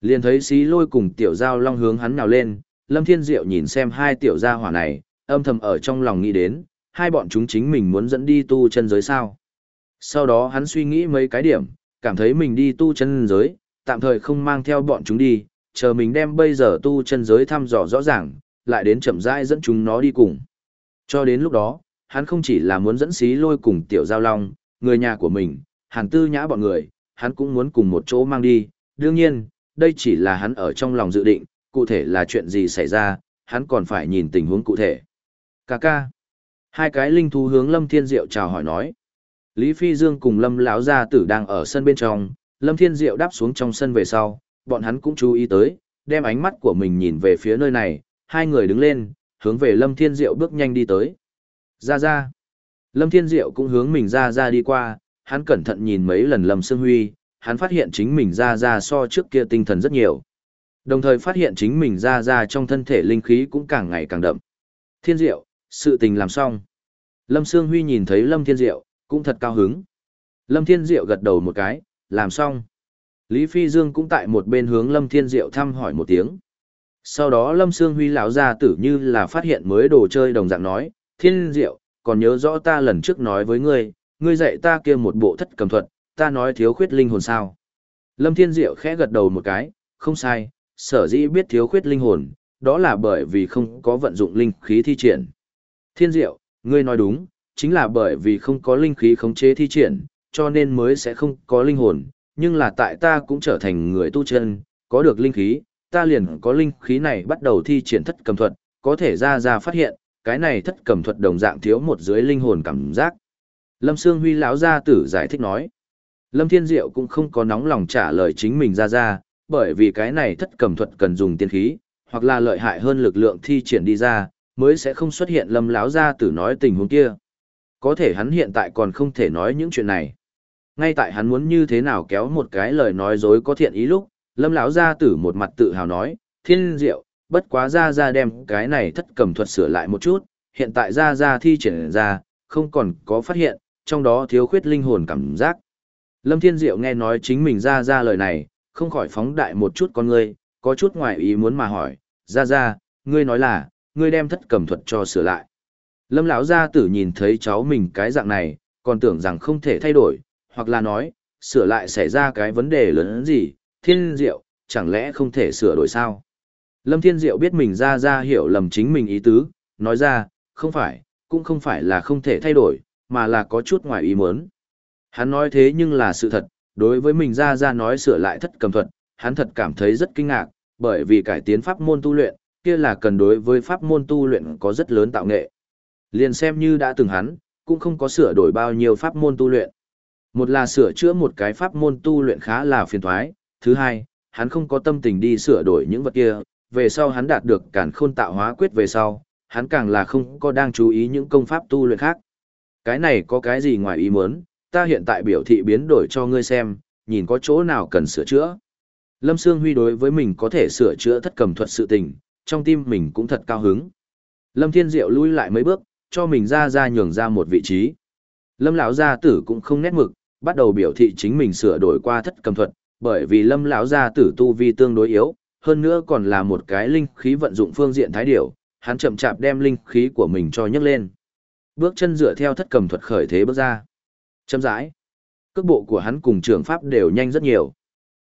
liền thấy xí lôi cùng tiểu giao long hướng hắn nào lên, Lâm Thiên Diệu nhìn xem hai tiểu gia hỏa này, âm thầm ở trong lòng nghĩ đến, hai bọn chúng chính mình muốn dẫn đi tu chân giới sao. Sau đó hắn suy nghĩ mấy cái điểm, cảm thấy mình đi tu chân giới, tạm thời không mang theo bọn chúng đi, chờ mình đem bây giờ tu chân giới thăm dò rõ ràng, lại đến chậm rãi dẫn chúng nó đi cùng. Cho đến lúc đó, hắn không chỉ là muốn dẫn xí lôi cùng tiểu giao long, người nhà của mình, hàn tư nhã bọn người, hắn cũng muốn cùng một chỗ mang đi. Đương nhiên, đây chỉ là hắn ở trong lòng dự định, cụ thể là chuyện gì xảy ra, hắn còn phải nhìn tình huống cụ thể. Cà ca. Hai cái linh thú hướng Lâm Thiên Diệu chào hỏi nói. Lý Phi Dương cùng Lâm lão gia tử đang ở sân bên trong, Lâm Thiên Diệu đáp xuống trong sân về sau, bọn hắn cũng chú ý tới, đem ánh mắt của mình nhìn về phía nơi này, hai người đứng lên, hướng về Lâm Thiên Diệu bước nhanh đi tới. Ra ra. Lâm Thiên Diệu cũng hướng mình ra ra đi qua, hắn cẩn thận nhìn mấy lần Lâm Sương Huy, hắn phát hiện chính mình ra ra so trước kia tinh thần rất nhiều. Đồng thời phát hiện chính mình ra ra trong thân thể linh khí cũng càng ngày càng đậm. Thiên Diệu, sự tình làm xong. Lâm Sương Huy nhìn thấy Lâm Thiên Diệu, cũng thật cao hứng. Lâm Thiên Diệu gật đầu một cái, làm xong. Lý Phi Dương cũng tại một bên hướng Lâm Thiên Diệu thăm hỏi một tiếng. Sau đó Lâm Sương Huy lão ra tử như là phát hiện mới đồ chơi đồng dạng nói, Thiên Diệu, còn nhớ rõ ta lần trước nói với ngươi, ngươi dạy ta kia một bộ thất cầm thuật, ta nói thiếu khuyết linh hồn sao. Lâm Thiên Diệu khẽ gật đầu một cái, không sai, sở dĩ biết thiếu khuyết linh hồn, đó là bởi vì không có vận dụng linh khí thi triển. Thiên Diệu, ngươi nói đúng, chính là bởi vì không có linh khí khống chế thi triển, cho nên mới sẽ không có linh hồn, nhưng là tại ta cũng trở thành người tu chân, có được linh khí, ta liền có linh khí này bắt đầu thi triển thất cầm thuật, có thể ra ra phát hiện, cái này thất cầm thuật đồng dạng thiếu một dưới linh hồn cảm giác. Lâm Sương Huy lão gia tử giải thích nói. Lâm Thiên Diệu cũng không có nóng lòng trả lời chính mình ra ra, bởi vì cái này thất cầm thuật cần dùng tiên khí, hoặc là lợi hại hơn lực lượng thi triển đi ra, mới sẽ không xuất hiện Lâm lão gia tử nói tình huống kia. Có thể hắn hiện tại còn không thể nói những chuyện này. Ngay tại hắn muốn như thế nào kéo một cái lời nói dối có thiện ý lúc, Lâm lão gia tử một mặt tự hào nói, "Thiên Diệu, bất quá ra ra đem cái này thất cầm thuật sửa lại một chút, hiện tại ra ra thi triển ra, không còn có phát hiện, trong đó thiếu khuyết linh hồn cảm giác." Lâm Thiên Diệu nghe nói chính mình ra ra lời này, không khỏi phóng đại một chút con ngươi, có chút ngoài ý muốn mà hỏi, ra ra, ngươi nói là, ngươi đem thất cầm thuật cho sửa lại. Lâm lão gia tử nhìn thấy cháu mình cái dạng này, còn tưởng rằng không thể thay đổi, hoặc là nói, sửa lại xảy ra cái vấn đề lớn hơn gì, thiên diệu, chẳng lẽ không thể sửa đổi sao? Lâm thiên diệu biết mình ra ra hiểu lầm chính mình ý tứ, nói ra, không phải, cũng không phải là không thể thay đổi, mà là có chút ngoài ý muốn. Hắn nói thế nhưng là sự thật, đối với mình ra ra nói sửa lại thất cầm thuật, hắn thật cảm thấy rất kinh ngạc, bởi vì cải tiến pháp môn tu luyện, kia là cần đối với pháp môn tu luyện có rất lớn tạo nghệ. Liền xem như đã từng hắn, cũng không có sửa đổi bao nhiêu pháp môn tu luyện. Một là sửa chữa một cái pháp môn tu luyện khá là phiền thoái, thứ hai, hắn không có tâm tình đi sửa đổi những vật kia, về sau hắn đạt được cản khôn tạo hóa quyết về sau, hắn càng là không có đang chú ý những công pháp tu luyện khác. Cái này có cái gì ngoài ý muốn, ta hiện tại biểu thị biến đổi cho ngươi xem, nhìn có chỗ nào cần sửa chữa. Lâm Sương Huy đối với mình có thể sửa chữa thất cầm thuật sự tình, trong tim mình cũng thật cao hứng. Lâm Thiên Diệu lui lại mấy bước, cho mình ra ra nhường ra một vị trí. Lâm lão gia tử cũng không nét mực, bắt đầu biểu thị chính mình sửa đổi qua thất cầm thuật, bởi vì lâm lão gia tử tu vi tương đối yếu, hơn nữa còn là một cái linh khí vận dụng phương diện thái điểu, hắn chậm chạp đem linh khí của mình cho nhấc lên. Bước chân dựa theo thất cầm thuật khởi thế bước ra. Chậm rãi. Cước bộ của hắn cùng trường pháp đều nhanh rất nhiều.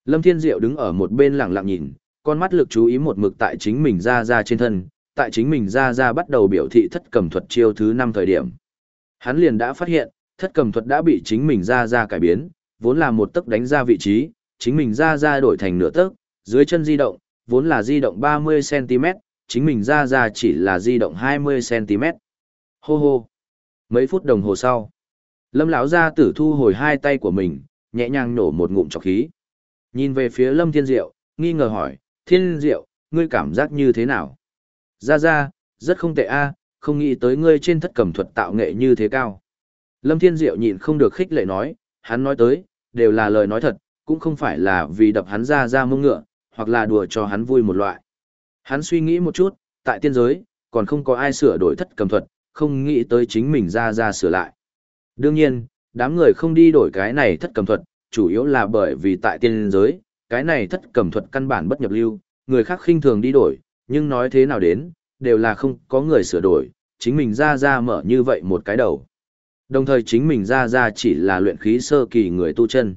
Lâm Thiên Diệu đứng ở một bên lặng lặng nhìn, con mắt lực chú ý một mực tại chính mình ra ra trên thân, tại chính mình ra ra bắt đầu biểu thị thất cầm thuật chiêu thứ năm thời điểm. Hắn liền đã phát hiện, thất cầm thuật đã bị chính mình ra ra cải biến, vốn là một tấc đánh ra vị trí, chính mình ra ra đổi thành nửa tấc, dưới chân di động, vốn là di động 30cm, chính mình ra ra chỉ là di động 20cm. Hô hô. Mấy phút đồng hồ sau, Lâm lão gia tử thu hồi hai tay của mình, nhẹ nhàng nổ một ngụm trọc khí. Nhìn về phía Lâm Thiên Diệu, nghi ngờ hỏi, Thiên Diệu, ngươi cảm giác như thế nào? Ra ra, rất không tệ a, không nghĩ tới ngươi trên thất cầm thuật tạo nghệ như thế cao. Lâm Thiên Diệu nhịn không được khích lệ nói, hắn nói tới, đều là lời nói thật, cũng không phải là vì đập hắn ra ra mông ngựa, hoặc là đùa cho hắn vui một loại. Hắn suy nghĩ một chút, tại tiên giới, còn không có ai sửa đổi thất cầm thuật, không nghĩ tới chính mình ra ra sửa lại. Đương nhiên, đám người không đi đổi cái này thất cầm thuật, chủ yếu là bởi vì tại tiên giới, cái này thất cầm thuật căn bản bất nhập lưu, người khác khinh thường đi đổi, nhưng nói thế nào đến, đều là không có người sửa đổi, chính mình ra ra mở như vậy một cái đầu. Đồng thời chính mình ra ra chỉ là luyện khí sơ kỳ người tu chân.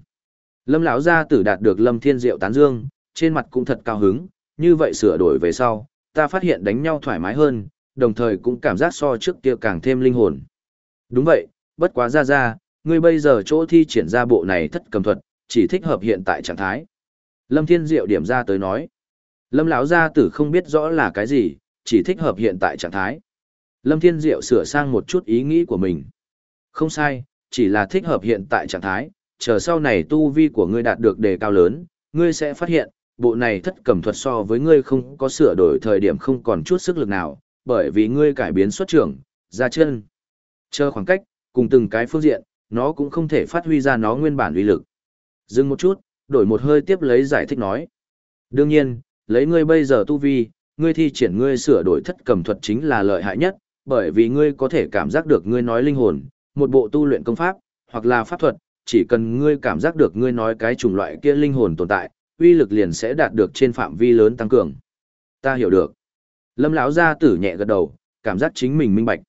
Lâm lão gia tử đạt được Lâm Thiên Diệu tán dương, trên mặt cũng thật cao hứng, như vậy sửa đổi về sau, ta phát hiện đánh nhau thoải mái hơn, đồng thời cũng cảm giác so trước kia càng thêm linh hồn. Đúng vậy, bất quá ra ra, ngươi bây giờ chỗ thi triển ra bộ này thất cầm thuật, chỉ thích hợp hiện tại trạng thái. Lâm Thiên Diệu điểm ra tới nói. Lâm lão gia tử không biết rõ là cái gì, chỉ thích hợp hiện tại trạng thái. Lâm Thiên Diệu sửa sang một chút ý nghĩ của mình. Không sai, chỉ là thích hợp hiện tại trạng thái, chờ sau này tu vi của ngươi đạt được đề cao lớn, ngươi sẽ phát hiện, bộ này thất cầm thuật so với ngươi không có sửa đổi thời điểm không còn chút sức lực nào, bởi vì ngươi cải biến xuất trưởng, ra chân. Chờ khoảng cách, cùng từng cái phương diện, nó cũng không thể phát huy ra nó nguyên bản uy lực. Dừng một chút, đổi một hơi tiếp lấy giải thích nói. Đương nhiên, lấy ngươi bây giờ tu vi, ngươi thi triển ngươi sửa đổi thất cầm thuật chính là lợi hại nhất, bởi vì ngươi có thể cảm giác được ngươi nói linh hồn, một bộ tu luyện công pháp, hoặc là pháp thuật, chỉ cần ngươi cảm giác được ngươi nói cái chủng loại kia linh hồn tồn tại, uy lực liền sẽ đạt được trên phạm vi lớn tăng cường. Ta hiểu được. Lâm lão gia tử nhẹ gật đầu, cảm giác chính mình minh bạch.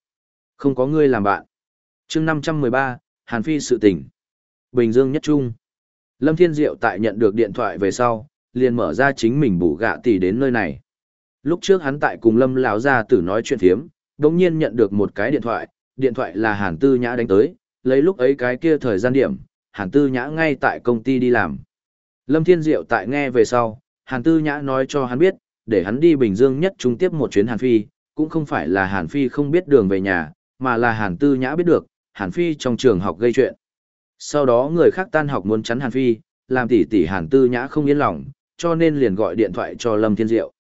Không có ngươi làm bạn. Chương 513, Hàn Phi sự tình. Bình Dương nhất trung. Lâm Thiên Diệu tại nhận được điện thoại về sau, liền mở ra chính mình bù gạ tỷ đến nơi này. Lúc trước hắn tại cùng Lâm lão gia tử nói chuyện thiếm, đống nhiên nhận được một cái điện thoại, điện thoại là Hàn Tư Nhã đánh tới, lấy lúc ấy cái kia thời gian điểm, Hàn Tư Nhã ngay tại công ty đi làm. Lâm Thiên Diệu tại nghe về sau, Hàn Tư Nhã nói cho hắn biết, để hắn đi Bình Dương nhất trung tiếp một chuyến Hàn Phi, cũng không phải là Hàn Phi không biết đường về nhà, mà là Hàn Tư Nhã biết được, Hàn Phi trong trường học gây chuyện. Sau đó người khác tan học muốn chắn Hàn Phi, làm tỷ tỷ Hàn Tư Nhã không yên lòng, cho nên liền gọi điện thoại cho Lâm Thiên Diệu.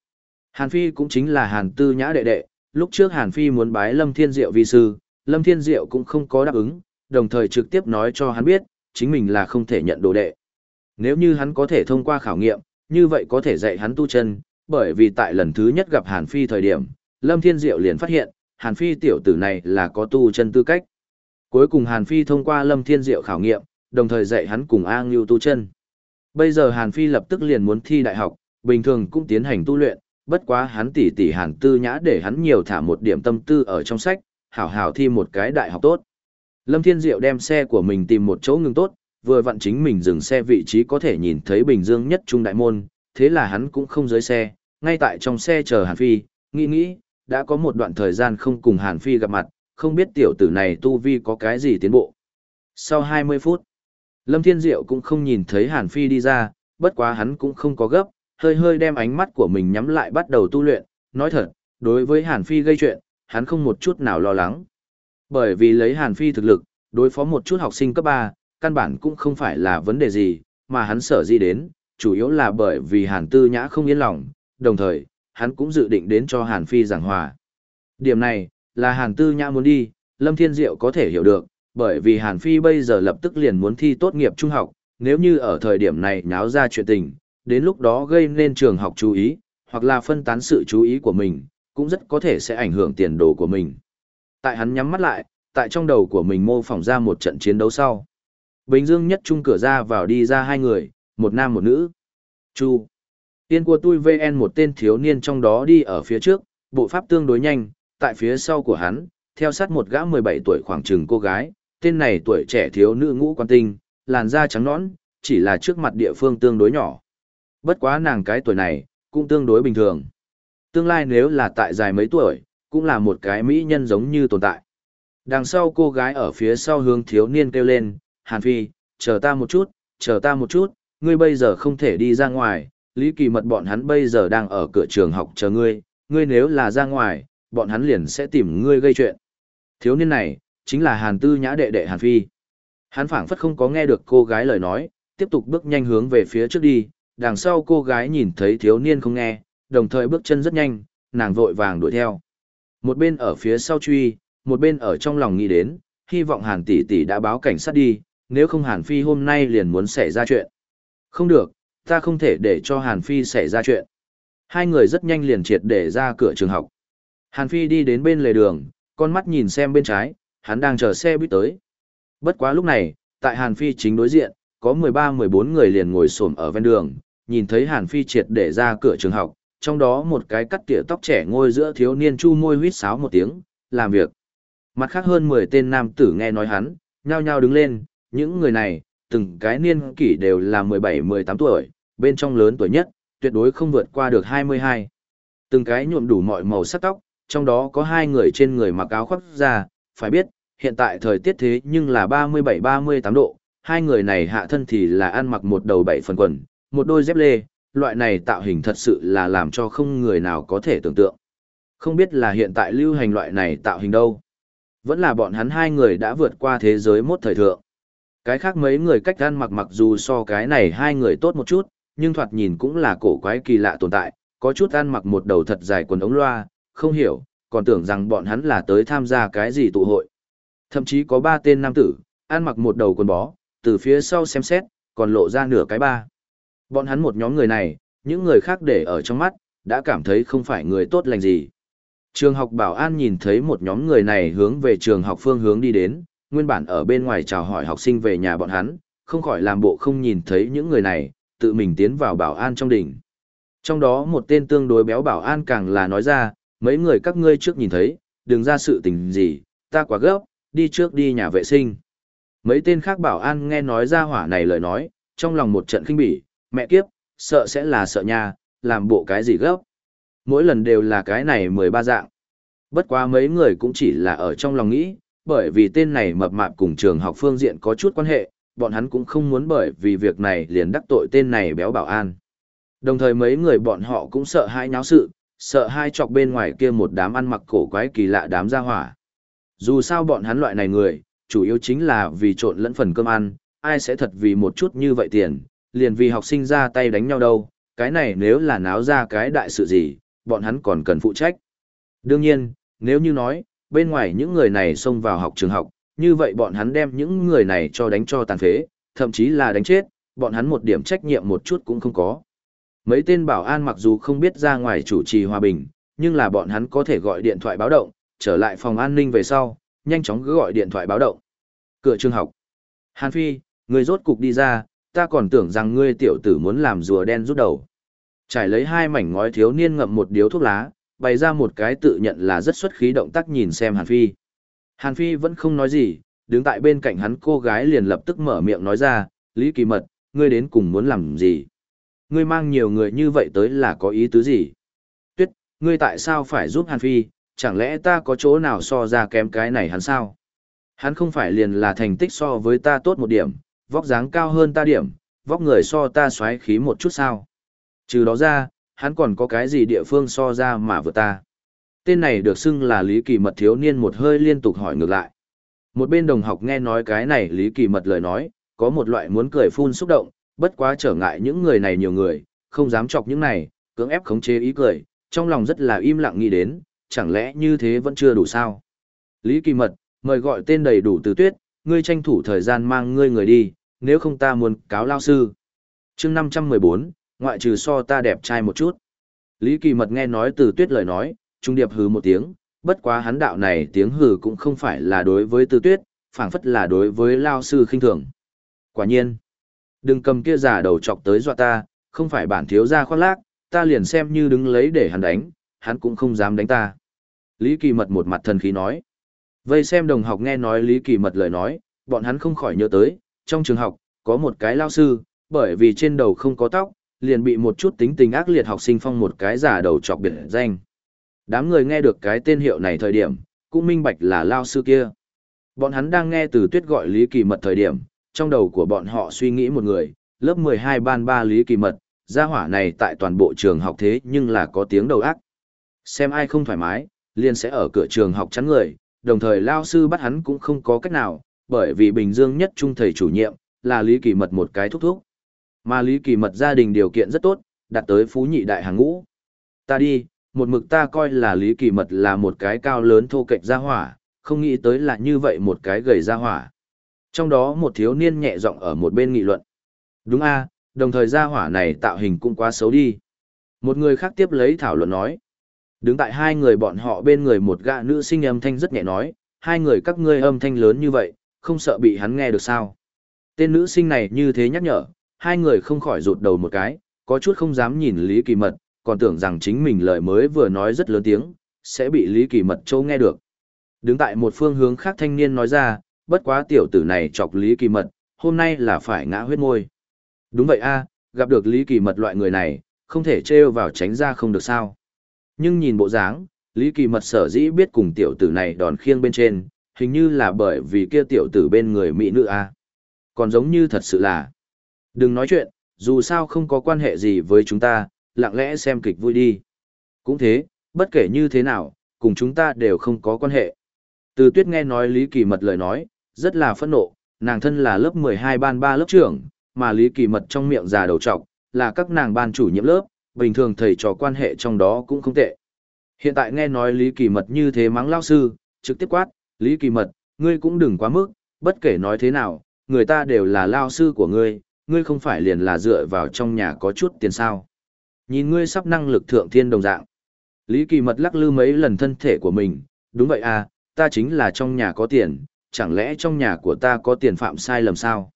Hàn Phi cũng chính là Hàn Tư Nhã đệ đệ, lúc trước Hàn Phi muốn bái Lâm Thiên Diệu vi sư, Lâm Thiên Diệu cũng không có đáp ứng, đồng thời trực tiếp nói cho hắn biết, chính mình là không thể nhận đồ đệ. Nếu như hắn có thể thông qua khảo nghiệm, như vậy có thể dạy hắn tu chân, bởi vì tại lần thứ nhất gặp Hàn Phi thời điểm, Lâm Thiên Diệu liền phát hiện, Hàn Phi tiểu tử này là có tu chân tư cách. Cuối cùng Hàn Phi thông qua Lâm Thiên Diệu khảo nghiệm, đồng thời dạy hắn cùng A Ngưu tu chân. Bây giờ Hàn Phi lập tức liền muốn thi đại học, bình thường cũng tiến hành tu luyện, bất quá hắn tỉ tỉ Hàn Tư Nhã để hắn nhiều thả một điểm tâm tư ở trong sách, hảo hảo thi một cái đại học tốt. Lâm Thiên Diệu đem xe của mình tìm một chỗ ngừng tốt, vừa vặn chính mình dừng xe vị trí có thể nhìn thấy Bình Dương nhất trung đại môn, thế là hắn cũng không dưới xe, ngay tại trong xe chờ Hàn Phi, nghĩ nghĩ, đã có một đoạn thời gian không cùng Hàn Phi gặp mặt, không biết tiểu tử này tu vi có cái gì tiến bộ. Sau 20 phút, Lâm Thiên Diệu cũng không nhìn thấy Hàn Phi đi ra, bất quá hắn cũng không có gấp, hơi hơi đem ánh mắt của mình nhắm lại bắt đầu tu luyện, nói thật, đối với Hàn Phi gây chuyện, hắn không một chút nào lo lắng. Bởi vì lấy Hàn Phi thực lực, đối phó một chút học sinh cấp 3, căn bản cũng không phải là vấn đề gì, mà hắn sợ gì đến, chủ yếu là bởi vì Hàn Tư Nhã không yên lòng, đồng thời, hắn cũng dự định đến cho Hàn Phi giảng hòa. Điểm này, là Hàn Tư Nhã muốn đi, Lâm Thiên Diệu có thể hiểu được, bởi vì Hàn Phi bây giờ lập tức liền muốn thi tốt nghiệp trung học, nếu như ở thời điểm này nháo ra chuyện tình, đến lúc đó gây nên trường học chú ý, hoặc là phân tán sự chú ý của mình, cũng rất có thể sẽ ảnh hưởng tiền đồ của mình. Tại hắn nhắm mắt lại, tại trong đầu của mình mô phỏng ra một trận chiến đấu sau. Bình Dương nhất trung cửa ra vào đi ra hai người, một nam một nữ. Chu. Tiên của tôi VN một tên thiếu niên trong đó đi ở phía trước, bộ pháp tương đối nhanh, tại phía sau của hắn, theo sát một gã 17 tuổi khoảng chừng cô gái, tên này tuổi trẻ thiếu nữ ngũ quan tinh, làn da trắng nõn, chỉ là trước mặt địa phương tương đối nhỏ. Bất quá nàng cái tuổi này, cũng tương đối bình thường. Tương lai nếu là tại dài mấy tuổi, cũng là một cái mỹ nhân giống như tồn tại. Đằng sau cô gái ở phía sau hướng thiếu niên kêu lên, Hàn Phi, chờ ta một chút, chờ ta một chút, ngươi bây giờ không thể đi ra ngoài, Lý Kỳ Mật bọn hắn bây giờ đang ở cửa trường học chờ ngươi, ngươi nếu là ra ngoài, bọn hắn liền sẽ tìm ngươi gây chuyện. Thiếu niên này, chính là Hàn Tư Nhã đệ đệ Hàn Phi. Hắn phảng phất không có nghe được cô gái lời nói, tiếp tục bước nhanh hướng về phía trước đi, đằng sau cô gái nhìn thấy thiếu niên không nghe, đồng thời bước chân rất nhanh, nàng vội vàng đuổi theo. Một bên ở phía sau truy, một bên ở trong lòng nghĩ đến, hy vọng Hàn tỷ tỷ đã báo cảnh sát đi, nếu không Hàn Phi hôm nay liền muốn xảy ra chuyện. Không được, ta không thể để cho Hàn Phi xảy ra chuyện. Hai người rất nhanh liền triệt để ra cửa trường học. Hàn Phi đi đến bên lề đường, con mắt nhìn xem bên trái, hắn đang chờ xe buýt tới. Bất quá lúc này, tại Hàn Phi chính đối diện, có 13-14 người liền ngồi xổm ở ven đường, nhìn thấy Hàn Phi triệt để ra cửa trường học, trong đó một cái cắt tỉa tóc trẻ ngồi giữa thiếu niên chu môi huýt sáo một tiếng, làm việc. Mặt khác hơn 10 tên nam tử nghe nói hắn, nhao nhao đứng lên, những người này, từng cái niên kỷ đều là 17-18 tuổi, bên trong lớn tuổi nhất, tuyệt đối không vượt qua được 22. Từng cái nhuộm đủ mọi màu sắc tóc, trong đó có hai người trên người mặc áo khoác ra, phải biết, hiện tại thời tiết thế nhưng là 37-38 độ, hai người này hạ thân thì là ăn mặc một đầu bảy phần quần, một đôi dép lê, loại này tạo hình thật sự là làm cho không người nào có thể tưởng tượng. Không biết là hiện tại lưu hành loại này tạo hình đâu. Vẫn là bọn hắn hai người đã vượt qua thế giới mốt thời thượng. Cái khác mấy người cách ăn mặc mặc dù so cái này hai người tốt một chút, nhưng thoạt nhìn cũng là cổ quái kỳ lạ tồn tại, có chút ăn mặc một đầu thật dài quần ống loa, không hiểu, còn tưởng rằng bọn hắn là tới tham gia cái gì tụ hội. Thậm chí có ba tên nam tử, ăn mặc một đầu quần bó, từ phía sau xem xét, còn lộ ra nửa cái ba. Bọn hắn một nhóm người này, những người khác để ở trong mắt, đã cảm thấy không phải người tốt lành gì. Trường học bảo an nhìn thấy một nhóm người này hướng về trường học phương hướng đi đến, nguyên bản ở bên ngoài chào hỏi học sinh về nhà bọn hắn, không khỏi làm bộ không nhìn thấy những người này, tự mình tiến vào bảo an trong đỉnh. Trong đó một tên tương đối béo bảo an càng là nói ra, mấy người các ngươi trước nhìn thấy, đừng ra sự tình gì, ta quá gấp, đi trước đi nhà vệ sinh. Mấy tên khác bảo an nghe nói ra hỏa này lời nói, trong lòng một trận kinh bỉ, mẹ kiếp, sợ sẽ là sợ nha, làm bộ cái gì gấp. Mỗi lần đều là cái này mười ba dạng. Bất quá mấy người cũng chỉ là ở trong lòng nghĩ, bởi vì tên này mập mạp cùng trường học phương diện có chút quan hệ, bọn hắn cũng không muốn bởi vì việc này liền đắc tội tên này béo bảo an. Đồng thời mấy người bọn họ cũng sợ hai nháo sự, sợ hai chọc bên ngoài kia một đám ăn mặc cổ quái kỳ lạ đám gia hỏa. Dù sao bọn hắn loại này người, chủ yếu chính là vì trộn lẫn phần cơm ăn, ai sẽ thật vì một chút như vậy tiền, liền vì học sinh ra tay đánh nhau đâu, cái này nếu là náo ra cái đại sự gì, bọn hắn còn cần phụ trách. Đương nhiên, nếu như nói, bên ngoài những người này xông vào học trường học, như vậy bọn hắn đem những người này cho đánh cho tàn phế, thậm chí là đánh chết, bọn hắn một điểm trách nhiệm một chút cũng không có. Mấy tên bảo an mặc dù không biết ra ngoài chủ trì hòa bình, nhưng là bọn hắn có thể gọi điện thoại báo động, trở lại phòng an ninh về sau, nhanh chóng cứ gọi điện thoại báo động. Cửa trường học. Hàn Phi, người rốt cục đi ra, ta còn tưởng rằng ngươi tiểu tử muốn làm rùa đen rút đầu. Trải lấy hai mảnh ngói thiếu niên ngậm một điếu thuốc lá, bày ra một cái tự nhận là rất xuất khí động tác nhìn xem Hàn Phi. Hàn Phi vẫn không nói gì, đứng tại bên cạnh hắn cô gái liền lập tức mở miệng nói ra, Lý Kỳ Mật, ngươi đến cùng muốn làm gì? Ngươi mang nhiều người như vậy tới là có ý tứ gì? Tuyết, ngươi tại sao phải giúp Hàn Phi, chẳng lẽ ta có chỗ nào so ra kém cái này hắn sao? Hắn không phải liền là thành tích so với ta tốt một điểm, vóc dáng cao hơn ta điểm, vóc người so ta xoáy khí một chút sao? Trừ đó ra, hắn còn có cái gì địa phương so ra mà vừa ta? Tên này được xưng là Lý Kỳ Mật thiếu niên một hơi liên tục hỏi ngược lại. Một bên đồng học nghe nói cái này Lý Kỳ Mật lời nói, có một loại muốn cười phun xúc động, bất quá trở ngại những người này nhiều người, không dám chọc những này, cưỡng ép khống chế ý cười, trong lòng rất là im lặng nghĩ đến, chẳng lẽ như thế vẫn chưa đủ sao? Lý Kỳ Mật, mời gọi tên đầy đủ từ tuyết, ngươi tranh thủ thời gian mang ngươi người đi, nếu không ta muốn cáo lao sư. chương 514, ngoại trừ so ta đẹp trai một chút. Lý Kỳ Mật nghe nói từ tuyết lời nói, trung điệp hừ một tiếng, bất quá hắn đạo này tiếng hừ cũng không phải là đối với từ tuyết, phảng phất là đối với lao sư khinh thường. Quả nhiên, đừng cầm kia giả đầu chọc tới dọa ta, không phải bản thiếu gia khoác lác, ta liền xem như đứng lấy để hắn đánh, hắn cũng không dám đánh ta. Lý Kỳ Mật một mặt thần khí nói. Vây xem đồng học nghe nói Lý Kỳ Mật lời nói, bọn hắn không khỏi nhớ tới, trong trường học, có một cái lao sư, bởi vì trên đầu không có tóc, liền bị một chút tính tình ác liệt học sinh phong một cái giả đầu chọc biệt danh. Đám người nghe được cái tên hiệu này thời điểm, cũng minh bạch là lao sư kia. Bọn hắn đang nghe từ tuyết gọi Lý Kỳ Mật thời điểm, trong đầu của bọn họ suy nghĩ một người, lớp 12 ban 3 Lý Kỳ Mật, gia hỏa này tại toàn bộ trường học thế nhưng là có tiếng đầu ác. Xem ai không thoải mái, liền sẽ ở cửa trường học chắn người, đồng thời lao sư bắt hắn cũng không có cách nào, bởi vì Bình Dương nhất trung thầy chủ nhiệm, là Lý Kỳ Mật một cái thúc thúc. Mà Lý Kỳ Mật gia đình điều kiện rất tốt, đạt tới phú nhị đại hàng ngũ. Ta đi, một mực ta coi là Lý Kỳ Mật là một cái cao lớn thô kệch gia hỏa, không nghĩ tới là như vậy một cái gầy gia hỏa. Trong đó một thiếu niên nhẹ giọng ở một bên nghị luận. Đúng a, đồng thời gia hỏa này tạo hình cũng quá xấu đi. Một người khác tiếp lấy thảo luận nói. Đứng tại hai người bọn họ bên người một gã nữ sinh âm thanh rất nhẹ nói, hai người các ngươi âm thanh lớn như vậy, không sợ bị hắn nghe được sao. Tên nữ sinh này như thế nhắc nhở, hai người không khỏi rụt đầu một cái, có chút không dám nhìn Lý Kỳ Mật, còn tưởng rằng chính mình lời mới vừa nói rất lớn tiếng, sẽ bị Lý Kỳ Mật châu nghe được. Đứng tại một phương hướng khác thanh niên nói ra, bất quá tiểu tử này chọc Lý Kỳ Mật, hôm nay là phải ngã huyết môi. Đúng vậy a, gặp được Lý Kỳ Mật loại người này, không thể trêu vào tránh ra không được sao. Nhưng nhìn bộ dáng, Lý Kỳ Mật sở dĩ biết cùng tiểu tử này đòn khiêng bên trên, hình như là bởi vì kia tiểu tử bên người mỹ nữ a. Còn giống như thật sự là. Đừng nói chuyện, dù sao không có quan hệ gì với chúng ta, lặng lẽ xem kịch vui đi. Cũng thế, bất kể như thế nào, cùng chúng ta đều không có quan hệ. Từ tuyết nghe nói Lý Kỳ Mật lời nói, rất là phẫn nộ, nàng thân là lớp 12 ban 3 lớp trưởng, mà Lý Kỳ Mật trong miệng già đầu trọc, là các nàng ban chủ nhiệm lớp, bình thường thầy trò quan hệ trong đó cũng không tệ. Hiện tại nghe nói Lý Kỳ Mật như thế mắng lao sư, trực tiếp quát, Lý Kỳ Mật, ngươi cũng đừng quá mức, bất kể nói thế nào, người ta đều là lao sư của ngươi, ngươi không phải liền là dựa vào trong nhà có chút tiền sao. Nhìn ngươi sắp năng lực thượng thiên đồng dạng. Lý Kỳ Mật lắc lư mấy lần thân thể của mình, đúng vậy à, ta chính là trong nhà có tiền, chẳng lẽ trong nhà của ta có tiền phạm sai lầm sao?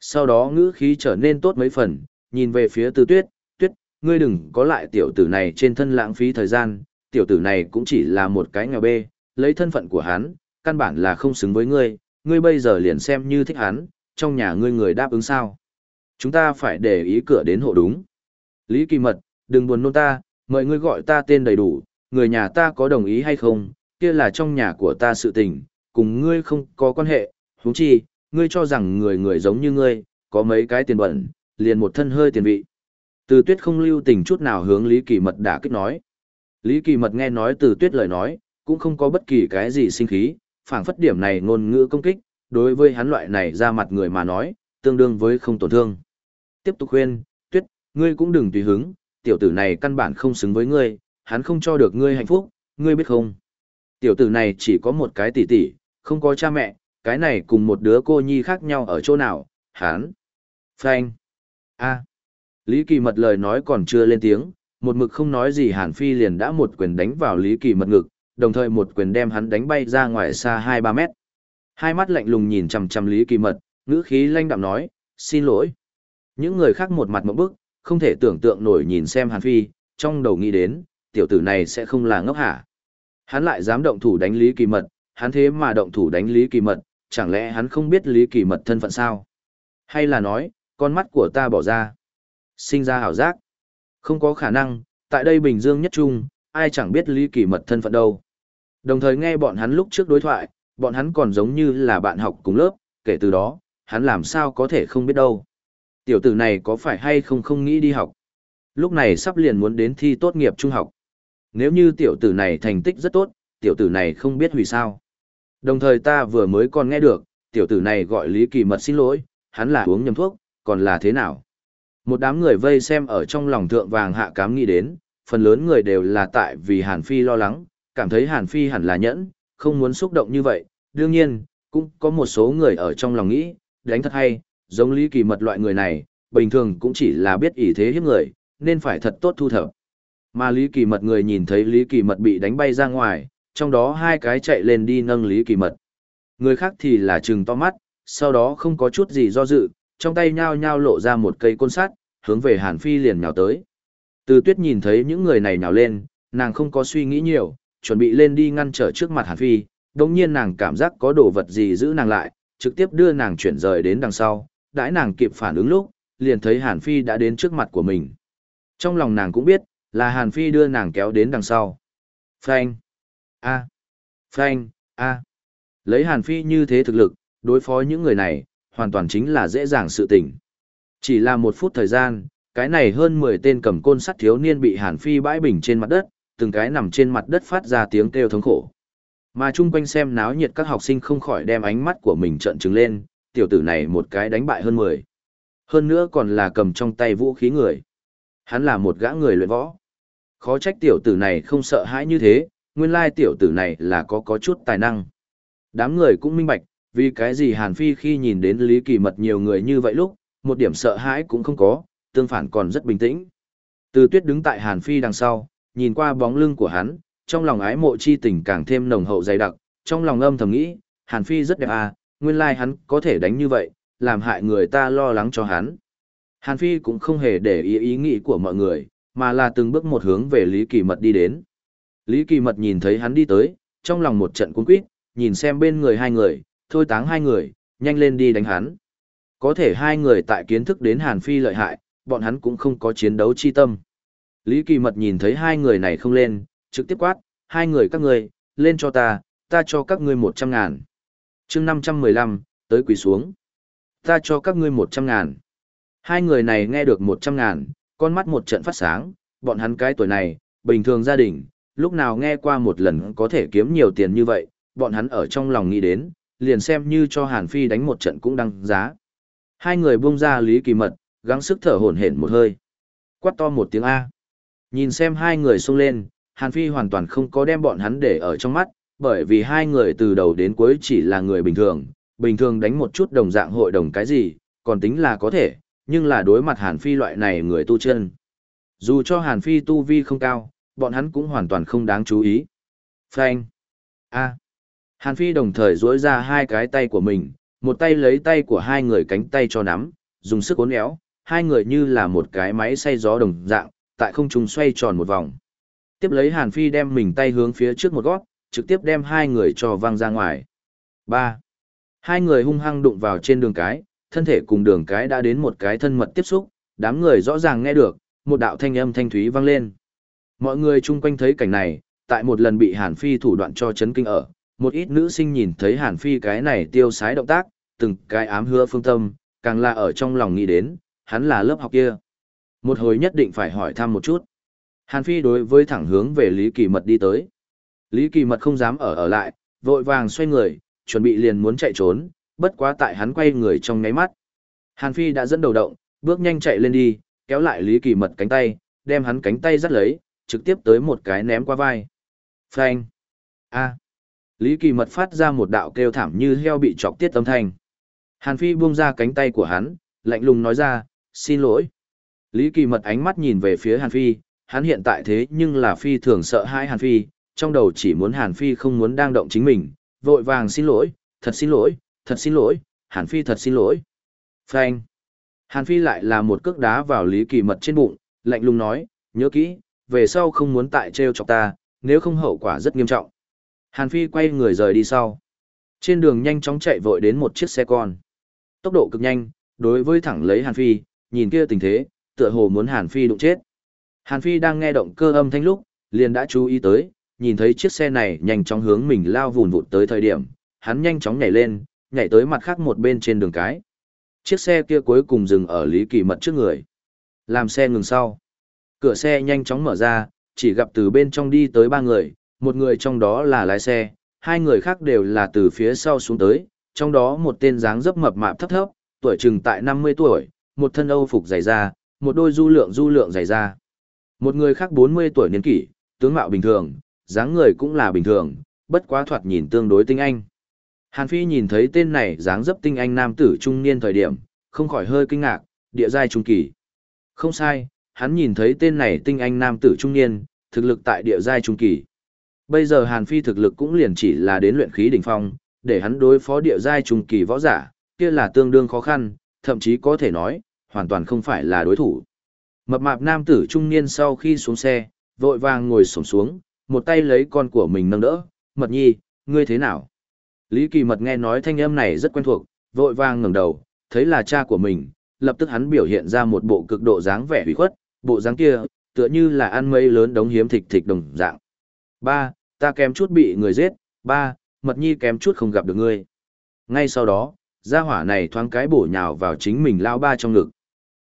Sau đó ngữ khí trở nên tốt mấy phần, nhìn về phía từ tuyết, tuyết, ngươi đừng có lại tiểu tử này trên thân lãng phí thời gian, tiểu tử này cũng chỉ là một cái nghèo bê, lấy thân phận của hắn, căn bản là không xứng với ngươi, ngươi bây giờ liền xem như thích hắn, trong nhà ngươi người đáp ứng sao. Chúng ta phải để ý cửa đến hộ đúng. Lý Kỳ Mật, đừng buồn nôn ta, mời ngươi gọi ta tên đầy đủ, người nhà ta có đồng ý hay không, kia là trong nhà của ta sự tình, cùng ngươi không có quan hệ, huống chi, ngươi cho rằng người người giống như ngươi, có mấy cái tiền bẩn, liền một thân hơi tiền vị. Từ tuyết không lưu tình chút nào hướng Lý Kỳ Mật đã kích nói. Lý Kỳ Mật nghe nói từ tuyết lời nói, cũng không có bất kỳ cái gì sinh khí, phảng phất điểm này ngôn ngữ công kích, đối với hắn loại này ra mặt người mà nói, tương đương với không tổn thương. Tiếp tục khuyên, tuyết, ngươi cũng đừng tùy hứng, tiểu tử này căn bản không xứng với ngươi, hắn không cho được ngươi hạnh phúc, ngươi biết không? Tiểu tử này chỉ có một cái tỷ tỷ, không có cha mẹ, cái này cùng một đứa cô nhi khác nhau ở chỗ nào, hắn. Phanh. a Lý Kỳ Mật lời nói còn chưa lên tiếng, một mực không nói gì Hàn Phi liền đã một quyền đánh vào Lý Kỳ Mật ngực, đồng thời một quyền đem hắn đánh bay ra ngoài xa 2-3 mét. Hai mắt lạnh lùng nhìn chằm chằm Lý Kỳ Mật, ngữ khí lanh đạm nói, xin lỗi. Những người khác một mặt một bức, không thể tưởng tượng nổi nhìn xem Hàn Phi, trong đầu nghĩ đến, tiểu tử này sẽ không là ngốc hả. Hắn lại dám động thủ đánh Lý Kỳ Mật, hắn thế mà động thủ đánh Lý Kỳ Mật, chẳng lẽ hắn không biết Lý Kỳ Mật thân phận sao? Hay là nói, con mắt của ta bỏ ra, sinh ra hảo giác? Không có khả năng, tại đây Bình Dương nhất trung, ai chẳng biết Lý Kỳ Mật thân phận đâu. Đồng thời nghe bọn hắn lúc trước đối thoại, bọn hắn còn giống như là bạn học cùng lớp, kể từ đó, hắn làm sao có thể không biết đâu. Tiểu tử này có phải hay không không nghĩ đi học? Lúc này sắp liền muốn đến thi tốt nghiệp trung học. Nếu như tiểu tử này thành tích rất tốt, tiểu tử này không biết hủy sao. Đồng thời ta vừa mới còn nghe được, tiểu tử này gọi Lý Kỳ Mật xin lỗi, hắn là uống nhầm thuốc, còn là thế nào? Một đám người vây xem ở trong lòng thượng vàng hạ cám nghĩ đến, phần lớn người đều là tại vì Hàn Phi lo lắng, cảm thấy Hàn Phi hẳn là nhẫn, không muốn xúc động như vậy. Đương nhiên, cũng có một số người ở trong lòng nghĩ, đánh thật hay, giống Lý Kỳ Mật loại người này, bình thường cũng chỉ là biết ý thế hiếp người, nên phải thật tốt thu thập. Mà Lý Kỳ Mật người nhìn thấy Lý Kỳ Mật bị đánh bay ra ngoài, trong đó hai cái chạy lên đi nâng Lý Kỳ Mật. Người khác thì là trừng to mắt, sau đó không có chút gì do dự, trong tay nhao nhao lộ ra một cây côn sắt, hướng về Hàn Phi liền nhào tới. Từ tuyết nhìn thấy những người này nhào lên, nàng không có suy nghĩ nhiều, chuẩn bị lên đi ngăn trở trước mặt Hàn Phi, đồng nhiên nàng cảm giác có đồ vật gì giữ nàng lại, trực tiếp đưa nàng chuyển rời đến đằng sau, đãi nàng kịp phản ứng lúc, liền thấy Hàn Phi đã đến trước mặt của mình. Trong lòng nàng cũng biết, là Hàn Phi đưa nàng kéo đến đằng sau. Phanh! A! Phanh! A! Lấy Hàn Phi như thế thực lực, đối phó những người này, hoàn toàn chính là dễ dàng sự tình. Chỉ là một phút thời gian, cái này hơn 10 tên cầm côn sắt thiếu niên bị Hàn Phi bãi bình trên mặt đất, từng cái nằm trên mặt đất phát ra tiếng kêu thống khổ. Mà chung quanh xem náo nhiệt các học sinh không khỏi đem ánh mắt của mình trợn trừng lên, tiểu tử này một cái đánh bại hơn 10. Hơn nữa còn là cầm trong tay vũ khí người. Hắn là một gã người luyện võ. Khó trách tiểu tử này không sợ hãi như thế, nguyên lai tiểu tử này là có có chút tài năng. Đám người cũng minh bạch, vì cái gì Hàn Phi khi nhìn đến Lý Kỳ Mật nhiều người như vậy lúc, một điểm sợ hãi cũng không có, tương phản còn rất bình tĩnh. Từ tuyết đứng tại Hàn Phi đằng sau, nhìn qua bóng lưng của hắn, trong lòng ái mộ chi tình càng thêm nồng hậu dày đặc, trong lòng âm thầm nghĩ, Hàn Phi rất đẹp à, nguyên lai hắn có thể đánh như vậy, làm hại người ta lo lắng cho hắn. Hàn Phi cũng không hề để ý ý nghĩ của mọi người, mà là từng bước một hướng về Lý Kỳ Mật đi đến. Lý Kỳ Mật nhìn thấy hắn đi tới, trong lòng một trận cuốn quýt, nhìn xem bên người hai người, thôi táng hai người, nhanh lên đi đánh hắn. Có thể hai người tại kiến thức đến Hàn Phi lợi hại, bọn hắn cũng không có chiến đấu chi tâm. Lý Kỳ Mật nhìn thấy hai người này không lên, trực tiếp quát, hai người các ngươi, lên cho ta, ta cho các ngươi một trăm ngàn. chương năm trăm mười lăm tới quỳ xuống. Ta cho các ngươi một trăm ngàn. Hai người này nghe được một trăm ngàn, con mắt một trận phát sáng, bọn hắn cái tuổi này, bình thường gia đình, lúc nào nghe qua một lần có thể kiếm nhiều tiền như vậy, bọn hắn ở trong lòng nghĩ đến, liền xem như cho Hàn Phi đánh một trận cũng đăng giá. Hai người buông ra Lý Kỳ Mật, gắng sức thở hổn hển một hơi. Quát to một tiếng A. Nhìn xem hai người xông lên, Hàn Phi hoàn toàn không có đem bọn hắn để ở trong mắt, bởi vì hai người từ đầu đến cuối chỉ là người bình thường, bình thường đánh một chút đồng dạng hội đồng cái gì, còn tính là có thể, nhưng là đối mặt Hàn Phi loại này người tu chân. Dù cho Hàn Phi tu vi không cao, bọn hắn cũng hoàn toàn không đáng chú ý. Phanh. A. Hàn Phi đồng thời duỗi ra hai cái tay của mình, một tay lấy tay của hai người cánh tay cho nắm, dùng sức uốn éo, hai người như là một cái máy xay gió đồng dạng, tại không trung xoay tròn một vòng. Tiếp lấy Hàn Phi đem mình tay hướng phía trước một gót, trực tiếp đem hai người cho văng ra ngoài. 3. Hai người hung hăng đụng vào trên đường cái, thân thể cùng đường cái đã đến một cái thân mật tiếp xúc, đám người rõ ràng nghe được, một đạo thanh âm thanh thúy vang lên. Mọi người chung quanh thấy cảnh này, tại một lần bị Hàn Phi thủ đoạn cho chấn kinh ở, một ít nữ sinh nhìn thấy Hàn Phi cái này tiêu sái động tác, từng cái ám hứa phương tâm, càng là ở trong lòng nghĩ đến, hắn là lớp học kia. Một hồi nhất định phải hỏi thăm một chút. Hàn Phi đối với thẳng hướng về Lý Kỳ Mật đi tới. Lý Kỳ Mật không dám ở ở lại, vội vàng xoay người, chuẩn bị liền muốn chạy trốn, bất quá tại hắn quay người trong ngáy mắt. Hàn Phi đã dẫn đầu động, bước nhanh chạy lên đi, kéo lại Lý Kỳ Mật cánh tay, đem hắn cánh tay dắt lấy, trực tiếp tới một cái ném qua vai. Phanh! A! Lý Kỳ Mật phát ra một đạo kêu thảm như heo bị chọc tiết âm thanh. Hàn Phi buông ra cánh tay của hắn, lạnh lùng nói ra, xin lỗi. Lý Kỳ Mật ánh mắt nhìn về phía Hàn Phi, hắn hiện tại thế nhưng là Phi thường sợ hãi Hàn Phi, trong đầu chỉ muốn Hàn Phi không muốn đang động chính mình, vội vàng xin lỗi, thật xin lỗi, thật xin lỗi, Hàn Phi thật xin lỗi. Phanh. Hàn Phi lại là một cước đá vào Lý Kỳ Mật trên bụng, lạnh lùng nói, nhớ kỹ, về sau không muốn tại trêu chọc ta, nếu không hậu quả rất nghiêm trọng. Hàn Phi quay người rời đi sau. Trên đường nhanh chóng chạy vội đến một chiếc xe con. Tốc độ cực nhanh, đối với thẳng lấy Hàn Phi, nhìn kia tình thế, tựa hồ muốn Hàn Phi đụng chết. Hàn Phi đang nghe động cơ âm thanh lúc, liền đã chú ý tới, nhìn thấy chiếc xe này nhanh chóng hướng mình lao vùn vụt tới thời điểm, hắn nhanh chóng nhảy lên, nhảy tới mặt khác một bên trên đường cái. Chiếc xe kia cuối cùng dừng ở Lý Kỳ Mật trước người. Làm xe ngừng sau. Cửa xe nhanh chóng mở ra, chỉ gặp từ bên trong đi tới ba người, một người trong đó là lái xe, hai người khác đều là từ phía sau xuống tới, trong đó một tên dáng dấp mập mạp thấp thấp, tuổi chừng tại 50 tuổi, một thân âu phục dày da, một đôi du lượng du lượng dày da. Một người khác 40 tuổi niên kỷ, tướng mạo bình thường, dáng người cũng là bình thường, bất quá thoạt nhìn tương đối tinh anh. Hàn Phi nhìn thấy tên này dáng dấp tinh anh nam tử trung niên thời điểm, không khỏi hơi kinh ngạc, địa giai trung kỳ. Không sai, hắn nhìn thấy tên này tinh anh nam tử trung niên, thực lực tại địa giai trung kỳ. Bây giờ Hàn Phi thực lực cũng liền chỉ là đến luyện khí đỉnh phong, để hắn đối phó địa giai trung kỳ võ giả, kia là tương đương khó khăn, thậm chí có thể nói, hoàn toàn không phải là đối thủ. Mập mạp nam tử trung niên sau khi xuống xe, vội vàng ngồi xổm xuống, một tay lấy con của mình nâng đỡ, mật nhi, ngươi thế nào? Lý Kỳ Mật nghe nói thanh âm này rất quen thuộc, vội vàng ngẩng đầu, thấy là cha của mình, lập tức hắn biểu hiện ra một bộ cực độ dáng vẻ ủy khuất, bộ dáng kia, tựa như là ăn mây lớn đống hiếm thịt thịt đồng dạng. Ba, ta kém chút bị người giết, ba, Mật Nhi kém chút không gặp được ngươi. Ngay sau đó, gia hỏa này thoáng cái bổ nhào vào chính mình lao ba trong ngực.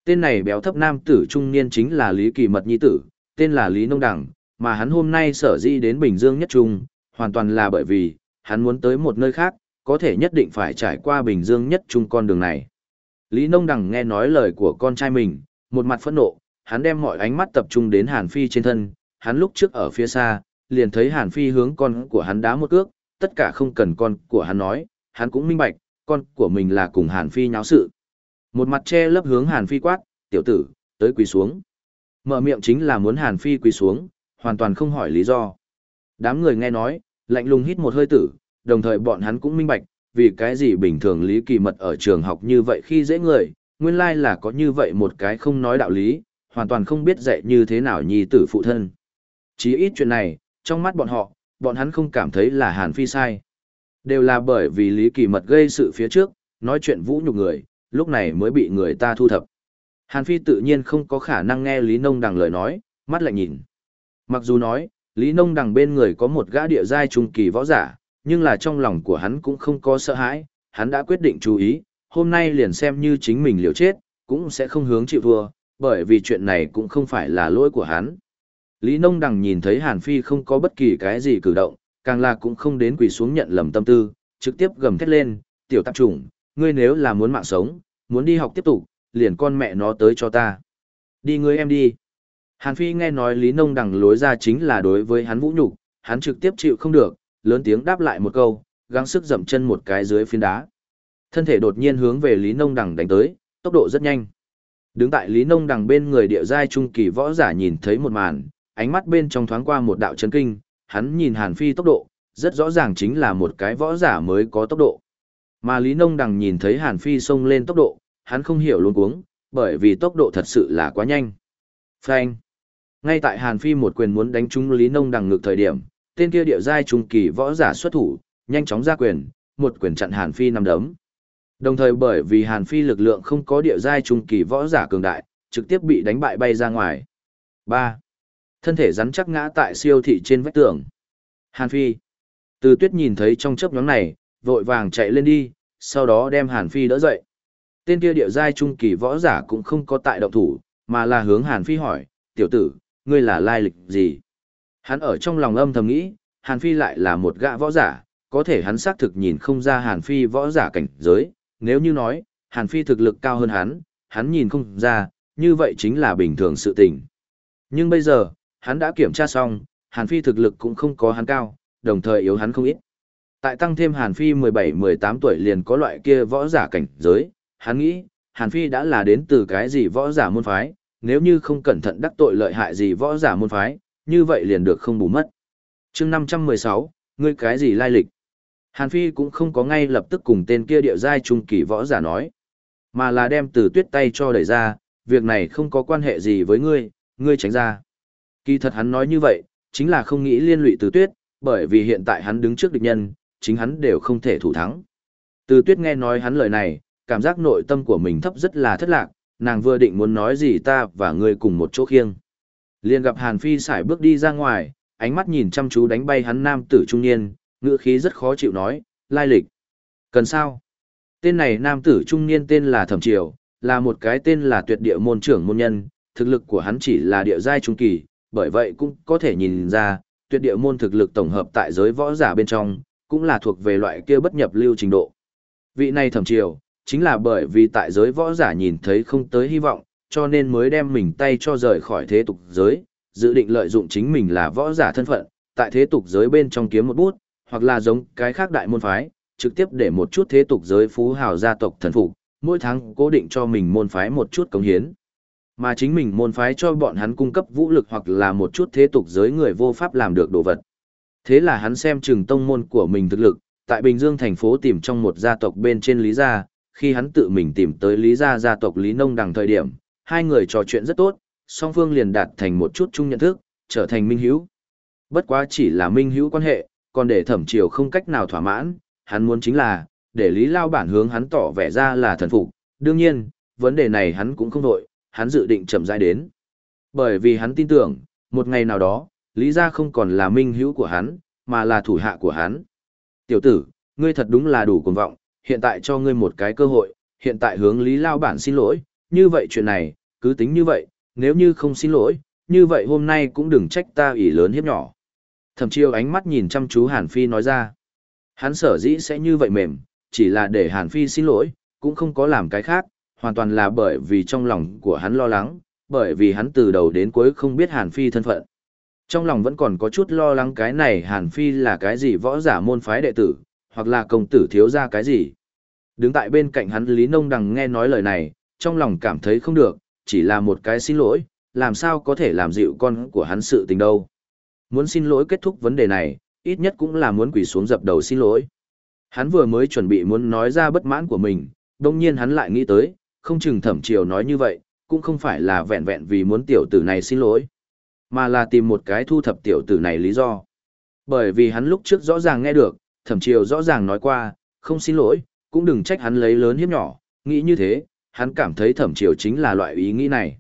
Tên này béo thấp nam tử trung niên chính là Lý Kỳ Mật Nhi tử, tên là Lý Nông đẳng mà hắn hôm nay sở di đến Bình Dương nhất trung, hoàn toàn là bởi vì, hắn muốn tới một nơi khác, có thể nhất định phải trải qua Bình Dương nhất trung con đường này. Lý Nông đẳng nghe nói lời của con trai mình, một mặt phẫn nộ, hắn đem mọi ánh mắt tập trung đến Hàn Phi trên thân, hắn lúc trước ở phía xa, liền thấy Hàn Phi hướng con của hắn đá một cước, tất cả không cần con của hắn nói, hắn cũng minh bạch, con của mình là cùng Hàn Phi nháo sự. Một mặt che lấp hướng Hàn Phi quát, tiểu tử, tới quỳ xuống. Mở miệng chính là muốn Hàn Phi quỳ xuống, hoàn toàn không hỏi lý do. Đám người nghe nói, lạnh lùng hít một hơi tử, đồng thời bọn hắn cũng minh bạch, vì cái gì bình thường lý kỳ mật ở trường học như vậy khi dễ người, nguyên lai là có như vậy một cái không nói đạo lý, hoàn toàn không biết dạy như thế nào nhi tử phụ thân. Chí ít chuyện này, trong mắt bọn họ, bọn hắn không cảm thấy là Hàn Phi sai. Đều là bởi vì lý kỳ mật gây sự phía trước, nói chuyện vũ nhục người, lúc này mới bị người ta thu thập. Hàn Phi tự nhiên không có khả năng nghe Lý Nông Đằng lời nói, mắt lại nhìn. Mặc dù nói, Lý Nông Đằng bên người có một gã địa giai trung kỳ võ giả, nhưng là trong lòng của hắn cũng không có sợ hãi, hắn đã quyết định chú ý, hôm nay liền xem như chính mình liều chết, cũng sẽ không hướng chịu thua, bởi vì chuyện này cũng không phải là lỗi của hắn. Lý Nông Đằng nhìn thấy Hàn Phi không có bất kỳ cái gì cử động, càng là cũng không đến quỳ xuống nhận lầm tâm tư, trực tiếp gầm thét lên, tiểu tạp trùng, ngươi nếu là muốn mạng sống, muốn đi học tiếp tục, liền con mẹ nó tới cho ta. Đi ngươi em đi. Hàn Phi nghe nói Lý Nông Đằng lối ra chính là đối với hắn vũ nhục, hắn trực tiếp chịu không được, lớn tiếng đáp lại một câu, gắng sức dậm chân một cái dưới phiến đá. Thân thể đột nhiên hướng về Lý Nông Đằng đánh tới, tốc độ rất nhanh. Đứng tại Lý Nông Đằng bên người địa giai trung kỳ võ giả nhìn thấy một màn, ánh mắt bên trong thoáng qua một đạo chấn kinh, hắn nhìn Hàn Phi tốc độ, rất rõ ràng chính là một cái võ giả mới có tốc độ. Mà Lý Nông Đằng nhìn thấy Hàn Phi xông lên tốc độ, hắn không hiểu luôn cuống, bởi vì tốc độ thật sự là quá nhanh. Phanh. Ngay tại Hàn Phi một quyền muốn đánh trúng Lý Nông Đằng ngược thời điểm, tên kia địa giai trung kỳ võ giả xuất thủ, nhanh chóng ra quyền, một quyền chặn Hàn Phi nằm đấm. Đồng thời bởi vì Hàn Phi lực lượng không có địa giai trung kỳ võ giả cường đại, trực tiếp bị đánh bại bay ra ngoài. 3. Thân thể rắn chắc ngã tại siêu thị trên vách tường. Hàn Phi. Từ tuyết nhìn thấy trong chớp nhóm này, vội vàng chạy lên đi, sau đó đem Hàn Phi đỡ dậy. Tên kia địa giai trung kỳ võ giả cũng không có tại động thủ, mà là hướng Hàn Phi hỏi, tiểu tử, ngươi là lai lịch gì? Hắn ở trong lòng âm thầm nghĩ, Hàn Phi lại là một gã võ giả, có thể hắn xác thực nhìn không ra Hàn Phi võ giả cảnh giới, nếu như nói, Hàn Phi thực lực cao hơn hắn, hắn nhìn không ra, như vậy chính là bình thường sự tình. Nhưng bây giờ, hắn đã kiểm tra xong, Hàn Phi thực lực cũng không có hắn cao, đồng thời yếu hắn không ít. Tại tăng thêm Hàn Phi 17-18 tuổi liền có loại kia võ giả cảnh giới, hắn nghĩ, Hàn Phi đã là đến từ cái gì võ giả môn phái, nếu như không cẩn thận đắc tội lợi hại gì võ giả môn phái, như vậy liền được không bù mất. chương 516, ngươi cái gì lai lịch? Hàn Phi cũng không có ngay lập tức cùng tên kia địa giai trung kỳ võ giả nói, mà là đem từ tuyết tay cho đẩy ra, việc này không có quan hệ gì với ngươi, ngươi tránh ra. Kỳ thật hắn nói như vậy, chính là không nghĩ liên lụy từ tuyết, bởi vì hiện tại hắn đứng trước địch nhân, chính hắn đều không thể thủ thắng. Từ tuyết nghe nói hắn lời này, cảm giác nội tâm của mình thấp rất là thất lạc, nàng vừa định muốn nói gì ta và ngươi cùng một chỗ khiêng. Liền gặp Hàn Phi xài bước đi ra ngoài, ánh mắt nhìn chăm chú đánh bay hắn nam tử trung niên, ngữ khí rất khó chịu nói, lai lịch. Cần sao? Tên này nam tử trung niên tên là Thẩm Triều, là một cái tên là tuyệt địa môn trưởng môn nhân, thực lực của hắn chỉ là địa giai trung kỳ, bởi vậy cũng có thể nhìn ra, tuyệt địa môn thực lực tổng hợp tại giới võ giả bên trong, cũng là thuộc về loại kia bất nhập lưu trình độ. Vị này Thẩm Triều, chính là bởi vì tại giới võ giả nhìn thấy không tới hy vọng, cho nên mới đem mình tay cho rời khỏi thế tục giới, dự định lợi dụng chính mình là võ giả thân phận, tại thế tục giới bên trong kiếm một bút, hoặc là giống cái khác đại môn phái, trực tiếp để một chút thế tục giới phú hào gia tộc thần phục, mỗi tháng cố định cho mình môn phái một chút cống hiến. Mà chính mình môn phái cho bọn hắn cung cấp vũ lực hoặc là một chút thế tục giới người vô pháp làm được đồ vật. Thế là hắn xem chừng tông môn của mình thực lực, tại Bình Dương thành phố tìm trong một gia tộc bên trên Lý Gia, khi hắn tự mình tìm tới Lý gia gia tộc Lý Nông Đằng thời điểm, hai người trò chuyện rất tốt, song phương liền đạt thành một chút chung nhận thức, trở thành minh hữu. Bất quá chỉ là minh hữu quan hệ, còn để thẩm triều không cách nào thỏa mãn, hắn muốn chính là, để Lý Lao bản hướng hắn tỏ vẻ ra là thần phục. Đương nhiên, vấn đề này hắn cũng không đội, hắn dự định chậm rãi đến. Bởi vì hắn tin tưởng, một ngày nào đó, Lý gia không còn là minh hữu của hắn, mà là thủ hạ của hắn. Tiểu tử, ngươi thật đúng là đủ cuồng vọng, hiện tại cho ngươi một cái cơ hội, hiện tại hướng Lý Lao bản xin lỗi, như vậy chuyện này, cứ tính như vậy, nếu như không xin lỗi, như vậy hôm nay cũng đừng trách ta ủy lớn hiếp nhỏ. Thẩm chiêu ánh mắt nhìn chăm chú Hàn Phi nói ra. Hắn sở dĩ sẽ như vậy mềm, chỉ là để Hàn Phi xin lỗi, cũng không có làm cái khác, hoàn toàn là bởi vì trong lòng của hắn lo lắng, bởi vì hắn từ đầu đến cuối không biết Hàn Phi thân phận. Trong lòng vẫn còn có chút lo lắng cái này Hàn Phi là cái gì võ giả môn phái đệ tử, hoặc là công tử thiếu ra cái gì. Đứng tại bên cạnh hắn Lý Nông Đằng nghe nói lời này, trong lòng cảm thấy không được, chỉ là một cái xin lỗi, làm sao có thể làm dịu con của hắn sự tình đâu. Muốn xin lỗi kết thúc vấn đề này, ít nhất cũng là muốn quỳ xuống dập đầu xin lỗi. Hắn vừa mới chuẩn bị muốn nói ra bất mãn của mình, đồng nhiên hắn lại nghĩ tới, không chừng thẩm triều nói như vậy, cũng không phải là vẹn vẹn vì muốn tiểu tử này xin lỗi, mà là tìm một cái thu thập tiểu tử này lý do. Bởi vì hắn lúc trước rõ ràng nghe được, thẩm triều rõ ràng nói qua, không xin lỗi, cũng đừng trách hắn lấy lớn hiếp nhỏ, nghĩ như thế, hắn cảm thấy thẩm triều chính là loại ý nghĩ này.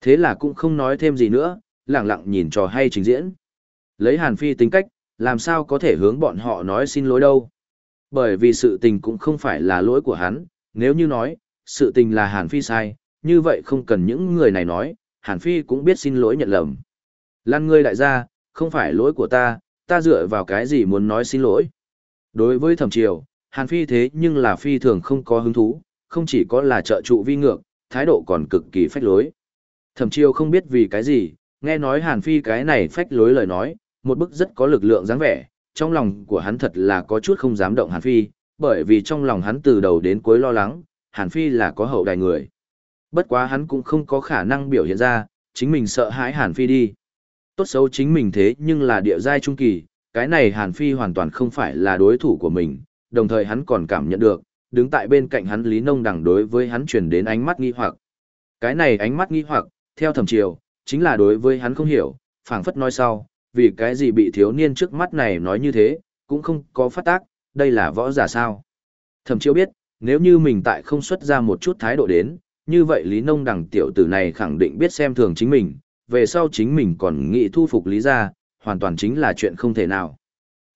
Thế là cũng không nói thêm gì nữa, lặng lặng nhìn trò hay trình diễn. Lấy Hàn Phi tính cách, làm sao có thể hướng bọn họ nói xin lỗi đâu. Bởi vì sự tình cũng không phải là lỗi của hắn, nếu như nói, sự tình là Hàn Phi sai, như vậy không cần những người này nói, Hàn Phi cũng biết xin lỗi nhận lầm. Lan ngươi đại gia, không phải lỗi của ta, ta dựa vào cái gì muốn nói xin lỗi. Đối với thẩm triều, Hàn Phi thế nhưng là phi thường không có hứng thú, không chỉ có là trợ trụ vi ngược, thái độ còn cực kỳ phách lối. Thẩm triều không biết vì cái gì, nghe nói Hàn Phi cái này phách lối lời nói, một bức rất có lực lượng dáng vẻ, trong lòng của hắn thật là có chút không dám động Hàn Phi, bởi vì trong lòng hắn từ đầu đến cuối lo lắng, Hàn Phi là có hậu đài người. Bất quá hắn cũng không có khả năng biểu hiện ra, chính mình sợ hãi Hàn Phi đi. Tốt xấu chính mình thế nhưng là địa giai trung kỳ, cái này Hàn Phi hoàn toàn không phải là đối thủ của mình, đồng thời hắn còn cảm nhận được, đứng tại bên cạnh hắn Lý Nông đằng đối với hắn truyền đến ánh mắt nghi hoặc. Cái này ánh mắt nghi hoặc, theo thẩm triều, chính là đối với hắn không hiểu, phảng phất nói sau, vì cái gì bị thiếu niên trước mắt này nói như thế, cũng không có phát tác, đây là võ giả sao. Thẩm chiêu biết, nếu như mình tại không xuất ra một chút thái độ đến, như vậy Lý Nông đẳng tiểu tử này khẳng định biết xem thường chính mình, về sau chính mình còn nghĩ thu phục Lý gia, hoàn toàn chính là chuyện không thể nào.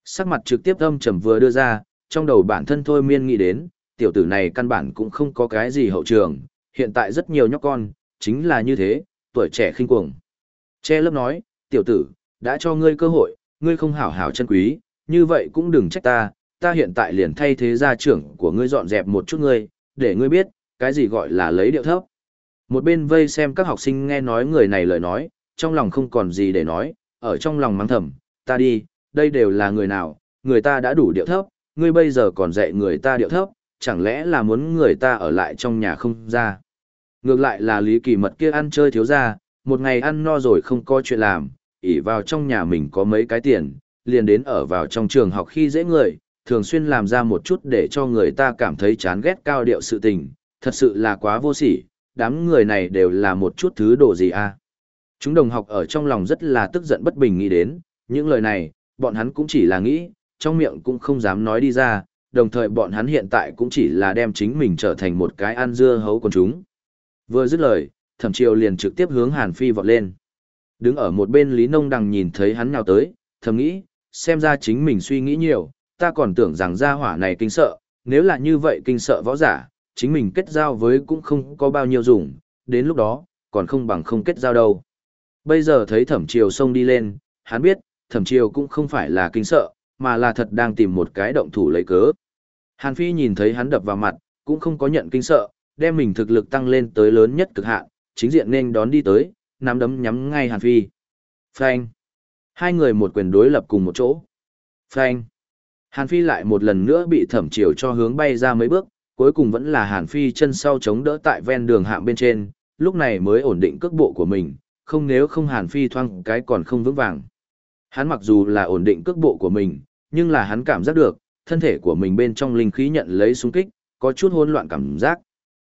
Sắc mặt trực tiếp âm trầm vừa đưa ra, trong đầu bản thân thôi miên nghĩ đến, tiểu tử này căn bản cũng không có cái gì hậu trường, hiện tại rất nhiều nhóc con, chính là như thế, tuổi trẻ khinh cuồng. Che lớp nói, tiểu tử, đã cho ngươi cơ hội, ngươi không hảo hảo chân quý, như vậy cũng đừng trách ta, ta hiện tại liền thay thế gia trưởng của ngươi dọn dẹp một chút ngươi, để ngươi biết, cái gì gọi là lấy điệu thấp. Một bên vây xem các học sinh nghe nói người này lời nói, trong lòng không còn gì để nói, ở trong lòng mắng thầm, ta đi, đây đều là người nào, người ta đã đủ điệu thấp, ngươi bây giờ còn dạy người ta điệu thấp, chẳng lẽ là muốn người ta ở lại trong nhà không ra. Ngược lại là Lý Kỳ Mật kia ăn chơi thiếu ra, một ngày ăn no rồi không có chuyện làm, ỉ vào trong nhà mình có mấy cái tiền, liền đến ở vào trong trường học khi dễ người, thường xuyên làm ra một chút để cho người ta cảm thấy chán ghét cao điệu sự tình, thật sự là quá vô sỉ, đám người này đều là một chút thứ đồ gì à. Chúng đồng học ở trong lòng rất là tức giận bất bình nghĩ đến, những lời này, bọn hắn cũng chỉ là nghĩ, trong miệng cũng không dám nói đi ra, đồng thời bọn hắn hiện tại cũng chỉ là đem chính mình trở thành một cái ăn dưa hấu con chúng. Vừa dứt lời, thẩm triều liền trực tiếp hướng Hàn Phi vọt lên. Đứng ở một bên Lý Nông Đằng nhìn thấy hắn nào tới, thầm nghĩ, xem ra chính mình suy nghĩ nhiều, ta còn tưởng rằng gia hỏa này kinh sợ, nếu là như vậy kinh sợ võ giả, chính mình kết giao với cũng không có bao nhiêu dùng, đến lúc đó, còn không bằng không kết giao đâu. Bây giờ thấy thẩm triều xông đi lên, hắn biết, thẩm triều cũng không phải là kinh sợ, mà là thật đang tìm một cái động thủ lấy cớ. Hàn Phi nhìn thấy hắn đập vào mặt, cũng không có nhận kinh sợ, đem mình thực lực tăng lên tới lớn nhất cực hạn, chính diện nên đón đi tới, nắm đấm nhắm ngay Hàn Phi. Phanh. Hai người một quyền đối lập cùng một chỗ. Phanh. Hàn Phi lại một lần nữa bị thẩm triều cho hướng bay ra mấy bước, cuối cùng vẫn là Hàn Phi chân sau chống đỡ tại ven đường hạm bên trên, lúc này mới ổn định cước bộ của mình, không nếu không Hàn Phi thoang cái còn không vững vàng. Hắn mặc dù là ổn định cước bộ của mình, nhưng là hắn cảm giác được, thân thể của mình bên trong linh khí nhận lấy xung kích, có chút hỗn loạn cảm giác.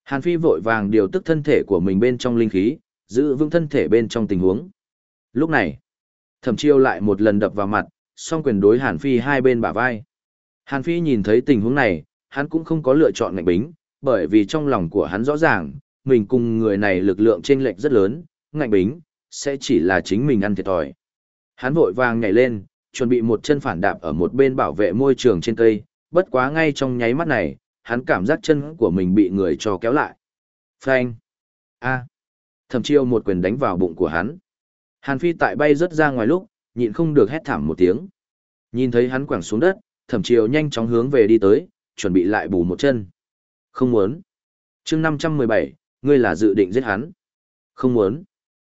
Hàn Phi vội vàng điều tức thân thể của mình bên trong linh khí, giữ vững thân thể bên trong tình huống. Lúc này, Thẩm Chiêu lại một lần đập vào mặt, song quyền đối Hàn Phi hai bên bả vai. Hàn Phi nhìn thấy tình huống này, hắn cũng không có lựa chọn ngạnh bính, bởi vì trong lòng của hắn rõ ràng, mình cùng người này lực lượng chênh lệch rất lớn, ngạnh bính, sẽ chỉ là chính mình ăn thiệt thòi. Hắn vội vàng nhảy lên, chuẩn bị một chân phản đạp ở một bên bảo vệ môi trường trên cây, bất quá ngay trong nháy mắt này, hắn cảm giác chân của mình bị người cho kéo lại. Phanh! A! Thẩm chiêu một quyền đánh vào bụng của hắn. Hàn Phi tại bay rất ra ngoài lúc, nhịn không được hét thảm một tiếng. Nhìn thấy hắn quẳng xuống đất, thẩm chiêu nhanh chóng hướng về đi tới, chuẩn bị lại bù một chân. Không muốn. chương 517, ngươi là dự định giết hắn. Không muốn.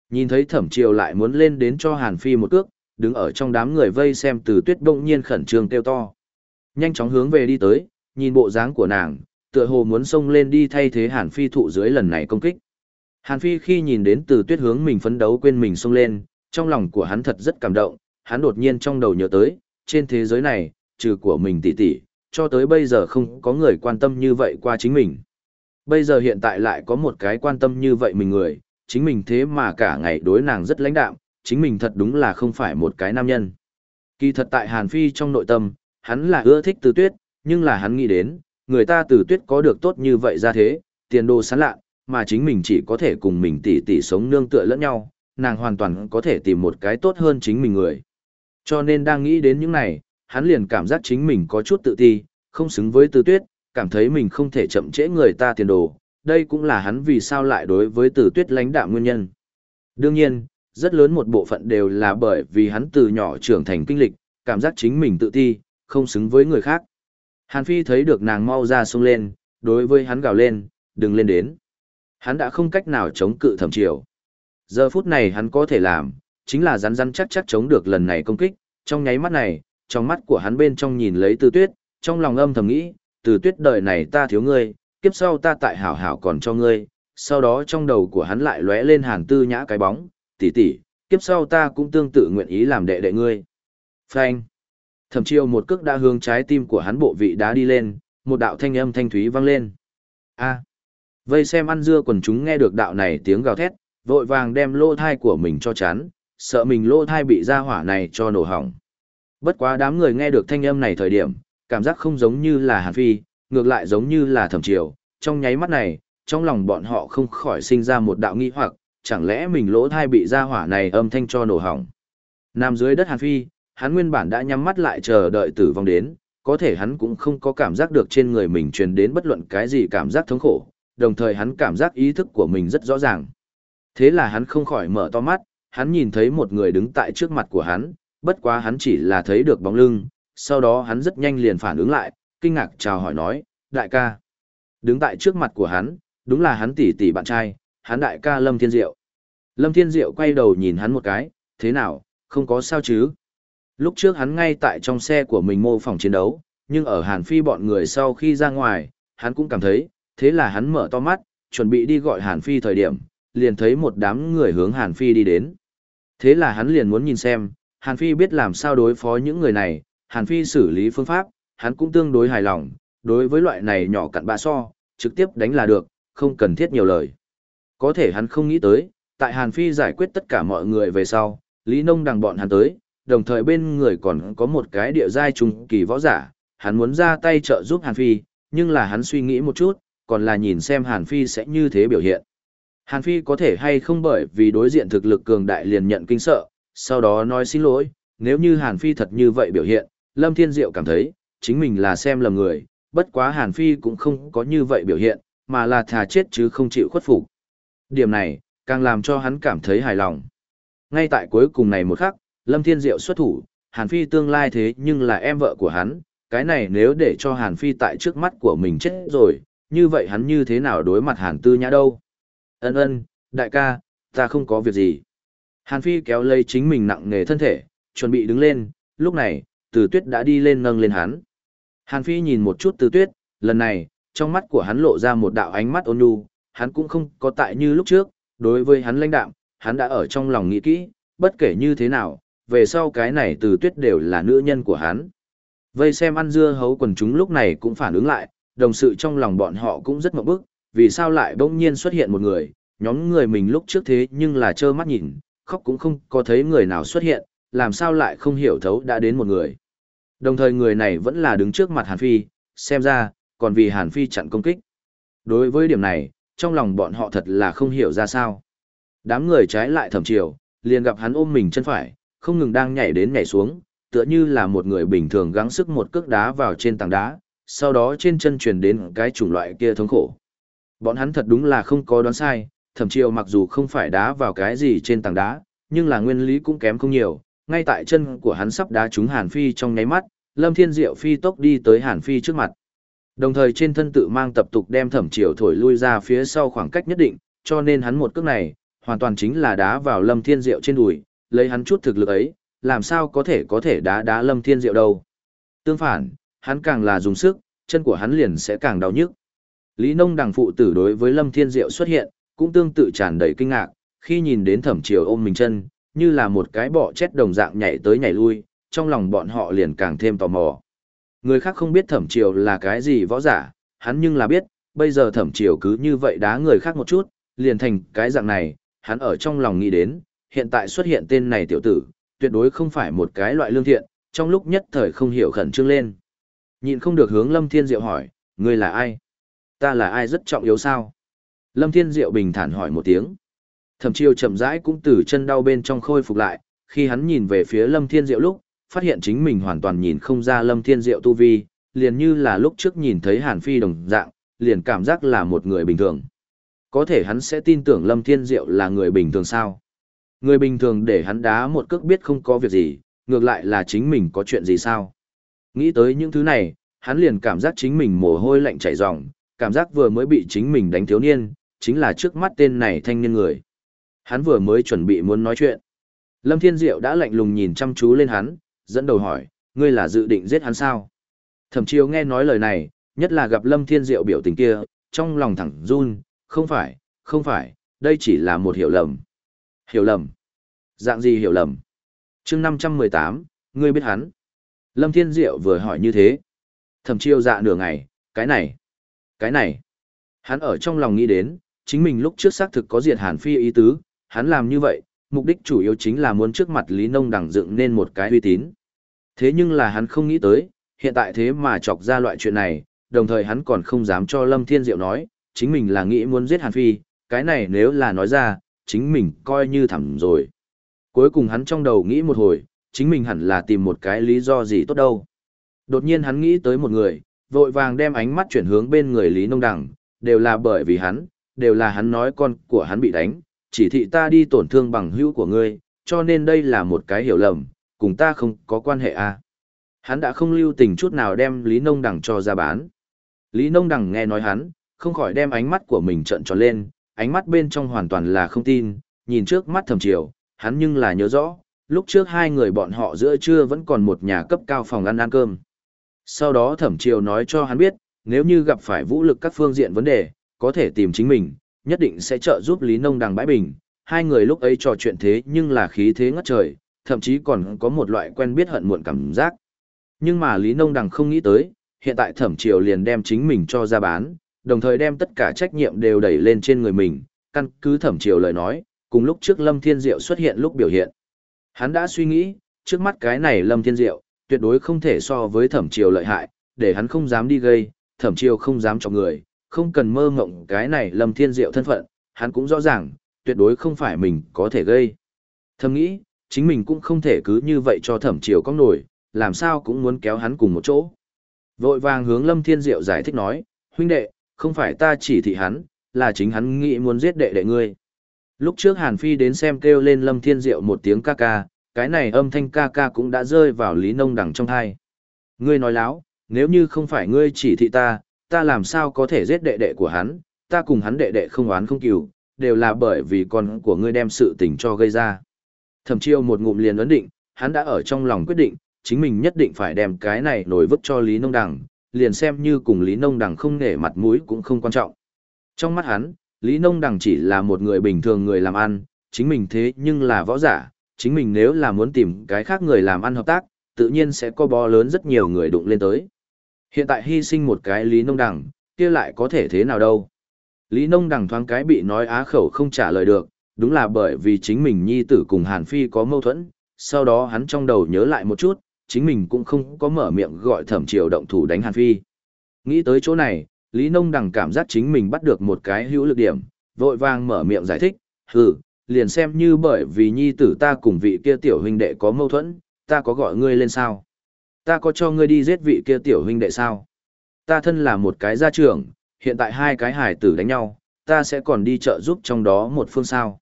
Nhìn thấy thẩm chiêu lại muốn lên đến cho Hàn Phi một cước, đứng ở trong đám người vây xem từ tuyết đông nhiên khẩn trương kêu to. Nhanh chóng hướng về đi tới, nhìn bộ dáng của nàng, tựa hồ muốn xông lên đi thay thế Hàn Phi thụ dưới lần này công kích. Hàn Phi khi nhìn đến từ tuyết hướng mình phấn đấu quên mình xông lên, trong lòng của hắn thật rất cảm động, hắn đột nhiên trong đầu nhớ tới, trên thế giới này, trừ của mình tỷ tỷ, cho tới bây giờ không có người quan tâm như vậy qua chính mình. Bây giờ hiện tại lại có một cái quan tâm như vậy mình người, chính mình thế mà cả ngày đối nàng rất lãnh đạm, chính mình thật đúng là không phải một cái nam nhân. Kỳ thật tại Hàn Phi trong nội tâm, hắn là ưa thích từ tuyết, nhưng là hắn nghĩ đến, người ta từ tuyết có được tốt như vậy ra thế, tiền đồ sán lạ, mà chính mình chỉ có thể cùng mình tỉ tỉ sống nương tựa lẫn nhau, nàng hoàn toàn có thể tìm một cái tốt hơn chính mình người. Cho nên đang nghĩ đến những này, hắn liền cảm giác chính mình có chút tự ti, không xứng với từ tuyết, cảm thấy mình không thể chậm trễ người ta tiền đồ, đây cũng là hắn vì sao lại đối với từ tuyết lãnh đạo nguyên nhân. Đương nhiên, rất lớn một bộ phận đều là bởi vì hắn từ nhỏ trưởng thành kinh lịch, cảm giác chính mình tự ti, không xứng với người khác. Hàn Phi thấy được nàng mau ra sung lên, đối với hắn gào lên, đừng lên đến. Hắn đã không cách nào chống cự thẩm triều. Giờ phút này hắn có thể làm, chính là rắn rắn chắc chắc chống được lần này công kích, trong nháy mắt này, trong mắt của hắn bên trong nhìn lấy từ tuyết, trong lòng âm thầm nghĩ, từ tuyết đời này ta thiếu ngươi, kiếp sau ta tại hảo hảo còn cho ngươi, sau đó trong đầu của hắn lại lóe lên hàn tư nhã cái bóng, tỷ tỷ, kiếp sau ta cũng tương tự nguyện ý làm đệ đệ ngươi. Phanh. Thẩm chiêu một cước đã hướng trái tim của hắn bộ vị đá đi lên, một đạo thanh âm thanh thúy vang lên. A. Vây xem ăn dưa quần chúng nghe được đạo này tiếng gào thét, vội vàng đem lô thai của mình cho chán, sợ mình lô thai bị ra hỏa này cho nổ hỏng. Bất quá đám người nghe được thanh âm này thời điểm, cảm giác không giống như là Hàn Phi, ngược lại giống như là thẩm triều, trong nháy mắt này, trong lòng bọn họ không khỏi sinh ra một đạo nghi hoặc, chẳng lẽ mình lỗ thai bị ra hỏa này âm thanh cho nổ hỏng. Nằm dưới đất Hàn Phi, hắn nguyên bản đã nhắm mắt lại chờ đợi tử vong đến, có thể hắn cũng không có cảm giác được trên người mình truyền đến bất luận cái gì cảm giác thống khổ, đồng thời hắn cảm giác ý thức của mình rất rõ ràng. Thế là hắn không khỏi mở to mắt, hắn nhìn thấy một người đứng tại trước mặt của hắn, bất quá hắn chỉ là thấy được bóng lưng, sau đó hắn rất nhanh liền phản ứng lại, kinh ngạc chào hỏi nói, đại ca. Đứng tại trước mặt của hắn, đúng là hắn tỷ tỷ bạn trai, hắn đại ca Lâm Thiên Diệu. Lâm Thiên Diệu quay đầu nhìn hắn một cái, thế nào, không có sao chứ. Lúc trước hắn ngay tại trong xe của mình mô phỏng chiến đấu, nhưng ở Hàn Phi bọn người sau khi ra ngoài, hắn cũng cảm thấy, thế là hắn mở to mắt, chuẩn bị đi gọi Hàn Phi thời điểm, liền thấy một đám người hướng Hàn Phi đi đến. Thế là hắn liền muốn nhìn xem, Hàn Phi biết làm sao đối phó những người này, Hàn Phi xử lý phương pháp, hắn cũng tương đối hài lòng, đối với loại này nhỏ cặn bạ so, trực tiếp đánh là được, không cần thiết nhiều lời. Có thể hắn không nghĩ tới, tại Hàn Phi giải quyết tất cả mọi người về sau, Lý Nông đằng bọn hắn tới, đồng thời bên người còn có một cái địa giai trung kỳ võ giả, hắn muốn ra tay trợ giúp Hàn Phi, nhưng là hắn suy nghĩ một chút, còn là nhìn xem Hàn Phi sẽ như thế biểu hiện. Hàn Phi có thể hay không bởi vì đối diện thực lực cường đại liền nhận kinh sợ, sau đó nói xin lỗi, nếu như Hàn Phi thật như vậy biểu hiện, Lâm Thiên Diệu cảm thấy, chính mình là xem lầm người, bất quá Hàn Phi cũng không có như vậy biểu hiện, mà là thà chết chứ không chịu khuất phục. Điểm này, càng làm cho hắn cảm thấy hài lòng. Ngay tại cuối cùng này một khắc, Lâm Thiên Diệu xuất thủ, Hàn Phi tương lai thế nhưng là em vợ của hắn, cái này nếu để cho Hàn Phi tại trước mắt của mình chết rồi, như vậy hắn như thế nào đối mặt Hàn Tư Nhã đâu? Ân ân, đại ca, ta không có việc gì. Hàn Phi kéo lấy chính mình nặng nề thân thể, chuẩn bị đứng lên, lúc này, Từ Tuyết đã đi lên nâng lên hắn. Hàn Phi nhìn một chút Từ Tuyết, lần này, trong mắt của hắn lộ ra một đạo ánh mắt ôn nhu, hắn cũng không có tại như lúc trước, đối với hắn lãnh đạm, hắn đã ở trong lòng nghĩ kỹ, bất kể như thế nào, về sau cái này Từ Tuyết đều là nữ nhân của hắn. Vây xem ăn dưa hấu quần chúng lúc này cũng phản ứng lại, đồng sự trong lòng bọn họ cũng rất mộng bức, vì sao lại bỗng nhiên xuất hiện một người, nhóm người mình lúc trước thế nhưng là trơ mắt nhìn, khóc cũng không có thấy người nào xuất hiện, làm sao lại không hiểu thấu đã đến một người. Đồng thời người này vẫn là đứng trước mặt Hàn Phi, xem ra, còn vì Hàn Phi chặn công kích. Đối với điểm này, trong lòng bọn họ thật là không hiểu ra sao. Đám người trái lại thẩm chiều, liền gặp hắn ôm mình chân phải, không ngừng đang nhảy đến nhảy xuống, tựa như là một người bình thường gắng sức một cước đá vào trên tảng đá, sau đó trên chân truyền đến cái chủng loại kia thống khổ. Bọn hắn thật đúng là không có đoán sai, thẩm triều mặc dù không phải đá vào cái gì trên tảng đá, nhưng là nguyên lý cũng kém không nhiều, ngay tại chân của hắn sắp đá trúng Hàn Phi trong nháy mắt, Lâm Thiên Diệu phi tốc đi tới Hàn Phi trước mặt. Đồng thời trên thân tự mang tập tục đem thẩm triều thổi lui ra phía sau khoảng cách nhất định, cho nên hắn một cước này, hoàn toàn chính là đá vào Lâm Thiên Diệu trên đùi, lấy hắn chút thực lực ấy, làm sao có thể có thể đá đá Lâm Thiên Diệu đâu. Tương phản, hắn càng là dùng sức, chân của hắn liền sẽ càng đau nhức. Lý Nông đằng phụ tử đối với Lâm Thiên Diệu xuất hiện, cũng tương tự tràn đầy kinh ngạc, khi nhìn đến thẩm Triều ôm mình chân, như là một cái bọ chết đồng dạng nhảy tới nhảy lui, trong lòng bọn họ liền càng thêm tò mò. Người khác không biết thẩm triều là cái gì võ giả, hắn nhưng là biết, bây giờ thẩm triều cứ như vậy đá người khác một chút, liền thành cái dạng này, hắn ở trong lòng nghĩ đến, hiện tại xuất hiện tên này tiểu tử, tuyệt đối không phải một cái loại lương thiện, trong lúc nhất thời không hiểu khẩn trương lên. Nhìn không được hướng Lâm Thiên Diệu hỏi, ngươi là ai? Ta là ai rất trọng yếu sao? Lâm Thiên Diệu bình thản hỏi một tiếng. Thẩm Chiêu chậm rãi cũng từ chân đau bên trong khôi phục lại, khi hắn nhìn về phía Lâm Thiên Diệu lúc, phát hiện chính mình hoàn toàn nhìn không ra Lâm Thiên Diệu tu vi, liền như là lúc trước nhìn thấy Hàn Phi đồng dạng, liền cảm giác là một người bình thường. Có thể hắn sẽ tin tưởng Lâm Thiên Diệu là người bình thường sao? Người bình thường để hắn đá một cước biết không có việc gì, ngược lại là chính mình có chuyện gì sao? Nghĩ tới những thứ này, hắn liền cảm giác chính mình mồ hôi lạnh chảy ròng, cảm giác vừa mới bị chính mình đánh thiếu niên, chính là trước mắt tên này thanh niên người. Hắn vừa mới chuẩn bị muốn nói chuyện. Lâm Thiên Diệu đã lạnh lùng nhìn chăm chú lên hắn, dẫn đầu hỏi, ngươi là dự định giết hắn sao? Thẩm chiêu nghe nói lời này, nhất là gặp Lâm Thiên Diệu biểu tình kia, trong lòng thẳng run, không phải, không phải, đây chỉ là một hiểu lầm. Hiểu lầm? Dạng gì hiểu lầm? chương 518, ngươi biết hắn. Lâm Thiên Diệu vừa hỏi như thế. Thẩm chiêu dạ nửa ngày, cái này, cái này. Hắn ở trong lòng nghĩ đến, chính mình lúc trước xác thực có diệt hàn phi ý tứ, hắn làm như vậy, mục đích chủ yếu chính là muốn trước mặt Lý Nông đẳng dựng nên một cái uy tín. Thế nhưng là hắn không nghĩ tới, hiện tại thế mà chọc ra loại chuyện này, đồng thời hắn còn không dám cho Lâm Thiên Diệu nói, chính mình là nghĩ muốn giết Hàn Phi, cái này nếu là nói ra, chính mình coi như thẳm rồi. Cuối cùng hắn trong đầu nghĩ một hồi, chính mình hẳn là tìm một cái lý do gì tốt đâu. Đột nhiên hắn nghĩ tới một người, vội vàng đem ánh mắt chuyển hướng bên người Lý Nông Đằng, đều là bởi vì hắn, đều là hắn nói con của hắn bị đánh, chỉ thị ta đi tổn thương bằng hữu của ngươi, cho nên đây là một cái hiểu lầm, cùng ta không có quan hệ à. Hắn đã không lưu tình chút nào đem Lý Nông Đằng cho ra bán. Lý Nông Đằng nghe nói hắn, không khỏi đem ánh mắt của mình trợn tròn lên, ánh mắt bên trong hoàn toàn là không tin, nhìn trước mắt thầm chiều, hắn nhưng là nhớ rõ, lúc trước hai người bọn họ giữa trưa vẫn còn một nhà cấp cao phòng ăn ăn cơm. Sau đó thẩm triều nói cho hắn biết, nếu như gặp phải vũ lực các phương diện vấn đề, có thể tìm chính mình, nhất định sẽ trợ giúp Lý Nông Đằng bãi bình. Hai người lúc ấy trò chuyện thế nhưng là khí thế ngất trời, thậm chí còn có một loại quen biết hận muộn cảm giác. Nhưng mà Lý Nông Đằng không nghĩ tới, hiện tại thẩm triều liền đem chính mình cho ra bán, đồng thời đem tất cả trách nhiệm đều đẩy lên trên người mình, căn cứ thẩm triều lời nói, cùng lúc trước Lâm Thiên Diệu xuất hiện lúc biểu hiện. Hắn đã suy nghĩ, trước mắt cái này Lâm Thiên Diệu, tuyệt đối không thể so với thẩm triều lợi hại, để hắn không dám đi gây, thẩm triều không dám cho người, không cần mơ mộng cái này Lâm Thiên Diệu thân phận, hắn cũng rõ ràng, tuyệt đối không phải mình có thể gây. Thầm nghĩ, chính mình cũng không thể cứ như vậy cho thẩm triều có nổi, làm sao cũng muốn kéo hắn cùng một chỗ. Vội vàng hướng Lâm Thiên Diệu giải thích nói, huynh đệ, không phải ta chỉ thị hắn, là chính hắn nghĩ muốn giết đệ đệ ngươi. Lúc trước Hàn Phi đến xem kêu lên Lâm Thiên Diệu một tiếng ca ca, cái này âm thanh ca ca cũng đã rơi vào Lý Nông Đằng trong thai. Ngươi nói láo, nếu như không phải ngươi chỉ thị ta, ta làm sao có thể giết đệ đệ của hắn, ta cùng hắn đệ đệ không oán không cừu, đều là bởi vì con của ngươi đem sự tình cho gây ra. Thẩm chiêu một ngụm liền ấn định, hắn đã ở trong lòng quyết định, chính mình nhất định phải đem cái này nổi vứt cho Lý Nông Đằng, liền xem như cùng Lý Nông Đằng không nể mặt mũi cũng không quan trọng. Trong mắt hắn, Lý Nông Đằng chỉ là một người bình thường người làm ăn, chính mình thế nhưng là võ giả, chính mình nếu là muốn tìm cái khác người làm ăn hợp tác, tự nhiên sẽ có bó lớn rất nhiều người đụng lên tới. Hiện tại hy sinh một cái Lý Nông Đằng, kia lại có thể thế nào đâu. Lý Nông Đằng thoáng cái bị nói á khẩu không trả lời được, đúng là bởi vì chính mình nhi tử cùng Hàn Phi có mâu thuẫn, sau đó hắn trong đầu nhớ lại một chút, chính mình cũng không có mở miệng gọi thẩm triều động thủ đánh Hàn Phi. Nghĩ tới chỗ này, Lý Nông Đằng cảm giác chính mình bắt được một cái hữu lực điểm, vội vàng mở miệng giải thích, hừ, liền xem như bởi vì nhi tử ta cùng vị kia tiểu huynh đệ có mâu thuẫn, ta có gọi ngươi lên sao? Ta có cho ngươi đi giết vị kia tiểu huynh đệ sao? Ta thân là một cái gia trưởng, hiện tại hai cái hải tử đánh nhau, ta sẽ còn đi trợ giúp trong đó một phương sao.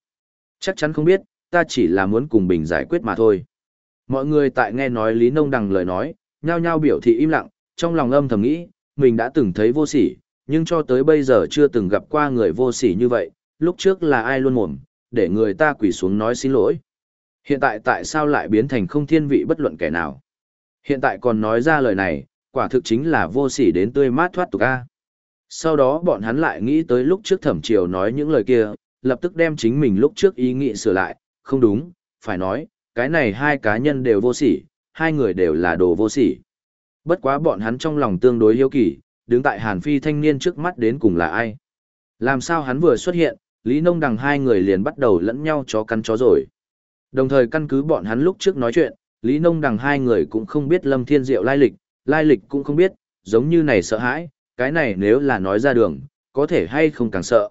Chắc chắn không biết, ta chỉ là muốn cùng Bình giải quyết mà thôi. Mọi người tại nghe nói Lý Nông Đằng lời nói, nhao nhao biểu thị im lặng, trong lòng âm thầm nghĩ, mình đã từng thấy vô sỉ, nhưng cho tới bây giờ chưa từng gặp qua người vô sỉ như vậy, lúc trước là ai luôn mồm, để người ta quỳ xuống nói xin lỗi. Hiện tại tại sao lại biến thành không thiên vị bất luận kẻ nào? Hiện tại còn nói ra lời này, quả thực chính là vô sỉ đến tươi mát thoát tục a. Sau đó bọn hắn lại nghĩ tới lúc trước thẩm triều nói những lời kia, lập tức đem chính mình lúc trước ý nghĩ sửa lại, không đúng, phải nói, cái này hai cá nhân đều vô sỉ, hai người đều là đồ vô sỉ. Bất quá bọn hắn trong lòng tương đối hiếu kỳ, đứng tại Hàn Phi thanh niên trước mắt đến cùng là ai. Làm sao hắn vừa xuất hiện, Lý Nông đằng hai người liền bắt đầu lẫn nhau chó cắn chó rồi. Đồng thời căn cứ bọn hắn lúc trước nói chuyện, Lý Nông đằng hai người cũng không biết Lâm Thiên Diệu lai lịch, lai lịch cũng không biết, giống như này sợ hãi, cái này nếu là nói ra đường, có thể hay không càng sợ.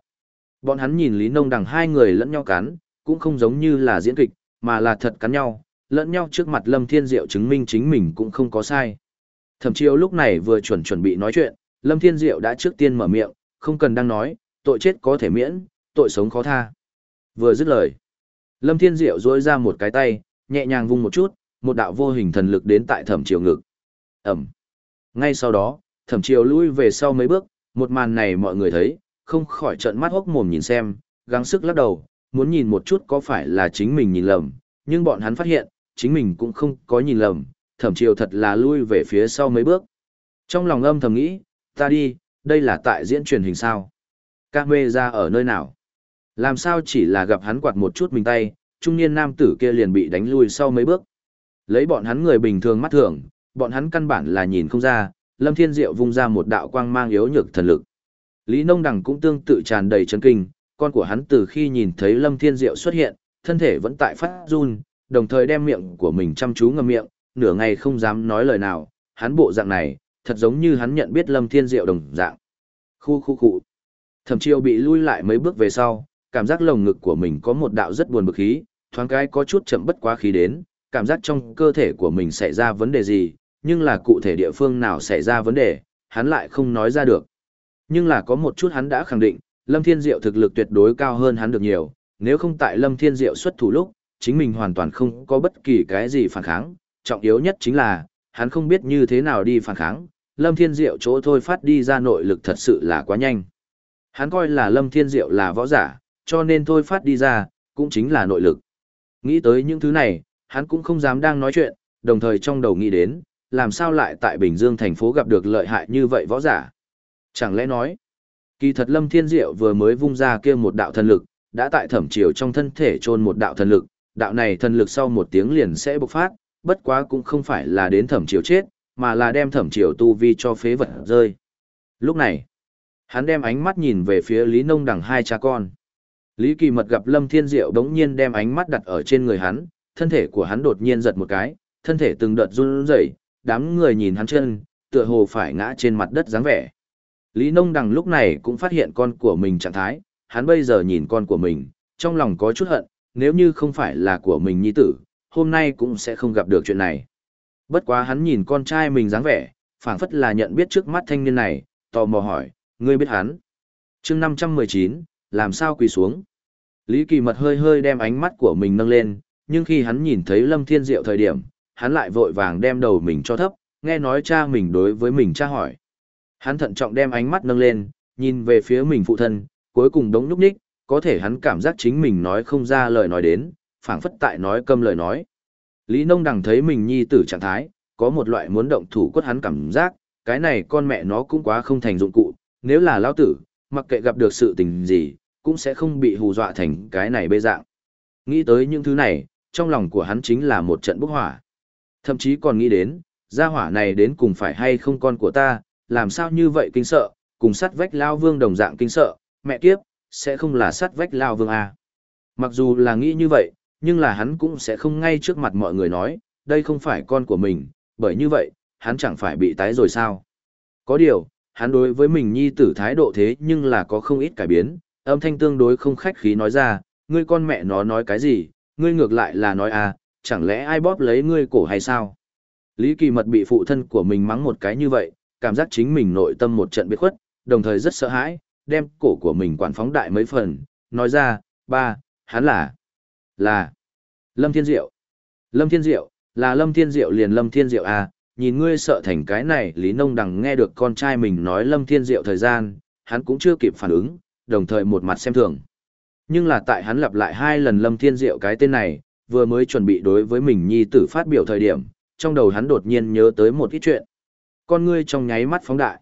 Bọn hắn nhìn Lý Nông đằng hai người lẫn nhau cắn, cũng không giống như là diễn kịch, mà là thật cắn nhau, lẫn nhau trước mặt Lâm Thiên Diệu chứng minh chính mình cũng không có sai. Thẩm chiêu lúc này vừa chuẩn chuẩn bị nói chuyện, Lâm Thiên Diệu đã trước tiên mở miệng, không cần đang nói, tội chết có thể miễn, tội sống khó tha. Vừa dứt lời, Lâm Thiên Diệu duỗi ra một cái tay, nhẹ nhàng vung một chút, một đạo vô hình thần lực đến tại thẩm Chiêu ngực. ầm! Ngay sau đó, thẩm Chiêu lui về sau mấy bước, một màn này mọi người thấy, không khỏi trợn mắt hốc mồm nhìn xem, gắng sức lắc đầu, muốn nhìn một chút có phải là chính mình nhìn lầm, nhưng bọn hắn phát hiện, chính mình cũng không có nhìn lầm, thẩm triều thật là lui về phía sau mấy bước. Trong lòng âm thầm nghĩ, ta đi, đây là tại diễn truyền hình sao? Ca mê ra ở nơi nào? Làm sao chỉ là gặp hắn quạt một chút mình tay, trung niên nam tử kia liền bị đánh lui sau mấy bước. Lấy bọn hắn người bình thường mắt thường, bọn hắn căn bản là nhìn không ra, Lâm Thiên Diệu vung ra một đạo quang mang yếu nhược thần lực. Lý Nông Đằng cũng tương tự tràn đầy chấn kinh, con của hắn từ khi nhìn thấy Lâm Thiên Diệu xuất hiện, thân thể vẫn tại phát run, đồng thời đem miệng của mình chăm chú ngậm miệng, nửa ngày không dám nói lời nào, hắn bộ dạng này, thật giống như hắn nhận biết Lâm Thiên Diệu đồng dạng. Khu khu khu. Thẩm Chiêu bị lui lại mấy bước về sau, cảm giác lồng ngực của mình có một đạo rất buồn bực khí, thoáng cái có chút chậm bất quá khí đến, cảm giác trong cơ thể của mình xảy ra vấn đề gì, nhưng là cụ thể địa phương nào xảy ra vấn đề, hắn lại không nói ra được. Nhưng là có một chút hắn đã khẳng định, Lâm Thiên Diệu thực lực tuyệt đối cao hơn hắn được nhiều, nếu không tại Lâm Thiên Diệu xuất thủ lúc, chính mình hoàn toàn không có bất kỳ cái gì phản kháng, trọng yếu nhất chính là, hắn không biết như thế nào đi phản kháng, Lâm Thiên Diệu chỗ thôi phát đi ra nội lực thật sự là quá nhanh. Hắn coi là Lâm Thiên Diệu là võ giả, cho nên thôi phát đi ra, cũng chính là nội lực. Nghĩ tới những thứ này, hắn cũng không dám đang nói chuyện, đồng thời trong đầu nghĩ đến, làm sao lại tại Bình Dương thành phố gặp được lợi hại như vậy võ giả. Chẳng lẽ nói, kỳ thật Lâm Thiên Diệu vừa mới vung ra kia một đạo thần lực, đã tại thẩm chiều trong thân thể trôn một đạo thần lực, đạo này thần lực sau một tiếng liền sẽ bộc phát, bất quá cũng không phải là đến thẩm triều chết, mà là đem thẩm triều tu vi cho phế vật rơi. Lúc này, hắn đem ánh mắt nhìn về phía Lý Nông đằng hai cha con. Lý Kỳ Mật gặp Lâm Thiên Diệu đống nhiên đem ánh mắt đặt ở trên người hắn, thân thể của hắn đột nhiên giật một cái, thân thể từng đợt run rẩy, đám người nhìn hắn chân, tựa hồ phải ngã trên mặt đất dáng vẻ. Lý Nông Đằng lúc này cũng phát hiện con của mình trạng thái, hắn bây giờ nhìn con của mình, trong lòng có chút hận, nếu như không phải là của mình nhi tử, hôm nay cũng sẽ không gặp được chuyện này. Bất quá hắn nhìn con trai mình dáng vẻ, phảng phất là nhận biết trước mắt thanh niên này, tò mò hỏi, ngươi biết hắn. chương 519, làm sao quỳ xuống. Lý Kỳ Mật hơi hơi đem ánh mắt của mình nâng lên, nhưng khi hắn nhìn thấy Lâm Thiên Diệu thời điểm, hắn lại vội vàng đem đầu mình cho thấp, nghe nói cha mình đối với mình cha hỏi. Hắn thận trọng đem ánh mắt nâng lên, nhìn về phía mình phụ thân, cuối cùng đống nhúc ních, có thể hắn cảm giác chính mình nói không ra lời nói đến, phảng phất tại nói câm lời nói. Lý Nông Đằng thấy mình nhi tử trạng thái, có một loại muốn động thủ quất hắn cảm giác, cái này con mẹ nó cũng quá không thành dụng cụ, nếu là lão tử, mặc kệ gặp được sự tình gì, cũng sẽ không bị hù dọa thành cái này bê dạng. Nghĩ tới những thứ này, trong lòng của hắn chính là một trận bốc hỏa. Thậm chí còn nghĩ đến, gia hỏa này đến cùng phải hay không con của ta, làm sao như vậy kinh sợ, cùng sắt vách lao vương đồng dạng kinh sợ, mẹ kiếp, sẽ không là sắt vách lao vương à. Mặc dù là nghĩ như vậy, nhưng là hắn cũng sẽ không ngay trước mặt mọi người nói, đây không phải con của mình, bởi như vậy, hắn chẳng phải bị tái rồi sao. Có điều, hắn đối với mình nhi tử thái độ thế nhưng là có không ít cải biến, âm thanh tương đối không khách khí nói ra, ngươi con mẹ nó nói cái gì, ngươi ngược lại là nói à, chẳng lẽ ai bóp lấy ngươi cổ hay sao? Lý Kỳ Mật bị phụ thân của mình mắng một cái như vậy, cảm giác chính mình nội tâm một trận biệt khuất, đồng thời rất sợ hãi, đem cổ của mình quản phóng đại mấy phần, nói ra, ba, hắn là, là, Lâm Thiên Diệu. Lâm Thiên Diệu, là Lâm Thiên Diệu liền Lâm Thiên Diệu à, nhìn ngươi sợ thành cái này Lý Nông Đằng nghe được con trai mình nói Lâm Thiên Diệu thời gian, hắn cũng chưa kịp phản ứng, đồng thời một mặt xem thường. Nhưng là tại hắn lặp lại hai lần Lâm Thiên Diệu cái tên này, vừa mới chuẩn bị đối với mình nhi tử phát biểu thời điểm, trong đầu hắn đột nhiên nhớ tới một ít chuyện. Con ngươi trong nháy mắt phóng đại.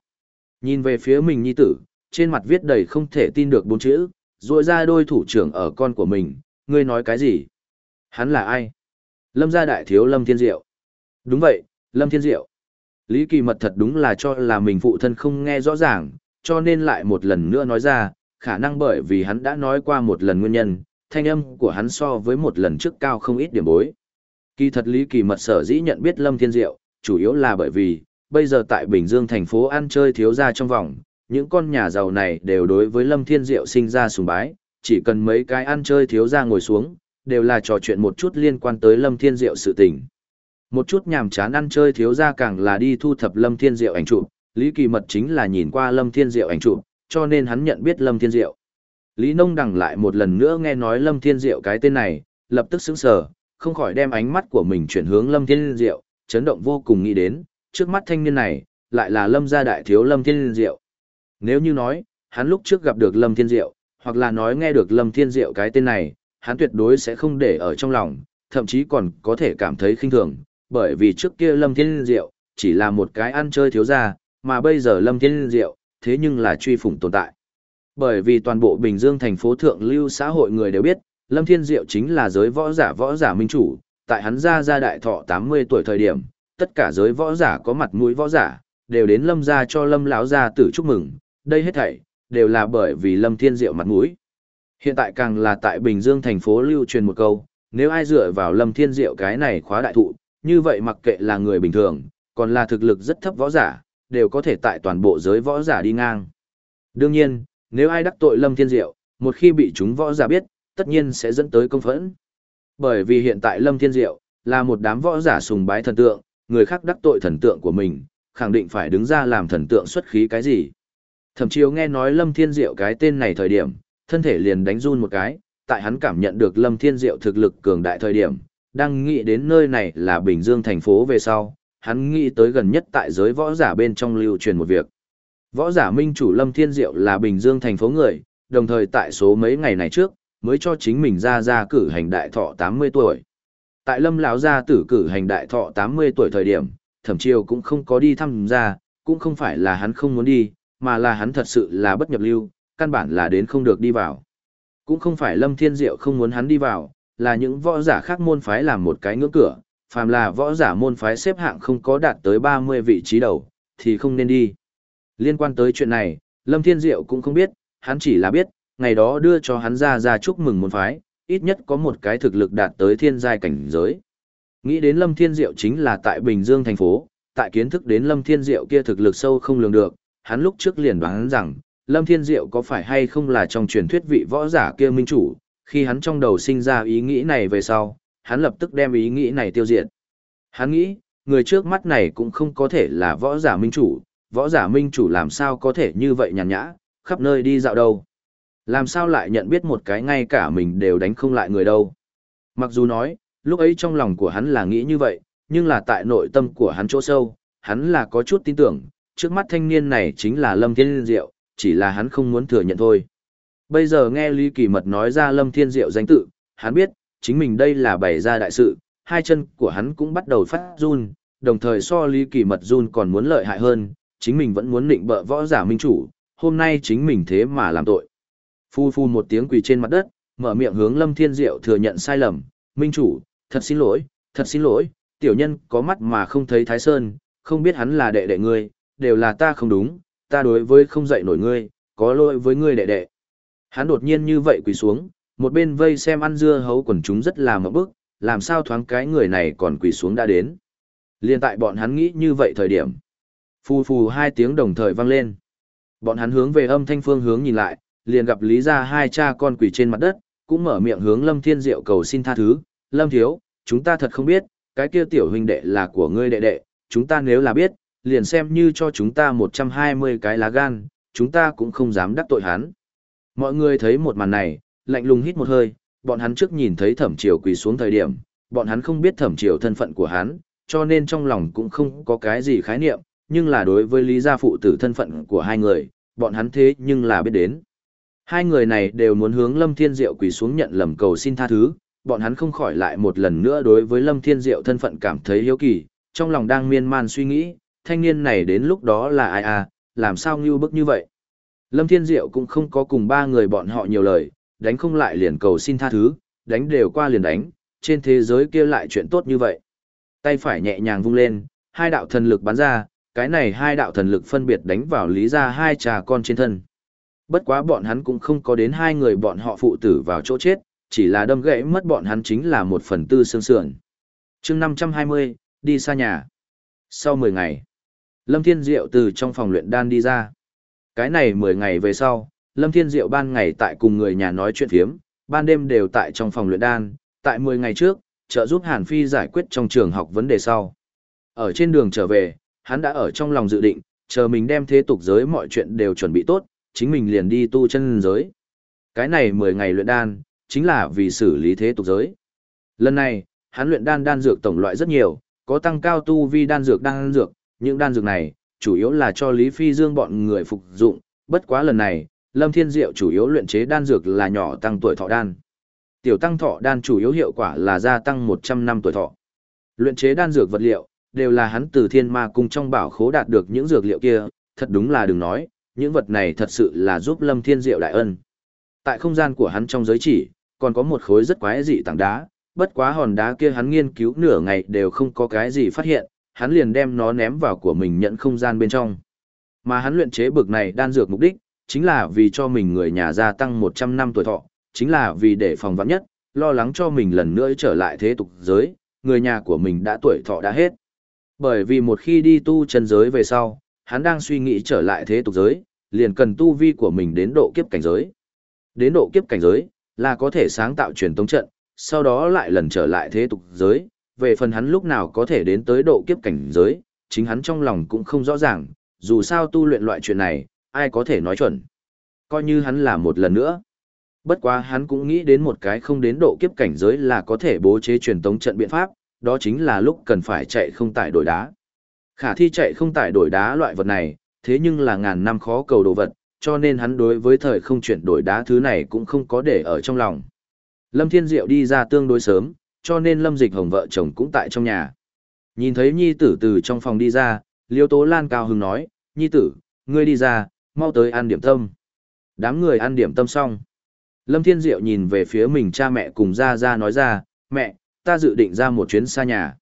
Nhìn về phía mình nhi tử, trên mặt viết đầy không thể tin được bốn chữ, rồi ra đôi thủ trưởng ở con của mình, ngươi nói cái gì? Hắn là ai? Lâm gia đại thiếu Lâm Thiên Diệu. Đúng vậy, Lâm Thiên Diệu. Lý Kỳ Mật thật đúng là cho là mình phụ thân không nghe rõ ràng, cho nên lại một lần nữa nói ra, khả năng bởi vì hắn đã nói qua một lần nguyên nhân, thanh âm của hắn so với một lần trước cao không ít điểm bối. Kỳ thật Lý Kỳ Mật sở dĩ nhận biết Lâm Thiên Diệu, chủ yếu là bởi vì, bây giờ tại Bình Dương thành phố ăn chơi thiếu gia trong vòng, những con nhà giàu này đều đối với Lâm Thiên Diệu sinh ra sùng bái, chỉ cần mấy cái ăn chơi thiếu gia ngồi xuống, đều là trò chuyện một chút liên quan tới Lâm Thiên Diệu sự tình. Một chút nhàm chán ăn chơi thiếu gia càng là đi thu thập Lâm Thiên Diệu ảnh chụp, Lý Kỳ Mật chính là nhìn qua Lâm Thiên Diệu ảnh chụp, cho nên hắn nhận biết Lâm Thiên Diệu. Lý Nông đằng lại một lần nữa nghe nói Lâm Thiên Diệu cái tên này, lập tức sững sờ, không khỏi đem ánh mắt của mình chuyển hướng Lâm Thiên Diệu, chấn động vô cùng nghĩ đến, trước mắt thanh niên này, lại là Lâm gia đại thiếu Lâm Thiên Diệu. Nếu như nói, hắn lúc trước gặp được Lâm Thiên Diệu, hoặc là nói nghe được Lâm Thiên Diệu cái tên này, hắn tuyệt đối sẽ không để ở trong lòng, thậm chí còn có thể cảm thấy khinh thường, bởi vì trước kia Lâm Thiên Diệu chỉ là một cái ăn chơi thiếu gia, mà bây giờ Lâm Thiên Diệu thế nhưng là truy phủng tồn tại. Bởi vì toàn bộ Bình Dương thành phố thượng lưu xã hội người đều biết, Lâm Thiên Diệu chính là giới võ giả võ giả minh chủ, tại hắn ra ra đại thọ 80 tuổi thời điểm, tất cả giới võ giả có mặt mũi võ giả, đều đến Lâm gia cho Lâm lão gia tử chúc mừng, đây hết thảy đều là bởi vì Lâm Thiên Diệu mặt mũi. Hiện tại càng là tại Bình Dương thành phố lưu truyền một câu, nếu ai dựa vào Lâm Thiên Diệu cái này khóa đại thụ, như vậy mặc kệ là người bình thường, còn là thực lực rất thấp võ giả, đều có thể tại toàn bộ giới võ giả đi ngang. Đương nhiên, nếu ai đắc tội Lâm Thiên Diệu, một khi bị chúng võ giả biết, tất nhiên sẽ dẫn tới công phẫn. Bởi vì hiện tại Lâm Thiên Diệu là một đám võ giả sùng bái thần tượng, người khác đắc tội thần tượng của mình, khẳng định phải đứng ra làm thần tượng xuất khí cái gì. Thẩm chiếu nghe nói Lâm Thiên Diệu cái tên này thời điểm, thân thể liền đánh run một cái, tại hắn cảm nhận được Lâm Thiên Diệu thực lực cường đại thời điểm, đang nghĩ đến nơi này là Bình Dương thành phố về sau, hắn nghĩ tới gần nhất tại giới võ giả bên trong lưu truyền một việc. Võ giả minh chủ Lâm Thiên Diệu là Bình Dương thành phố người, đồng thời tại số mấy ngày này trước, mới cho chính mình ra ra cử hành đại thọ 80 tuổi. Tại Lâm lão gia tử cử hành đại thọ 80 tuổi thời điểm, Thẩm Chiêu cũng không có đi thăm gia, cũng không phải là hắn không muốn đi, mà là hắn thật sự là bất nhập lưu, căn bản là đến không được đi vào. Cũng không phải Lâm Thiên Diệu không muốn hắn đi vào, là những võ giả khác môn phái làm một cái ngưỡng cửa, phàm là võ giả môn phái xếp hạng không có đạt tới 30 vị trí đầu, thì không nên đi. Liên quan tới chuyện này, Lâm Thiên Diệu cũng không biết, hắn chỉ là biết, ngày đó đưa cho hắn ra ra chúc mừng môn phái, ít nhất có một cái thực lực đạt tới thiên giai cảnh giới. Nghĩ đến Lâm Thiên Diệu chính là tại Bình Dương thành phố, tại kiến thức đến Lâm Thiên Diệu kia thực lực sâu không lường được, hắn lúc trước liền đoán rằng, Lâm Thiên Diệu có phải hay không là trong truyền thuyết vị võ giả kia minh chủ, khi hắn trong đầu sinh ra ý nghĩ này về sau, hắn lập tức đem ý nghĩ này tiêu diệt. Hắn nghĩ, người trước mắt này cũng không có thể là võ giả minh chủ, võ giả minh chủ làm sao có thể như vậy nhàn nhã, khắp nơi đi dạo đâu. Làm sao lại nhận biết một cái ngay cả mình đều đánh không lại người đâu. Mặc dù nói, lúc ấy trong lòng của hắn là nghĩ như vậy, nhưng là tại nội tâm của hắn chỗ sâu, hắn là có chút tin tưởng, trước mắt thanh niên này chính là Lâm Thiên Diệu, chỉ là hắn không muốn thừa nhận thôi. Bây giờ nghe Lý Kỳ Mật nói ra Lâm Thiên Diệu danh tự, hắn biết, chính mình đây là bày ra đại sự, hai chân của hắn cũng bắt đầu phát run, đồng thời so Lý Kỳ Mật run còn muốn lợi hại hơn, chính mình vẫn muốn định bợ võ giả minh chủ, hôm nay chính mình thế mà làm tội. Phu phu một tiếng quỳ trên mặt đất, mở miệng hướng Lâm Thiên Diệu thừa nhận sai lầm, minh chủ, thật xin lỗi, thật xin lỗi, tiểu nhân có mắt mà không thấy Thái Sơn, không biết hắn là đệ đệ ngươi, đều là ta không đúng, ta đối với không dạy nổi ngươi, có lỗi với ngươi đệ đệ. Hắn đột nhiên như vậy quỳ xuống, một bên vây xem ăn dưa hấu quần chúng rất là mở bức, làm sao thoáng cái người này còn quỳ xuống đã đến. Liên tại bọn hắn nghĩ như vậy thời điểm. Phù phù hai tiếng đồng thời vang lên. Bọn hắn hướng về âm thanh phương hướng nhìn lại, liền gặp Lý gia hai cha con quỳ trên mặt đất, cũng mở miệng hướng Lâm Thiên Diệu cầu xin tha thứ. Lâm Thiếu, chúng ta thật không biết, cái kia tiểu huynh đệ là của ngươi đệ đệ, chúng ta nếu là biết, liền xem như cho chúng ta 120 cái lá gan, chúng ta cũng không dám đắc tội hắn. Mọi người thấy một màn này, lạnh lùng hít một hơi, bọn hắn trước nhìn thấy thẩm triều quỳ xuống thời điểm, bọn hắn không biết thẩm triều thân phận của hắn, cho nên trong lòng cũng không có cái gì khái niệm, nhưng là đối với lý gia phụ tử thân phận của hai người, bọn hắn thế nhưng là biết đến. Hai người này đều muốn hướng Lâm Thiên Diệu quỳ xuống nhận lầm cầu xin tha thứ, bọn hắn không khỏi lại một lần nữa đối với Lâm Thiên Diệu thân phận cảm thấy hiếu kỳ, trong lòng đang miên man suy nghĩ, thanh niên này đến lúc đó là ai à, làm sao ngưu bức như vậy. Lâm Thiên Diệu cũng không có cùng ba người bọn họ nhiều lời, đánh không lại liền cầu xin tha thứ, đánh đều qua liền đánh, trên thế giới kia lại chuyện tốt như vậy. Tay phải nhẹ nhàng vung lên, hai đạo thần lực bắn ra, cái này hai đạo thần lực phân biệt đánh vào lý ra hai trà con trên thân. Bất quá bọn hắn cũng không có đến hai người bọn họ phụ tử vào chỗ chết, chỉ là đâm gãy mất bọn hắn chính là một phần tư xương sườn. chương 520, đi xa nhà. Sau 10 ngày, Lâm Thiên Diệu từ trong phòng luyện đan đi ra. Cái này 10 ngày về sau, Lâm Thiên Diệu ban ngày tại cùng người nhà nói chuyện phiếm, ban đêm đều tại trong phòng luyện đan, tại 10 ngày trước, trợ giúp Hàn Phi giải quyết trong trường học vấn đề sau. Ở trên đường trở về, hắn đã ở trong lòng dự định, chờ mình đem thế tục giới mọi chuyện đều chuẩn bị tốt, chính mình liền đi tu chân giới. Cái này 10 ngày luyện đan, chính là vì xử lý thế tục giới. Lần này, hắn luyện đan đan dược tổng loại rất nhiều, có tăng cao tu vi đan dược đan dược, những đan dược này, chủ yếu là cho Lý Phi Dương bọn người phục dụng, bất quá lần này, Lâm Thiên Diệu chủ yếu luyện chế đan dược là nhỏ tăng tuổi thọ đan. Tiểu tăng thọ đan chủ yếu hiệu quả là gia tăng 100 năm tuổi thọ. Luyện chế đan dược vật liệu, đều là hắn từ thiên ma cung trong bảo khố đạt được những dược liệu kia, thật đúng là đừng nói, những vật này thật sự là giúp Lâm Thiên Diệu đại ân. Tại không gian của hắn trong giới chỉ, còn có một khối rất quái dị tảng đá, bất quá hòn đá kia hắn nghiên cứu nửa ngày đều không có cái gì phát hiện, hắn liền đem nó ném vào của mình nhận không gian bên trong. Mà hắn luyện chế bực này đan dược mục đích, chính là vì cho mình người nhà gia tăng 100 năm tuổi thọ, chính là vì để phòng vắng nhất, lo lắng cho mình lần nữa trở lại thế tục giới, người nhà của mình đã tuổi thọ đã hết. Bởi vì một khi đi tu chân giới về sau, hắn đang suy nghĩ trở lại thế tục giới, liền cần tu vi của mình đến độ kiếp cảnh giới. Đến độ kiếp cảnh giới, là có thể sáng tạo truyền tống trận, sau đó lại lần trở lại thế tục giới, về phần hắn lúc nào có thể đến tới độ kiếp cảnh giới, chính hắn trong lòng cũng không rõ ràng, dù sao tu luyện loại chuyện này, ai có thể nói chuẩn. Coi như hắn làm một lần nữa. Bất quá hắn cũng nghĩ đến một cái không đến độ kiếp cảnh giới là có thể bố chế truyền tống trận biện pháp, đó chính là lúc cần phải chạy không tải đổi đá. Khả thi chạy không tải đổi đá loại vật này, thế nhưng là ngàn năm khó cầu đồ vật, cho nên hắn đối với thời không chuyển đổi đá thứ này cũng không có để ở trong lòng. Lâm Thiên Diệu đi ra tương đối sớm, cho nên Lâm Dịch Hồng vợ chồng cũng tại trong nhà. Nhìn thấy Nhi tử từ trong phòng đi ra, Liêu Tố Lan cao hứng nói, Nhi tử, ngươi đi ra, mau tới ăn điểm tâm. Đám người ăn điểm tâm xong. Lâm Thiên Diệu nhìn về phía mình cha mẹ cùng ra ra nói ra, mẹ, ta dự định ra một chuyến xa nhà.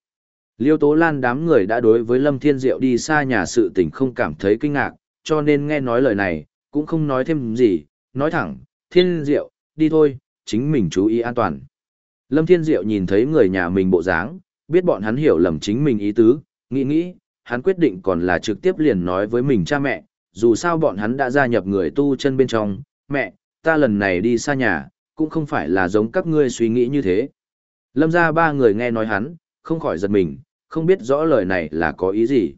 Liêu Tố Lan đám người đã đối với Lâm Thiên Diệu đi xa nhà sự tình không cảm thấy kinh ngạc, cho nên nghe nói lời này, cũng không nói thêm gì, nói thẳng, Thiên Diệu, đi thôi, chính mình chú ý an toàn. Lâm Thiên Diệu nhìn thấy người nhà mình bộ dáng, biết bọn hắn hiểu lầm chính mình ý tứ, nghĩ nghĩ, hắn quyết định còn là trực tiếp liền nói với mình cha mẹ, dù sao bọn hắn đã gia nhập người tu chân bên trong, mẹ, ta lần này đi xa nhà, cũng không phải là giống các ngươi suy nghĩ như thế. Lâm ra ba người nghe nói hắn, không khỏi giật mình, không biết rõ lời này là có ý gì.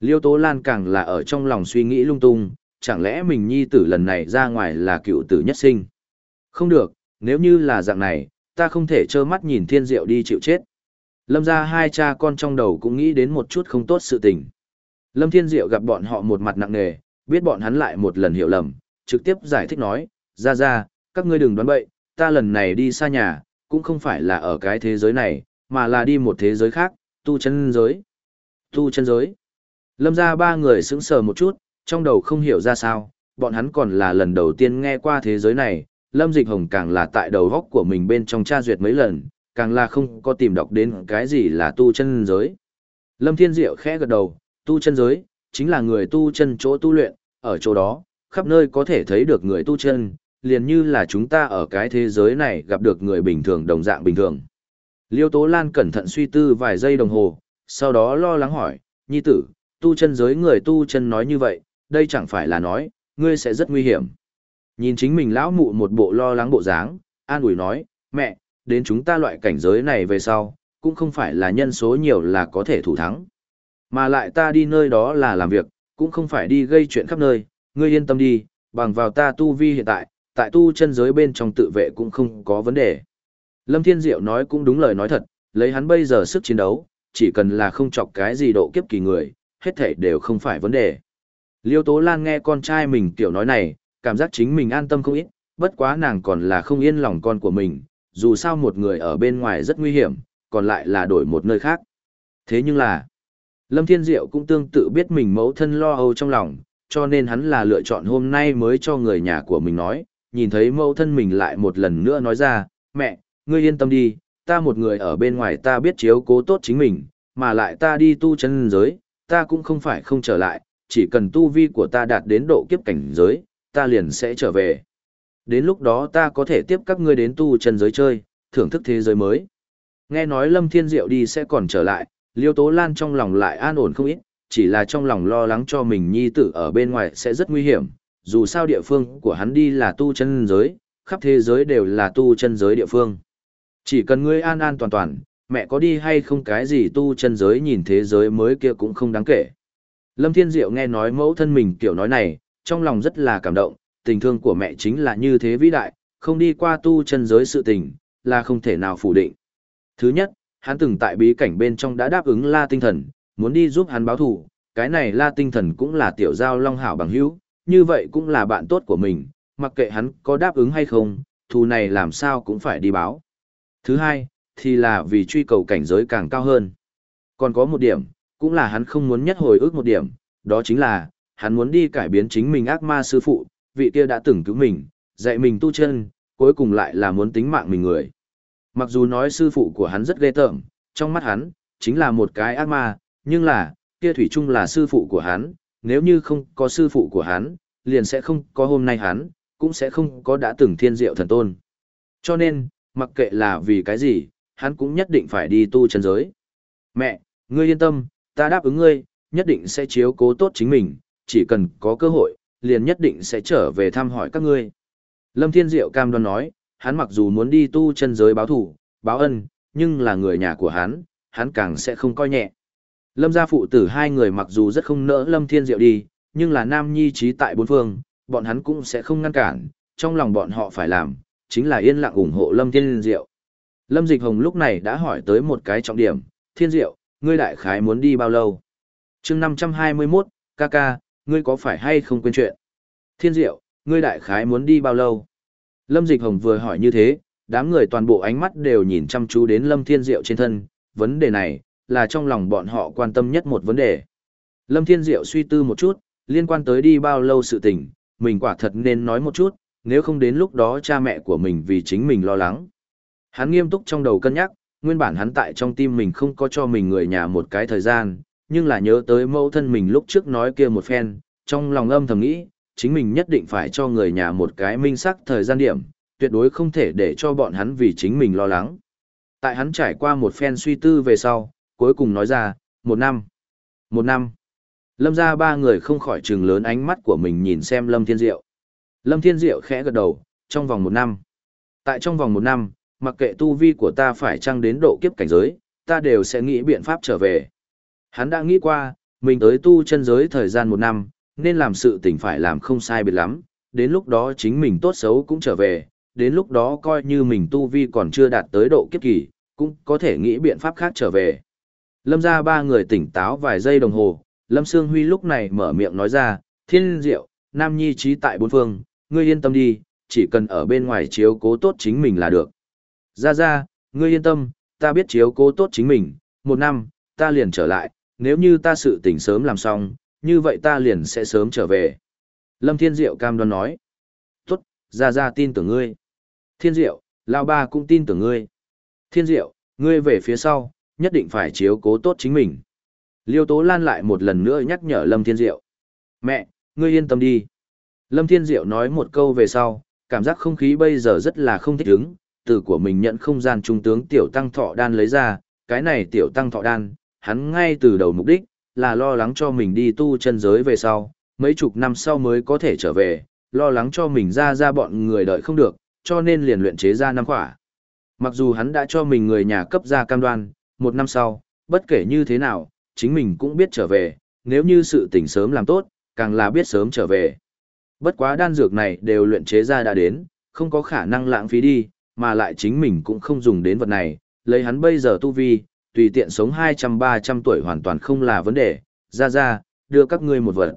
Liêu Tố Lan càng là ở trong lòng suy nghĩ lung tung, chẳng lẽ mình nhi tử lần này ra ngoài là cựu tử nhất sinh. Không được, nếu như là dạng này, ta không thể trơ mắt nhìn thiên diệu đi chịu chết. Lâm ra hai cha con trong đầu cũng nghĩ đến một chút không tốt sự tình. Lâm Thiên Diệu gặp bọn họ một mặt nặng nề, biết bọn hắn lại một lần hiểu lầm, trực tiếp giải thích nói, ra ra, các ngươi đừng đoán bậy, ta lần này đi xa nhà, cũng không phải là ở cái thế giới này, mà là đi một thế giới khác, tu chân giới. Tu chân giới. Lâm ra ba người sững sờ một chút, trong đầu không hiểu ra sao, bọn hắn còn là lần đầu tiên nghe qua thế giới này, Lâm Dịch Hồng càng là tại đầu góc của mình bên trong tra duyệt mấy lần, càng là không có tìm đọc đến cái gì là tu chân giới. Lâm Thiên Diệu khẽ gật đầu, tu chân giới, chính là người tu chân chỗ tu luyện, ở chỗ đó, khắp nơi có thể thấy được người tu chân, liền như là chúng ta ở cái thế giới này gặp được người bình thường đồng dạng bình thường. Liêu Tố Lan cẩn thận suy tư vài giây đồng hồ, sau đó lo lắng hỏi, nhi tử, tu chân giới người tu chân nói như vậy, đây chẳng phải là nói, ngươi sẽ rất nguy hiểm. Nhìn chính mình lão mụ một bộ lo lắng bộ dáng, an ủi nói, mẹ, đến chúng ta loại cảnh giới này về sau, cũng không phải là nhân số nhiều là có thể thủ thắng. Mà lại ta đi nơi đó là làm việc, cũng không phải đi gây chuyện khắp nơi, ngươi yên tâm đi, bằng vào ta tu vi hiện tại, tại tu chân giới bên trong tự vệ cũng không có vấn đề. Lâm Thiên Diệu nói cũng đúng lời nói thật, lấy hắn bây giờ sức chiến đấu, chỉ cần là không chọc cái gì độ kiếp kỳ người, hết thảy đều không phải vấn đề. Liêu Tố Lan nghe con trai mình tiểu nói này, cảm giác chính mình an tâm không ít, bất quá nàng còn là không yên lòng con của mình, dù sao một người ở bên ngoài rất nguy hiểm, còn lại là đổi một nơi khác. Thế nhưng là, Lâm Thiên Diệu cũng tương tự biết mình mẫu thân lo âu trong lòng, cho nên hắn là lựa chọn hôm nay mới cho người nhà của mình nói, nhìn thấy mẫu thân mình lại một lần nữa nói ra, mẹ, ngươi yên tâm đi, ta một người ở bên ngoài ta biết chiếu cố tốt chính mình, mà lại ta đi tu chân giới, ta cũng không phải không trở lại, chỉ cần tu vi của ta đạt đến độ kiếp cảnh giới, ta liền sẽ trở về. Đến lúc đó ta có thể tiếp các ngươi đến tu chân giới chơi, thưởng thức thế giới mới. Nghe nói Lâm Thiên Diệu đi sẽ còn trở lại, Liêu Tố Lan trong lòng lại an ổn không ít, chỉ là trong lòng lo lắng cho mình nhi tử ở bên ngoài sẽ rất nguy hiểm, dù sao địa phương của hắn đi là tu chân giới, khắp thế giới đều là tu chân giới địa phương. Chỉ cần ngươi an an toàn toàn, mẹ có đi hay không cái gì tu chân giới nhìn thế giới mới kia cũng không đáng kể. Lâm Thiên Diệu nghe nói mẫu thân mình kiểu nói này, trong lòng rất là cảm động, tình thương của mẹ chính là như thế vĩ đại, không đi qua tu chân giới sự tình, là không thể nào phủ định. Thứ nhất, hắn từng tại bí cảnh bên trong đã đáp ứng la tinh thần, muốn đi giúp hắn báo thù, cái này la tinh thần cũng là tiểu giao long hảo bằng hữu, như vậy cũng là bạn tốt của mình, mặc kệ hắn có đáp ứng hay không, thù này làm sao cũng phải đi báo. Thứ hai, thì là vì truy cầu cảnh giới càng cao hơn. Còn có một điểm, cũng là hắn không muốn nhất hồi ức một điểm, đó chính là, hắn muốn đi cải biến chính mình ác ma sư phụ, vị kia đã từng cứu mình, dạy mình tu chân, cuối cùng lại là muốn tính mạng mình người. Mặc dù nói sư phụ của hắn rất ghê tởm, trong mắt hắn, chính là một cái ác ma, nhưng là, kia thủy chung là sư phụ của hắn, nếu như không có sư phụ của hắn, liền sẽ không có hôm nay hắn, cũng sẽ không có đã từng thiên diệu thần tôn. Cho nên, mặc kệ là vì cái gì, hắn cũng nhất định phải đi tu chân giới. Mẹ, ngươi yên tâm, ta đáp ứng ngươi, nhất định sẽ chiếu cố tốt chính mình, chỉ cần có cơ hội, liền nhất định sẽ trở về thăm hỏi các ngươi. Lâm Thiên Diệu cam đoan nói, hắn mặc dù muốn đi tu chân giới báo thủ, báo ân, nhưng là người nhà của hắn, hắn càng sẽ không coi nhẹ. Lâm gia phụ tử hai người mặc dù rất không nỡ Lâm Thiên Diệu đi, nhưng là nam nhi trí tại bốn phương, bọn hắn cũng sẽ không ngăn cản, trong lòng bọn họ phải làm, chính là yên lặng ủng hộ Lâm Thiên Diệu. Lâm Dịch Hồng lúc này đã hỏi tới một cái trọng điểm, Thiên Diệu, ngươi đại khái muốn đi bao lâu? chương 521, ca ca, ngươi có phải hay không quên chuyện? Thiên Diệu, ngươi đại khái muốn đi bao lâu? Lâm Dịch Hồng vừa hỏi như thế, đám người toàn bộ ánh mắt đều nhìn chăm chú đến Lâm Thiên Diệu trên thân, vấn đề này, là trong lòng bọn họ quan tâm nhất một vấn đề. Lâm Thiên Diệu suy tư một chút, liên quan tới đi bao lâu sự tình, mình quả thật nên nói một chút, nếu không đến lúc đó cha mẹ của mình vì chính mình lo lắng. Hắn nghiêm túc trong đầu cân nhắc, nguyên bản hắn tại trong tim mình không có cho mình người nhà một cái thời gian, nhưng là nhớ tới mẫu thân mình lúc trước nói kia một phen, trong lòng âm thầm nghĩ, chính mình nhất định phải cho người nhà một cái minh sắc thời gian điểm, tuyệt đối không thể để cho bọn hắn vì chính mình lo lắng. Tại hắn trải qua một phen suy tư về sau, cuối cùng nói ra, một năm, một năm. Lâm ra ba người không khỏi trừng lớn ánh mắt của mình nhìn xem Lâm Thiên Diệu. Lâm Thiên Diệu khẽ gật đầu, trong vòng một năm. Tại trong vòng một năm, mặc kệ tu vi của ta phải trăng đến độ kiếp cảnh giới, ta đều sẽ nghĩ biện pháp trở về. Hắn đã nghĩ qua, mình tới tu chân giới thời gian một năm, nên làm sự tình phải làm không sai biệt lắm, đến lúc đó chính mình tốt xấu cũng trở về, đến lúc đó coi như mình tu vi còn chưa đạt tới độ kiếp kỳ, cũng có thể nghĩ biện pháp khác trở về. Lâm ra ba người tỉnh táo vài giây đồng hồ, Lâm Sương Huy lúc này mở miệng nói ra, thiên diệu, nam nhi trí tại bốn phương, ngươi yên tâm đi, chỉ cần ở bên ngoài chiếu cố tốt chính mình là được. Ra ra, ngươi yên tâm, ta biết chiếu cố tốt chính mình, một năm, ta liền trở lại, nếu như ta sự tỉnh sớm làm xong, như vậy ta liền sẽ sớm trở về. Lâm Thiên Diệu cam đoan nói. Tốt, ra ra tin tưởng ngươi. Thiên Diệu, Lao Ba cũng tin tưởng ngươi. Thiên Diệu, ngươi về phía sau, nhất định phải chiếu cố tốt chính mình. Liêu Tố Lan lại một lần nữa nhắc nhở Lâm Thiên Diệu. Mẹ, ngươi yên tâm đi. Lâm Thiên Diệu nói một câu về sau, cảm giác không khí bây giờ rất là không thích ứng, từ của mình nhận không gian trung tướng tiểu tăng thọ đan lấy ra, cái này tiểu tăng thọ đan, hắn ngay từ đầu mục đích, là lo lắng cho mình đi tu chân giới về sau, mấy chục năm sau mới có thể trở về, lo lắng cho mình ra ra bọn người đợi không được, cho nên liền luyện chế ra năm khỏa. Mặc dù hắn đã cho mình người nhà cấp ra cam đoan, một năm sau, bất kể như thế nào, chính mình cũng biết trở về, nếu như sự tỉnh sớm làm tốt, càng là biết sớm trở về. Bất quá đan dược này đều luyện chế ra đã đến, không có khả năng lãng phí đi, mà lại chính mình cũng không dùng đến vật này, lấy hắn bây giờ tu vi, tùy tiện sống 200-300 tuổi hoàn toàn không là vấn đề, ra ra, đưa các ngươi một vật.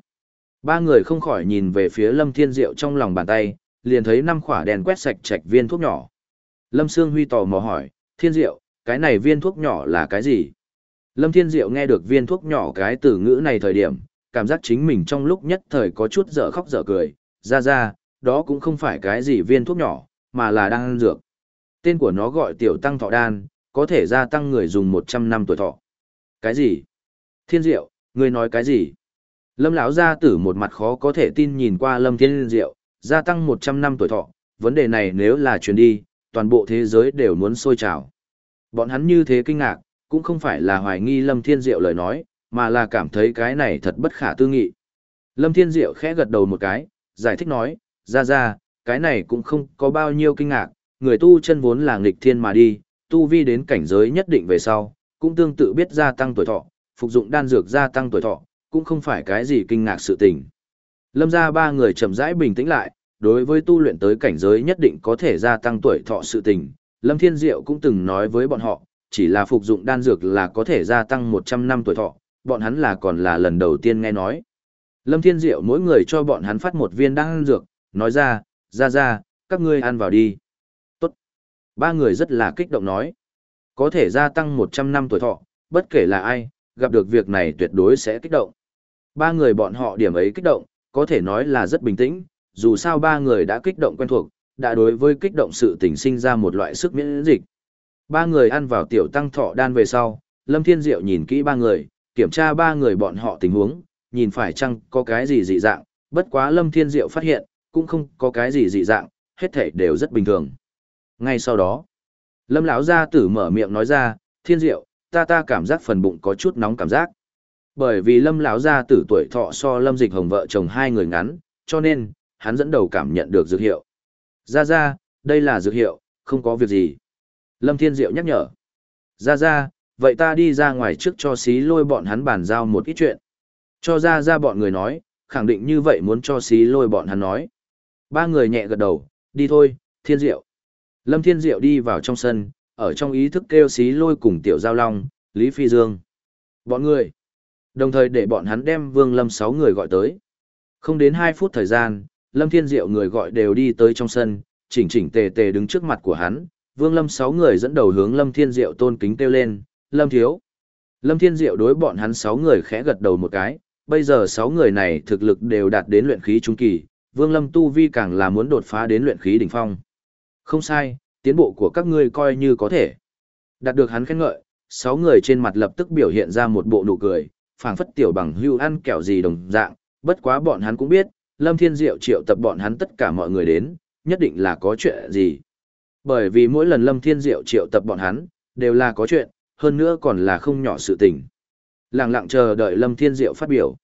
Ba người không khỏi nhìn về phía Lâm Thiên Diệu trong lòng bàn tay, liền thấy năm khỏa đèn quét sạch trạch viên thuốc nhỏ. Lâm Sương Huy tò mò hỏi, Thiên Diệu, cái này viên thuốc nhỏ là cái gì? Lâm Thiên Diệu nghe được viên thuốc nhỏ cái từ ngữ này thời điểm, cảm giác chính mình trong lúc nhất thời có chút dở khóc dở cười, ra ra, đó cũng không phải cái gì viên thuốc nhỏ, mà là đan dược. Tên của nó gọi tiểu tăng thọ đan, có thể gia tăng người dùng 100 năm tuổi thọ. Cái gì? Thiên Diệu, ngươi nói cái gì? Lâm lão gia tử một mặt khó có thể tin nhìn qua Lâm Thiên Diệu, gia tăng 100 năm tuổi thọ, vấn đề này nếu là truyền đi, toàn bộ thế giới đều muốn sôi trào. Bọn hắn như thế kinh ngạc, cũng không phải là hoài nghi Lâm Thiên Diệu lời nói, mà là cảm thấy cái này thật bất khả tư nghị. Lâm Thiên Diệu khẽ gật đầu một cái, giải thích nói, ra ra, cái này cũng không có bao nhiêu kinh ngạc, người tu chân vốn là nghịch thiên mà đi, tu vi đến cảnh giới nhất định về sau, cũng tương tự biết gia tăng tuổi thọ, phục dụng đan dược gia tăng tuổi thọ, cũng không phải cái gì kinh ngạc sự tình. Lâm gia ba người chậm rãi bình tĩnh lại, đối với tu luyện tới cảnh giới nhất định có thể gia tăng tuổi thọ sự tình, Lâm Thiên Diệu cũng từng nói với bọn họ, chỉ là phục dụng đan dược là có thể gia tăng 100 năm tuổi thọ, bọn hắn là còn là lần đầu tiên nghe nói. Lâm Thiên Diệu mỗi người cho bọn hắn phát một viên đan dược, nói ra, ra ra, các ngươi ăn vào đi. Ba người rất là kích động nói. Có thể gia tăng 100 năm tuổi thọ, bất kể là ai, gặp được việc này tuyệt đối sẽ kích động. Ba người bọn họ điểm ấy kích động, có thể nói là rất bình tĩnh, dù sao ba người đã kích động quen thuộc, đã đối với kích động sự tình sinh ra một loại sức miễn dịch. Ba người ăn vào tiểu tăng thọ đan về sau, Lâm Thiên Diệu nhìn kỹ ba người, kiểm tra ba người bọn họ tình huống, nhìn phải chăng có cái gì dị dạng, bất quá Lâm Thiên Diệu phát hiện, cũng không có cái gì dị dạng, hết thảy đều rất bình thường. Ngay sau đó, Lâm lão gia tử mở miệng nói ra, "Thiên Diệu, ta ta cảm giác phần bụng có chút nóng cảm giác." Bởi vì Lâm lão gia tử tuổi thọ so Lâm Dịch Hồng vợ chồng hai người ngắn, cho nên hắn dẫn đầu cảm nhận được dược hiệu. "Ra ra, đây là dược hiệu, không có việc gì." Lâm Thiên Diệu nhắc nhở. "Ra ra, vậy ta đi ra ngoài trước cho xí lôi bọn hắn bàn giao một ít chuyện." Cho ra ra bọn người nói, khẳng định như vậy muốn cho xí lôi bọn hắn nói. Ba người nhẹ gật đầu, đi thôi, thiên diệu. Lâm thiên diệu đi vào trong sân, ở trong ý thức kêu xí lôi cùng tiểu giao long, Lý Phi Dương. Bọn người. Đồng thời để bọn hắn đem vương lâm sáu người gọi tới. Không đến hai phút thời gian, Lâm Thiên Diệu người gọi đều đi tới trong sân, chỉnh chỉnh tề tề đứng trước mặt của hắn. Vương Lâm sáu người dẫn đầu hướng Lâm Thiên Diệu tôn kính kêu lên, Lâm Thiếu. Lâm Thiên Diệu đối bọn hắn sáu người khẽ gật đầu một cái, bây giờ sáu người này thực lực đều đạt đến luyện khí trung kỳ, Vương Lâm tu vi càng là muốn đột phá đến luyện khí đỉnh phong. Không sai, tiến bộ của các ngươi coi như có thể. Đạt được hắn khen ngợi, sáu người trên mặt lập tức biểu hiện ra một bộ nụ cười, phảng phất tiểu bằng hưu ăn kẹo gì đồng dạng, bất quá bọn hắn cũng biết, Lâm Thiên Diệu triệu tập bọn hắn tất cả mọi người đến, nhất định là có chuyện gì. Bởi vì mỗi lần Lâm Thiên Diệu triệu tập bọn hắn, đều là có chuyện, hơn nữa còn là không nhỏ sự tình. Lặng lặng chờ đợi Lâm Thiên Diệu phát biểu.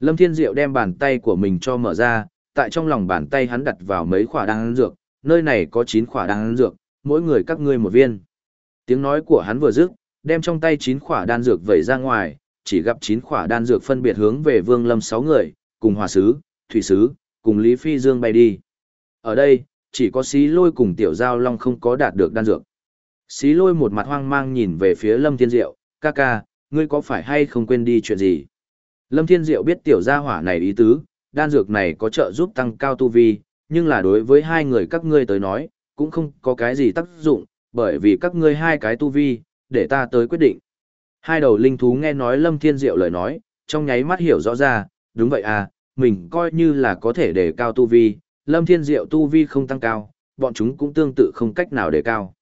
Lâm Thiên Diệu đem bàn tay của mình cho mở ra, tại trong lòng bàn tay hắn đặt vào mấy khỏa đan dược, nơi này có 9 khỏa đan dược, mỗi người các ngươi một viên. Tiếng nói của hắn vừa dứt, đem trong tay 9 khỏa đan dược vẩy ra ngoài, chỉ gặp 9 khỏa đan dược phân biệt hướng về Vương Lâm 6 người, cùng Hòa Sứ, Thủy Sứ, cùng Lý Phi Dương bay đi. Ở đây, chỉ có xí lôi cùng tiểu giao long không có đạt được đan dược. Xí lôi một mặt hoang mang nhìn về phía Lâm Thiên Diệu, ca ca, ngươi có phải hay không quên đi chuyện gì? Lâm Thiên Diệu biết tiểu gia hỏa này ý tứ, đan dược này có trợ giúp tăng cao tu vi, nhưng là đối với hai người các ngươi tới nói, cũng không có cái gì tác dụng, bởi vì các ngươi hai cái tu vi, để ta tới quyết định. Hai đầu linh thú nghe nói Lâm Thiên Diệu lời nói, trong nháy mắt hiểu rõ ra, đúng vậy à, mình coi như là có thể để cao tu vi, Lâm Thiên Diệu tu vi không tăng cao, bọn chúng cũng tương tự không cách nào để cao.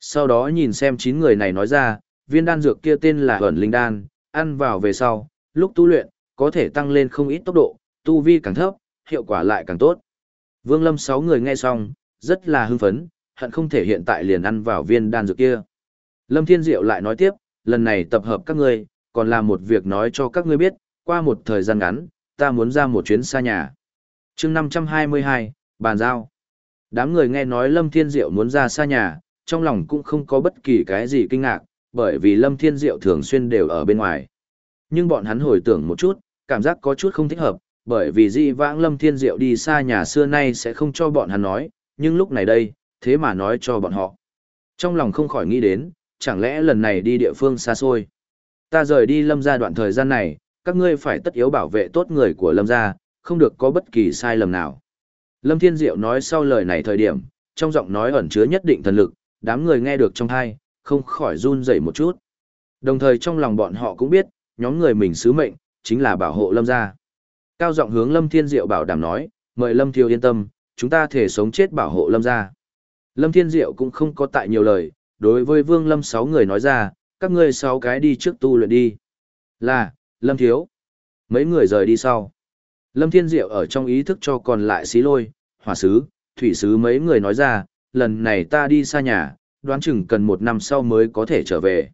Sau đó nhìn xem chín người này nói ra, viên đan dược kia tên là ẩn linh đan, ăn vào về sau, lúc tu luyện, có thể tăng lên không ít tốc độ, tu vi càng thấp, hiệu quả lại càng tốt. Vương Lâm sáu người nghe xong, rất là hưng phấn, hận không thể hiện tại liền ăn vào viên đan dược kia. Lâm Thiên Diệu lại nói tiếp, lần này tập hợp các ngươi, còn là một việc nói cho các ngươi biết, qua một thời gian ngắn, ta muốn ra một chuyến xa nhà. chương 522, bàn giao. Đám người nghe nói Lâm Thiên Diệu muốn ra xa nhà, trong lòng cũng không có bất kỳ cái gì kinh ngạc, bởi vì Lâm Thiên Diệu thường xuyên đều ở bên ngoài. Nhưng bọn hắn hồi tưởng một chút, cảm giác có chút không thích hợp, bởi vì di vãng Lâm Thiên Diệu đi xa nhà xưa nay sẽ không cho bọn hắn nói, nhưng lúc này đây, thế mà nói cho bọn họ. Trong lòng không khỏi nghĩ đến, chẳng lẽ lần này đi địa phương xa xôi. Ta rời đi Lâm gia đoạn thời gian này, các ngươi phải tất yếu bảo vệ tốt người của Lâm gia, không được có bất kỳ sai lầm nào. Lâm Thiên Diệu nói sau lời này thời điểm, trong giọng nói ẩn chứa nhất định thần lực, đám người nghe được trong thai, không khỏi run rẩy một chút. Đồng thời trong lòng bọn họ cũng biết, nhóm người mình sứ mệnh, chính là bảo hộ Lâm gia. Cao giọng hướng Lâm Thiên Diệu bảo đảm nói, mời Lâm Thiêu yên tâm, chúng ta thể sống chết bảo hộ Lâm gia. Lâm Thiên Diệu cũng không có tại nhiều lời, đối với Vương Lâm sáu người nói ra, các ngươi sáu cái đi trước tu luyện đi. Là, Lâm Thiếu. Mấy người rời đi sau. Lâm Thiên Diệu ở trong ý thức cho còn lại xí lôi, hỏa sứ, thủy sứ mấy người nói ra, lần này ta đi xa nhà, đoán chừng cần một năm sau mới có thể trở về.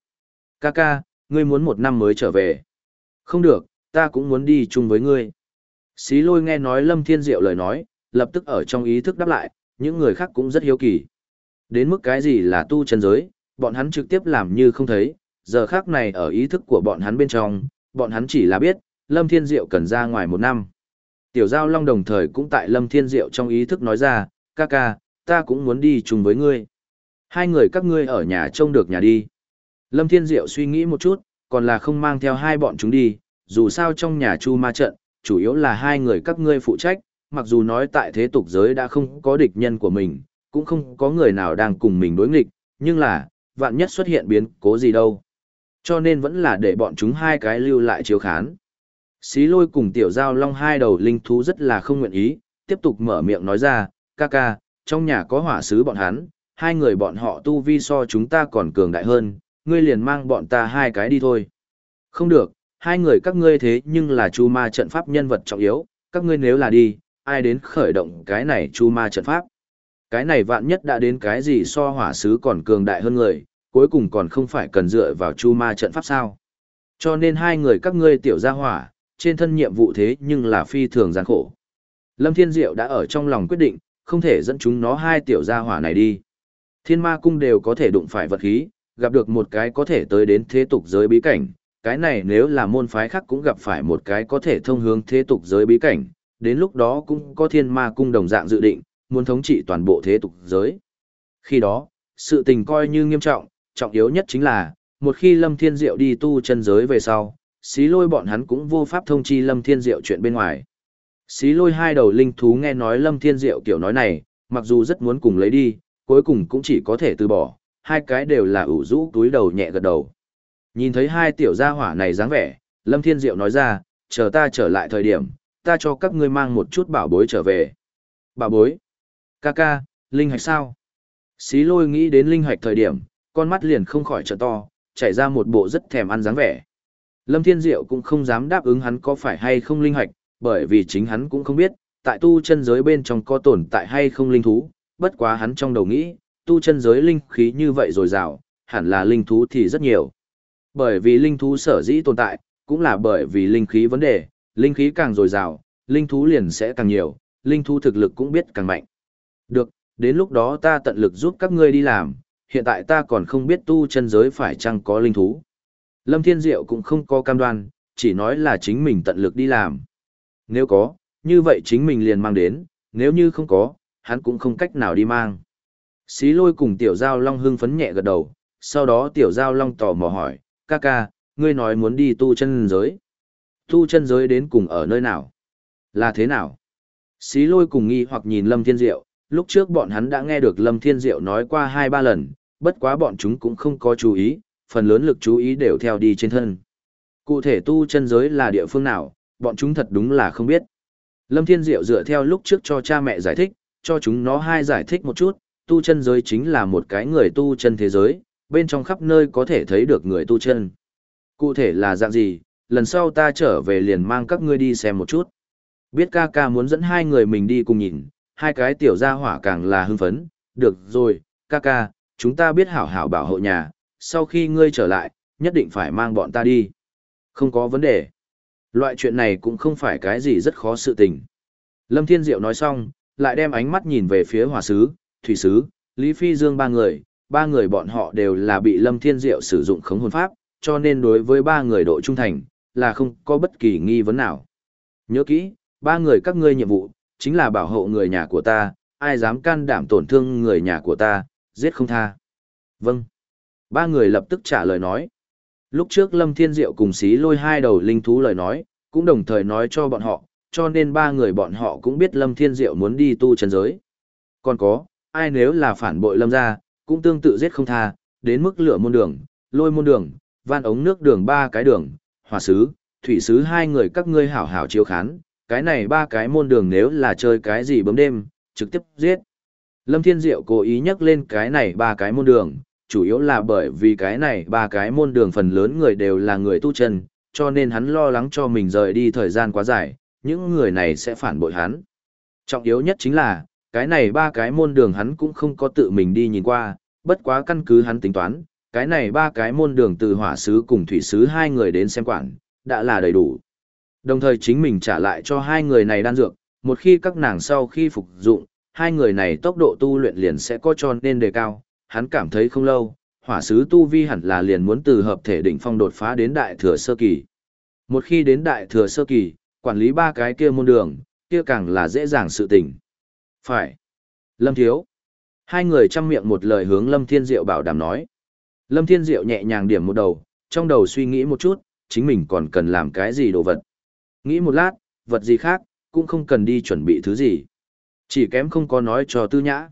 ca ca ngươi muốn một năm mới trở về. Không được, ta cũng muốn đi chung với ngươi. Xí lôi nghe nói Lâm Thiên Diệu lời nói, lập tức ở trong ý thức đáp lại, những người khác cũng rất hiếu kỳ. Đến mức cái gì là tu chân giới, bọn hắn trực tiếp làm như không thấy, giờ khác này ở ý thức của bọn hắn bên trong, bọn hắn chỉ là biết, Lâm Thiên Diệu cần ra ngoài một năm. Tiểu Giao Long đồng thời cũng tại Lâm Thiên Diệu trong ý thức nói ra, ca ca, ta cũng muốn đi chung với ngươi. Hai người các ngươi ở nhà trông được nhà đi. Lâm Thiên Diệu suy nghĩ một chút, còn là không mang theo hai bọn chúng đi, dù sao trong nhà chu ma trận, chủ yếu là hai người các ngươi phụ trách, mặc dù nói tại thế tục giới đã không có địch nhân của mình, cũng không có người nào đang cùng mình đối nghịch, nhưng là, vạn nhất xuất hiện biến cố gì đâu. Cho nên vẫn là để bọn chúng hai cái lưu lại chiếu khán. Xí lôi cùng tiểu giao long hai đầu linh thú rất là không nguyện ý, tiếp tục mở miệng nói ra, ca ca, trong nhà có hỏa sứ bọn hắn, hai người bọn họ tu vi so chúng ta còn cường đại hơn, ngươi liền mang bọn ta hai cái đi thôi. Không được, hai người các ngươi thế nhưng là chu ma trận pháp nhân vật trọng yếu, các ngươi nếu là đi, ai đến khởi động cái này chu ma trận pháp. Cái này vạn nhất đã đến cái gì so hỏa sứ còn cường đại hơn người, cuối cùng còn không phải cần dựa vào chu ma trận pháp sao. Cho nên hai người các ngươi tiểu gia hỏa, trên thân nhiệm vụ thế nhưng là phi thường gian khổ. Lâm Thiên Diệu đã ở trong lòng quyết định, không thể dẫn chúng nó hai tiểu gia hỏa này đi. Thiên ma cung đều có thể đụng phải vật khí, gặp được một cái có thể tới đến thế tục giới bí cảnh. Cái này nếu là môn phái khác cũng gặp phải một cái có thể thông hướng thế tục giới bí cảnh, đến lúc đó cũng có thiên ma cung đồng dạng dự định, muốn thống trị toàn bộ thế tục giới. Khi đó, sự tình coi như nghiêm trọng, trọng yếu nhất chính là, một khi Lâm Thiên Diệu đi tu chân giới về sau, xí lôi bọn hắn cũng vô pháp thông chi Lâm Thiên Diệu chuyện bên ngoài. Xí lôi hai đầu linh thú nghe nói Lâm Thiên Diệu kiểu nói này, mặc dù rất muốn cùng lấy đi, cuối cùng cũng chỉ có thể từ bỏ, hai cái đều là ủ rũ túi đầu nhẹ gật đầu. Nhìn thấy hai tiểu gia hỏa này dáng vẻ, Lâm Thiên Diệu nói ra, chờ ta trở lại thời điểm, ta cho các ngươi mang một chút bảo bối trở về. Bảo bối? Ca ca, linh hạch sao? Xí lôi nghĩ đến linh hạch thời điểm, con mắt liền không khỏi trợ to, chảy ra một bộ rất thèm ăn dáng vẻ. Lâm Thiên Diệu cũng không dám đáp ứng hắn có phải hay không linh hạch, bởi vì chính hắn cũng không biết, tại tu chân giới bên trong có tồn tại hay không linh thú, bất quá hắn trong đầu nghĩ, tu chân giới linh khí như vậy rồi rào, hẳn là linh thú thì rất nhiều. Bởi vì linh thú sở dĩ tồn tại, cũng là bởi vì linh khí vấn đề, linh khí càng dồi dào, linh thú liền sẽ càng nhiều, linh thú thực lực cũng biết càng mạnh. Được, đến lúc đó ta tận lực giúp các ngươi đi làm, hiện tại ta còn không biết tu chân giới phải chăng có linh thú. Lâm Thiên Diệu cũng không có cam đoan, chỉ nói là chính mình tận lực đi làm. Nếu có, như vậy chính mình liền mang đến, nếu như không có, hắn cũng không cách nào đi mang. Xí lôi cùng tiểu giao long hưng phấn nhẹ gật đầu, sau đó tiểu giao long tò mò hỏi, ca ca, ngươi nói muốn đi tu chân giới. Tu chân giới đến cùng ở nơi nào? Là thế nào? Xí lôi cùng nghi hoặc nhìn Lâm Thiên Diệu, lúc trước bọn hắn đã nghe được Lâm Thiên Diệu nói qua hai ba lần, bất quá bọn chúng cũng không có chú ý, phần lớn lực chú ý đều theo đi trên thân. Cụ thể tu chân giới là địa phương nào, bọn chúng thật đúng là không biết. Lâm Thiên Diệu dựa theo lúc trước cho cha mẹ giải thích, cho chúng nó hai giải thích một chút, tu chân giới chính là một cái người tu chân thế giới, bên trong khắp nơi có thể thấy được người tu chân. Cụ thể là dạng gì, lần sau ta trở về liền mang các ngươi đi xem một chút. Biết ca ca muốn dẫn hai người mình đi cùng nhìn, hai cái tiểu gia hỏa càng là hưng phấn, được rồi, ca ca, chúng ta biết hảo hảo bảo hộ nhà, sau khi ngươi trở lại, nhất định phải mang bọn ta đi. Không có vấn đề. Loại chuyện này cũng không phải cái gì rất khó sự tình. Lâm Thiên Diệu nói xong, lại đem ánh mắt nhìn về phía hòa sứ, thủy sứ, Lý Phi Dương ba người, ba người bọn họ đều là bị Lâm Thiên Diệu sử dụng khống hồn pháp, cho nên đối với ba người độ trung thành, là không có bất kỳ nghi vấn nào. Nhớ kỹ, ba người các ngươi nhiệm vụ, chính là bảo hộ người nhà của ta, ai dám can đảm tổn thương người nhà của ta, giết không tha. Vâng. Ba người lập tức trả lời nói. Lúc trước Lâm Thiên Diệu cùng xí lôi hai đầu linh thú lời nói, cũng đồng thời nói cho bọn họ, cho nên ba người bọn họ cũng biết Lâm Thiên Diệu muốn đi tu chân giới. Còn có, ai nếu là phản bội Lâm gia, cũng tương tự giết không tha, đến mức lửa môn đường, lôi môn đường, van ống nước đường ba cái đường, hỏa sứ, thủy sứ hai người các ngươi hảo hảo chiếu khán, cái này ba cái môn đường nếu là chơi cái gì bấm đêm, trực tiếp giết. Lâm Thiên Diệu cố ý nhắc lên cái này ba cái môn đường, chủ yếu là bởi vì cái này ba cái môn đường phần lớn người đều là người tu chân, cho nên hắn lo lắng cho mình rời đi thời gian quá dài, những người này sẽ phản bội hắn. Trọng yếu nhất chính là, cái này ba cái môn đường hắn cũng không có tự mình đi nhìn qua, bất quá căn cứ hắn tính toán, cái này ba cái môn đường từ hỏa sứ cùng thủy sứ hai người đến xem quản, đã là đầy đủ. Đồng thời chính mình trả lại cho hai người này đan dược, một khi các nàng sau khi phục dụng, hai người này tốc độ tu luyện liền sẽ có tròn nên đề cao, hắn cảm thấy không lâu, hỏa sứ tu vi hẳn là liền muốn từ hợp thể đỉnh phong đột phá đến đại thừa sơ kỳ. Một khi đến đại thừa sơ kỳ, quản lý ba cái kia môn đường, kia càng là dễ dàng sự tình. Phải. Lâm Thiếu. Hai người chăm miệng một lời hướng Lâm Thiên Diệu bảo đảm nói. Lâm Thiên Diệu nhẹ nhàng điểm một đầu, trong đầu suy nghĩ một chút, chính mình còn cần làm cái gì đồ vật. Nghĩ một lát, vật gì khác, cũng không cần đi chuẩn bị thứ gì. Chỉ kém không có nói cho tư nhã.